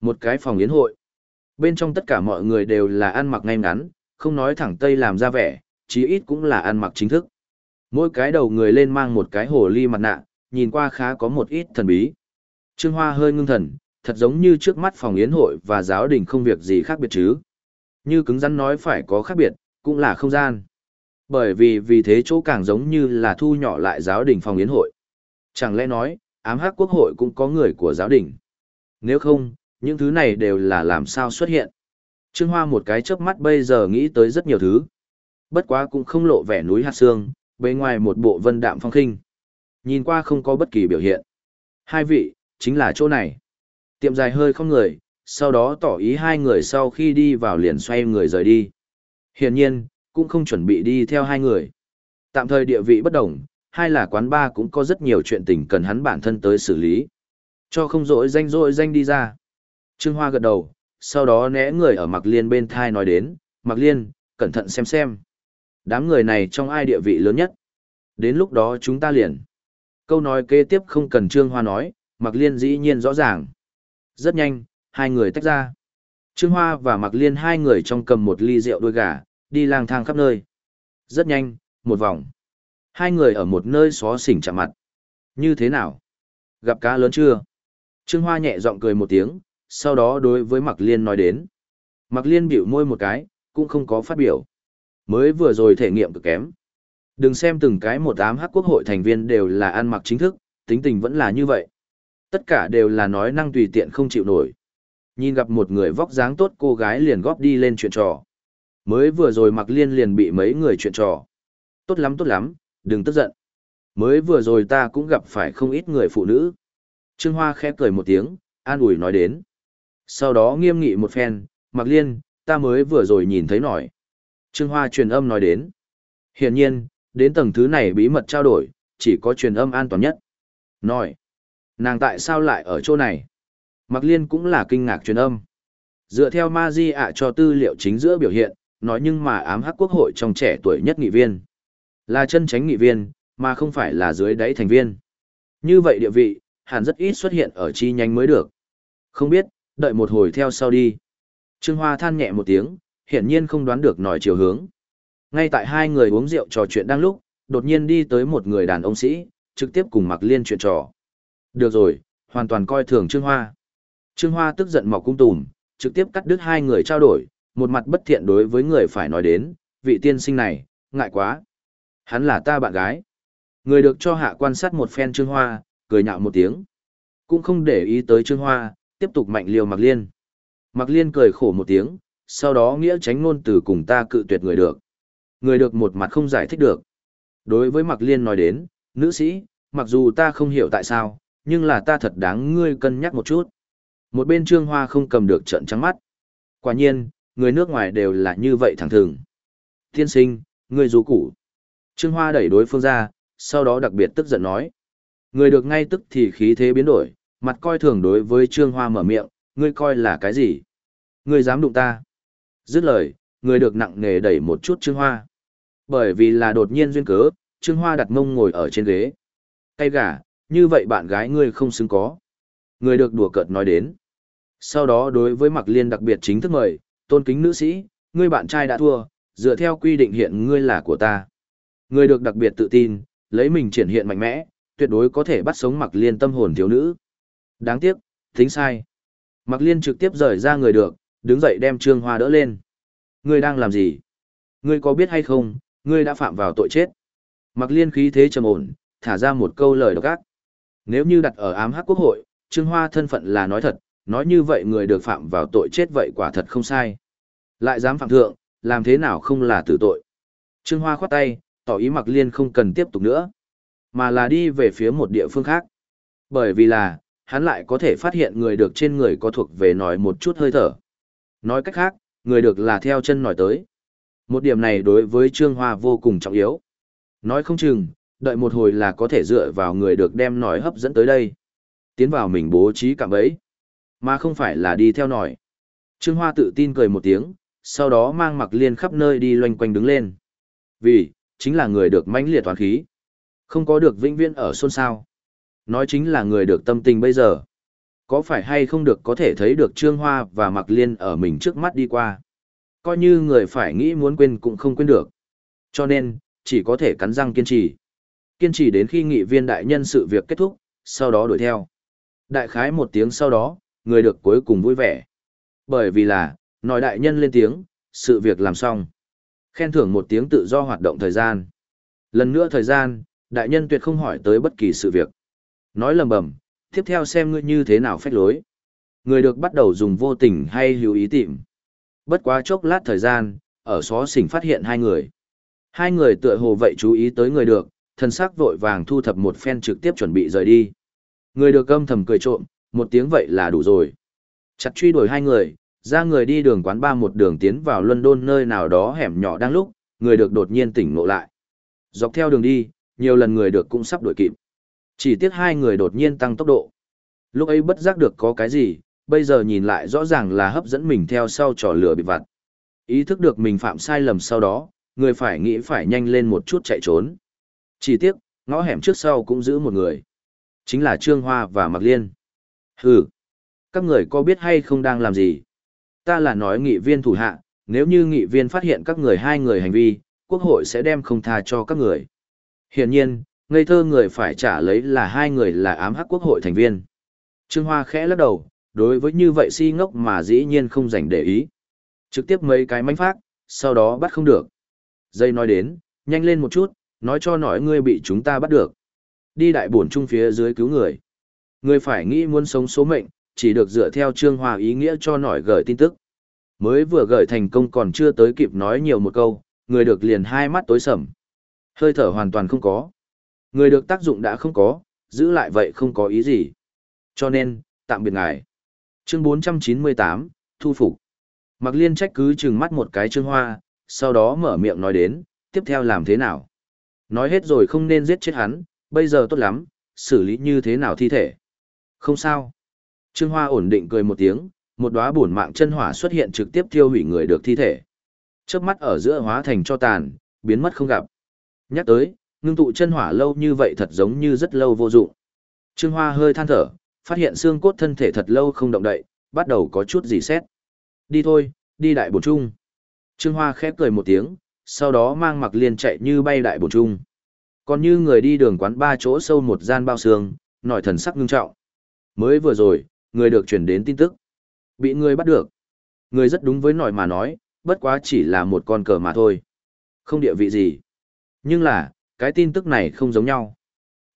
Một cái phòng yến hội. Bên trong tất cả mọi người đều là ăn mặc ngay ngắn, không nói thẳng tây làm ra vẻ, chí ít cũng là ăn mặc chính thức. Mỗi cái đầu người lên mang một cái hồ ly mặt nạ, nhìn qua khá có một ít thần bí. Trương Hoa hơi ngưng thần, thật giống như trước mắt phòng yến hội và giáo đình không việc gì khác biệt chứ. Như cứng rắn nói phải có khác biệt, cũng là không gian. Bởi vì vì thế chỗ càng giống như là thu nhỏ lại giáo đình phòng yến hội. Chẳng lẽ nói, ám hắc quốc hội cũng có người của giáo đình. Nếu không, những thứ này đều là làm sao xuất hiện. Trương Hoa một cái chớp mắt bây giờ nghĩ tới rất nhiều thứ. Bất quá cũng không lộ vẻ núi hạt xương, bề ngoài một bộ vân đạm phong khinh. Nhìn qua không có bất kỳ biểu hiện. Hai vị, chính là chỗ này. Tiệm dài hơi không người, sau đó tỏ ý hai người sau khi đi vào liền xoay người rời đi. Hiển nhiên, cũng không chuẩn bị đi theo hai người. Tạm thời địa vị bất đồng, hai là quán ba cũng có rất nhiều chuyện tình cần hắn bản thân tới xử lý. Cho không rỗi danh rỗi danh đi ra. Trương Hoa gật đầu, sau đó né người ở Mạc Liên bên thai nói đến, Mạc Liên, cẩn thận xem xem. Đám người này trong ai địa vị lớn nhất. Đến lúc đó chúng ta liền. Câu nói kế tiếp không cần Trương Hoa nói, Mạc Liên dĩ nhiên rõ ràng. Rất nhanh, hai người tách ra. Trương Hoa và Mạc Liên hai người trong cầm một ly rượu đôi gà, đi lang thang khắp nơi. Rất nhanh, một vòng. Hai người ở một nơi xó xỉnh chạm mặt. Như thế nào? Gặp cá lớn chưa? Trương Hoa nhẹ giọng cười một tiếng, sau đó đối với Mạc Liên nói đến. Mạc Liên biểu môi một cái, cũng không có phát biểu. Mới vừa rồi thể nghiệm cực kém. Đừng xem từng cái một ám hắc quốc hội thành viên đều là ăn mặc chính thức, tính tình vẫn là như vậy. Tất cả đều là nói năng tùy tiện không chịu nổi. Nhìn gặp một người vóc dáng tốt cô gái liền góp đi lên chuyện trò. Mới vừa rồi mặc liên liền bị mấy người chuyện trò. Tốt lắm tốt lắm, đừng tức giận. Mới vừa rồi ta cũng gặp phải không ít người phụ nữ. Trương Hoa khẽ cười một tiếng, an ủi nói đến. Sau đó nghiêm nghị một phen, mặc liên, ta mới vừa rồi nhìn thấy nổi. Trương Hoa truyền âm nói đến. Hiển nhiên, đến tầng thứ này bí mật trao đổi, chỉ có truyền âm an toàn nhất. Nói, nàng tại sao lại ở chỗ này? Mặc liên cũng là kinh ngạc truyền âm. Dựa theo ma di ạ cho tư liệu chính giữa biểu hiện, nói nhưng mà ám hắc quốc hội trong trẻ tuổi nhất nghị viên. Là chân tránh nghị viên, mà không phải là dưới đáy thành viên. Như vậy địa vị, hẳn rất ít xuất hiện ở chi nhánh mới được. Không biết, đợi một hồi theo sau đi. Trương Hoa than nhẹ một tiếng, hiển nhiên không đoán được nói chiều hướng. Ngay tại hai người uống rượu trò chuyện đang lúc, đột nhiên đi tới một người đàn ông sĩ, trực tiếp cùng Mặc Liên chuyện trò. Được rồi, hoàn toàn coi thường Trương Hoa. Trương Hoa tức giận mọc cung tùm, trực tiếp cắt đứt hai người trao đổi, một mặt bất thiện đối với người phải nói đến, vị tiên sinh này, ngại quá. Hắn là ta bạn gái. Người được cho hạ quan sát một phen Trương Hoa, cười nhạo một tiếng. Cũng không để ý tới Trương Hoa, tiếp tục mạnh liều Mặc Liên. Mặc Liên cười khổ một tiếng, sau đó nghĩa tránh ngôn từ cùng ta cự tuyệt người được. Người được một mặt không giải thích được. Đối với Mặc Liên nói đến, nữ sĩ, mặc dù ta không hiểu tại sao, nhưng là ta thật đáng ngươi cân nhắc một chút. Một bên Trương Hoa không cầm được trận trắng mắt. Quả nhiên, người nước ngoài đều là như vậy thẳng thường. Tiên sinh, người rú củ. Trương Hoa đẩy đối phương ra, sau đó đặc biệt tức giận nói. Người được ngay tức thì khí thế biến đổi, mặt coi thường đối với Trương Hoa mở miệng, ngươi coi là cái gì? Ngươi dám đụng ta? Dứt lời, người được nặng nề đẩy một chút Trương Hoa. Bởi vì là đột nhiên duyên cớ, Trương Hoa đặt mông ngồi ở trên ghế. Cây gà, như vậy bạn gái ngươi không xứng có. Người được đùa cợt nói đến. Sau đó đối với Mạc Liên đặc biệt chính thức mời, tôn kính nữ sĩ, ngươi bạn trai đã thua, dựa theo quy định hiện ngươi là của ta. Ngươi được đặc biệt tự tin, lấy mình triển hiện mạnh mẽ, tuyệt đối có thể bắt sống Mặc Liên tâm hồn thiếu nữ. Đáng tiếc, tính sai. Mặc Liên trực tiếp rời ra người được, đứng dậy đem Trương Hoa đỡ lên. Ngươi đang làm gì? Ngươi có biết hay không, ngươi đã phạm vào tội chết. Mặc Liên khí thế trầm ổn, thả ra một câu lời độc ác. Nếu như đặt ở ám hắc quốc hội, Trương Hoa thân phận là nói thật, nói như vậy người được phạm vào tội chết vậy quả thật không sai. Lại dám phạm thượng, làm thế nào không là tử tội. Trương Hoa khoát tay, tỏ ý Mạc Liên không cần tiếp tục nữa, mà là đi về phía một địa phương khác. Bởi vì là, hắn lại có thể phát hiện người được trên người có thuộc về nói một chút hơi thở. Nói cách khác, người được là theo chân nói tới. Một điểm này đối với Trương Hoa vô cùng trọng yếu. Nói không chừng, đợi một hồi là có thể dựa vào người được đem nói hấp dẫn tới đây. Tiến vào mình bố trí cạm bẫy, mà không phải là đi theo nổi. Trương Hoa tự tin cười một tiếng, sau đó mang mặc liên khắp nơi đi loanh quanh đứng lên. Vì, chính là người được mãnh liệt toàn khí. Không có được vĩnh viễn ở xôn xao. Nói chính là người được tâm tình bây giờ. Có phải hay không được có thể thấy được Trương Hoa và Mặc Liên ở mình trước mắt đi qua. Coi như người phải nghĩ muốn quên cũng không quên được. Cho nên, chỉ có thể cắn răng kiên trì. Kiên trì đến khi nghị viên đại nhân sự việc kết thúc, sau đó đuổi theo. Đại khái một tiếng sau đó, người được cuối cùng vui vẻ. Bởi vì là, nói đại nhân lên tiếng, sự việc làm xong. Khen thưởng một tiếng tự do hoạt động thời gian. Lần nữa thời gian, đại nhân tuyệt không hỏi tới bất kỳ sự việc. Nói lầm bầm, tiếp theo xem ngươi như thế nào phách lối. Người được bắt đầu dùng vô tình hay hữu ý tìm. Bất quá chốc lát thời gian, ở xó xỉnh phát hiện hai người. Hai người tựa hồ vậy chú ý tới người được, thân xác vội vàng thu thập một phen trực tiếp chuẩn bị rời đi. Người được âm thầm cười trộm, một tiếng vậy là đủ rồi. Chặt truy đuổi hai người, ra người đi đường quán ba một đường tiến vào London nơi nào đó hẻm nhỏ đang lúc, người được đột nhiên tỉnh ngộ lại. Dọc theo đường đi, nhiều lần người được cũng sắp đuổi kịp. Chỉ tiếc hai người đột nhiên tăng tốc độ. Lúc ấy bất giác được có cái gì, bây giờ nhìn lại rõ ràng là hấp dẫn mình theo sau trò lửa bị vặt. Ý thức được mình phạm sai lầm sau đó, người phải nghĩ phải nhanh lên một chút chạy trốn. Chỉ tiếc, ngõ hẻm trước sau cũng giữ một người. Chính là Trương Hoa và Mạc Liên. Hừ, các người có biết hay không đang làm gì? Ta là nói nghị viên thủ hạ, nếu như nghị viên phát hiện các người hai người hành vi, quốc hội sẽ đem không tha cho các người. Hiển nhiên, ngây thơ người phải trả lấy là hai người là ám hắc quốc hội thành viên. Trương Hoa khẽ lắc đầu, đối với như vậy si ngốc mà dĩ nhiên không dành để ý. Trực tiếp mấy cái mánh phát, sau đó bắt không được. Dây nói đến, nhanh lên một chút, nói cho nổi ngươi bị chúng ta bắt được. Đi đại bổn trung phía dưới cứu người. Người phải nghĩ muốn sống số mệnh, chỉ được dựa theo Trương Hoa ý nghĩa cho nổi gửi tin tức. Mới vừa gửi thành công còn chưa tới kịp nói nhiều một câu, người được liền hai mắt tối sầm. Hơi thở hoàn toàn không có. Người được tác dụng đã không có, giữ lại vậy không có ý gì. Cho nên, tạm biệt ngài. Chương 498, Thu Phục. Mặc liên trách cứ chừng mắt một cái Trương Hoa, sau đó mở miệng nói đến, tiếp theo làm thế nào. Nói hết rồi không nên giết chết hắn, bây giờ tốt lắm, xử lý như thế nào thi thể. Không sao. Trương Hoa ổn định cười một tiếng, một đóa bổn mạng chân hỏa xuất hiện trực tiếp thiêu hủy người được thi thể. Chớp mắt ở giữa hóa thành cho tàn, biến mất không gặp. Nhắc tới, ngưng tụ chân hỏa lâu như vậy thật giống như rất lâu vô dụng. Trương Hoa hơi than thở, phát hiện xương cốt thân thể thật lâu không động đậy, bắt đầu có chút gì xét. Đi thôi, đi đại bổn trung. Trương Hoa khẽ cười một tiếng, sau đó mang mặc liền chạy như bay đại bổn trung. Còn như người đi đường quán ba chỗ sâu một gian bao xương, nổi thần sắc ngưng trọng. Mới vừa rồi, người được chuyển đến tin tức. Bị người bắt được. Người rất đúng với nổi mà nói, bất quá chỉ là một con cờ mà thôi. Không địa vị gì. Nhưng là, cái tin tức này không giống nhau.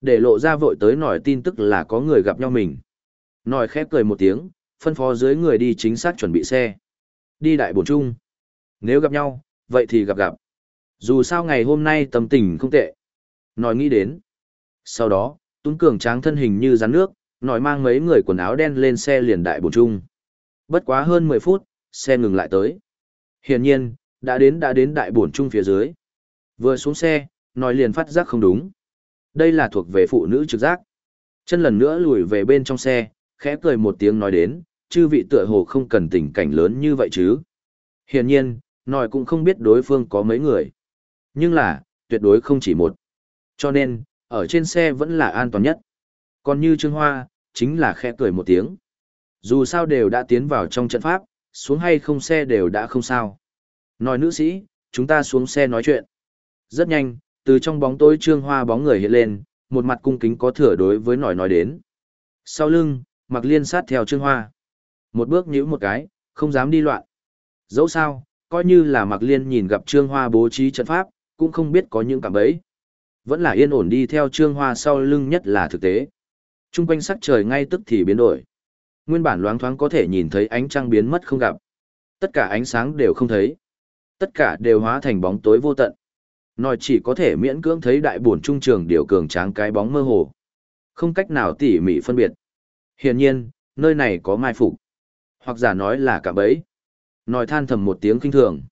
Để lộ ra vội tới nổi tin tức là có người gặp nhau mình. Nòi khép cười một tiếng, phân phó dưới người đi chính xác chuẩn bị xe. Đi đại bổn chung. Nếu gặp nhau, vậy thì gặp gặp. Dù sao ngày hôm nay tâm tình không tệ. Nói nghĩ đến. Sau đó, Tuấn Cường tráng thân hình như rắn nước, nói mang mấy người quần áo đen lên xe liền đại bổn trung. Bất quá hơn 10 phút, xe ngừng lại tới. Hiển nhiên, đã đến đã đến đại bổn trung phía dưới. Vừa xuống xe, nói liền phát giác không đúng. Đây là thuộc về phụ nữ trực giác. Chân lần nữa lùi về bên trong xe, khẽ cười một tiếng nói đến, chư vị tựa hồ không cần tình cảnh lớn như vậy chứ. Hiển nhiên, nói cũng không biết đối phương có mấy người. Nhưng là, tuyệt đối không chỉ một. Cho nên, ở trên xe vẫn là an toàn nhất. Còn như Trương Hoa, chính là khẽ cười một tiếng. Dù sao đều đã tiến vào trong trận pháp, xuống hay không xe đều đã không sao. Nói nữ sĩ, chúng ta xuống xe nói chuyện. Rất nhanh, từ trong bóng tối Trương Hoa bóng người hiện lên, một mặt cung kính có thừa đối với nổi nói đến. Sau lưng, mặc liên sát theo Trương Hoa. Một bước nhữ một cái, không dám đi loạn. Dẫu sao, coi như là mặc liên nhìn gặp Trương Hoa bố trí trận pháp, cũng không biết có những cảm ấy. Vẫn là yên ổn đi theo Trương Hoa sau lưng nhất là thực tế. Trung quanh sắc trời ngay tức thì biến đổi. Nguyên bản loáng thoáng có thể nhìn thấy ánh trăng biến mất không gặp. Tất cả ánh sáng đều không thấy. Tất cả đều hóa thành bóng tối vô tận. Nói chỉ có thể miễn cưỡng thấy đại buồn trung trường điều cường tráng cái bóng mơ hồ. Không cách nào tỉ mỉ phân biệt. Hiển nhiên, nơi này có mai phục hoặc giả nói là cả bấy. Nói than thầm một tiếng kinh thường.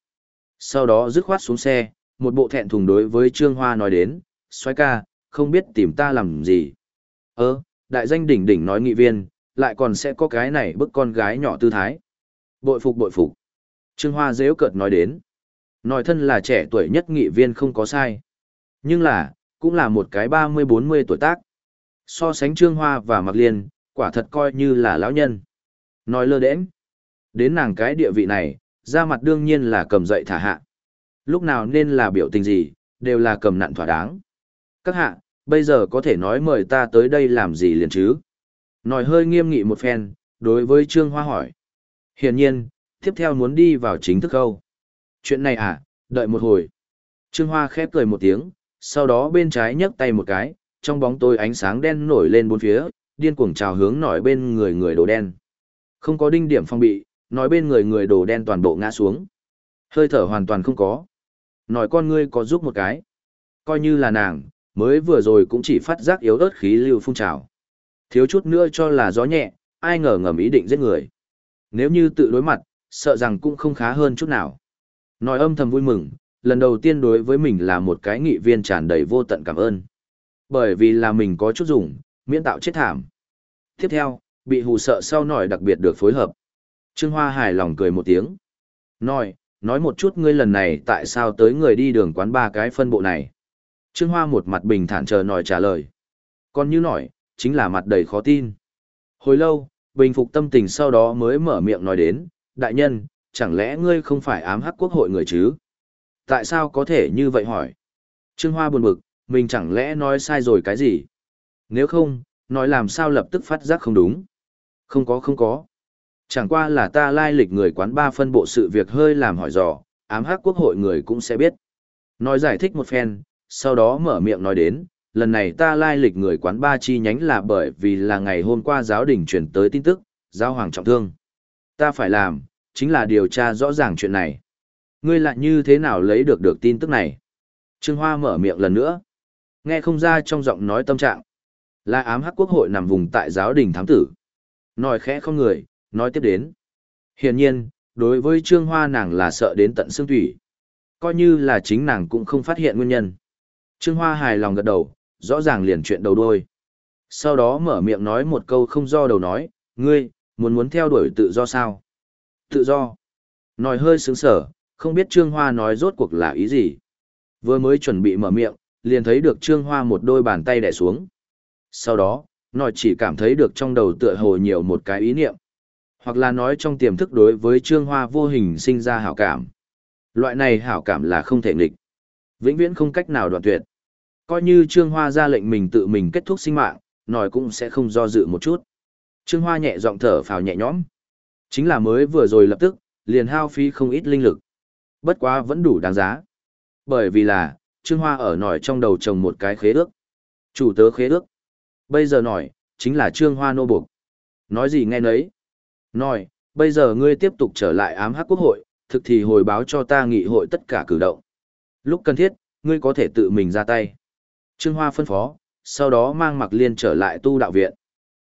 Sau đó dứt khoát xuống xe, một bộ thẹn thùng đối với Trương Hoa nói đến, xoay ca, không biết tìm ta làm gì. Ơ, đại danh đỉnh đỉnh nói nghị viên, lại còn sẽ có cái này bức con gái nhỏ tư thái. Bội phục bội phục. Trương Hoa dễ cợt nói đến. Nói thân là trẻ tuổi nhất nghị viên không có sai. Nhưng là, cũng là một cái 30-40 tuổi tác. So sánh Trương Hoa và Mạc Liên, quả thật coi như là lão nhân. Nói lơ đễnh. Đến nàng cái địa vị này, ra mặt đương nhiên là cầm dậy thả hạ. Lúc nào nên là biểu tình gì, đều là cầm nặn thỏa đáng. Các hạ, bây giờ có thể nói mời ta tới đây làm gì liền chứ? Nói hơi nghiêm nghị một phen, đối với Trương Hoa hỏi. Hiển nhiên, tiếp theo muốn đi vào chính thức câu. Chuyện này à, đợi một hồi. Trương Hoa khép cười một tiếng, sau đó bên trái nhấc tay một cái, trong bóng tối ánh sáng đen nổi lên bốn phía, điên cuồng trào hướng nổi bên người người đồ đen. Không có đinh điểm phong bị, nói bên người người đồ đen toàn bộ ngã xuống. Hơi thở hoàn toàn không có. Nói con ngươi có giúp một cái. Coi như là nàng, mới vừa rồi cũng chỉ phát giác yếu ớt khí lưu phun trào. Thiếu chút nữa cho là gió nhẹ, ai ngờ ngầm ý định giết người. Nếu như tự đối mặt, sợ rằng cũng không khá hơn chút nào. Nói âm thầm vui mừng, lần đầu tiên đối với mình là một cái nghị viên tràn đầy vô tận cảm ơn. Bởi vì là mình có chút dùng, miễn tạo chết thảm. Tiếp theo, bị hù sợ sau nổi đặc biệt được phối hợp. Trương Hoa hài lòng cười một tiếng. Nói, nói một chút ngươi lần này tại sao tới người đi đường quán ba cái phân bộ này. Trương Hoa một mặt bình thản chờ nòi trả lời. Còn như nổi, chính là mặt đầy khó tin. Hồi lâu, bình phục tâm tình sau đó mới mở miệng nói đến, đại nhân, chẳng lẽ ngươi không phải ám hắc quốc hội người chứ? Tại sao có thể như vậy hỏi? Trương Hoa buồn bực, mình chẳng lẽ nói sai rồi cái gì? Nếu không, nói làm sao lập tức phát giác không đúng. Không có không có. Chẳng qua là ta lai lịch người quán ba phân bộ sự việc hơi làm hỏi dò, ám hắc quốc hội người cũng sẽ biết. Nói giải thích một phen, sau đó mở miệng nói đến, lần này ta lai lịch người quán ba chi nhánh là bởi vì là ngày hôm qua giáo đình chuyển tới tin tức, giáo hoàng trọng thương. Ta phải làm, chính là điều tra rõ ràng chuyện này. Ngươi lại như thế nào lấy được được tin tức này? Trương Hoa mở miệng lần nữa. Nghe không ra trong giọng nói tâm trạng. Là ám hắc quốc hội nằm vùng tại giáo đình thám tử. Nói khẽ không người, nói tiếp đến. Hiển nhiên, đối với Trương Hoa nàng là sợ đến tận xương thủy. Coi như là chính nàng cũng không phát hiện nguyên nhân. Trương Hoa hài lòng gật đầu, rõ ràng liền chuyện đầu đuôi. Sau đó mở miệng nói một câu không do đầu nói, ngươi, muốn muốn theo đuổi tự do sao? Tự do. Nói hơi sướng sở, không biết Trương Hoa nói rốt cuộc là ý gì. Vừa mới chuẩn bị mở miệng, liền thấy được Trương Hoa một đôi bàn tay đè xuống. Sau đó, nói chỉ cảm thấy được trong đầu tựa hồ nhiều một cái ý niệm. Hoặc là nói trong tiềm thức đối với Trương Hoa vô hình sinh ra hảo cảm. Loại này hảo cảm là không thể nghịch. Vĩnh viễn không cách nào đoạn tuyệt. Coi như Trương Hoa ra lệnh mình tự mình kết thúc sinh mạng, nói cũng sẽ không do dự một chút. Trương Hoa nhẹ giọng thở phào nhẹ nhõm. Chính là mới vừa rồi lập tức, liền hao phí không ít linh lực. Bất quá vẫn đủ đáng giá. Bởi vì là, Trương Hoa ở nổi trong đầu trồng một cái khế ước. Chủ tớ khế ước. Bây giờ nổi, chính là Trương Hoa nô buộc. Nói gì nghe nấy. Nói, bây giờ ngươi tiếp tục trở lại ám hắc quốc hội, thực thì hồi báo cho ta nghị hội tất cả cử động. Lúc cần thiết, ngươi có thể tự mình ra tay. Trương Hoa phân phó, sau đó mang Mặc Liên trở lại tu đạo viện.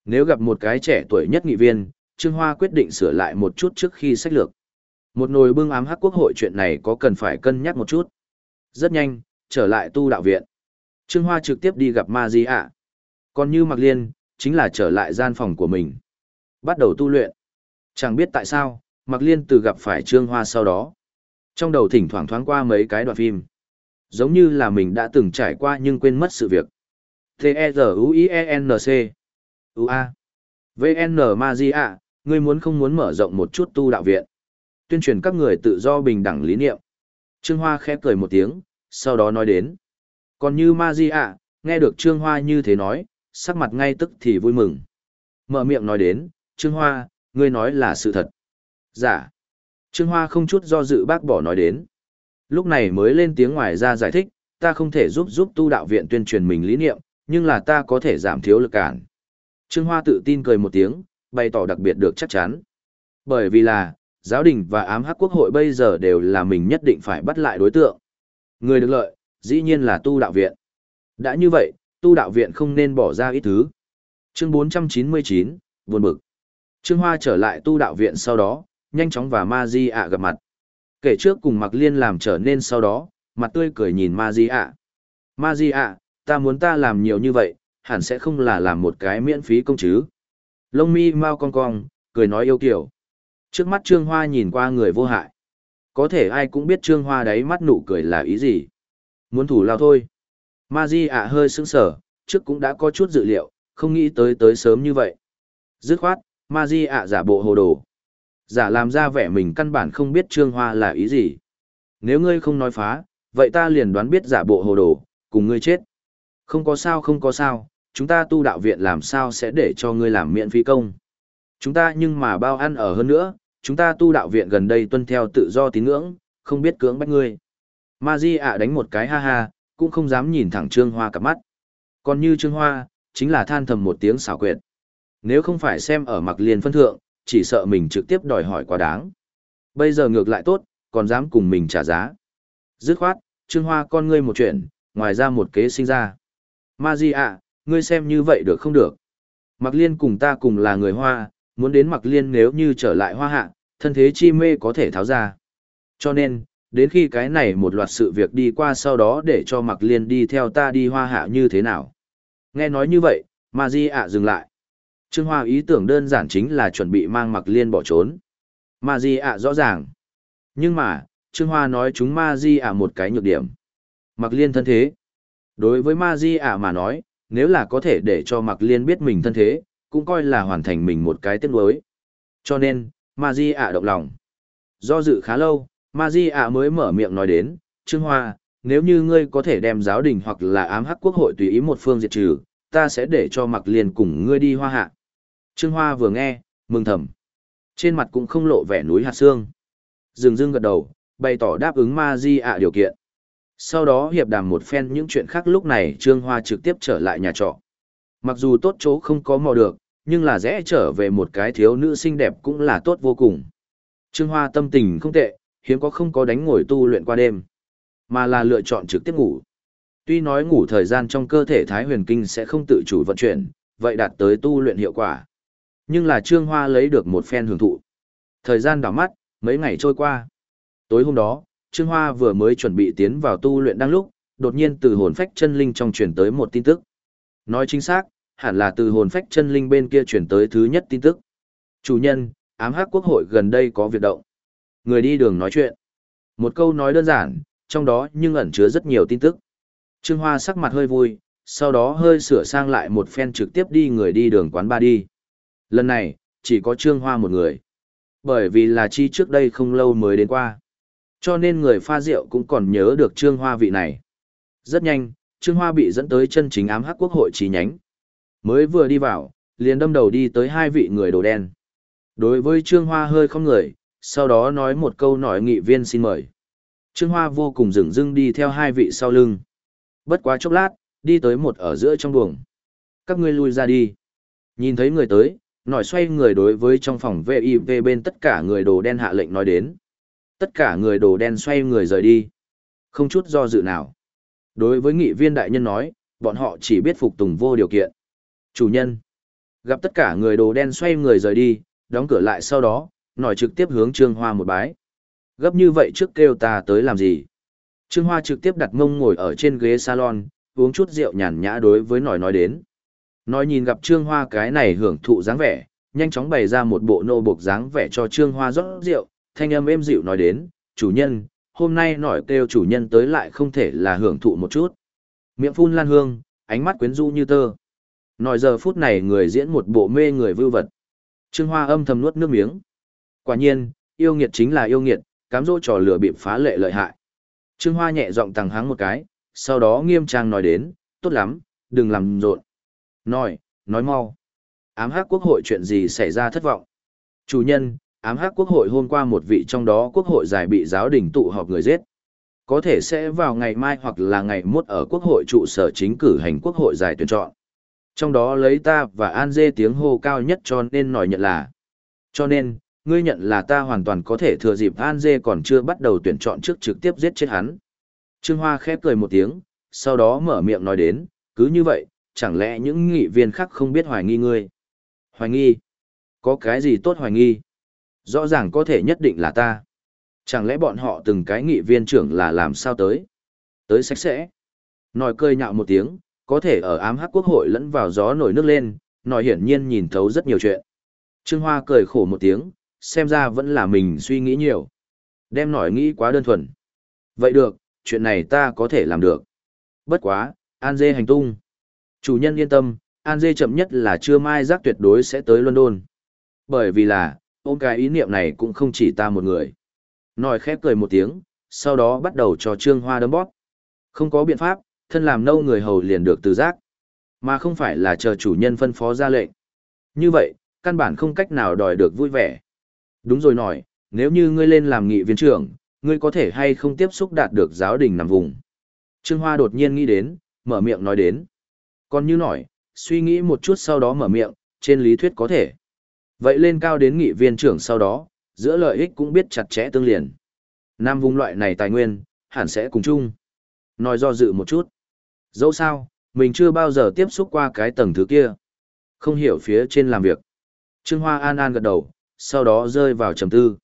Nếu gặp một cái trẻ tuổi nhất nghị viên, Trương Hoa quyết định sửa lại một chút trước khi sách lược. Một nồi bưng ám hắc quốc hội chuyện này có cần phải cân nhắc một chút. Rất nhanh, trở lại tu đạo viện. Trương Hoa trực tiếp đi gặp Ma Di ạ. Còn như Mặc Liên, chính là trở lại gian phòng của mình. Bắt đầu tu luyện. Chẳng biết tại sao, Mặc Liên từ gặp phải Trương Hoa sau đó. Trong đầu thỉnh thoảng thoáng qua mấy cái đoạn phim. Giống như là mình đã từng trải qua nhưng quên mất sự việc. T-E-Z-U-I-E-N-C U-A VN Magia, ngươi muốn không muốn mở rộng một chút tu đạo viện. Tuyên truyền các người tự do bình đẳng lý niệm. Trương Hoa khẽ cười một tiếng, sau đó nói đến. Còn như Magia, nghe được Trương Hoa như thế nói, sắc mặt ngay tức thì vui mừng. Mở miệng nói đến, Trương Hoa, ngươi nói là sự thật. Giả. Dạ. Trương Hoa không chút do dự bác bỏ nói đến. Lúc này mới lên tiếng ngoài ra giải thích, ta không thể giúp giúp tu đạo viện tuyên truyền mình lý niệm, nhưng là ta có thể giảm thiếu lực cản. Trương Hoa tự tin cười một tiếng, bày tỏ đặc biệt được chắc chắn. Bởi vì là, giáo đình và ám hắc quốc hội bây giờ đều là mình nhất định phải bắt lại đối tượng. Người được lợi, dĩ nhiên là tu đạo viện. Đã như vậy, tu đạo viện không nên bỏ ra ít thứ. Chương 499, buồn bực. Trương Hoa trở lại tu đạo viện sau đó, nhanh chóng và Ma Di ạ gặp mặt. Kể trước cùng Mạc Liên làm trở nên sau đó, mặt tươi cười nhìn Ma Di ạ. Ma Di ạ, ta muốn ta làm nhiều như vậy, hẳn sẽ không là làm một cái miễn phí công chứ. Lông mi mau cong cong, cười nói yêu kiểu. Trước mắt Trương Hoa nhìn qua người vô hại. Có thể ai cũng biết Trương Hoa đấy mắt nụ cười là ý gì. Muốn thủ lao thôi. Ma Di ạ hơi sững sờ, trước cũng đã có chút dự liệu, không nghĩ tới tới sớm như vậy. Dứt khoát, Ma Di ạ giả bộ hồ đồ. Giả làm ra vẻ mình căn bản không biết Trương Hoa là ý gì. Nếu ngươi không nói phá, vậy ta liền đoán biết giả bộ hồ đồ, cùng ngươi chết. Không có sao không có sao, chúng ta tu đạo viện làm sao sẽ để cho ngươi làm miễn phí công. Chúng ta nhưng mà bao ăn ở hơn nữa, chúng ta tu đạo viện gần đây tuân theo tự do tín ngưỡng, không biết cưỡng bách ngươi. Ma Di ạ đánh một cái ha ha, cũng không dám nhìn thẳng Trương Hoa cặp mắt. Còn như Trương Hoa, chính là than thầm một tiếng xảo quyệt. Nếu không phải xem ở mặc liền phân thượng, chỉ sợ mình trực tiếp đòi hỏi quá đáng. Bây giờ ngược lại tốt, còn dám cùng mình trả giá. Dứt khoát, Trương Hoa con ngươi một chuyện, ngoài ra một kế sinh ra. Ma Di ạ, ngươi xem như vậy được không được? Mặc liên cùng ta cùng là người Hoa, muốn đến mặc liên nếu như trở lại Hoa hạ, thân thế chi mê có thể tháo ra. Cho nên, đến khi cái này một loạt sự việc đi qua sau đó để cho mặc liên đi theo ta đi Hoa hạ như thế nào? Nghe nói như vậy, Ma Di ạ dừng lại. Trương Hoa ý tưởng đơn giản chính là chuẩn bị mang mặc liên bỏ trốn. Ma Di ạ rõ ràng. Nhưng mà, Trương Hoa nói chúng Ma Di ạ một cái nhược điểm. Mặc liên thân thế. Đối với Ma Di ạ mà nói, nếu là có thể để cho Mặc Liên biết mình thân thế, cũng coi là hoàn thành mình một cái tiết đối. Cho nên, Ma Di ạ động lòng. Do dự khá lâu, Ma Di ạ mới mở miệng nói đến, Trương Hoa, nếu như ngươi có thể đem giáo đình hoặc là ám hắc quốc hội tùy ý một phương diệt trừ, ta sẽ để cho Mặc Liên cùng ngươi đi hoa hạ. Trương Hoa vừa nghe, mừng thầm. Trên mặt cũng không lộ vẻ núi hạt xương. Dừng dưng gật đầu, bày tỏ đáp ứng ma di ạ điều kiện. Sau đó hiệp đàm một phen những chuyện khác lúc này Trương Hoa trực tiếp trở lại nhà trọ. Mặc dù tốt chỗ không có mò được, nhưng là rẽ trở về một cái thiếu nữ xinh đẹp cũng là tốt vô cùng. Trương Hoa tâm tình không tệ, hiếm có không có đánh ngồi tu luyện qua đêm, mà là lựa chọn trực tiếp ngủ. Tuy nói ngủ thời gian trong cơ thể Thái Huyền Kinh sẽ không tự chủ vận chuyển, vậy đạt tới tu luyện hiệu quả. Nhưng là Trương Hoa lấy được một phen hưởng thụ. Thời gian đảo mắt, mấy ngày trôi qua. Tối hôm đó, Trương Hoa vừa mới chuẩn bị tiến vào tu luyện đang lúc, đột nhiên từ hồn phách chân linh trong truyền tới một tin tức. Nói chính xác, hẳn là từ hồn phách chân linh bên kia truyền tới thứ nhất tin tức. Chủ nhân, ám hắc quốc hội gần đây có việc động. Người đi đường nói chuyện. Một câu nói đơn giản, trong đó nhưng ẩn chứa rất nhiều tin tức. Trương Hoa sắc mặt hơi vui, sau đó hơi sửa sang lại một phen trực tiếp đi người đi đường quán ba đi. Lần này, chỉ có Trương Hoa một người. Bởi vì là chi trước đây không lâu mới đến qua. Cho nên người pha rượu cũng còn nhớ được Trương Hoa vị này. Rất nhanh, Trương Hoa bị dẫn tới chân chính ám hắc quốc hội chi nhánh. Mới vừa đi vào, liền đâm đầu đi tới hai vị người đồ đen. Đối với Trương Hoa hơi không người, sau đó nói một câu nói nghị viên xin mời. Trương Hoa vô cùng dừng dưng đi theo hai vị sau lưng. Bất quá chốc lát, đi tới một ở giữa trong buồng. Các ngươi lui ra đi. Nhìn thấy người tới, nổi xoay người đối với trong phòng VIP bên tất cả người đồ đen hạ lệnh nói đến. Tất cả người đồ đen xoay người rời đi. Không chút do dự nào. Đối với nghị viên đại nhân nói, bọn họ chỉ biết phục tùng vô điều kiện. Chủ nhân. Gặp tất cả người đồ đen xoay người rời đi, đóng cửa lại sau đó, nổi trực tiếp hướng Trương Hoa một bái. Gấp như vậy trước kêu ta tới làm gì? Trương Hoa trực tiếp đặt mông ngồi ở trên ghế salon, uống chút rượu nhàn nhã đối với nổi nói đến. Nói nhìn gặp Trương Hoa cái này hưởng thụ dáng vẻ, nhanh chóng bày ra một bộ nô bộc dáng vẻ cho Trương Hoa rót rượu, thanh âm êm dịu nói đến, chủ nhân, hôm nay nổi kêu chủ nhân tới lại không thể là hưởng thụ một chút. Miệng phun lan hương, ánh mắt quyến rũ như tơ. Nói giờ phút này người diễn một bộ mê người vưu vật. Trương Hoa âm thầm nuốt nước miếng. Quả nhiên, yêu nghiệt chính là yêu nghiệt, cám dỗ trò lửa bị phá lệ lợi hại. Trương Hoa nhẹ giọng tăng háng một cái, sau đó nghiêm trang nói đến, tốt lắm, đừng làm rộn. Nói, nói mau. Ám hắc quốc hội chuyện gì xảy ra thất vọng. Chủ nhân, ám hắc quốc hội hôm qua một vị trong đó quốc hội giải bị giáo đình tụ họp người giết. Có thể sẽ vào ngày mai hoặc là ngày mốt ở quốc hội trụ sở chính cử hành quốc hội giải tuyển chọn. Trong đó lấy ta và An Dê tiếng hô cao nhất cho nên nói nhận là. Cho nên, ngươi nhận là ta hoàn toàn có thể thừa dịp An Dê còn chưa bắt đầu tuyển chọn trước trực tiếp giết chết hắn. Trương Hoa khép cười một tiếng, sau đó mở miệng nói đến, cứ như vậy, chẳng lẽ những nghị viên khác không biết hoài nghi ngươi? Hoài nghi? Có cái gì tốt hoài nghi? Rõ ràng có thể nhất định là ta. Chẳng lẽ bọn họ từng cái nghị viên trưởng là làm sao tới? Tới sạch sẽ. Nói cười nhạo một tiếng, có thể ở ám hắc quốc hội lẫn vào gió nổi nước lên, nói hiển nhiên nhìn thấu rất nhiều chuyện. Trương Hoa cười khổ một tiếng, xem ra vẫn là mình suy nghĩ nhiều. Đem nổi nghĩ quá đơn thuần. Vậy được, chuyện này ta có thể làm được. Bất quá, An Dê hành tung. Chủ nhân yên tâm, An Dê chậm nhất là chưa mai giác tuyệt đối sẽ tới London. Bởi vì là, ôm cái ý niệm này cũng không chỉ ta một người. Nói khép cười một tiếng, sau đó bắt đầu cho Trương Hoa đấm bóp. Không có biện pháp, thân làm nâu người hầu liền được từ giác. Mà không phải là chờ chủ nhân phân phó ra lệnh. Như vậy, căn bản không cách nào đòi được vui vẻ. Đúng rồi nổi, nếu như ngươi lên làm nghị viên trưởng, ngươi có thể hay không tiếp xúc đạt được giáo đình nằm vùng. Trương Hoa đột nhiên nghĩ đến, mở miệng nói đến. Còn như nổi, suy nghĩ một chút sau đó mở miệng, trên lý thuyết có thể. Vậy lên cao đến nghị viên trưởng sau đó, giữa lợi ích cũng biết chặt chẽ tương liền. Nam vùng loại này tài nguyên, hẳn sẽ cùng chung. Nói do dự một chút. Dẫu sao, mình chưa bao giờ tiếp xúc qua cái tầng thứ kia. Không hiểu phía trên làm việc. Trương Hoa an an gật đầu, sau đó rơi vào trầm tư.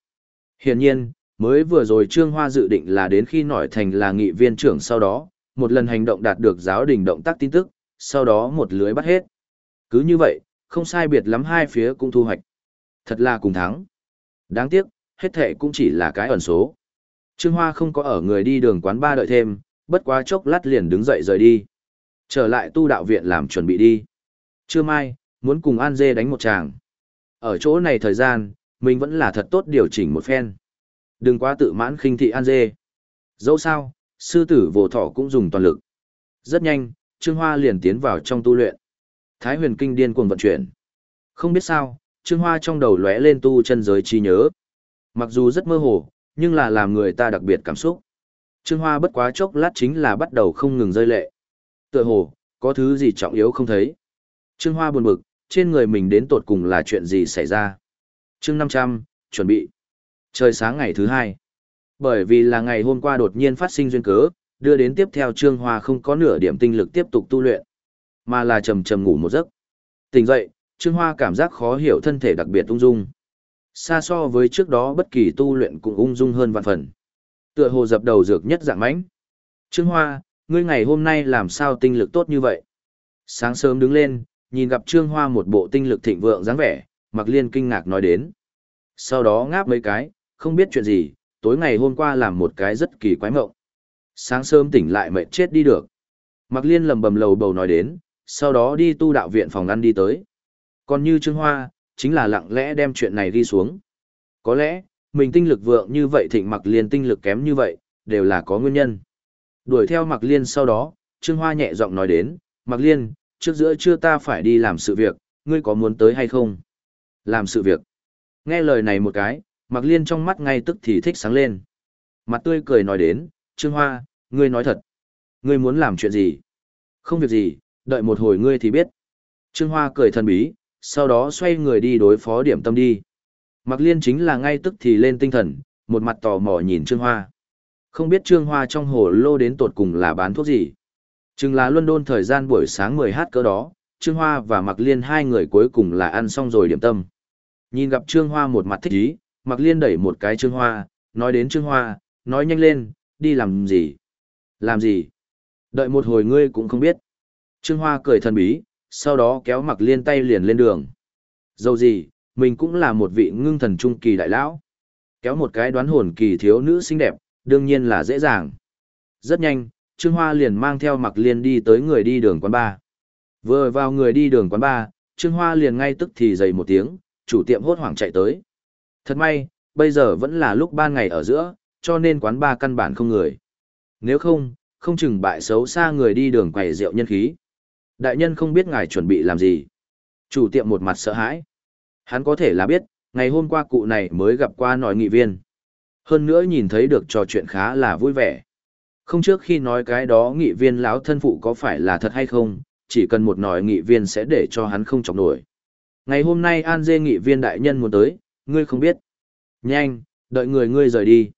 Hiển nhiên, mới vừa rồi Trương Hoa dự định là đến khi nổi thành là nghị viên trưởng sau đó, một lần hành động đạt được giáo đình động tác tin tức, sau đó một lưới bắt hết. Cứ như vậy, không sai biệt lắm hai phía cũng thu hoạch. Thật là cùng thắng. Đáng tiếc, hết thệ cũng chỉ là cái ẩn số. Trương Hoa không có ở người đi đường quán ba đợi thêm, bất quá chốc lát liền đứng dậy rời đi. Trở lại tu đạo viện làm chuẩn bị đi. Trưa mai, muốn cùng An Dê đánh một tràng. Ở chỗ này thời gian, mình vẫn là thật tốt điều chỉnh một phen. Đừng quá tự mãn khinh thị An Dê. Dẫu sao, sư tử vô thọ cũng dùng toàn lực. Rất nhanh, Trương Hoa liền tiến vào trong tu luyện. Thái huyền kinh điên cuồng vận chuyển. Không biết sao, Trương Hoa trong đầu lóe lên tu chân giới trí nhớ. Mặc dù rất mơ hồ, nhưng là làm người ta đặc biệt cảm xúc. Trương Hoa bất quá chốc lát chính là bắt đầu không ngừng rơi lệ. Tựa hồ, có thứ gì trọng yếu không thấy. Trương Hoa buồn bực, trên người mình đến tột cùng là chuyện gì xảy ra. Chương 500, chuẩn bị. Trời sáng ngày thứ hai. Bởi vì là ngày hôm qua đột nhiên phát sinh duyên cớ, đưa đến tiếp theo Trương Hoa không có nửa điểm tinh lực tiếp tục tu luyện, mà là trầm trầm ngủ một giấc. Tỉnh dậy, Trương Hoa cảm giác khó hiểu thân thể đặc biệt ung dung. Xa so với trước đó bất kỳ tu luyện cũng ung dung hơn vạn phần. Tựa hồ dập đầu dược nhất dạng mãnh. Trương Hoa, ngươi ngày hôm nay làm sao tinh lực tốt như vậy? Sáng sớm đứng lên, nhìn gặp Trương Hoa một bộ tinh lực thịnh vượng dáng vẻ, Mặc Liên kinh ngạc nói đến. Sau đó ngáp mấy cái, không biết chuyện gì, tối ngày hôm qua làm một cái rất kỳ quái mộng. Sáng sớm tỉnh lại mệt chết đi được. Mặc Liên lầm bầm lầu bầu nói đến, sau đó đi tu đạo viện phòng ăn đi tới. Còn như Trương Hoa, chính là lặng lẽ đem chuyện này đi xuống. Có lẽ, mình tinh lực vượng như vậy thịnh Mặc Liên tinh lực kém như vậy, đều là có nguyên nhân. Đuổi theo Mặc Liên sau đó, Trương Hoa nhẹ giọng nói đến, Mặc Liên, trước giữa trưa ta phải đi làm sự việc, ngươi có muốn tới hay không? Làm sự việc. Nghe lời này một cái, Mặc Liên trong mắt ngay tức thì thích sáng lên. Mặt tươi cười nói đến, Trương Hoa, ngươi nói thật. Ngươi muốn làm chuyện gì? Không việc gì, đợi một hồi ngươi thì biết. Trương Hoa cười thần bí, sau đó xoay người đi đối phó điểm tâm đi. Mặc Liên chính là ngay tức thì lên tinh thần, một mặt tò mò nhìn Trương Hoa. Không biết Trương Hoa trong hồ lô đến tột cùng là bán thuốc gì. Chừng là London thời gian buổi sáng 10h cỡ đó, Trương Hoa và Mạc Liên hai người cuối cùng là ăn xong rồi điểm tâm. Nhìn gặp Trương Hoa một mặt thích ý, Mạc Liên đẩy một cái Trương Hoa, nói đến Trương Hoa, nói nhanh lên, đi làm gì? Làm gì? Đợi một hồi ngươi cũng không biết. Trương Hoa cười thần bí, sau đó kéo Mặc Liên tay liền lên đường. Dầu gì, mình cũng là một vị ngưng thần trung kỳ đại lão. Kéo một cái đoán hồn kỳ thiếu nữ xinh đẹp, đương nhiên là dễ dàng. Rất nhanh, Trương Hoa liền mang theo Mặc Liên đi tới người đi đường quán ba. Vừa vào người đi đường quán ba, Trương Hoa liền ngay tức thì dày một tiếng, chủ tiệm hốt hoảng chạy tới. Thật may, bây giờ vẫn là lúc ban ngày ở giữa, cho nên quán ba căn bản không người. Nếu không, không chừng bại xấu xa người đi đường quầy rượu nhân khí. Đại nhân không biết ngài chuẩn bị làm gì. Chủ tiệm một mặt sợ hãi. Hắn có thể là biết, ngày hôm qua cụ này mới gặp qua nói nghị viên. Hơn nữa nhìn thấy được trò chuyện khá là vui vẻ. Không trước khi nói cái đó nghị viên lão thân phụ có phải là thật hay không, chỉ cần một nói nghị viên sẽ để cho hắn không chọc nổi. Ngày hôm nay An Dê nghị viên đại nhân muốn tới, ngươi không biết. Nhanh, đợi người ngươi rời đi.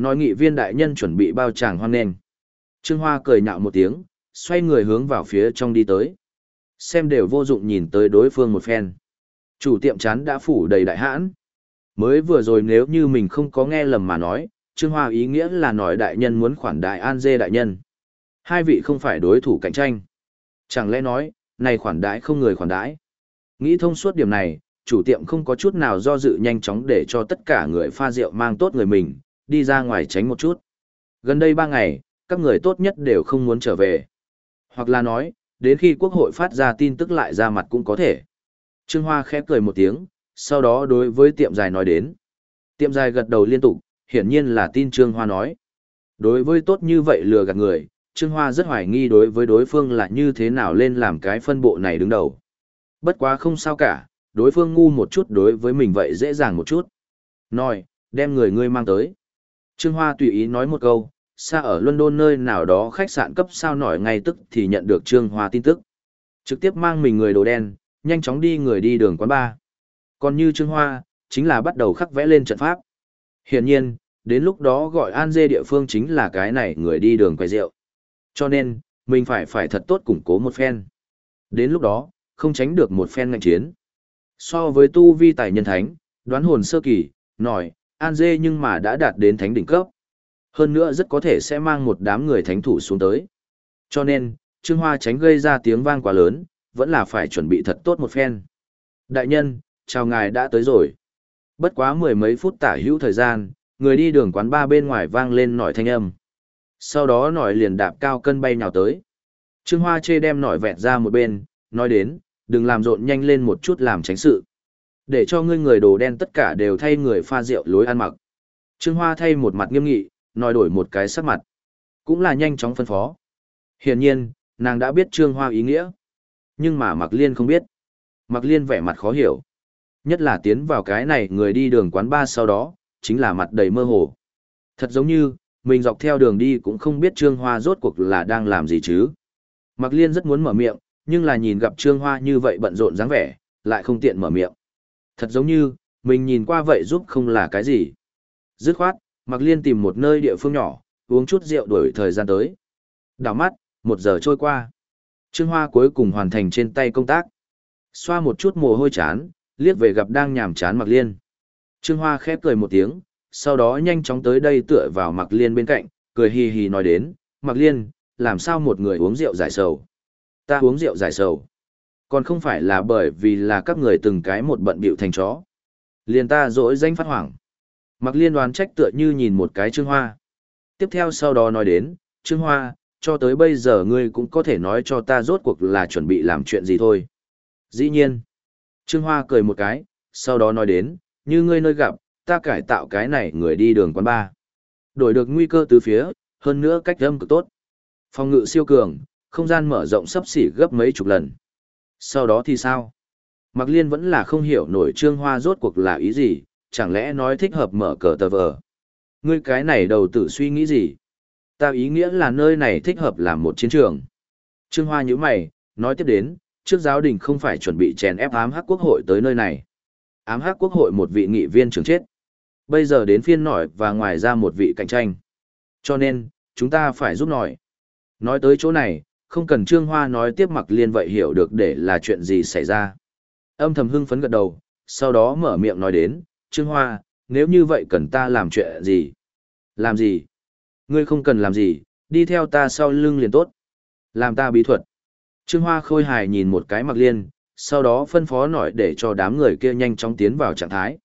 Nói nghị viên đại nhân chuẩn bị bao tràng hoan nghênh. Trương Hoa cười nhạo một tiếng, xoay người hướng vào phía trong đi tới. Xem đều vô dụng nhìn tới đối phương một phen. Chủ tiệm chán đã phủ đầy đại hãn. Mới vừa rồi nếu như mình không có nghe lầm mà nói, Trương Hoa ý nghĩa là nói đại nhân muốn khoản đại an dê đại nhân. Hai vị không phải đối thủ cạnh tranh. Chẳng lẽ nói, này khoản đãi không người khoản đãi. Nghĩ thông suốt điểm này, chủ tiệm không có chút nào do dự nhanh chóng để cho tất cả người pha rượu mang tốt người mình, đi ra ngoài tránh một chút. Gần đây ba ngày, các người tốt nhất đều không muốn trở về. Hoặc là nói, đến khi quốc hội phát ra tin tức lại ra mặt cũng có thể. Trương Hoa khẽ cười một tiếng, sau đó đối với tiệm dài nói đến. Tiệm dài gật đầu liên tục, hiển nhiên là tin Trương Hoa nói. Đối với tốt như vậy lừa gạt người, Trương Hoa rất hoài nghi đối với đối phương là như thế nào lên làm cái phân bộ này đứng đầu. Bất quá không sao cả, đối phương ngu một chút đối với mình vậy dễ dàng một chút. Nói, đem người ngươi mang tới. Trương Hoa tùy ý nói một câu, xa ở London nơi nào đó khách sạn cấp sao nổi ngay tức thì nhận được Trương Hoa tin tức. Trực tiếp mang mình người đồ đen, nhanh chóng đi người đi đường quán bar. Còn như Trương Hoa, chính là bắt đầu khắc vẽ lên trận pháp. Hiển nhiên, đến lúc đó gọi An Dê địa phương chính là cái này người đi đường quay rượu. Cho nên, mình phải phải thật tốt củng cố một phen. Đến lúc đó, không tránh được một phen ngạnh chiến. So với tu vi tài nhân thánh, đoán hồn sơ kỳ, nổi, An Dê nhưng mà đã đạt đến thánh đỉnh cấp. Hơn nữa rất có thể sẽ mang một đám người thánh thủ xuống tới. Cho nên, Trương Hoa tránh gây ra tiếng vang quá lớn, vẫn là phải chuẩn bị thật tốt một phen. Đại nhân, chào ngài đã tới rồi. Bất quá mười mấy phút tả hữu thời gian, người đi đường quán ba bên ngoài vang lên nổi thanh âm. Sau đó nổi liền đạp cao cân bay nhào tới. Trương Hoa chê đem nổi vẹt ra một bên, nói đến, đừng làm rộn nhanh lên một chút làm tránh sự. Để cho ngươi người đồ đen tất cả đều thay người pha rượu lối ăn mặc. Trương Hoa thay một mặt nghiêm nghị, nói đổi một cái sắc mặt. Cũng là nhanh chóng phân phó. Hiển nhiên, nàng đã biết Trương Hoa ý nghĩa. Nhưng mà Mạc Liên không biết. Mạc Liên vẻ mặt khó hiểu. Nhất là tiến vào cái này người đi đường quán ba sau đó, chính là mặt đầy mơ hồ. Thật giống như, mình dọc theo đường đi cũng không biết Trương Hoa rốt cuộc là đang làm gì chứ. Mạc Liên rất muốn mở miệng, nhưng là nhìn gặp Trương Hoa như vậy bận rộn dáng vẻ, lại không tiện mở miệng. Thật giống như, mình nhìn qua vậy giúp không là cái gì. Dứt khoát, Mạc Liên tìm một nơi địa phương nhỏ, uống chút rượu đuổi thời gian tới. Đảo mắt, một giờ trôi qua. Trương Hoa cuối cùng hoàn thành trên tay công tác. Xoa một chút mồ hôi chán, liếc về gặp đang nhàm chán Mạc Liên. Trương Hoa khép cười một tiếng, sau đó nhanh chóng tới đây tựa vào Mạc Liên bên cạnh, cười hì hì nói đến, Mạc Liên, làm sao một người uống rượu giải sầu? Ta uống rượu giải sầu. Còn không phải là bởi vì là các người từng cái một bận bịu thành chó. Liền ta dỗi danh phát hoảng. mặc Liên đoán trách tựa như nhìn một cái Trương Hoa. Tiếp theo sau đó nói đến, Trương Hoa, cho tới bây giờ ngươi cũng có thể nói cho ta rốt cuộc là chuẩn bị làm chuyện gì thôi. Dĩ nhiên. Trương Hoa cười một cái, sau đó nói đến, như ngươi nơi gặp, ta cải tạo cái này người đi đường quán ba. Đổi được nguy cơ từ phía, hơn nữa cách âm cực tốt. Phòng ngự siêu cường, không gian mở rộng sắp xỉ gấp mấy chục lần. Sau đó thì sao? Mạc Liên vẫn là không hiểu nổi Trương Hoa rốt cuộc là ý gì, chẳng lẽ nói thích hợp mở cờ tờ vờ. Ngươi cái này đầu tử suy nghĩ gì? Ta ý nghĩa là nơi này thích hợp làm một chiến trường. Trương Hoa nhíu mày, nói tiếp đến, trước giáo đình không phải chuẩn bị chèn ép ám hắc quốc hội tới nơi này. Ám hắc quốc hội một vị nghị viên trưởng chết. Bây giờ đến phiên nổi và ngoài ra một vị cạnh tranh. Cho nên, chúng ta phải giúp nổi. Nói tới chỗ này, không cần Trương Hoa nói tiếp mặc liên vậy hiểu được để là chuyện gì xảy ra. Âm thầm hưng phấn gật đầu, sau đó mở miệng nói đến, Trương Hoa, nếu như vậy cần ta làm chuyện gì? Làm gì? Ngươi không cần làm gì, đi theo ta sau lưng liền tốt. Làm ta bí thuật. Trương Hoa khôi hài nhìn một cái mặc liên, sau đó phân phó nổi để cho đám người kia nhanh chóng tiến vào trạng thái.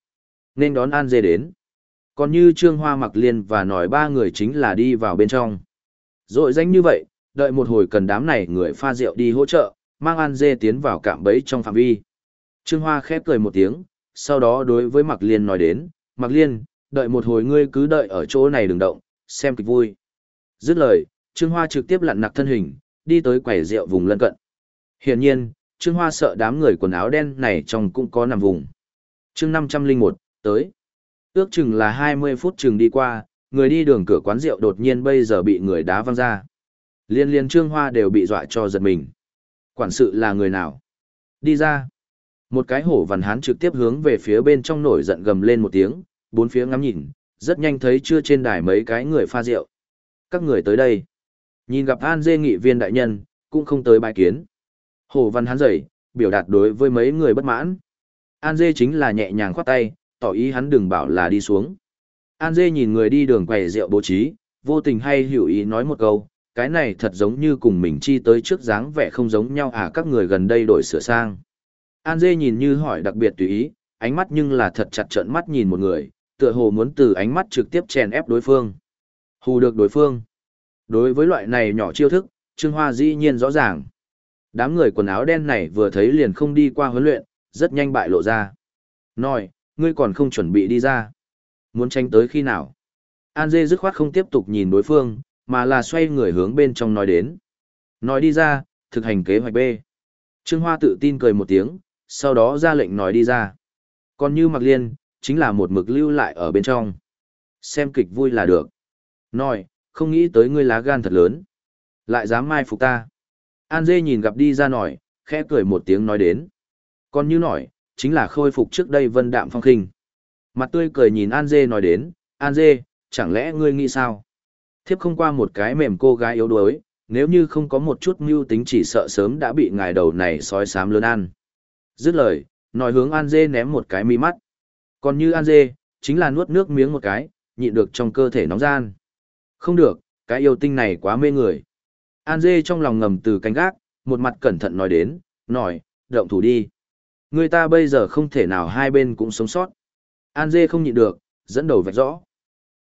Nên đón An Dê đến. Còn như Trương Hoa mặc liên và nổi ba người chính là đi vào bên trong. Rồi danh như vậy, đợi một hồi cần đám này người pha rượu đi hỗ trợ, mang An Dê tiến vào cạm bẫy trong phạm vi. Trương Hoa khép cười một tiếng, sau đó đối với Mạc Liên nói đến, Mạc Liên, đợi một hồi ngươi cứ đợi ở chỗ này đừng động, xem kịch vui. Dứt lời, Trương Hoa trực tiếp lặn nặc thân hình, đi tới quầy rượu vùng lân cận. Hiển nhiên, Trương Hoa sợ đám người quần áo đen này trong cũng có nằm vùng. Chương 501, tới. Ước chừng là 20 phút chừng đi qua, người đi đường cửa quán rượu đột nhiên bây giờ bị người đá văng ra. Liên liên Trương Hoa đều bị dọa cho giật mình. Quản sự là người nào? Đi ra. Một cái hổ vằn hán trực tiếp hướng về phía bên trong nổi giận gầm lên một tiếng, bốn phía ngắm nhìn, rất nhanh thấy chưa trên đài mấy cái người pha rượu. Các người tới đây. Nhìn gặp An Dê nghị viên đại nhân, cũng không tới bài kiến. Hổ văn hán dậy, biểu đạt đối với mấy người bất mãn. An Dê chính là nhẹ nhàng khoát tay, tỏ ý hắn đừng bảo là đi xuống. An Dê nhìn người đi đường quầy rượu bố trí, vô tình hay hiểu ý nói một câu, cái này thật giống như cùng mình chi tới trước dáng vẻ không giống nhau à các người gần đây đổi sửa sang. An Dê nhìn như hỏi đặc biệt tùy ý, ánh mắt nhưng là thật chặt trợn mắt nhìn một người, tựa hồ muốn từ ánh mắt trực tiếp chèn ép đối phương. Hù được đối phương. Đối với loại này nhỏ chiêu thức, Trương Hoa dĩ nhiên rõ ràng. Đám người quần áo đen này vừa thấy liền không đi qua huấn luyện, rất nhanh bại lộ ra. Nói, ngươi còn không chuẩn bị đi ra. Muốn tranh tới khi nào? An Dê dứt khoát không tiếp tục nhìn đối phương, mà là xoay người hướng bên trong nói đến. Nói đi ra, thực hành kế hoạch B. Trương Hoa tự tin cười một tiếng, sau đó ra lệnh nói đi ra. Còn như Mạc Liên, chính là một mực lưu lại ở bên trong. Xem kịch vui là được. Nói, không nghĩ tới ngươi lá gan thật lớn. Lại dám mai phục ta. An dê nhìn gặp đi ra nổi, khẽ cười một tiếng nói đến. Còn như nổi, chính là khôi phục trước đây vân đạm phong khinh. Mặt tươi cười nhìn An dê nói đến, An dê, chẳng lẽ ngươi nghĩ sao? Thiếp không qua một cái mềm cô gái yếu đuối, nếu như không có một chút mưu tính chỉ sợ sớm đã bị ngài đầu này sói sám lớn ăn. Dứt lời, nói hướng An dê ném một cái mi mắt. Còn như An dê, chính là nuốt nước miếng một cái, nhịn được trong cơ thể nóng gian. Không được, cái yêu tinh này quá mê người. An dê trong lòng ngầm từ cánh gác, một mặt cẩn thận nói đến, nói, động thủ đi. Người ta bây giờ không thể nào hai bên cũng sống sót. An dê không nhịn được, dẫn đầu vạch rõ.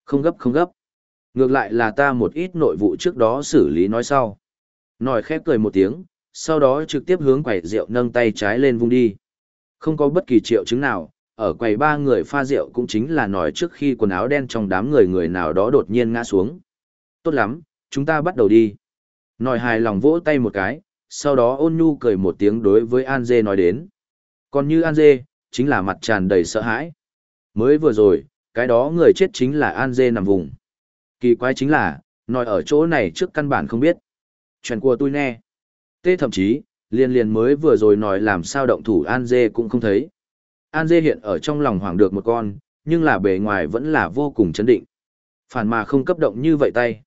Không gấp không gấp. Ngược lại là ta một ít nội vụ trước đó xử lý nói sau. Nói khép cười một tiếng, sau đó trực tiếp hướng quầy rượu nâng tay trái lên vung đi. Không có bất kỳ triệu chứng nào, ở quầy ba người pha rượu cũng chính là nói trước khi quần áo đen trong đám người người nào đó đột nhiên ngã xuống. Tốt lắm, chúng ta bắt đầu đi. Nói hài lòng vỗ tay một cái, sau đó ôn nhu cười một tiếng đối với An Dê nói đến. Còn như An Dê, chính là mặt tràn đầy sợ hãi. Mới vừa rồi, cái đó người chết chính là An Dê nằm vùng. Kỳ quái chính là, nói ở chỗ này trước căn bản không biết. Chuyện của tôi nè. Tê thậm chí, liên liên mới vừa rồi nói làm sao động thủ An Dê cũng không thấy. An Dê hiện ở trong lòng hoảng được một con, nhưng là bề ngoài vẫn là vô cùng chấn định. Phản mà không cấp động như vậy tay.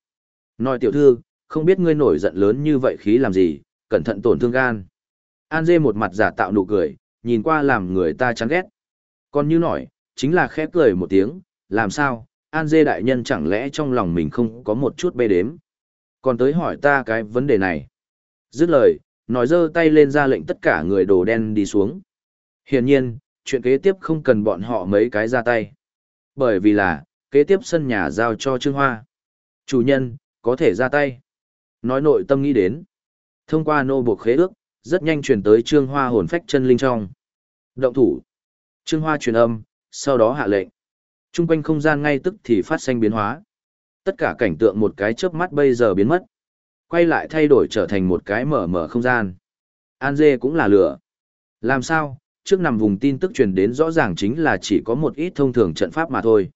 Nói tiểu thư, không biết ngươi nổi giận lớn như vậy khí làm gì, cẩn thận tổn thương gan. An Dê một mặt giả tạo nụ cười, nhìn qua làm người ta chán ghét. Còn như nổi, chính là khẽ cười một tiếng, làm sao, An Dê đại nhân chẳng lẽ trong lòng mình không có một chút bê đếm. Còn tới hỏi ta cái vấn đề này. Dứt lời, nói giơ tay lên ra lệnh tất cả người đồ đen đi xuống. Hiển nhiên, chuyện kế tiếp không cần bọn họ mấy cái ra tay. Bởi vì là, kế tiếp sân nhà giao cho Trương Hoa. Chủ nhân, có thể ra tay. Nói nội tâm nghĩ đến. Thông qua nô buộc khế ước, rất nhanh truyền tới Trương Hoa hồn phách chân linh trong. Động thủ. Trương Hoa truyền âm, sau đó hạ lệnh. Trung quanh không gian ngay tức thì phát sinh biến hóa. Tất cả cảnh tượng một cái chớp mắt bây giờ biến mất. Quay lại thay đổi trở thành một cái mở mở không gian. An dê cũng là lửa. Làm sao, trước nằm vùng tin tức truyền đến rõ ràng chính là chỉ có một ít thông thường trận pháp mà thôi.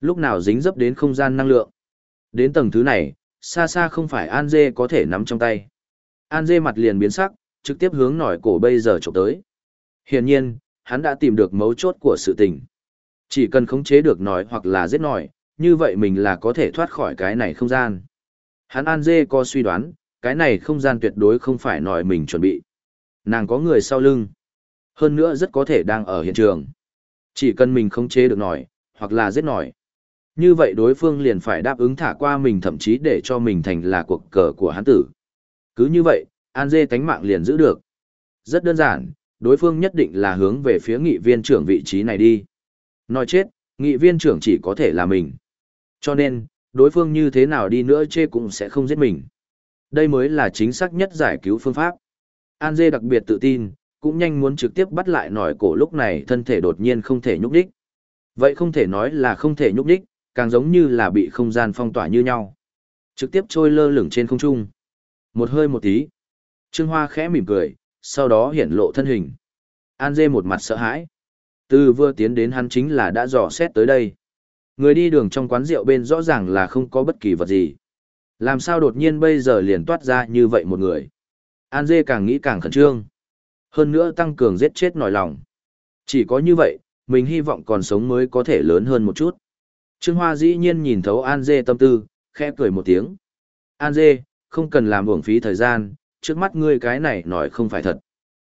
Lúc nào dính dấp đến không gian năng lượng. Đến tầng thứ này, xa xa không phải An dê có thể nắm trong tay. An dê mặt liền biến sắc, trực tiếp hướng nổi cổ bây giờ chụp tới. Hiển nhiên, hắn đã tìm được mấu chốt của sự tình. Chỉ cần khống chế được nổi hoặc là giết nổi, như vậy mình là có thể thoát khỏi cái này không gian. Hắn An Dê có suy đoán, cái này không gian tuyệt đối không phải nổi mình chuẩn bị. Nàng có người sau lưng. Hơn nữa rất có thể đang ở hiện trường. Chỉ cần mình khống chế được nổi, hoặc là giết nổi. Như vậy đối phương liền phải đáp ứng thả qua mình thậm chí để cho mình thành là cuộc cờ của hắn tử. Cứ như vậy, An Dê tánh mạng liền giữ được. Rất đơn giản, đối phương nhất định là hướng về phía nghị viên trưởng vị trí này đi. Nói chết, nghị viên trưởng chỉ có thể là mình. Cho nên, đối phương như thế nào đi nữa chê cũng sẽ không giết mình. Đây mới là chính xác nhất giải cứu phương pháp. An Dê đặc biệt tự tin, cũng nhanh muốn trực tiếp bắt lại nổi cổ lúc này thân thể đột nhiên không thể nhúc đích. Vậy không thể nói là không thể nhúc đích, càng giống như là bị không gian phong tỏa như nhau. Trực tiếp trôi lơ lửng trên không trung. Một hơi một tí. Trương Hoa khẽ mỉm cười, sau đó hiển lộ thân hình. An Dê một mặt sợ hãi. Từ vừa tiến đến hắn chính là đã dò xét tới đây. Người đi đường trong quán rượu bên rõ ràng là không có bất kỳ vật gì. Làm sao đột nhiên bây giờ liền toát ra như vậy một người. An Dê càng nghĩ càng khẩn trương. Hơn nữa tăng cường giết chết nổi lòng. Chỉ có như vậy, mình hy vọng còn sống mới có thể lớn hơn một chút. Trương Hoa dĩ nhiên nhìn thấu An Dê tâm tư, khẽ cười một tiếng. An Dê, không cần làm uổng phí thời gian, trước mắt ngươi cái này nói không phải thật.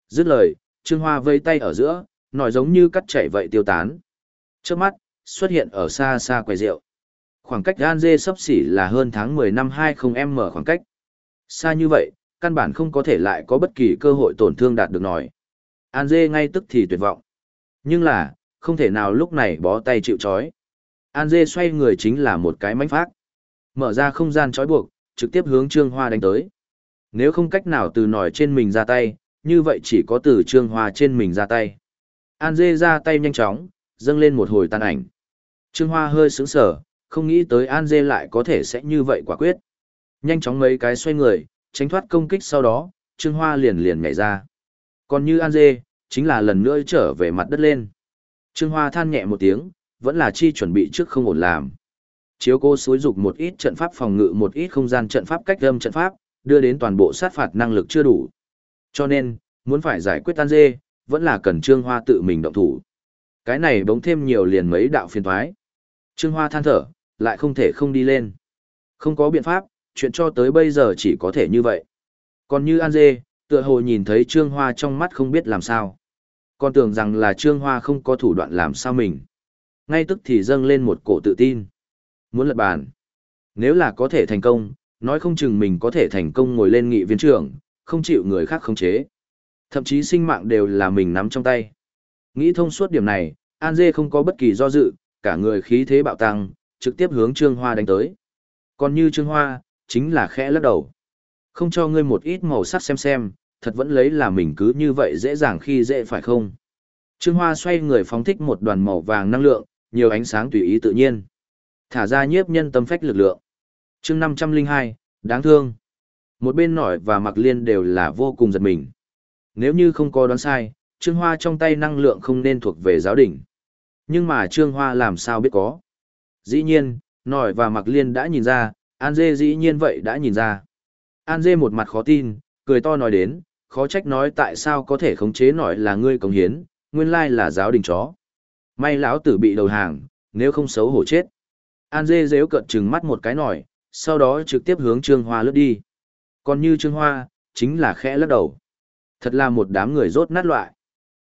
Dứt lời, Trương Hoa vây tay ở giữa, Nổi giống như cắt chảy vậy tiêu tán. Trước mắt, xuất hiện ở xa xa quầy rượu. Khoảng cách An Dê sắp xỉ là hơn tháng 10 năm 20M khoảng cách. Xa như vậy, căn bản không có thể lại có bất kỳ cơ hội tổn thương đạt được nổi. An Dê ngay tức thì tuyệt vọng. Nhưng là, không thể nào lúc này bó tay chịu chói. An Dê xoay người chính là một cái mánh phát. Mở ra không gian chói buộc, trực tiếp hướng Trương Hoa đánh tới. Nếu không cách nào từ nổi trên mình ra tay, như vậy chỉ có từ Trương Hoa trên mình ra tay. An Dê ra tay nhanh chóng, dâng lên một hồi tàn ảnh. Trương Hoa hơi sững sờ, không nghĩ tới An Dê lại có thể sẽ như vậy quả quyết. Nhanh chóng mấy cái xoay người, tránh thoát công kích sau đó, Trương Hoa liền liền nhảy ra. Còn như An Dê, chính là lần nữa trở về mặt đất lên. Trương Hoa than nhẹ một tiếng, vẫn là chi chuẩn bị trước không ổn làm. Chiếu cô xối dục một ít trận pháp phòng ngự một ít không gian trận pháp cách âm trận pháp, đưa đến toàn bộ sát phạt năng lực chưa đủ. Cho nên, muốn phải giải quyết An Dê, vẫn là cần Trương Hoa tự mình động thủ. Cái này bỗng thêm nhiều liền mấy đạo phiền thoái. Trương Hoa than thở, lại không thể không đi lên. Không có biện pháp, chuyện cho tới bây giờ chỉ có thể như vậy. Còn như An Dê, tựa hồ nhìn thấy Trương Hoa trong mắt không biết làm sao. Còn tưởng rằng là Trương Hoa không có thủ đoạn làm sao mình. Ngay tức thì dâng lên một cổ tự tin. Muốn lật bàn. Nếu là có thể thành công, nói không chừng mình có thể thành công ngồi lên nghị viên trưởng, không chịu người khác khống chế. Thậm chí sinh mạng đều là mình nắm trong tay. Nghĩ thông suốt điểm này, An Dê không có bất kỳ do dự, cả người khí thế bạo tăng, trực tiếp hướng Trương Hoa đánh tới. Còn như Trương Hoa, chính là khẽ lắc đầu. Không cho ngươi một ít màu sắc xem xem, thật vẫn lấy là mình cứ như vậy dễ dàng khi dễ phải không? Trương Hoa xoay người phóng thích một đoàn màu vàng năng lượng, nhiều ánh sáng tùy ý tự nhiên. Thả ra nhiếp nhân tâm phách lực lượng. chương 502, đáng thương. Một bên nổi và mặc liên đều là vô cùng giật mình. Nếu như không có đoán sai, Trương Hoa trong tay năng lượng không nên thuộc về giáo đỉnh. Nhưng mà Trương Hoa làm sao biết có. Dĩ nhiên, Nòi và Mặc Liên đã nhìn ra, An Dê dĩ nhiên vậy đã nhìn ra. An Dê một mặt khó tin, cười to nói đến, khó trách nói tại sao có thể khống chế nổi là ngươi cống hiến, nguyên lai là giáo đình chó. May lão tử bị đầu hàng, nếu không xấu hổ chết. An Dê dếu cận trừng mắt một cái nổi, sau đó trực tiếp hướng Trương Hoa lướt đi. Còn như Trương Hoa, chính là khẽ lắc đầu. Thật là một đám người rốt nát loại.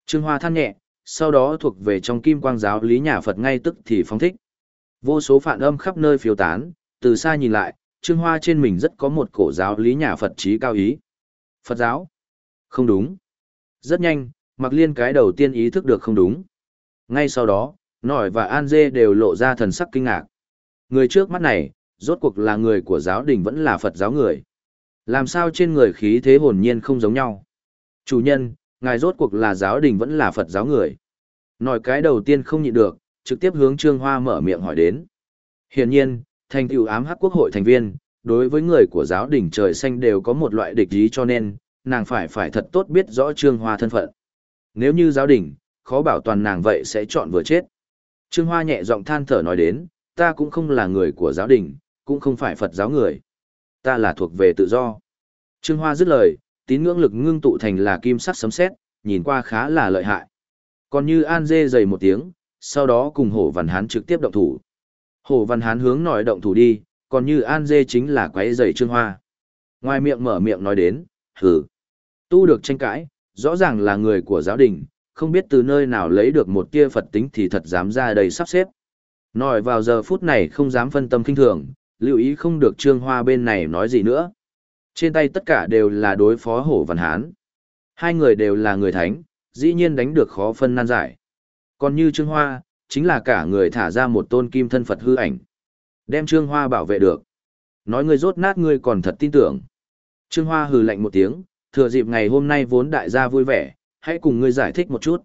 Trương Hoa than nhẹ, sau đó thuộc về trong kim quang giáo lý nhà Phật ngay tức thì phóng thích. Vô số phản âm khắp nơi phiêu tán, từ xa nhìn lại, Trương Hoa trên mình rất có một cổ giáo lý nhà Phật trí cao ý. Phật giáo? Không đúng. Rất nhanh, Mạc Liên cái đầu tiên ý thức được không đúng. Ngay sau đó, Nỏi và An Dê đều lộ ra thần sắc kinh ngạc. Người trước mắt này, rốt cuộc là người của giáo đình vẫn là Phật giáo người. Làm sao trên người khí thế hồn nhiên không giống nhau? Chủ nhân, ngài rốt cuộc là giáo đình vẫn là Phật giáo người. Nói cái đầu tiên không nhịn được, trực tiếp hướng Trương Hoa mở miệng hỏi đến. Hiển nhiên, thành tựu ám hắc quốc hội thành viên, đối với người của giáo đình trời xanh đều có một loại địch ý cho nên, nàng phải phải thật tốt biết rõ Trương Hoa thân phận. Nếu như giáo đình, khó bảo toàn nàng vậy sẽ chọn vừa chết. Trương Hoa nhẹ giọng than thở nói đến, ta cũng không là người của giáo đình, cũng không phải Phật giáo người. Ta là thuộc về tự do. Trương Hoa dứt lời, tín ngưỡng lực ngưng tụ thành là kim sắc sấm sét, nhìn qua khá là lợi hại. Còn như An Dê dày một tiếng, sau đó cùng Hổ Văn Hán trực tiếp động thủ. Hổ Văn Hán hướng nổi động thủ đi, còn như An Dê chính là quấy dày Trương Hoa. Ngoài miệng mở miệng nói đến, hừ, tu được tranh cãi, rõ ràng là người của giáo đình, không biết từ nơi nào lấy được một tia Phật tính thì thật dám ra đây sắp xếp. Nói vào giờ phút này không dám phân tâm kinh thường, lưu ý không được Trương Hoa bên này nói gì nữa. Trên tay tất cả đều là đối phó hổ văn hán. Hai người đều là người thánh, dĩ nhiên đánh được khó phân nan giải. Còn như Trương Hoa, chính là cả người thả ra một tôn kim thân Phật hư ảnh. Đem Trương Hoa bảo vệ được. Nói người rốt nát ngươi còn thật tin tưởng. Trương Hoa hừ lạnh một tiếng, thừa dịp ngày hôm nay vốn đại gia vui vẻ, hãy cùng ngươi giải thích một chút.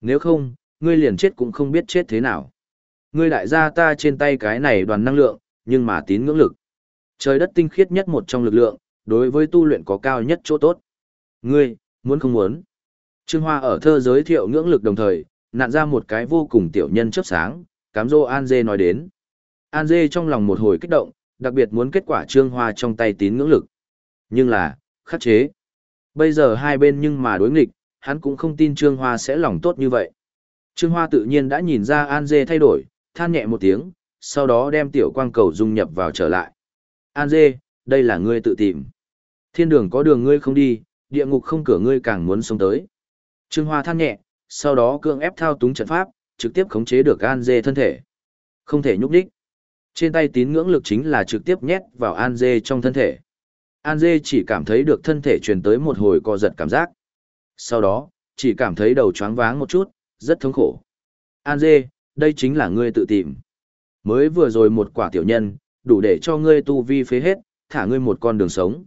Nếu không, ngươi liền chết cũng không biết chết thế nào. Ngươi đại gia ta trên tay cái này đoàn năng lượng, nhưng mà tín ngưỡng lực. Trời đất tinh khiết nhất một trong lực lượng, đối với tu luyện có cao nhất chỗ tốt. Ngươi, muốn không muốn. Trương Hoa ở thơ giới thiệu ngưỡng lực đồng thời, nạn ra một cái vô cùng tiểu nhân chớp sáng, cám dô An Dê nói đến. An Dê trong lòng một hồi kích động, đặc biệt muốn kết quả Trương Hoa trong tay tín ngưỡng lực. Nhưng là, khắc chế. Bây giờ hai bên nhưng mà đối nghịch, hắn cũng không tin Trương Hoa sẽ lòng tốt như vậy. Trương Hoa tự nhiên đã nhìn ra An Dê thay đổi, than nhẹ một tiếng, sau đó đem tiểu quang cầu dung nhập vào trở lại. An Dê, đây là ngươi tự tìm. Thiên đường có đường ngươi không đi, địa ngục không cửa ngươi càng muốn sống tới. Trương Hoa than nhẹ, sau đó cưỡng ép thao túng trận pháp, trực tiếp khống chế được An Dê thân thể. Không thể nhúc đích. Trên tay tín ngưỡng lực chính là trực tiếp nhét vào An Dê trong thân thể. An Dê chỉ cảm thấy được thân thể truyền tới một hồi co giật cảm giác. Sau đó, chỉ cảm thấy đầu choáng váng một chút, rất thống khổ. An Dê, đây chính là ngươi tự tìm. Mới vừa rồi một quả tiểu nhân, đủ để cho ngươi tu vi phế hết, thả ngươi một con đường sống.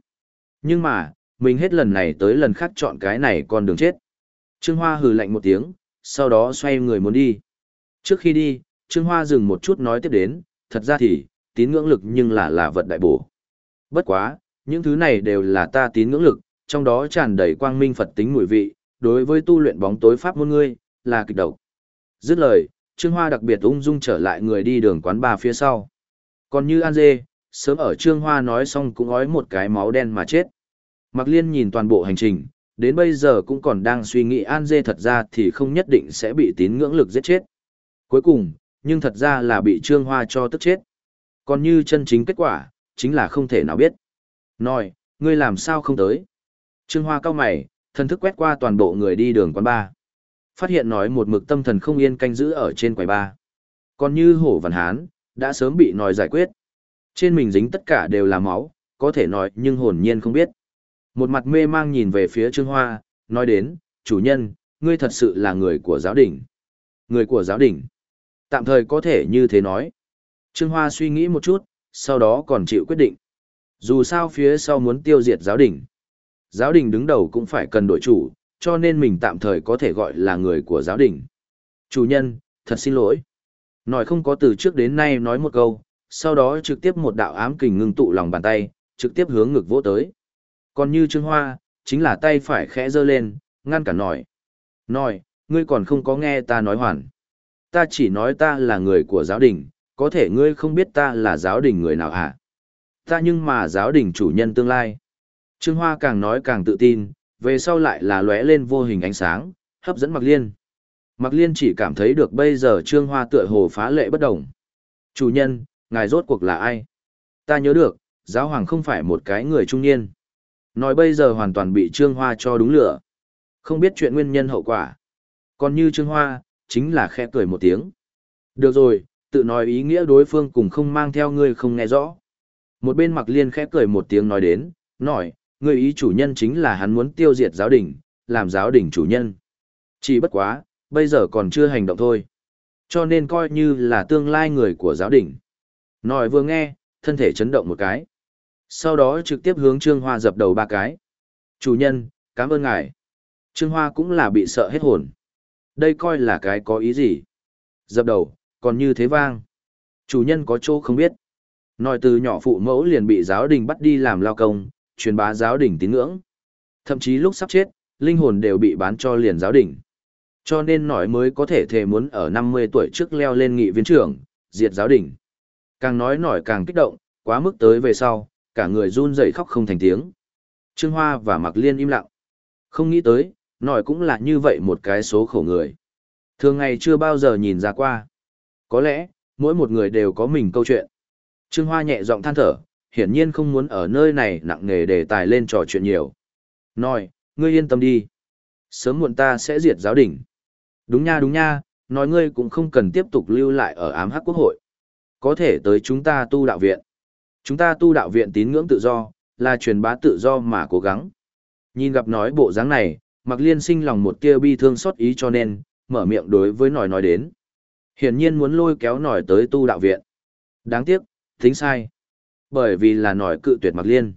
Nhưng mà, mình hết lần này tới lần khác chọn cái này con đường chết. Trương Hoa hừ lạnh một tiếng, sau đó xoay người muốn đi. Trước khi đi, Trương Hoa dừng một chút nói tiếp đến, thật ra thì, tín ngưỡng lực nhưng là là vật đại bổ. Bất quá, những thứ này đều là ta tín ngưỡng lực, trong đó tràn đầy quang minh Phật tính mùi vị, đối với tu luyện bóng tối pháp môn ngươi, là kịch độc. Dứt lời, Trương Hoa đặc biệt ung dung trở lại người đi đường quán bà phía sau. Còn như An Dê, sớm ở Trương Hoa nói xong cũng ói một cái máu đen mà chết. Mạc Liên nhìn toàn bộ hành trình, đến bây giờ cũng còn đang suy nghĩ An Dê thật ra thì không nhất định sẽ bị tín ngưỡng lực giết chết. Cuối cùng, nhưng thật ra là bị Trương Hoa cho tức chết. Còn như chân chính kết quả, chính là không thể nào biết. Nói, ngươi làm sao không tới? Trương Hoa cao mày, thần thức quét qua toàn bộ người đi đường quán ba. Phát hiện nói một mực tâm thần không yên canh giữ ở trên quầy ba. Còn như hổ văn hán, đã sớm bị nói giải quyết. Trên mình dính tất cả đều là máu, có thể nói nhưng hồn nhiên không biết. Một mặt mê mang nhìn về phía Trương Hoa, nói đến, chủ nhân, ngươi thật sự là người của giáo đình. Người của giáo đình. Tạm thời có thể như thế nói. Trương Hoa suy nghĩ một chút, sau đó còn chịu quyết định. Dù sao phía sau muốn tiêu diệt giáo đình. Giáo đình đứng đầu cũng phải cần đội chủ, cho nên mình tạm thời có thể gọi là người của giáo đình. Chủ nhân, thật xin lỗi. Nói không có từ trước đến nay nói một câu, sau đó trực tiếp một đạo ám kình ngưng tụ lòng bàn tay, trực tiếp hướng ngực vỗ tới. Còn như Trương Hoa, chính là tay phải khẽ giơ lên, ngăn cản nổi. Nói, ngươi còn không có nghe ta nói hoàn. Ta chỉ nói ta là người của giáo đình, có thể ngươi không biết ta là giáo đình người nào hả? Ta nhưng mà giáo đình chủ nhân tương lai. Trương Hoa càng nói càng tự tin, về sau lại là lóe lên vô hình ánh sáng, hấp dẫn Mạc Liên. Mạc Liên chỉ cảm thấy được bây giờ Trương Hoa tựa hồ phá lệ bất đồng. Chủ nhân, ngài rốt cuộc là ai? Ta nhớ được, giáo hoàng không phải một cái người trung niên. Nói bây giờ hoàn toàn bị Trương Hoa cho đúng lửa. Không biết chuyện nguyên nhân hậu quả. Còn như Trương Hoa, chính là khẽ cười một tiếng. Được rồi, tự nói ý nghĩa đối phương cùng không mang theo ngươi không nghe rõ. Một bên mặc liên khẽ cười một tiếng nói đến, nói, người ý chủ nhân chính là hắn muốn tiêu diệt giáo đình, làm giáo đình chủ nhân. Chỉ bất quá, bây giờ còn chưa hành động thôi. Cho nên coi như là tương lai người của giáo đình. Nói vừa nghe, thân thể chấn động một cái. Sau đó trực tiếp hướng Trương Hoa dập đầu ba cái. Chủ nhân, cảm ơn ngài. Trương Hoa cũng là bị sợ hết hồn. Đây coi là cái có ý gì? Dập đầu, còn như thế vang. Chủ nhân có chỗ không biết. Nói từ nhỏ phụ mẫu liền bị giáo đình bắt đi làm lao công, truyền bá giáo đình tín ngưỡng. Thậm chí lúc sắp chết, linh hồn đều bị bán cho liền giáo đình. Cho nên nói mới có thể thề muốn ở 50 tuổi trước leo lên nghị viên trưởng, diệt giáo đình. Càng nói nổi càng kích động, quá mức tới về sau, cả người run rẩy khóc không thành tiếng. Trương Hoa và Mạc Liên im lặng. Không nghĩ tới, nổi cũng là như vậy một cái số khổ người. Thường ngày chưa bao giờ nhìn ra qua. Có lẽ, mỗi một người đều có mình câu chuyện. Trương Hoa nhẹ giọng than thở, hiển nhiên không muốn ở nơi này nặng nề đề tài lên trò chuyện nhiều. Nói, ngươi yên tâm đi. Sớm muộn ta sẽ diệt giáo đình. Đúng nha đúng nha, nói ngươi cũng không cần tiếp tục lưu lại ở ám hắc quốc hội. Có thể tới chúng ta tu đạo viện. Chúng ta tu đạo viện tín ngưỡng tự do, là truyền bá tự do mà cố gắng. Nhìn gặp nói bộ dáng này, mặc liên sinh lòng một tia bi thương xót ý cho nên, mở miệng đối với nòi nói đến. Hiển nhiên muốn lôi kéo nòi tới tu đạo viện. Đáng tiếc, tính sai. Bởi vì là nòi cự tuyệt mặc liên.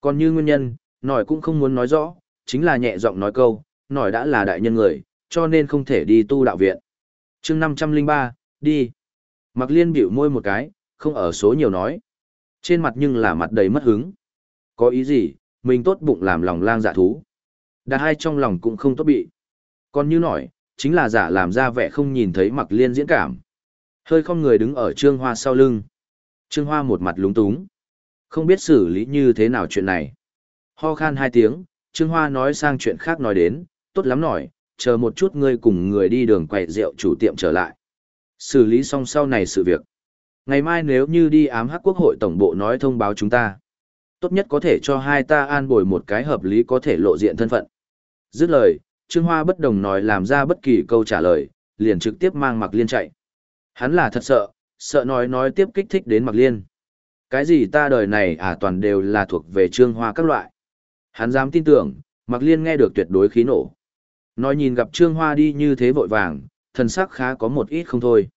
Còn như nguyên nhân, nòi cũng không muốn nói rõ, chính là nhẹ giọng nói câu, nòi đã là đại nhân người, cho nên không thể đi tu đạo viện. chương 503, đi. Mặc liên biểu môi một cái, không ở số nhiều nói. Trên mặt nhưng là mặt đầy mất hứng. Có ý gì, mình tốt bụng làm lòng lang dạ thú. Đã hai trong lòng cũng không tốt bị. Còn như nổi, chính là giả làm ra vẻ không nhìn thấy mặc liên diễn cảm. Hơi không người đứng ở trương hoa sau lưng. Trương hoa một mặt lúng túng. Không biết xử lý như thế nào chuyện này. Ho khan hai tiếng, trương hoa nói sang chuyện khác nói đến, tốt lắm nổi, chờ một chút ngươi cùng người đi đường quậy rượu chủ tiệm trở lại. Xử lý xong sau này sự việc. Ngày mai nếu như đi ám hắc quốc hội tổng bộ nói thông báo chúng ta. Tốt nhất có thể cho hai ta an bồi một cái hợp lý có thể lộ diện thân phận. Dứt lời, Trương Hoa bất đồng nói làm ra bất kỳ câu trả lời, liền trực tiếp mang Mạc Liên chạy. Hắn là thật sợ, sợ nói nói tiếp kích thích đến Mạc Liên. Cái gì ta đời này à toàn đều là thuộc về Trương Hoa các loại. Hắn dám tin tưởng, Mạc Liên nghe được tuyệt đối khí nổ. Nói nhìn gặp Trương Hoa đi như thế vội vàng, thần sắc khá có một ít không thôi.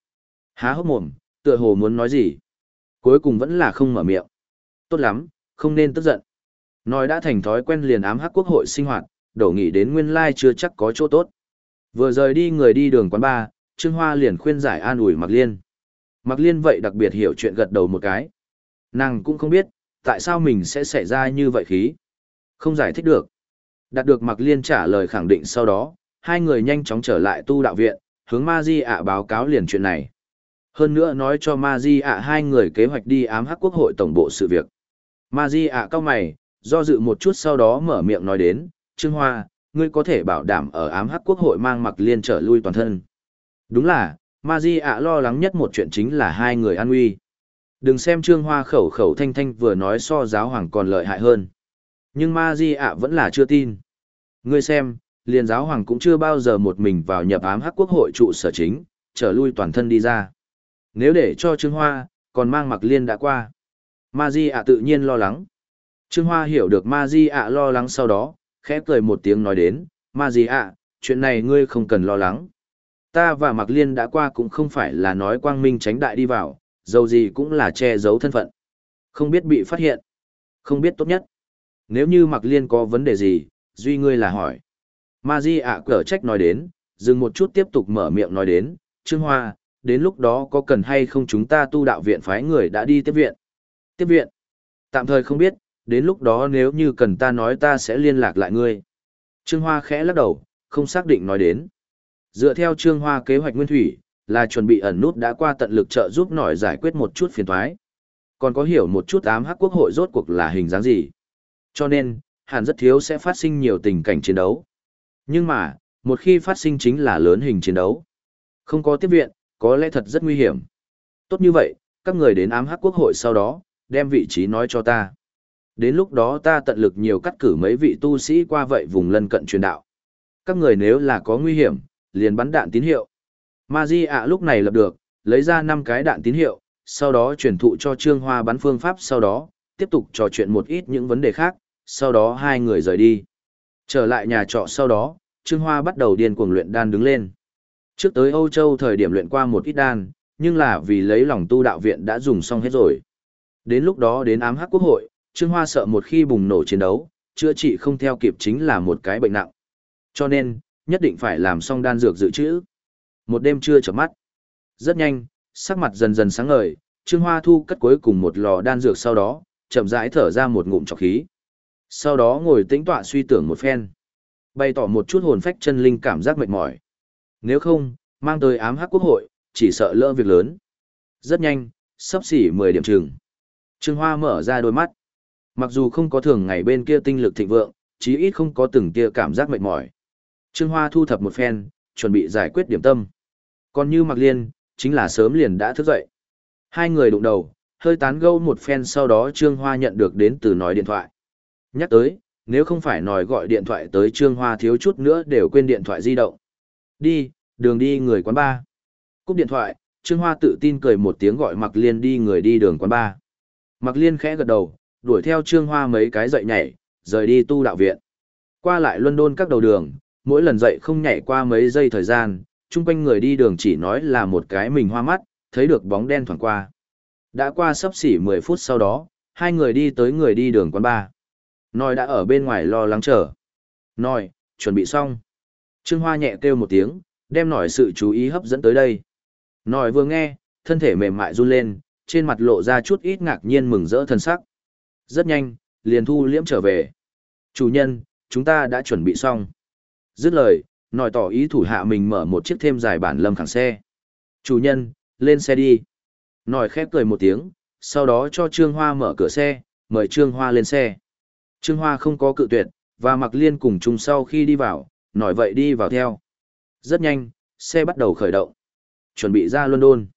Há hốc mồm, tựa hồ muốn nói gì. Cuối cùng vẫn là không mở miệng. Tốt lắm, không nên tức giận. Nói đã thành thói quen liền ám hắc quốc hội sinh hoạt, đổ nghĩ đến nguyên lai chưa chắc có chỗ tốt. Vừa rời đi người đi đường quán ba, Trương Hoa liền khuyên giải an ủi Mạc Liên. Mạc Liên vậy đặc biệt hiểu chuyện gật đầu một cái. Nàng cũng không biết, tại sao mình sẽ xảy ra như vậy khí. Không giải thích được. Đạt được Mạc Liên trả lời khẳng định sau đó, hai người nhanh chóng trở lại tu đạo viện, hướng Ma Di ạ báo cáo liền chuyện này. Hơn nữa nói cho Ma Di ạ hai người kế hoạch đi ám hắc quốc hội tổng bộ sự việc. Ma Di ạ cao mày, do dự một chút sau đó mở miệng nói đến, Trương Hoa, ngươi có thể bảo đảm ở ám hắc quốc hội mang mặc liên trở lui toàn thân. Đúng là, Ma Di ạ lo lắng nhất một chuyện chính là hai người an nguy. Đừng xem Trương Hoa khẩu khẩu thanh thanh vừa nói so giáo hoàng còn lợi hại hơn. Nhưng Ma Di ạ vẫn là chưa tin. Ngươi xem, liền giáo hoàng cũng chưa bao giờ một mình vào nhập ám hắc quốc hội trụ sở chính, trở lui toàn thân đi ra. Nếu để cho Trương Hoa, còn mang mặc liên đã qua. Ma Di ạ tự nhiên lo lắng. Trương Hoa hiểu được Ma Di ạ lo lắng sau đó, khẽ cười một tiếng nói đến, Ma Di ạ, chuyện này ngươi không cần lo lắng. Ta và Mạc Liên đã qua cũng không phải là nói quang minh tránh đại đi vào, dầu gì cũng là che giấu thân phận. Không biết bị phát hiện. Không biết tốt nhất. Nếu như Mạc Liên có vấn đề gì, duy ngươi là hỏi. Ma Di ạ cở trách nói đến, dừng một chút tiếp tục mở miệng nói đến, Trương Hoa, đến lúc đó có cần hay không chúng ta tu đạo viện phái người đã đi tiếp viện. Tiếp viện? Tạm thời không biết, đến lúc đó nếu như cần ta nói ta sẽ liên lạc lại ngươi. Trương Hoa khẽ lắc đầu, không xác định nói đến. Dựa theo Trương Hoa kế hoạch nguyên thủy, là chuẩn bị ẩn nút đã qua tận lực trợ giúp nổi giải quyết một chút phiền toái. Còn có hiểu một chút ám hắc quốc hội rốt cuộc là hình dáng gì. Cho nên, hẳn rất thiếu sẽ phát sinh nhiều tình cảnh chiến đấu. Nhưng mà, một khi phát sinh chính là lớn hình chiến đấu. Không có tiếp viện, có lẽ thật rất nguy hiểm. Tốt như vậy, các người đến ám hắc quốc hội sau đó, đem vị trí nói cho ta. Đến lúc đó ta tận lực nhiều cắt cử mấy vị tu sĩ qua vậy vùng lân cận truyền đạo. Các người nếu là có nguy hiểm, liền bắn đạn tín hiệu. Ma Di ạ lúc này lập được, lấy ra 5 cái đạn tín hiệu, sau đó truyền thụ cho Trương Hoa bắn phương pháp sau đó, tiếp tục trò chuyện một ít những vấn đề khác, sau đó hai người rời đi. Trở lại nhà trọ sau đó, Trương Hoa bắt đầu điên cuồng luyện đan đứng lên. Trước tới Âu Châu thời điểm luyện qua một ít đan, nhưng là vì lấy lòng tu đạo viện đã dùng xong hết rồi. Đến lúc đó đến ám hắc quốc hội, Trương Hoa sợ một khi bùng nổ chiến đấu, chữa trị không theo kịp chính là một cái bệnh nặng. Cho nên, nhất định phải làm xong đan dược dự trữ. Một đêm chưa chợp mắt. Rất nhanh, sắc mặt dần dần sáng ngời, Trương Hoa thu cất cuối cùng một lò đan dược sau đó, chậm rãi thở ra một ngụm trọc khí. Sau đó ngồi tĩnh tọa suy tưởng một phen. Bày tỏ một chút hồn phách chân linh cảm giác mệt mỏi. Nếu không, mang tới ám hắc quốc hội, chỉ sợ lỡ việc lớn. Rất nhanh, sắp xỉ 10 điểm trường. Trương Hoa mở ra đôi mắt. Mặc dù không có thường ngày bên kia tinh lực thịnh vượng, chí ít không có từng kia cảm giác mệt mỏi. Trương Hoa thu thập một phen, chuẩn bị giải quyết điểm tâm. Còn như Mạc Liên, chính là sớm liền đã thức dậy. Hai người đụng đầu, hơi tán gẫu một phen sau đó Trương Hoa nhận được đến từ nói điện thoại. Nhắc tới, nếu không phải nói gọi điện thoại tới Trương Hoa thiếu chút nữa đều quên điện thoại di động. Đi, đường đi người quán ba. Cúp điện thoại, Trương Hoa tự tin cười một tiếng gọi Mạc Liên đi người đi đường quán ba. Mạc Liên khẽ gật đầu, đuổi theo Trương Hoa mấy cái dậy nhảy, rời đi tu đạo viện. Qua lại London các đầu đường, mỗi lần dậy không nhảy qua mấy giây thời gian, chung quanh người đi đường chỉ nói là một cái mình hoa mắt, thấy được bóng đen thoảng qua. Đã qua sắp xỉ 10 phút sau đó, hai người đi tới người đi đường quán ba. Nói đã ở bên ngoài lo lắng chờ. Nói, chuẩn bị xong. Trương Hoa nhẹ kêu một tiếng, đem nổi sự chú ý hấp dẫn tới đây. Nói vừa nghe, thân thể mềm mại run lên, trên mặt lộ ra chút ít ngạc nhiên mừng rỡ thân sắc. Rất nhanh, liền thu liễm trở về. Chủ nhân, chúng ta đã chuẩn bị xong. Dứt lời, nói tỏ ý thủ hạ mình mở một chiếc thêm dài bản lâm khẳng xe. Chủ nhân, lên xe đi. Nói khép cười một tiếng, sau đó cho Trương Hoa mở cửa xe, mời Trương Hoa lên xe. Trương Hoa không có cự tuyệt, và mặc liên cùng chung sau khi đi vào, nói vậy đi vào theo. Rất nhanh, xe bắt đầu khởi động. Chuẩn bị ra London.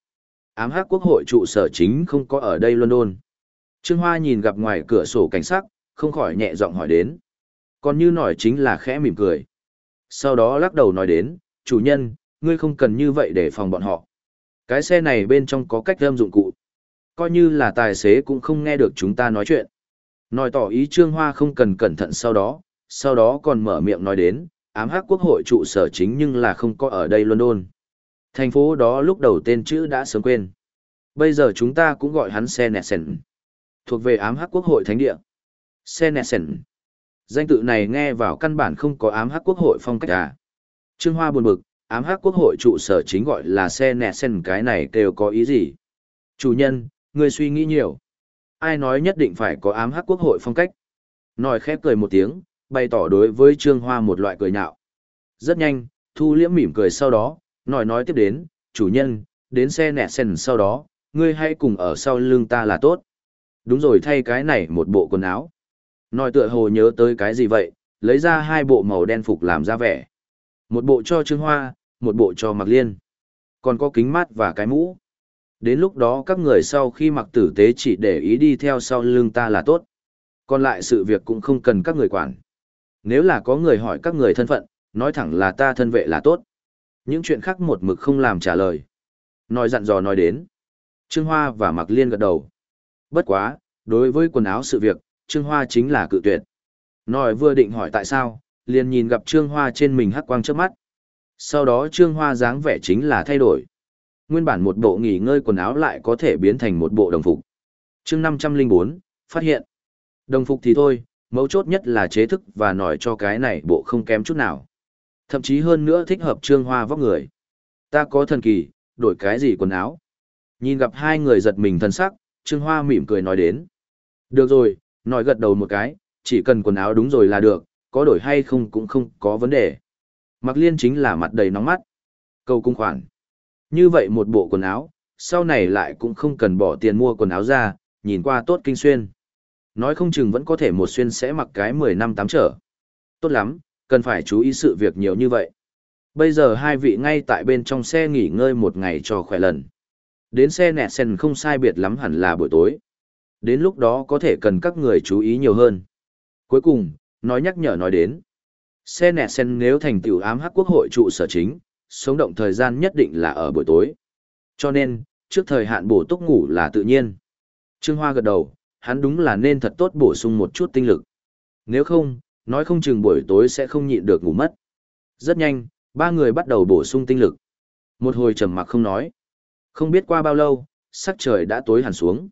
Ám hắc quốc hội trụ sở chính không có ở đây London. Trương Hoa nhìn gặp ngoài cửa sổ cảnh sắc, không khỏi nhẹ giọng hỏi đến. Còn như nổi chính là khẽ mỉm cười. Sau đó lắc đầu nói đến, chủ nhân, ngươi không cần như vậy để phòng bọn họ. Cái xe này bên trong có cách thơm dụng cụ. Coi như là tài xế cũng không nghe được chúng ta nói chuyện. Nói tỏ ý Trương Hoa không cần cẩn thận sau đó, sau đó còn mở miệng nói đến, ám hắc quốc hội trụ sở chính nhưng là không có ở đây London. Thành phố đó lúc đầu tên chữ đã sớm quên. Bây giờ chúng ta cũng gọi hắn Senessen. Thuộc về ám hắc quốc hội thánh địa. Senessen. Danh tự này nghe vào căn bản không có ám hắc quốc hội phong cách à. Trương Hoa buồn bực, ám hắc quốc hội trụ sở chính gọi là Senessen cái này đều có ý gì? Chủ nhân, người suy nghĩ nhiều. Ai nói nhất định phải có ám hắc quốc hội phong cách? Nói khép cười một tiếng, bày tỏ đối với Trương Hoa một loại cười nhạo. Rất nhanh, Thu Liễm mỉm cười sau đó, nói nói tiếp đến, chủ nhân, đến xe nẹt sen sau đó, ngươi hãy cùng ở sau lưng ta là tốt. Đúng rồi thay cái này một bộ quần áo. Nói tựa hồ nhớ tới cái gì vậy, lấy ra hai bộ màu đen phục làm ra vẻ. Một bộ cho Trương Hoa, một bộ cho Mạc Liên. Còn có kính mát và cái mũ. Đến lúc đó các người sau khi mặc tử tế chỉ để ý đi theo sau lưng ta là tốt. Còn lại sự việc cũng không cần các người quản. Nếu là có người hỏi các người thân phận, nói thẳng là ta thân vệ là tốt. Những chuyện khác một mực không làm trả lời. Nói dặn dò nói đến. Trương Hoa và Mạc Liên gật đầu. Bất quá, đối với quần áo sự việc, Trương Hoa chính là cự tuyệt. Nói vừa định hỏi tại sao, liền nhìn gặp Trương Hoa trên mình hắc quang trước mắt. Sau đó Trương Hoa dáng vẻ chính là thay đổi. Nguyên bản một bộ nghỉ ngơi quần áo lại có thể biến thành một bộ đồng phục. chương 504, phát hiện. Đồng phục thì thôi, mấu chốt nhất là chế thức và nói cho cái này bộ không kém chút nào. Thậm chí hơn nữa thích hợp trương hoa vóc người. Ta có thần kỳ, đổi cái gì quần áo. Nhìn gặp hai người giật mình thân sắc, trương hoa mỉm cười nói đến. Được rồi, nói gật đầu một cái, chỉ cần quần áo đúng rồi là được, có đổi hay không cũng không có vấn đề. Mặc liên chính là mặt đầy nóng mắt. Câu cung khoản. Như vậy một bộ quần áo, sau này lại cũng không cần bỏ tiền mua quần áo ra, nhìn qua tốt kinh xuyên. Nói không chừng vẫn có thể một xuyên sẽ mặc cái 10 năm tám trở. Tốt lắm, cần phải chú ý sự việc nhiều như vậy. Bây giờ hai vị ngay tại bên trong xe nghỉ ngơi một ngày cho khỏe lần. Đến xe nẹt sen không sai biệt lắm hẳn là buổi tối. Đến lúc đó có thể cần các người chú ý nhiều hơn. Cuối cùng, nói nhắc nhở nói đến. Xe nẹt sen nếu thành tiểu ám hắc quốc hội trụ sở chính, sống động thời gian nhất định là ở buổi tối. Cho nên, trước thời hạn bổ túc ngủ là tự nhiên. Trương Hoa gật đầu, hắn đúng là nên thật tốt bổ sung một chút tinh lực. Nếu không, nói không chừng buổi tối sẽ không nhịn được ngủ mất. Rất nhanh, ba người bắt đầu bổ sung tinh lực. Một hồi trầm mặc không nói. Không biết qua bao lâu, sắc trời đã tối hẳn xuống.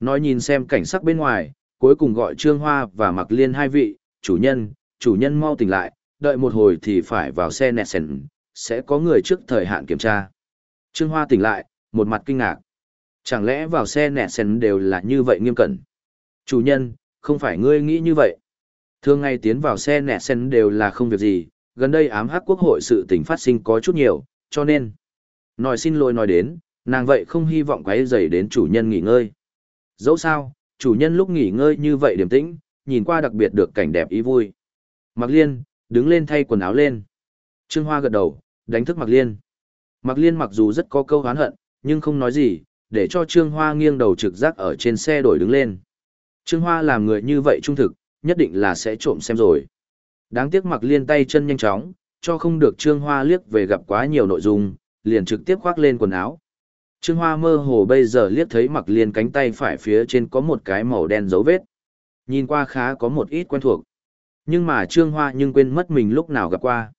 Nói nhìn xem cảnh sắc bên ngoài, cuối cùng gọi Trương Hoa và Mặc Liên hai vị, chủ nhân, chủ nhân mau tỉnh lại, đợi một hồi thì phải vào xe nẹt sèn, sẽ có người trước thời hạn kiểm tra. Trương Hoa tỉnh lại, một mặt kinh ngạc. Chẳng lẽ vào xe nẹ sen đều là như vậy nghiêm cẩn? Chủ nhân, không phải ngươi nghĩ như vậy. Thường ngày tiến vào xe nẹ sen đều là không việc gì, gần đây ám hắc quốc hội sự tình phát sinh có chút nhiều, cho nên. Nói xin lỗi nói đến, nàng vậy không hy vọng quấy rầy đến chủ nhân nghỉ ngơi. Dẫu sao, chủ nhân lúc nghỉ ngơi như vậy điềm tĩnh, nhìn qua đặc biệt được cảnh đẹp ý vui. Mạc Liên, đứng lên thay quần áo lên. Trương Hoa gật đầu, đánh thức Mạc Liên. Mạc Liên mặc dù rất có câu hán hận, nhưng không nói gì, để cho Trương Hoa nghiêng đầu trực giác ở trên xe đổi đứng lên. Trương Hoa làm người như vậy trung thực, nhất định là sẽ trộm xem rồi. Đáng tiếc Mạc Liên tay chân nhanh chóng, cho không được Trương Hoa liếc về gặp quá nhiều nội dung, liền trực tiếp khoác lên quần áo. Trương Hoa mơ hồ bây giờ liếc thấy Mạc Liên cánh tay phải phía trên có một cái màu đen dấu vết. Nhìn qua khá có một ít quen thuộc. Nhưng mà Trương Hoa nhưng quên mất mình lúc nào gặp qua.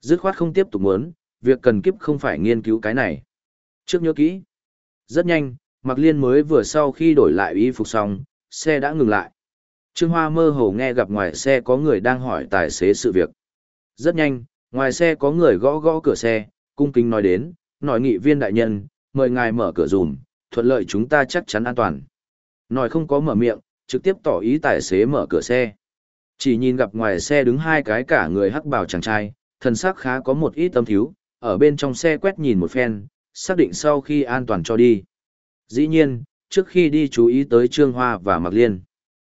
Dứt khoát không tiếp tục muốn, việc cần kiếp không phải nghiên cứu cái này. Trước nhớ kỹ. Rất nhanh, Mạc Liên mới vừa sau khi đổi lại y phục xong, xe đã ngừng lại. Trương Hoa mơ hồ nghe gặp ngoài xe có người đang hỏi tài xế sự việc. Rất nhanh, ngoài xe có người gõ gõ cửa xe, cung kính nói đến, nói nghị viên đại nhân, mời ngài mở cửa dùm, thuận lợi chúng ta chắc chắn an toàn. Nói không có mở miệng, trực tiếp tỏ ý tài xế mở cửa xe. Chỉ nhìn gặp ngoài xe đứng hai cái cả người hắc bào chàng trai, thần sắc khá có một ít tâm thiếu, ở bên trong xe quét nhìn một phen, xác định sau khi an toàn cho đi. Dĩ nhiên, trước khi đi chú ý tới Trương Hoa và Mạc Liên.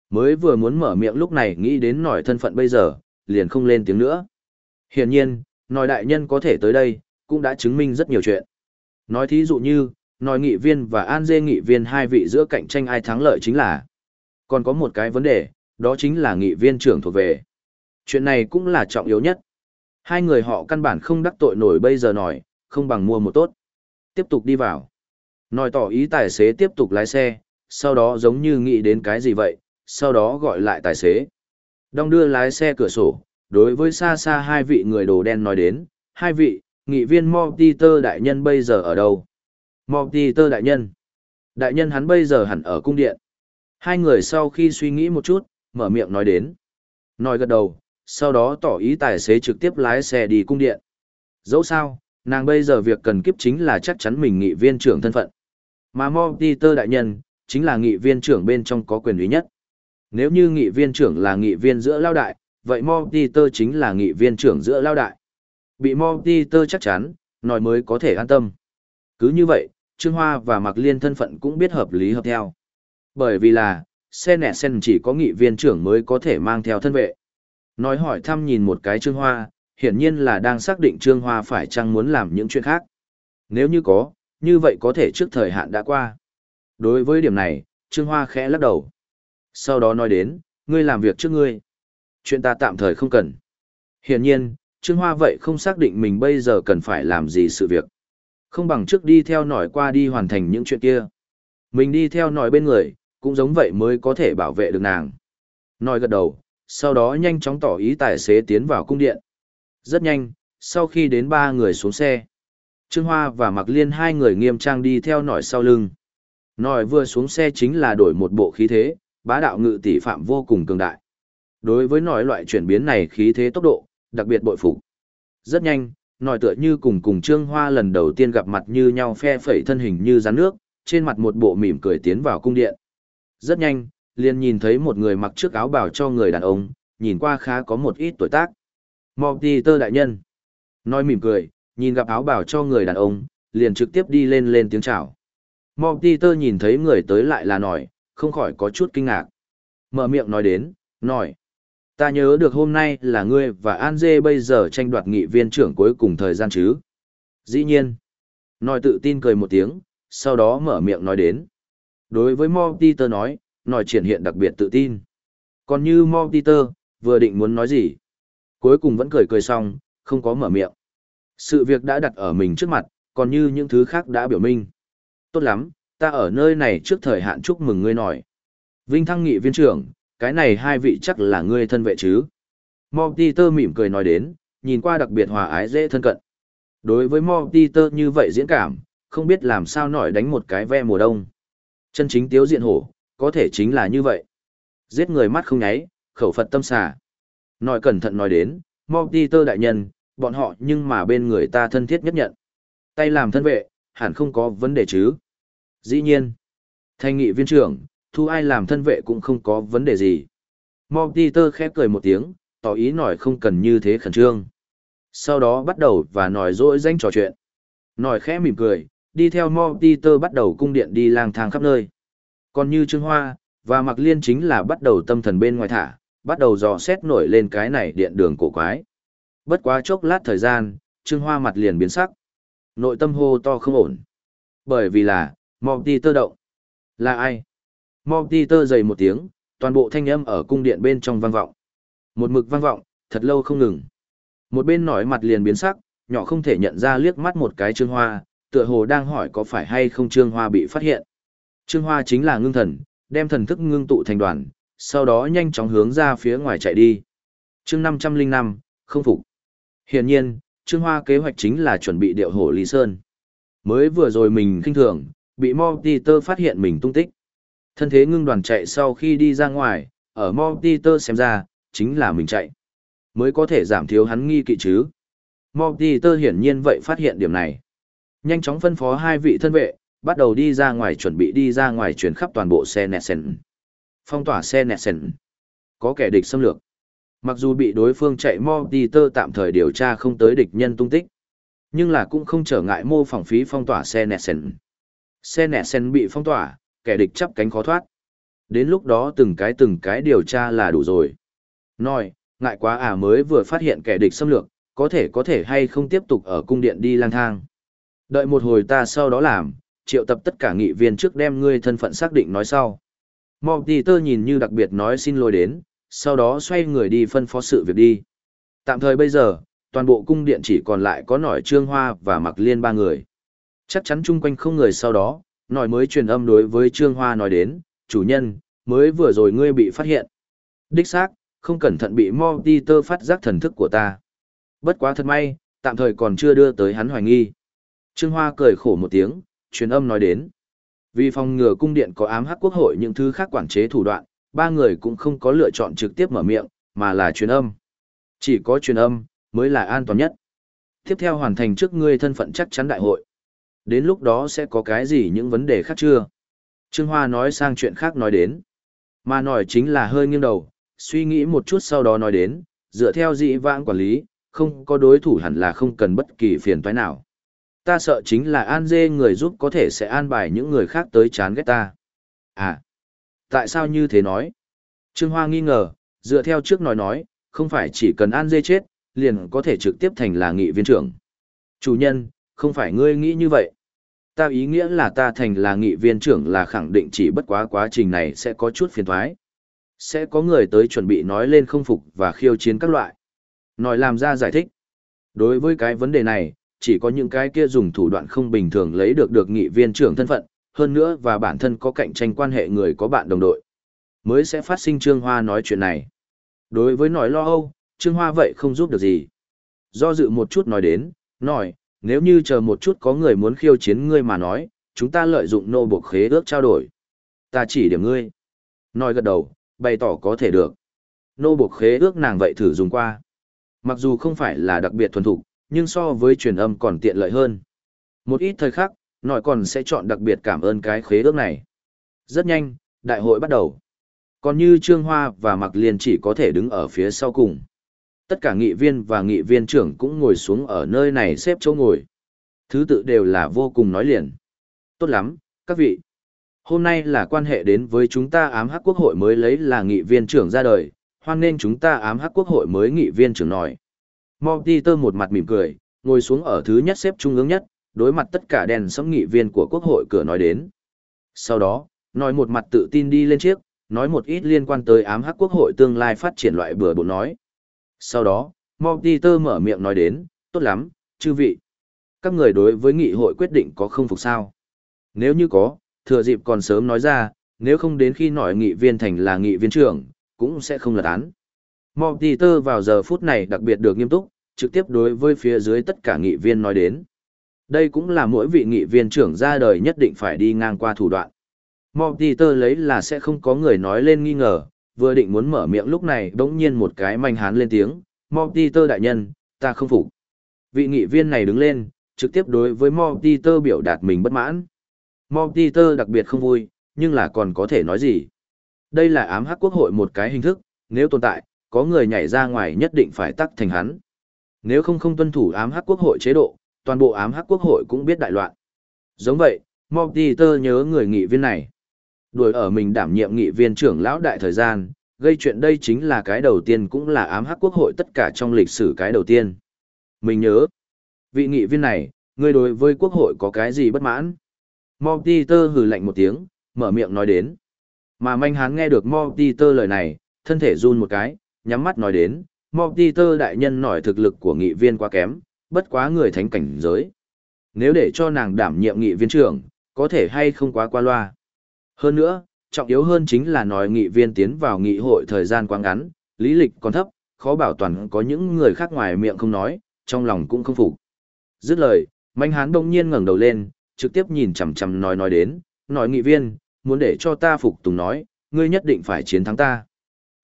Mới vừa muốn mở miệng lúc này nghĩ đến nổi thân phận bây giờ, liền không lên tiếng nữa. Hiển nhiên, nòi đại nhân có thể tới đây, cũng đã chứng minh rất nhiều chuyện. Nói thí dụ như, nòi nghị viên và an dê nghị viên hai vị giữa cạnh tranh ai thắng lợi chính là. Còn có một cái vấn đề, đó chính là nghị viên trưởng thuộc về. Chuyện này cũng là trọng yếu nhất. Hai người họ căn bản không đắc tội nổi bây giờ nổi, không bằng mua một tốt. Tiếp tục đi vào. Nói tỏ ý tài xế tiếp tục lái xe, sau đó giống như nghĩ đến cái gì vậy, sau đó gọi lại tài xế. Đong đưa lái xe cửa sổ, đối với xa xa hai vị người đồ đen nói đến, hai vị, nghị viên Mortiter đại nhân bây giờ ở đâu? Mortiter đại nhân. Đại nhân hắn bây giờ hẳn ở cung điện. Hai người sau khi suy nghĩ một chút, mở miệng nói đến. Nói gật đầu, sau đó tỏ ý tài xế trực tiếp lái xe đi cung điện. Dẫu sao, nàng bây giờ việc cần kiếp chính là chắc chắn mình nghị viên trưởng thân phận. Mà Mortimer đại nhân, chính là nghị viên trưởng bên trong có quyền uy nhất. Nếu như nghị viên trưởng là nghị viên giữa lao đại, vậy Mortimer chính là nghị viên trưởng giữa lao đại. Bị Mortimer chắc chắn, nói mới có thể an tâm. Cứ như vậy, Trương Hoa và Mạc Liên thân phận cũng biết hợp lý hợp theo. Bởi vì là, xe nẹ sen chỉ có nghị viên trưởng mới có thể mang theo thân vệ. Nói hỏi thăm nhìn một cái Trương Hoa, hiển nhiên là đang xác định Trương Hoa phải chăng muốn làm những chuyện khác. Nếu như có, như vậy có thể trước thời hạn đã qua. Đối với điểm này, Trương Hoa khẽ lắc đầu. Sau đó nói đến, ngươi làm việc trước ngươi. Chuyện ta tạm thời không cần. Hiển nhiên, Trương Hoa vậy không xác định mình bây giờ cần phải làm gì sự việc. Không bằng trước đi theo nổi qua đi hoàn thành những chuyện kia. Mình đi theo nổi bên người, cũng giống vậy mới có thể bảo vệ được nàng. nói gật đầu, sau đó nhanh chóng tỏ ý tài xế tiến vào cung điện. Rất nhanh, sau khi đến ba người xuống xe, Trương Hoa và Mạc Liên hai người nghiêm trang đi theo nổi sau lưng. Nổi vừa xuống xe chính là đổi một bộ khí thế, bá đạo ngự tỷ phạm vô cùng cường đại. Đối với nổi loại chuyển biến này khí thế tốc độ, đặc biệt bội phục. Rất nhanh, nổi tựa như cùng cùng Trương Hoa lần đầu tiên gặp mặt như nhau phe phẩy thân hình như rắn nước, trên mặt một bộ mỉm cười tiến vào cung điện. Rất nhanh, liền nhìn thấy một người mặc trước áo bào cho người đàn ông, nhìn qua khá có một ít tuổi tác. Mọc tơ đại nhân. Nói mỉm cười, nhìn gặp áo bào cho người đàn ông, liền trực tiếp đi lên lên tiếng chào. Mọc tơ nhìn thấy người tới lại là nổi, không khỏi có chút kinh ngạc. Mở miệng nói đến, nổi. Ta nhớ được hôm nay là ngươi và An Dê bây giờ tranh đoạt nghị viên trưởng cuối cùng thời gian chứ. Dĩ nhiên. Nói tự tin cười một tiếng, sau đó mở miệng nói đến. Đối với Mọc tơ nói, nói triển hiện đặc biệt tự tin. Còn như Mọc vừa định muốn nói gì. Cuối cùng vẫn cười cười xong, không có mở miệng. Sự việc đã đặt ở mình trước mặt, còn như những thứ khác đã biểu minh. Tốt lắm, ta ở nơi này trước thời hạn chúc mừng ngươi nổi. Vinh thăng nghị viên trưởng, cái này hai vị chắc là ngươi thân vệ chứ. Mortimer mỉm cười nói đến, nhìn qua đặc biệt hòa ái dễ thân cận. Đối với Mortimer như vậy diễn cảm, không biết làm sao nổi đánh một cái ve mùa đông. Chân chính tiếu diện hổ, có thể chính là như vậy. Giết người mắt không nháy, khẩu Phật tâm xà. Nói cẩn thận nói đến, Mortimer đại nhân, bọn họ nhưng mà bên người ta thân thiết nhất nhận. Tay làm thân vệ, hẳn không có vấn đề chứ. Dĩ nhiên, thanh nghị viên trưởng, thu ai làm thân vệ cũng không có vấn đề gì. Mortimer khép cười một tiếng, tỏ ý nổi không cần như thế khẩn trương. Sau đó bắt đầu và nổi dỗi danh trò chuyện. Nổi khẽ mỉm cười, đi theo Mortimer bắt đầu cung điện đi lang thang khắp nơi. Còn như Trương Hoa, và Mạc Liên chính là bắt đầu tâm thần bên ngoài thả, bắt đầu dò xét nổi lên cái này điện đường cổ quái. Bất quá chốc lát thời gian, Trương Hoa mặt liền biến sắc. Nội tâm hô to không ổn. Bởi vì là, Mopti tơ động. Là ai? Mopti tơ dày một tiếng, toàn bộ thanh âm ở cung điện bên trong vang vọng. Một mực vang vọng, thật lâu không ngừng. Một bên nổi mặt liền biến sắc, nhỏ không thể nhận ra liếc mắt một cái Trương Hoa, tựa hồ đang hỏi có phải hay không Trương Hoa bị phát hiện. Trương Hoa chính là ngưng thần, đem thần thức ngưng tụ thành đoàn, sau đó nhanh chóng hướng ra phía ngoài chạy đi. chương 505, không phục. Hiển nhiên, Trương Hoa kế hoạch chính là chuẩn bị điệu hổ Lý Sơn. Mới vừa rồi mình kinh thường, bị Mortimer phát hiện mình tung tích. Thân thế ngưng đoàn chạy sau khi đi ra ngoài, ở Mortimer xem ra, chính là mình chạy. Mới có thể giảm thiếu hắn nghi kỵ chứ. Mortimer hiển nhiên vậy phát hiện điểm này. Nhanh chóng phân phó hai vị thân vệ, bắt đầu đi ra ngoài chuẩn bị đi ra ngoài chuyển khắp toàn bộ xe Nessen. Phong tỏa xe Nessen. Có kẻ địch xâm lược. Mặc dù bị đối phương chạy Mortimer tạm thời điều tra không tới địch nhân tung tích, nhưng là cũng không trở ngại mô phỏng phí phong tỏa xe Nessen. Xe Nessen bị phong tỏa, kẻ địch chắp cánh khó thoát. Đến lúc đó từng cái từng cái điều tra là đủ rồi. Nói, ngại quá à mới vừa phát hiện kẻ địch xâm lược, có thể có thể hay không tiếp tục ở cung điện đi lang thang. Đợi một hồi ta sau đó làm, triệu tập tất cả nghị viên trước đem ngươi thân phận xác định nói sau. Mortimer nhìn như đặc biệt nói xin lỗi đến, sau đó xoay người đi phân phó sự việc đi. Tạm thời bây giờ, toàn bộ cung điện chỉ còn lại có nổi trương hoa và mặc liên ba người. Chắc chắn chung quanh không người sau đó, nổi mới truyền âm đối với trương hoa nói đến, chủ nhân, mới vừa rồi ngươi bị phát hiện. Đích xác, không cẩn thận bị Mortimer phát giác thần thức của ta. Bất quá thật may, tạm thời còn chưa đưa tới hắn hoài nghi. Trương Hoa cười khổ một tiếng, truyền âm nói đến. Vì phòng ngừa cung điện có ám hắc quốc hội những thứ khác quản chế thủ đoạn, ba người cũng không có lựa chọn trực tiếp mở miệng, mà là truyền âm. Chỉ có truyền âm, mới là an toàn nhất. Tiếp theo hoàn thành trước ngươi thân phận chắc chắn đại hội. Đến lúc đó sẽ có cái gì những vấn đề khác chưa? Trương Hoa nói sang chuyện khác nói đến. Mà nói chính là hơi nghiêng đầu, suy nghĩ một chút sau đó nói đến, dựa theo dị vãng quản lý, không có đối thủ hẳn là không cần bất kỳ phiền toái nào. Ta sợ chính là an dê người giúp có thể sẽ an bài những người khác tới chán ghét ta. À, Tại sao như thế nói? Trương Hoa nghi ngờ, dựa theo trước nói nói, không phải chỉ cần An Dê chết, liền có thể trực tiếp thành là nghị viên trưởng. Chủ nhân, không phải ngươi nghĩ như vậy. Ta ý nghĩa là ta thành là nghị viên trưởng là khẳng định chỉ bất quá quá trình này sẽ có chút phiền thoái. Sẽ có người tới chuẩn bị nói lên không phục và khiêu chiến các loại. Nói làm ra giải thích. Đối với cái vấn đề này, chỉ có những cái kia dùng thủ đoạn không bình thường lấy được được nghị viên trưởng thân phận, hơn nữa và bản thân có cạnh tranh quan hệ người có bạn đồng đội. Mới sẽ phát sinh Trương Hoa nói chuyện này. Đối với nói lo âu, Trương Hoa vậy không giúp được gì. Do dự một chút nói đến, nói, nếu như chờ một chút có người muốn khiêu chiến ngươi mà nói, chúng ta lợi dụng nô buộc khế ước trao đổi. Ta chỉ điểm ngươi. Nói gật đầu, bày tỏ có thể được. Nô buộc khế ước nàng vậy thử dùng qua. Mặc dù không phải là đặc biệt thuần thục, nhưng so với truyền âm còn tiện lợi hơn. Một ít thời khắc, nội còn sẽ chọn đặc biệt cảm ơn cái khế ước này. Rất nhanh, đại hội bắt đầu. Còn như Trương Hoa và Mạc Liên chỉ có thể đứng ở phía sau cùng. Tất cả nghị viên và nghị viên trưởng cũng ngồi xuống ở nơi này xếp chỗ ngồi. Thứ tự đều là vô cùng nói liền. Tốt lắm, các vị. Hôm nay là quan hệ đến với chúng ta ám hắc quốc hội mới lấy là nghị viên trưởng ra đời, hoan nên chúng ta ám hắc quốc hội mới nghị viên trưởng nói. Tơ một mặt mỉm cười, ngồi xuống ở thứ nhất xếp trung ương nhất, đối mặt tất cả đèn sấm nghị viên của quốc hội cửa nói đến. Sau đó, nói một mặt tự tin đi lên chiếc, nói một ít liên quan tới ám hắc quốc hội tương lai phát triển loại bừa bộn nói. Sau đó, Tơ mở miệng nói đến, tốt lắm, chư vị. Các người đối với nghị hội quyết định có không phục sao? Nếu như có, thừa dịp còn sớm nói ra, nếu không đến khi nói nghị viên thành là nghị viên trưởng, cũng sẽ không lật án. Tơ vào giờ phút này đặc biệt được nghiêm túc, trực tiếp đối với phía dưới tất cả nghị viên nói đến. Đây cũng là mỗi vị nghị viên trưởng ra đời nhất định phải đi ngang qua thủ đoạn. Tơ lấy là sẽ không có người nói lên nghi ngờ, vừa định muốn mở miệng lúc này đống nhiên một cái manh hán lên tiếng, Tơ đại nhân, ta không phục. Vị nghị viên này đứng lên, trực tiếp đối với Tơ biểu đạt mình bất mãn. Tơ đặc biệt không vui, nhưng là còn có thể nói gì. Đây là ám hắc quốc hội một cái hình thức, nếu tồn tại, có người nhảy ra ngoài nhất định phải tắc thành hắn. Nếu không không tuân thủ ám hắc quốc hội chế độ, toàn bộ ám hắc quốc hội cũng biết đại loạn. Giống vậy, Tơ nhớ người nghị viên này. Đuổi ở mình đảm nhiệm nghị viên trưởng lão đại thời gian, gây chuyện đây chính là cái đầu tiên cũng là ám hắc quốc hội tất cả trong lịch sử cái đầu tiên. Mình nhớ, vị nghị viên này, ngươi đối với quốc hội có cái gì bất mãn? Tơ hừ lạnh một tiếng, mở miệng nói đến. Mà manh hán nghe được Tơ lời này, thân thể run một cái, nhắm mắt nói đến, Tơ đại nhân nổi thực lực của nghị viên quá kém, bất quá người thánh cảnh giới. Nếu để cho nàng đảm nhiệm nghị viên trưởng, có thể hay không quá qua loa. Hơn nữa, trọng yếu hơn chính là nói nghị viên tiến vào nghị hội thời gian quá ngắn, lý lịch còn thấp, khó bảo toàn có những người khác ngoài miệng không nói, trong lòng cũng không phục. Dứt lời, Mạnh Hán đông nhiên ngẩng đầu lên, trực tiếp nhìn chằm chằm nói nói đến, nói nghị viên, muốn để cho ta phục tùng nói, ngươi nhất định phải chiến thắng ta.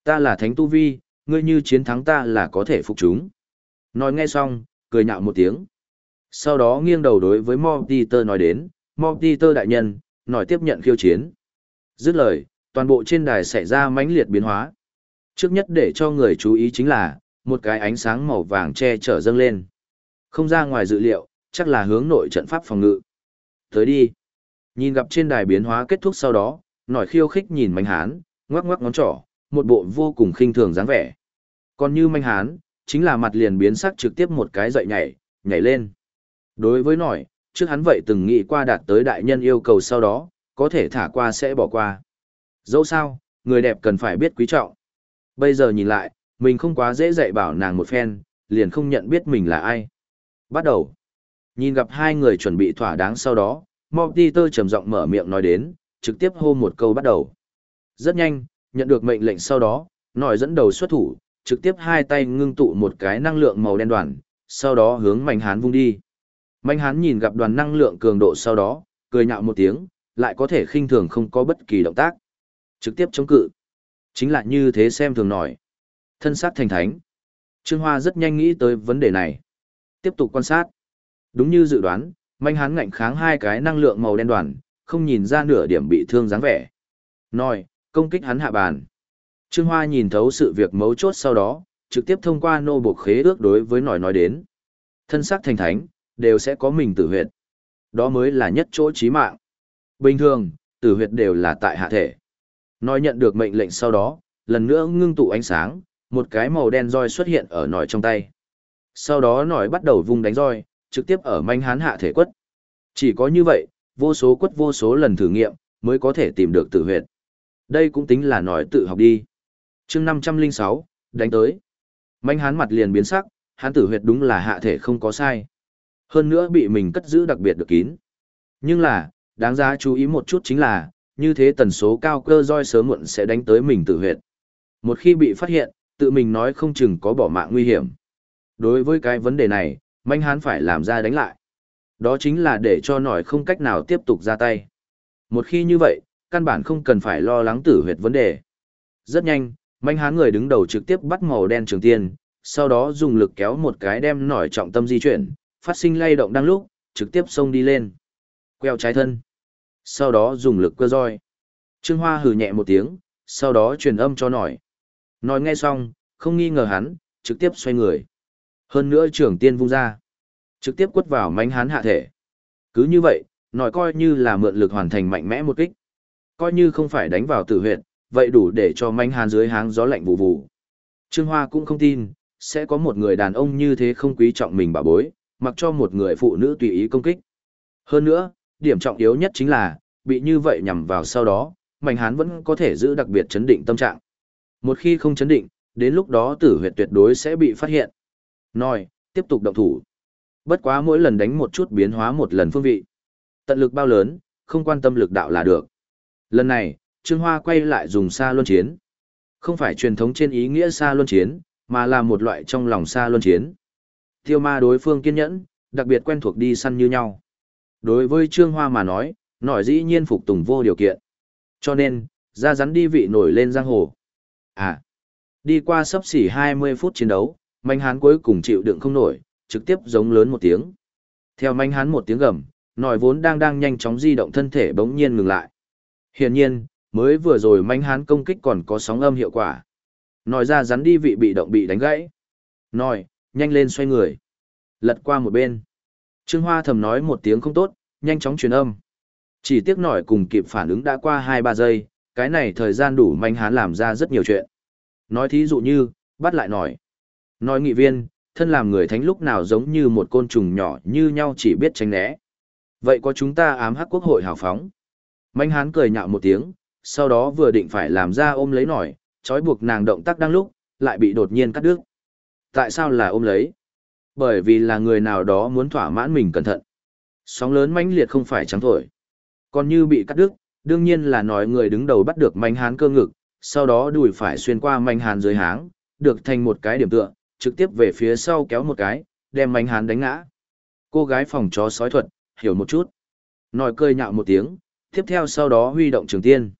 Ta là thánh tu vi, ngươi như chiến thắng ta là có thể phục chúng. Nói nghe xong, cười nhạo một tiếng. Sau đó nghiêng đầu đối với Mortimer nói đến, Mortimer đại nhân, nói tiếp nhận khiêu chiến. Dứt lời, toàn bộ trên đài xảy ra mãnh liệt biến hóa. Trước nhất để cho người chú ý chính là, một cái ánh sáng màu vàng che chở dâng lên. Không ra ngoài dự liệu, chắc là hướng nội trận pháp phòng ngự. Tới đi. Nhìn gặp trên đài biến hóa kết thúc sau đó, nổi khiêu khích nhìn mánh hán, ngoắc ngoắc ngón trỏ, một bộ vô cùng khinh thường dáng vẻ. Còn như manh hán, chính là mặt liền biến sắc trực tiếp một cái dậy nhảy, nhảy lên. Đối với nổi, trước hắn vậy từng nghĩ qua đạt tới đại nhân yêu cầu sau đó, có thể thả qua sẽ bỏ qua. Dẫu sao, người đẹp cần phải biết quý trọng. Bây giờ nhìn lại, mình không quá dễ dạy bảo nàng một phen, liền không nhận biết mình là ai. Bắt đầu. Nhìn gặp hai người chuẩn bị thỏa đáng sau đó, Tơ trầm giọng mở miệng nói đến, trực tiếp hô một câu bắt đầu. Rất nhanh, nhận được mệnh lệnh sau đó, nổi dẫn đầu xuất thủ, trực tiếp hai tay ngưng tụ một cái năng lượng màu đen đoàn, sau đó hướng Mạnh Hán vung đi. Mạnh Hán nhìn gặp đoàn năng lượng cường độ sau đó, cười nhạo một tiếng, lại có thể khinh thường không có bất kỳ động tác. Trực tiếp chống cự. Chính là như thế xem thường nổi. Thân sát thành thánh. Trương Hoa rất nhanh nghĩ tới vấn đề này. Tiếp tục quan sát. Đúng như dự đoán, Mạnh Hán ngạnh kháng hai cái năng lượng màu đen đoàn, không nhìn ra nửa điểm bị thương dáng vẻ. Nói, công kích hắn hạ bàn. Trương Hoa nhìn thấu sự việc mấu chốt sau đó, trực tiếp thông qua nô buộc khế ước đối với nòi nói đến. Thân xác thành thánh, đều sẽ có mình tử huyệt. Đó mới là nhất chỗ chí mạng. Bình thường, tử huyệt đều là tại hạ thể. Nói nhận được mệnh lệnh sau đó, lần nữa ngưng tụ ánh sáng, một cái màu đen roi xuất hiện ở nòi trong tay. Sau đó nòi bắt đầu vung đánh roi, trực tiếp ở manh hán hạ thể quất. Chỉ có như vậy, vô số quất vô số lần thử nghiệm, mới có thể tìm được tử huyệt. Đây cũng tính là nòi tự học đi chương năm trăm linh sáu, đánh tới. Manh hán mặt liền biến sắc, hán tử huyệt đúng là hạ thể không có sai. Hơn nữa bị mình cất giữ đặc biệt được kín. Nhưng là, đáng giá chú ý một chút chính là, như thế tần số cao cơ roi sớm muộn sẽ đánh tới mình tử huyệt. Một khi bị phát hiện, tự mình nói không chừng có bỏ mạng nguy hiểm. Đối với cái vấn đề này manh hán phải làm ra đánh lại. Đó chính là để cho nổi không cách nào tiếp tục ra tay. Một khi như vậy, căn bản không cần phải lo lắng tử huyệt vấn đề. Rất nhanh Mạnh hán người đứng đầu trực tiếp bắt màu đen trường tiên, sau đó dùng lực kéo một cái đem nổi trọng tâm di chuyển, phát sinh lay động đang lúc, trực tiếp xông đi lên. Queo trái thân. Sau đó dùng lực cơ roi. Trương Hoa hừ nhẹ một tiếng, sau đó truyền âm cho nổi. Nói nghe xong, không nghi ngờ hắn, trực tiếp xoay người. Hơn nữa trường tiên vung ra. Trực tiếp quất vào mánh hán hạ thể, Cứ như vậy, nổi coi như là mượn lực hoàn thành mạnh mẽ một kích. Coi như không phải đánh vào tử huyệt, vậy đủ để cho manh hàn dưới háng gió lạnh vụ vụ. Trương Hoa cũng không tin, sẽ có một người đàn ông như thế không quý trọng mình bà bối, mặc cho một người phụ nữ tùy ý công kích. Hơn nữa, điểm trọng yếu nhất chính là, bị như vậy nhằm vào sau đó, Mạnh Hán vẫn có thể giữ đặc biệt chấn định tâm trạng. Một khi không chấn định, đến lúc đó tử huyệt tuyệt đối sẽ bị phát hiện. Nói, tiếp tục động thủ. Bất quá mỗi lần đánh một chút biến hóa một lần phương vị. Tận lực bao lớn, không quan tâm lực đạo là được. Lần này, Trương Hoa quay lại dùng xa luân chiến. Không phải truyền thống trên ý nghĩa xa luân chiến, mà là một loại trong lòng xa luân chiến. Tiêu ma đối phương kiên nhẫn, đặc biệt quen thuộc đi săn như nhau. Đối với Trương Hoa mà nói, nổi dĩ nhiên phục tùng vô điều kiện. Cho nên, ra rắn đi vị nổi lên giang hồ. À, đi qua sắp xỉ 20 phút chiến đấu, Mạnh Hán cuối cùng chịu đựng không nổi, trực tiếp giống lớn một tiếng. Theo Mạnh Hán một tiếng gầm, nổi vốn đang đang nhanh chóng di động thân thể bỗng nhiên ngừng lại. Hiển nhiên, mới vừa rồi manh Hán công kích còn có sóng âm hiệu quả. Nổi ra rắn đi vị bị động bị đánh gãy. Nổi, nhanh lên xoay người. Lật qua một bên. Trương Hoa thầm nói một tiếng không tốt, nhanh chóng truyền âm. Chỉ tiếc nổi cùng kịp phản ứng đã qua 2-3 giây, cái này thời gian đủ manh hán làm ra rất nhiều chuyện. Nói thí dụ như, bắt lại nổi. Nói nghị viên, thân làm người thánh lúc nào giống như một côn trùng nhỏ như nhau chỉ biết tránh né. Vậy có chúng ta ám hắc quốc hội hào phóng. Manh hán cười nhạo một tiếng, sau đó vừa định phải làm ra ôm lấy nổi, trói buộc nàng động tác đang lúc, lại bị đột nhiên cắt đứt. Tại sao là ôm lấy? Bởi vì là người nào đó muốn thỏa mãn mình cẩn thận. Sóng lớn mãnh liệt không phải trắng thổi. Còn như bị cắt đứt, đương nhiên là nói người đứng đầu bắt được manh hán cơ ngực, sau đó đùi phải xuyên qua manh hán dưới háng, được thành một cái điểm tựa, trực tiếp về phía sau kéo một cái, đem manh hán đánh ngã. Cô gái phòng chó sói thuật, hiểu một chút. Nói cười nhạo một tiếng, tiếp theo sau đó huy động trường tiên.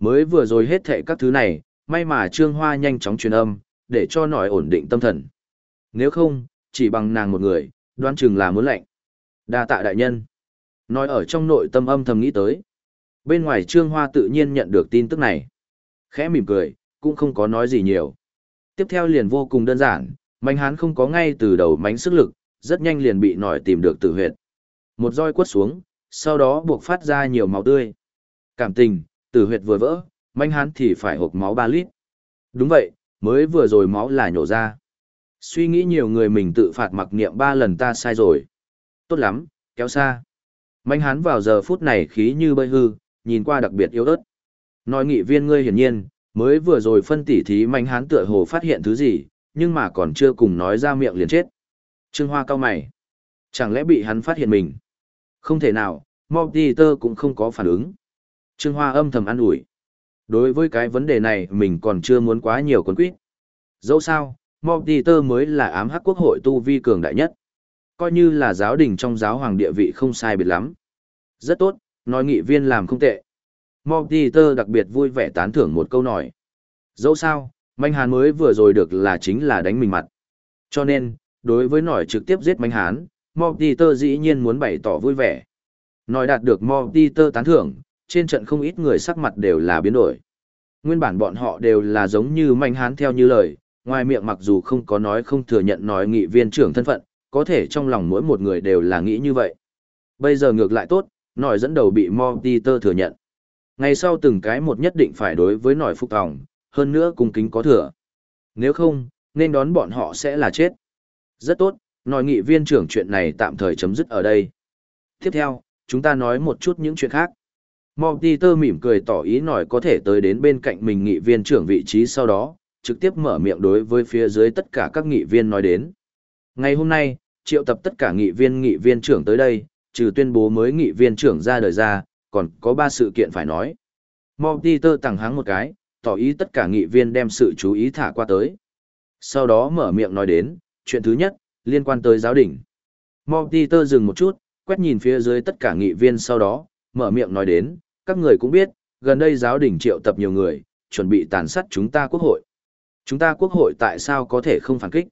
Mới vừa rồi hết thệ các thứ này, may mà Trương Hoa nhanh chóng truyền âm, để cho nổi ổn định tâm thần. Nếu không, chỉ bằng nàng một người, đoán chừng là muốn lệnh. Đa tạ đại nhân. Nói ở trong nội tâm âm thầm nghĩ tới. Bên ngoài Trương Hoa tự nhiên nhận được tin tức này. Khẽ mỉm cười, cũng không có nói gì nhiều. Tiếp theo liền vô cùng đơn giản, Mạnh Hán không có ngay từ đầu mánh sức lực, rất nhanh liền bị nổi tìm được tử huyệt. Một roi quất xuống, sau đó buộc phát ra nhiều máu tươi. Cảm tình, tử huyệt vừa vỡ, manh Hán thì phải hộp máu 3 lít. Đúng vậy, mới vừa rồi máu là nhổ ra. Suy nghĩ nhiều người mình tự phạt mặc niệm ba lần ta sai rồi. Tốt lắm, kéo xa. Manh hán vào giờ phút này khí như bơi hư, nhìn qua đặc biệt yếu ớt. Nói nghị viên ngươi hiển nhiên, mới vừa rồi phân tỉ thí manh hán tựa hồ phát hiện thứ gì, nhưng mà còn chưa cùng nói ra miệng liền chết. Trương Hoa cao mày. Chẳng lẽ bị hắn phát hiện mình? Không thể nào, Moptiter cũng không có phản ứng. Trương Hoa âm thầm an ủi. Đối với cái vấn đề này mình còn chưa muốn quá nhiều con quyết. Dẫu sao, Moptiter mới là ám hắc quốc hội tu vi cường đại nhất. Coi như là giáo đình trong giáo hoàng địa vị không sai biệt lắm. Rất tốt, nói nghị viên làm không tệ. Moptiter đặc biệt vui vẻ tán thưởng một câu nói. Dẫu sao, Manh Hán mới vừa rồi được là chính là đánh mình mặt. Cho nên, đối với nổi trực tiếp giết Manh Hán, Moptiter dĩ nhiên muốn bày tỏ vui vẻ. Nói đạt được Moptiter tán thưởng, trên trận không ít người sắc mặt đều là biến đổi. Nguyên bản bọn họ đều là giống như Manh Hán theo như lời, ngoài miệng mặc dù không có nói không thừa nhận nói nghị viên trưởng thân phận, có thể trong lòng mỗi một người đều là nghĩ như vậy. Bây giờ ngược lại tốt, nổi dẫn đầu bị Monteter thừa nhận. Ngày sau từng cái một nhất định phải đối với nổi phục tòng, hơn nữa cung kính có thừa. Nếu không, nên đón bọn họ sẽ là chết. Rất tốt, nói nghị viên trưởng chuyện này tạm thời chấm dứt ở đây. Tiếp theo, chúng ta nói một chút những chuyện khác. Monteter mỉm cười tỏ ý nổi có thể tới đến bên cạnh mình nghị viên trưởng vị trí sau đó, trực tiếp mở miệng đối với phía dưới tất cả các nghị viên nói đến. Ngày hôm nay, triệu tập tất cả nghị viên nghị viên trưởng tới đây, trừ tuyên bố mới nghị viên trưởng ra đời ra, còn có ba sự kiện phải nói. Monteter tặng háng một cái, tỏ ý tất cả nghị viên đem sự chú ý thả qua tới. Sau đó mở miệng nói đến, chuyện thứ nhất, liên quan tới giáo đình. tơ dừng một chút, quét nhìn phía dưới tất cả nghị viên sau đó, mở miệng nói đến, các người cũng biết, gần đây giáo đình triệu tập nhiều người, chuẩn bị tàn sát chúng ta quốc hội. Chúng ta quốc hội tại sao có thể không phản kích?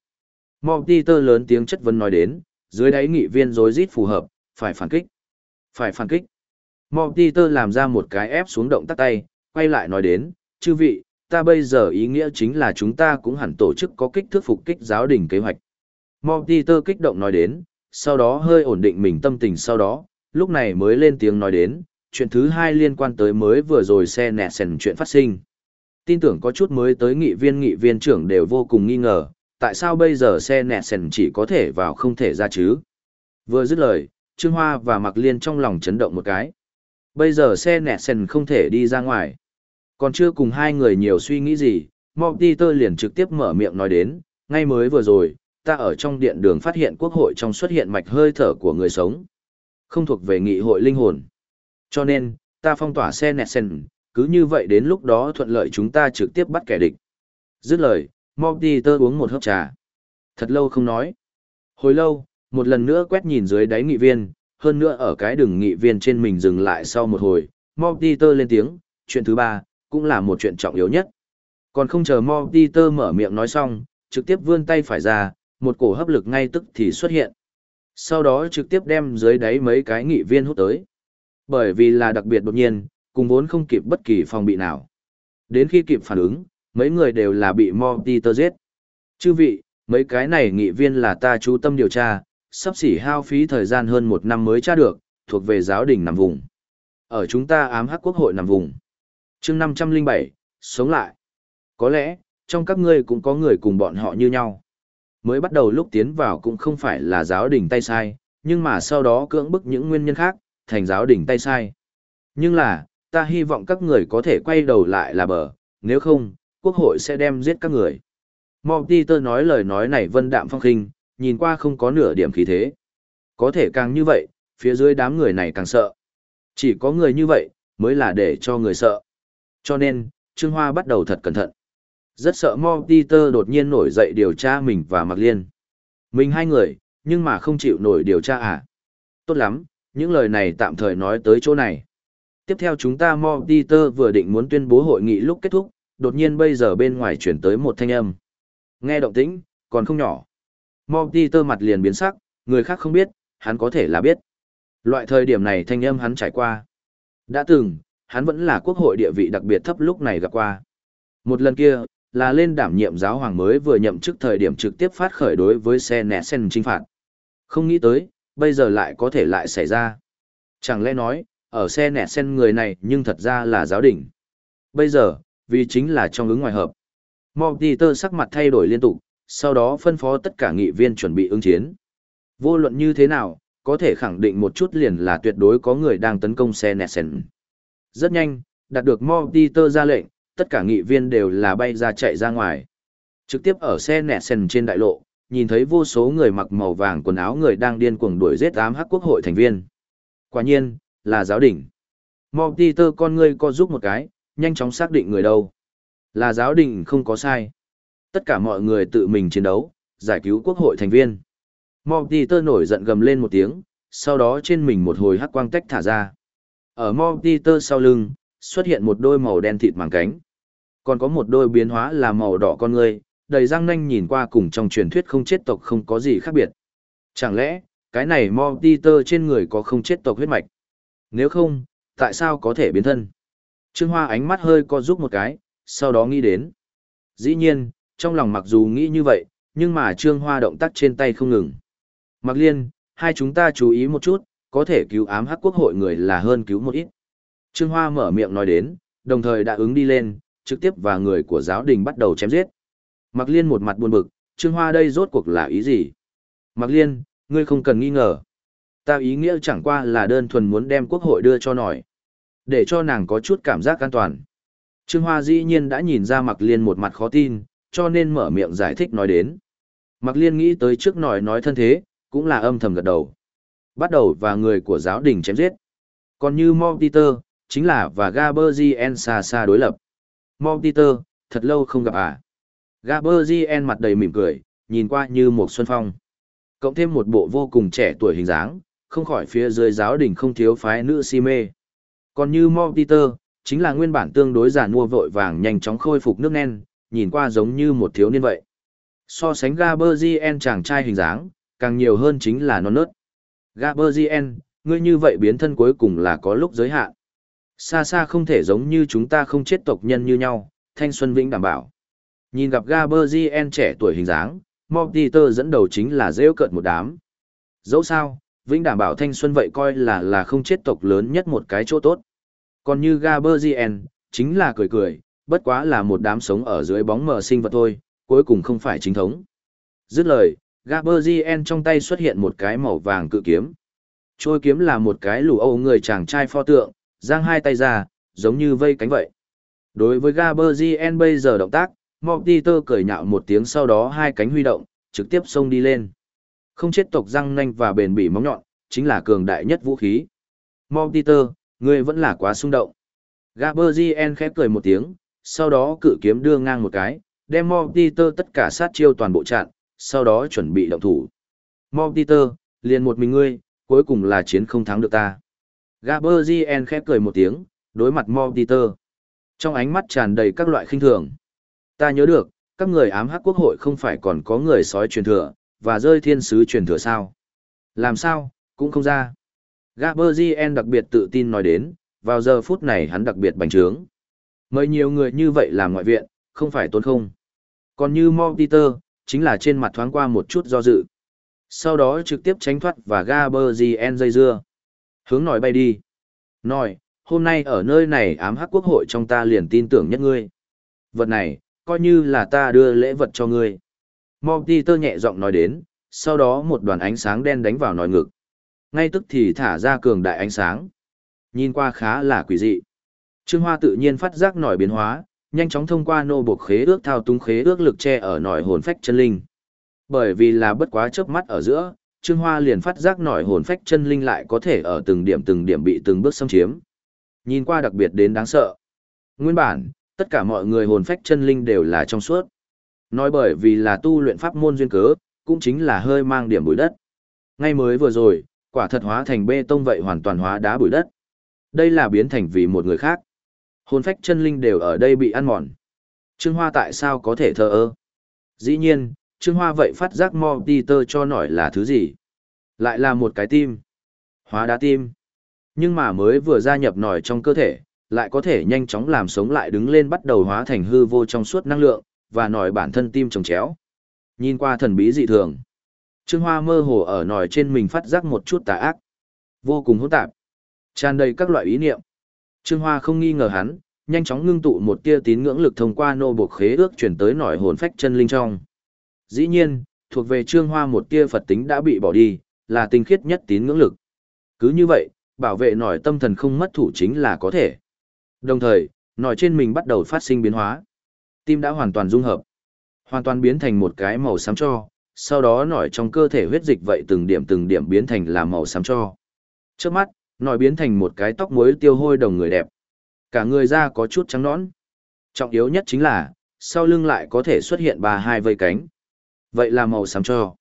Monteter lớn tiếng chất vấn nói đến, dưới đáy nghị viên rối rít phù hợp, phải phản kích. Phải phản kích. Monteter làm ra một cái ép xuống động tắt tay, quay lại nói đến, chư vị, ta bây giờ ý nghĩa chính là chúng ta cũng hẳn tổ chức có kích thước phục kích giáo đình kế hoạch. Monteter kích động nói đến, sau đó hơi ổn định mình tâm tình sau đó, lúc này mới lên tiếng nói đến, chuyện thứ hai liên quan tới mới vừa rồi xe nẹ sần chuyện phát sinh. Tin tưởng có chút mới tới nghị viên nghị viên trưởng đều vô cùng nghi ngờ, tại sao bây giờ xe nẹ sần chỉ có thể vào không thể ra chứ? Vừa dứt lời, Trương Hoa và Mạc Liên trong lòng chấn động một cái. Bây giờ xe nẹ sần không thể đi ra ngoài. Còn chưa cùng hai người nhiều suy nghĩ gì, Tơ liền trực tiếp mở miệng nói đến, ngay mới vừa rồi, ta ở trong điện đường phát hiện quốc hội trong xuất hiện mạch hơi thở của người sống. Không thuộc về nghị hội linh hồn. Cho nên, ta phong tỏa xe nẹt sen, cứ như vậy đến lúc đó thuận lợi chúng ta trực tiếp bắt kẻ địch. Dứt lời, Tơ uống một hớp trà. Thật lâu không nói. Hồi lâu, một lần nữa quét nhìn dưới đáy nghị viên, hơn nữa ở cái đường nghị viên trên mình dừng lại sau một hồi, Tơ lên tiếng, chuyện thứ ba, cũng là một chuyện trọng yếu nhất. Còn không chờ Tơ mở miệng nói xong, trực tiếp vươn tay phải ra, một cổ hấp lực ngay tức thì xuất hiện. Sau đó trực tiếp đem dưới đáy mấy cái nghị viên hút tới. Bởi vì là đặc biệt đột nhiên, cùng vốn không kịp bất kỳ phòng bị nào. Đến khi kịp phản ứng, mấy người đều là bị Morty giết. Chư vị, mấy cái này nghị viên là ta chú tâm điều tra, sắp xỉ hao phí thời gian hơn một năm mới tra được, thuộc về giáo đình nằm vùng. Ở chúng ta ám hắc quốc hội nằm vùng. chương 507, sống lại. Có lẽ, trong các ngươi cũng có người cùng bọn họ như nhau. Mới bắt đầu lúc tiến vào cũng không phải là giáo đình tay sai, nhưng mà sau đó cưỡng bức những nguyên nhân khác, thành giáo đình tay sai. Nhưng là, ta hy vọng các người có thể quay đầu lại là bờ, nếu không, quốc hội sẽ đem giết các người. Tơ nói lời nói này vân đạm phong khinh, nhìn qua không có nửa điểm khí thế. Có thể càng như vậy, phía dưới đám người này càng sợ. Chỉ có người như vậy, mới là để cho người sợ. Cho nên, Trương Hoa bắt đầu thật cẩn thận. Rất sợ Mortimer đột nhiên nổi dậy điều tra mình và Mạc Liên. Mình hai người, nhưng mà không chịu nổi điều tra à? Tốt lắm, những lời này tạm thời nói tới chỗ này. Tiếp theo chúng ta Mortimer vừa định muốn tuyên bố hội nghị lúc kết thúc, đột nhiên bây giờ bên ngoài chuyển tới một thanh âm. Nghe động tĩnh, còn không nhỏ. Mortimer mặt liền biến sắc, người khác không biết, hắn có thể là biết. Loại thời điểm này thanh âm hắn trải qua. Đã từng, hắn vẫn là quốc hội địa vị đặc biệt thấp lúc này gặp qua. Một lần kia, là lên đảm nhiệm giáo hoàng mới vừa nhậm chức thời điểm trực tiếp phát khởi đối với xe nẹ sen trinh phạt. Không nghĩ tới, bây giờ lại có thể lại xảy ra. Chẳng lẽ nói, ở xe nẹ sen người này nhưng thật ra là giáo đình. Bây giờ, vì chính là trong ứng ngoài hợp. tơ sắc mặt thay đổi liên tục, sau đó phân phó tất cả nghị viên chuẩn bị ứng chiến. Vô luận như thế nào, có thể khẳng định một chút liền là tuyệt đối có người đang tấn công xe nẹ sen. Rất nhanh, đạt được tơ ra lệnh, tất cả nghị viên đều là bay ra chạy ra ngoài. Trực tiếp ở xe nẹ sen trên đại lộ, nhìn thấy vô số người mặc màu vàng quần áo người đang điên cuồng đuổi giết ám hắc quốc hội thành viên. Quả nhiên, là giáo đình. Tơ con ngươi co giúp một cái, nhanh chóng xác định người đâu. Là giáo đình không có sai. Tất cả mọi người tự mình chiến đấu, giải cứu quốc hội thành viên. Tơ nổi giận gầm lên một tiếng, sau đó trên mình một hồi hắc quang tách thả ra. Ở Tơ sau lưng, xuất hiện một đôi màu đen thịt màng cánh còn có một đôi biến hóa là màu đỏ con người, đầy răng nanh nhìn qua cùng trong truyền thuyết không chết tộc không có gì khác biệt. Chẳng lẽ, cái này Mortimer trên người có không chết tộc huyết mạch? Nếu không, tại sao có thể biến thân? Trương Hoa ánh mắt hơi co giúp một cái, sau đó nghĩ đến. Dĩ nhiên, trong lòng mặc dù nghĩ như vậy, nhưng mà Trương Hoa động tác trên tay không ngừng. Mặc liên, hai chúng ta chú ý một chút, có thể cứu ám hắc quốc hội người là hơn cứu một ít. Trương Hoa mở miệng nói đến, đồng thời đã ứng đi lên, trực tiếp và người của giáo đình bắt đầu chém giết. Mạc Liên một mặt buồn bực, Trương Hoa đây rốt cuộc là ý gì? Mạc Liên, ngươi không cần nghi ngờ. Ta ý nghĩa chẳng qua là đơn thuần muốn đem quốc hội đưa cho nổi. Để cho nàng có chút cảm giác an toàn. Trương Hoa dĩ nhiên đã nhìn ra Mạc Liên một mặt khó tin, cho nên mở miệng giải thích nói đến. Mạc Liên nghĩ tới trước nổi nói thân thế, cũng là âm thầm gật đầu. Bắt đầu và người của giáo đình chém giết. Còn như Mortimer, chính là và Gaberzien xa xa đối lập. Mortimer, thật lâu không gặp à. Gaberzien mặt đầy mỉm cười, nhìn qua như một xuân phong. Cộng thêm một bộ vô cùng trẻ tuổi hình dáng, không khỏi phía dưới giáo đình không thiếu phái nữ si mê. Còn như Mortimer, chính là nguyên bản tương đối giả mua vội vàng nhanh chóng khôi phục nước nen, nhìn qua giống như một thiếu niên vậy. So sánh Gaberzien chàng trai hình dáng, càng nhiều hơn chính là non nớt. Gaberzien, ngươi như vậy biến thân cuối cùng là có lúc giới hạn. Xa xa không thể giống như chúng ta không chết tộc nhân như nhau, thanh xuân vĩnh đảm bảo. Nhìn gặp Gaberzien trẻ tuổi hình dáng, Mortimer dẫn đầu chính là rêu cợt một đám. Dẫu sao, Vĩnh đảm bảo thanh xuân vậy coi là là không chết tộc lớn nhất một cái chỗ tốt. Còn như Gaberzien, chính là cười cười, bất quá là một đám sống ở dưới bóng mờ sinh vật thôi, cuối cùng không phải chính thống. Dứt lời, Gaberzien trong tay xuất hiện một cái màu vàng cự kiếm. Trôi kiếm là một cái lù âu người chàng trai pho tượng, giang hai tay ra, giống như vây cánh vậy. Đối với Gaberzien bây giờ động tác, Moptiter cười nhạo một tiếng sau đó hai cánh huy động, trực tiếp xông đi lên. Không chết tộc răng nanh và bền bỉ móng nhọn, chính là cường đại nhất vũ khí. Moptiter, ngươi vẫn là quá xung động. Gaberzien khép cười một tiếng, sau đó cự kiếm đưa ngang một cái, đem Moptiter tất cả sát chiêu toàn bộ chặn, sau đó chuẩn bị động thủ. Moptiter, liền một mình ngươi, cuối cùng là chiến không thắng được ta. Gaberzien khép cười một tiếng, đối mặt Moptiter. Trong ánh mắt tràn đầy các loại khinh thường. Ta nhớ được, các người ám hắc quốc hội không phải còn có người sói truyền thừa, và rơi thiên sứ truyền thừa sao? Làm sao, cũng không ra. Gaberzien đặc biệt tự tin nói đến, vào giờ phút này hắn đặc biệt bành trướng. Mời nhiều người như vậy làm ngoại viện, không phải tốn không. Còn như Moptiter, chính là trên mặt thoáng qua một chút do dự. Sau đó trực tiếp tránh thoát và Gaberzien dây dưa. Hướng nòi bay đi. Nòi, hôm nay ở nơi này ám hắc quốc hội trong ta liền tin tưởng nhất ngươi. Vật này, coi như là ta đưa lễ vật cho ngươi. Moptiter nhẹ giọng nói đến, sau đó một đoàn ánh sáng đen đánh vào nòi ngực. Ngay tức thì thả ra cường đại ánh sáng. Nhìn qua khá là quỷ dị. Trương Hoa tự nhiên phát giác nổi biến hóa, nhanh chóng thông qua nô buộc khế ước thao túng khế ước lực che ở nổi hồn phách chân linh. Bởi vì là bất quá chớp mắt ở giữa, Trương Hoa liền phát giác nổi hồn phách chân linh lại có thể ở từng điểm từng điểm bị từng bước xâm chiếm. Nhìn qua đặc biệt đến đáng sợ. Nguyên bản, tất cả mọi người hồn phách chân linh đều là trong suốt. Nói bởi vì là tu luyện pháp môn duyên cớ, cũng chính là hơi mang điểm bụi đất. Ngay mới vừa rồi, quả thật hóa thành bê tông vậy hoàn toàn hóa đá bụi đất. Đây là biến thành vì một người khác. Hồn phách chân linh đều ở đây bị ăn mòn. Trương Hoa tại sao có thể thờ ơ? Dĩ nhiên, Trương Hoa vậy phát giác mo đi tơ cho nổi là thứ gì? Lại là một cái tim. Hóa đá tim. Nhưng mà mới vừa gia nhập nổi trong cơ thể, lại có thể nhanh chóng làm sống lại đứng lên bắt đầu hóa thành hư vô trong suốt năng lượng, và nổi bản thân tim trồng chéo. Nhìn qua thần bí dị thường. Trương Hoa mơ hồ ở nổi trên mình phát giác một chút tà ác. Vô cùng hỗn tạp. Tràn đầy các loại ý niệm. Trương Hoa không nghi ngờ hắn, nhanh chóng ngưng tụ một tia tín ngưỡng lực thông qua nô buộc khế ước chuyển tới nổi hồn phách chân linh trong. Dĩ nhiên, thuộc về Trương Hoa một tia Phật tính đã bị bỏ đi, là tinh khiết nhất tín ngưỡng lực. Cứ như vậy, bảo vệ nổi tâm thần không mất thủ chính là có thể. Đồng thời, nổi trên mình bắt đầu phát sinh biến hóa. Tim đã hoàn toàn dung hợp, hoàn toàn biến thành một cái màu xám cho, sau đó nổi trong cơ thể huyết dịch vậy từng điểm từng điểm biến thành là màu xám cho. Trước mắt, nổi biến thành một cái tóc muối tiêu hôi đồng người đẹp. Cả người da có chút trắng nõn. Trọng yếu nhất chính là, sau lưng lại có thể xuất hiện ba hai vây cánh. Vậy là màu xám cho.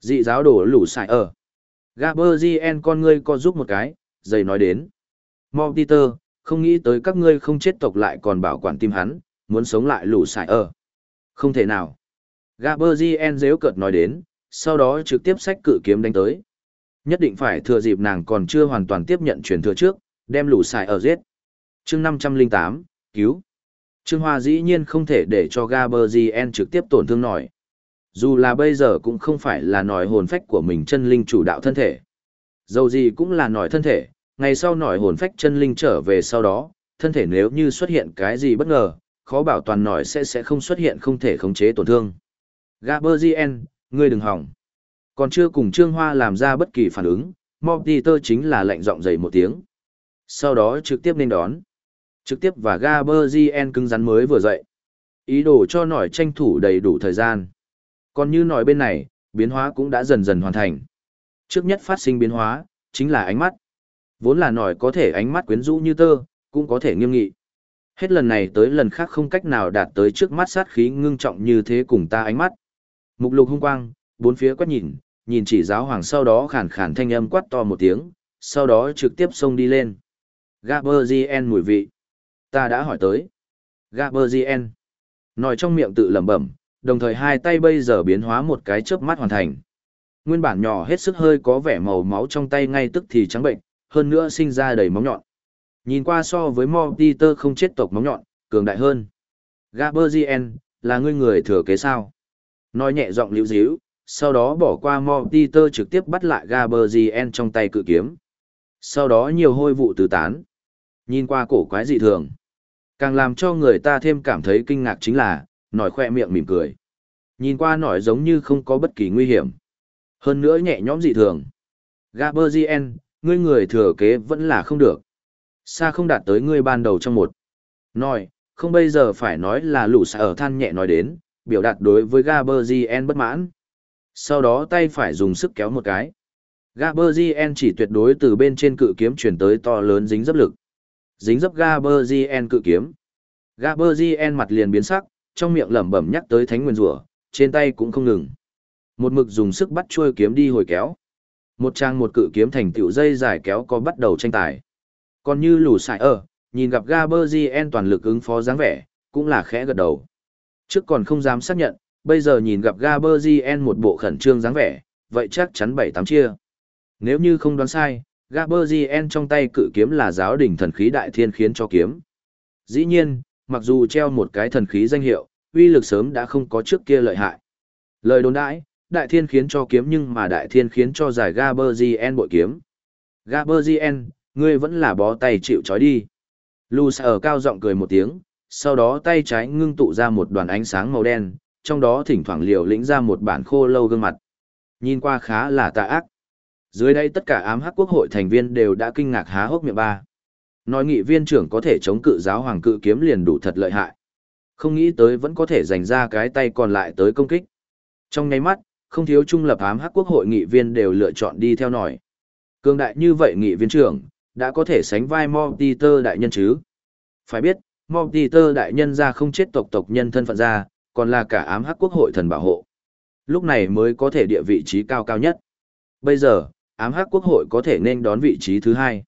Dị giáo đổ lủ xài ở. Gaberzien con ngươi co giúp một cái, dày nói đến. Moptiter, không nghĩ tới các ngươi không chết tộc lại còn bảo quản tim hắn, muốn sống lại lủ xài ở. Không thể nào. Gaberzien dễu cợt nói đến, sau đó trực tiếp sách cự kiếm đánh tới. Nhất định phải thừa dịp nàng còn chưa hoàn toàn tiếp nhận truyền thừa trước, đem lũ xài ở giết. chương 508, cứu. Trương Hoa dĩ nhiên không thể để cho Gaberzien trực tiếp tổn thương nổi. Dù là bây giờ cũng không phải là nòi hồn phách của mình chân linh chủ đạo thân thể. Dầu gì cũng là nòi thân thể, ngày sau nòi hồn phách chân linh trở về sau đó, thân thể nếu như xuất hiện cái gì bất ngờ, khó bảo toàn nòi sẽ sẽ không xuất hiện không thể khống chế tổn thương. Gaberzien, ngươi đừng hỏng. Còn chưa cùng Trương Hoa làm ra bất kỳ phản ứng, Moptiter chính là lệnh giọng dày một tiếng. Sau đó trực tiếp nên đón. Trực tiếp và Gaberzien cứng rắn mới vừa dậy. Ý đồ cho nổi tranh thủ đầy đủ thời gian. Còn như nói bên này, biến hóa cũng đã dần dần hoàn thành. Trước nhất phát sinh biến hóa, chính là ánh mắt. Vốn là nổi có thể ánh mắt quyến rũ như tơ, cũng có thể nghiêm nghị. Hết lần này tới lần khác không cách nào đạt tới trước mắt sát khí ngưng trọng như thế cùng ta ánh mắt. Mục lục hung quang, bốn phía quét nhìn, nhìn chỉ giáo hoàng sau đó khàn khàn thanh âm quát to một tiếng, sau đó trực tiếp xông đi lên. Gaberzien mùi vị. Ta đã hỏi tới. Gaberzien. Nói trong miệng tự lẩm bẩm, đồng thời hai tay bây giờ biến hóa một cái chớp mắt hoàn thành. Nguyên bản nhỏ hết sức hơi có vẻ màu máu trong tay ngay tức thì trắng bệnh, hơn nữa sinh ra đầy móng nhọn. Nhìn qua so với Mortiter không chết tộc móng nhọn, cường đại hơn. Gaberzien, là ngươi người thừa kế sao? Nói nhẹ giọng liễu díu, sau đó bỏ qua Mortimer trực tiếp bắt lại Gaberzien trong tay cự kiếm. Sau đó nhiều hôi vụ tứ tán. Nhìn qua cổ quái dị thường. Càng làm cho người ta thêm cảm thấy kinh ngạc chính là, nổi khoe miệng mỉm cười. Nhìn qua nổi giống như không có bất kỳ nguy hiểm. Hơn nữa nhẹ nhõm dị thường. Gaberzien, ngươi người thừa kế vẫn là không được. Xa không đạt tới ngươi ban đầu trong một. Nói, không bây giờ phải nói là lũ xa ở than nhẹ nói đến, biểu đạt đối với Gaberzien bất mãn. Sau đó tay phải dùng sức kéo một cái. Gaberzien chỉ tuyệt đối từ bên trên cự kiếm chuyển tới to lớn dính dấp lực. Dính dấp Gaberzien cự kiếm. Gaberzien mặt liền biến sắc, trong miệng lẩm bẩm nhắc tới thánh nguyên rủa, trên tay cũng không ngừng. Một mực dùng sức bắt chuôi kiếm đi hồi kéo. Một trang một cự kiếm thành tiểu dây dài kéo có bắt đầu tranh tài. Còn như lù sải ở, nhìn gặp Gaberzien toàn lực ứng phó dáng vẻ, cũng là khẽ gật đầu. Trước còn không dám xác nhận, bây giờ nhìn gặp Gaberzien một bộ khẩn trương dáng vẻ, vậy chắc chắn bảy tám chia. Nếu như không đoán sai, Gaberzien trong tay cự kiếm là giáo đỉnh thần khí đại thiên khiến cho kiếm. Dĩ nhiên, mặc dù treo một cái thần khí danh hiệu, uy lực sớm đã không có trước kia lợi hại. Lời đồn đãi, đại thiên khiến cho kiếm nhưng mà đại thiên khiến cho giải Gaberzien bội kiếm. Gaberzien, ngươi vẫn là bó tay chịu trói đi. Lusa ở cao giọng cười một tiếng, sau đó tay trái ngưng tụ ra một đoàn ánh sáng màu đen, trong đó thỉnh thoảng liều lĩnh ra một bản khô lâu gương mặt. Nhìn qua khá là tà ác. Dưới đây tất cả ám hắc quốc hội thành viên đều đã kinh ngạc há hốc miệng ba. Nói nghị viên trưởng có thể chống cự giáo hoàng cự kiếm liền đủ thật lợi hại. Không nghĩ tới vẫn có thể dành ra cái tay còn lại tới công kích. Trong nháy mắt, không thiếu trung lập ám hắc quốc hội nghị viên đều lựa chọn đi theo nổi. Cương đại như vậy nghị viên trưởng, đã có thể sánh vai Mortimer đại nhân chứ. Phải biết, Mortimer đại nhân ra không chết tộc tộc nhân thân phận ra, còn là cả ám hắc quốc hội thần bảo hộ. Lúc này mới có thể địa vị trí cao cao nhất. Bây giờ, ám hắc quốc hội có thể nên đón vị trí thứ hai.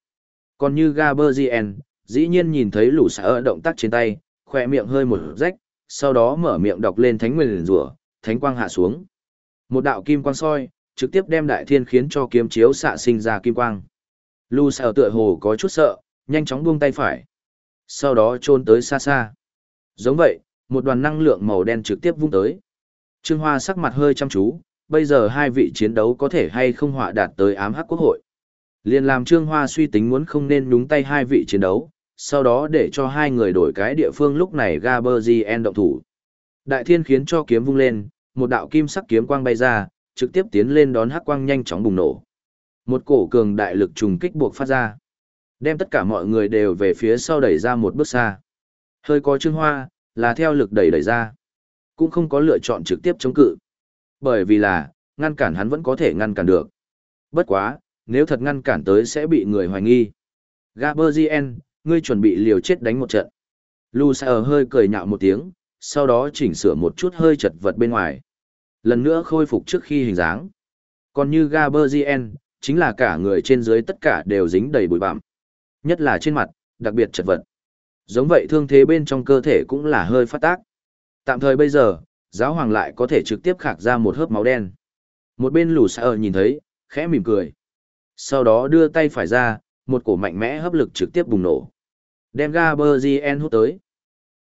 Còn như Gaberzien, dĩ nhiên nhìn thấy lũ xã động tác trên tay, khỏe miệng hơi một rách, sau đó mở miệng đọc lên thánh nguyên rủa, thánh quang hạ xuống. Một đạo kim quang soi, trực tiếp đem đại thiên khiến cho kiếm chiếu xạ sinh ra kim quang. Lũ xã tựa hồ có chút sợ, nhanh chóng buông tay phải. Sau đó trôn tới xa xa. Giống vậy, một đoàn năng lượng màu đen trực tiếp vung tới. Trương Hoa sắc mặt hơi chăm chú, bây giờ hai vị chiến đấu có thể hay không họa đạt tới ám hắc quốc hội. Liên làm Trương Hoa suy tính muốn không nên nhúng tay hai vị chiến đấu, sau đó để cho hai người đổi cái địa phương lúc này Gaberzien động thủ. Đại thiên khiến cho kiếm vung lên, một đạo kim sắc kiếm quang bay ra, trực tiếp tiến lên đón hắc quang nhanh chóng bùng nổ. Một cổ cường đại lực trùng kích buộc phát ra. Đem tất cả mọi người đều về phía sau đẩy ra một bước xa. Hơi có Trương Hoa, là theo lực đẩy đẩy ra. Cũng không có lựa chọn trực tiếp chống cự. Bởi vì là, ngăn cản hắn vẫn có thể ngăn cản được. Bất quá, nếu thật ngăn cản tới sẽ bị người hoài nghi. Gaberzien, ngươi chuẩn bị liều chết đánh một trận. Lucer hơi cười nhạo một tiếng, sau đó chỉnh sửa một chút hơi chật vật bên ngoài. Lần nữa khôi phục trước khi hình dáng. Còn như Gaberzien, chính là cả người trên dưới tất cả đều dính đầy bụi bặm. Nhất là trên mặt, đặc biệt chật vật. Giống vậy thương thế bên trong cơ thể cũng là hơi phát tác. Tạm thời bây giờ, giáo hoàng lại có thể trực tiếp khạc ra một hớp máu đen. Một bên lù xa nhìn thấy, khẽ mỉm cười. Sau đó đưa tay phải ra, một cổ mạnh mẽ hấp lực trực tiếp bùng nổ. Đem Gaberzien hút tới.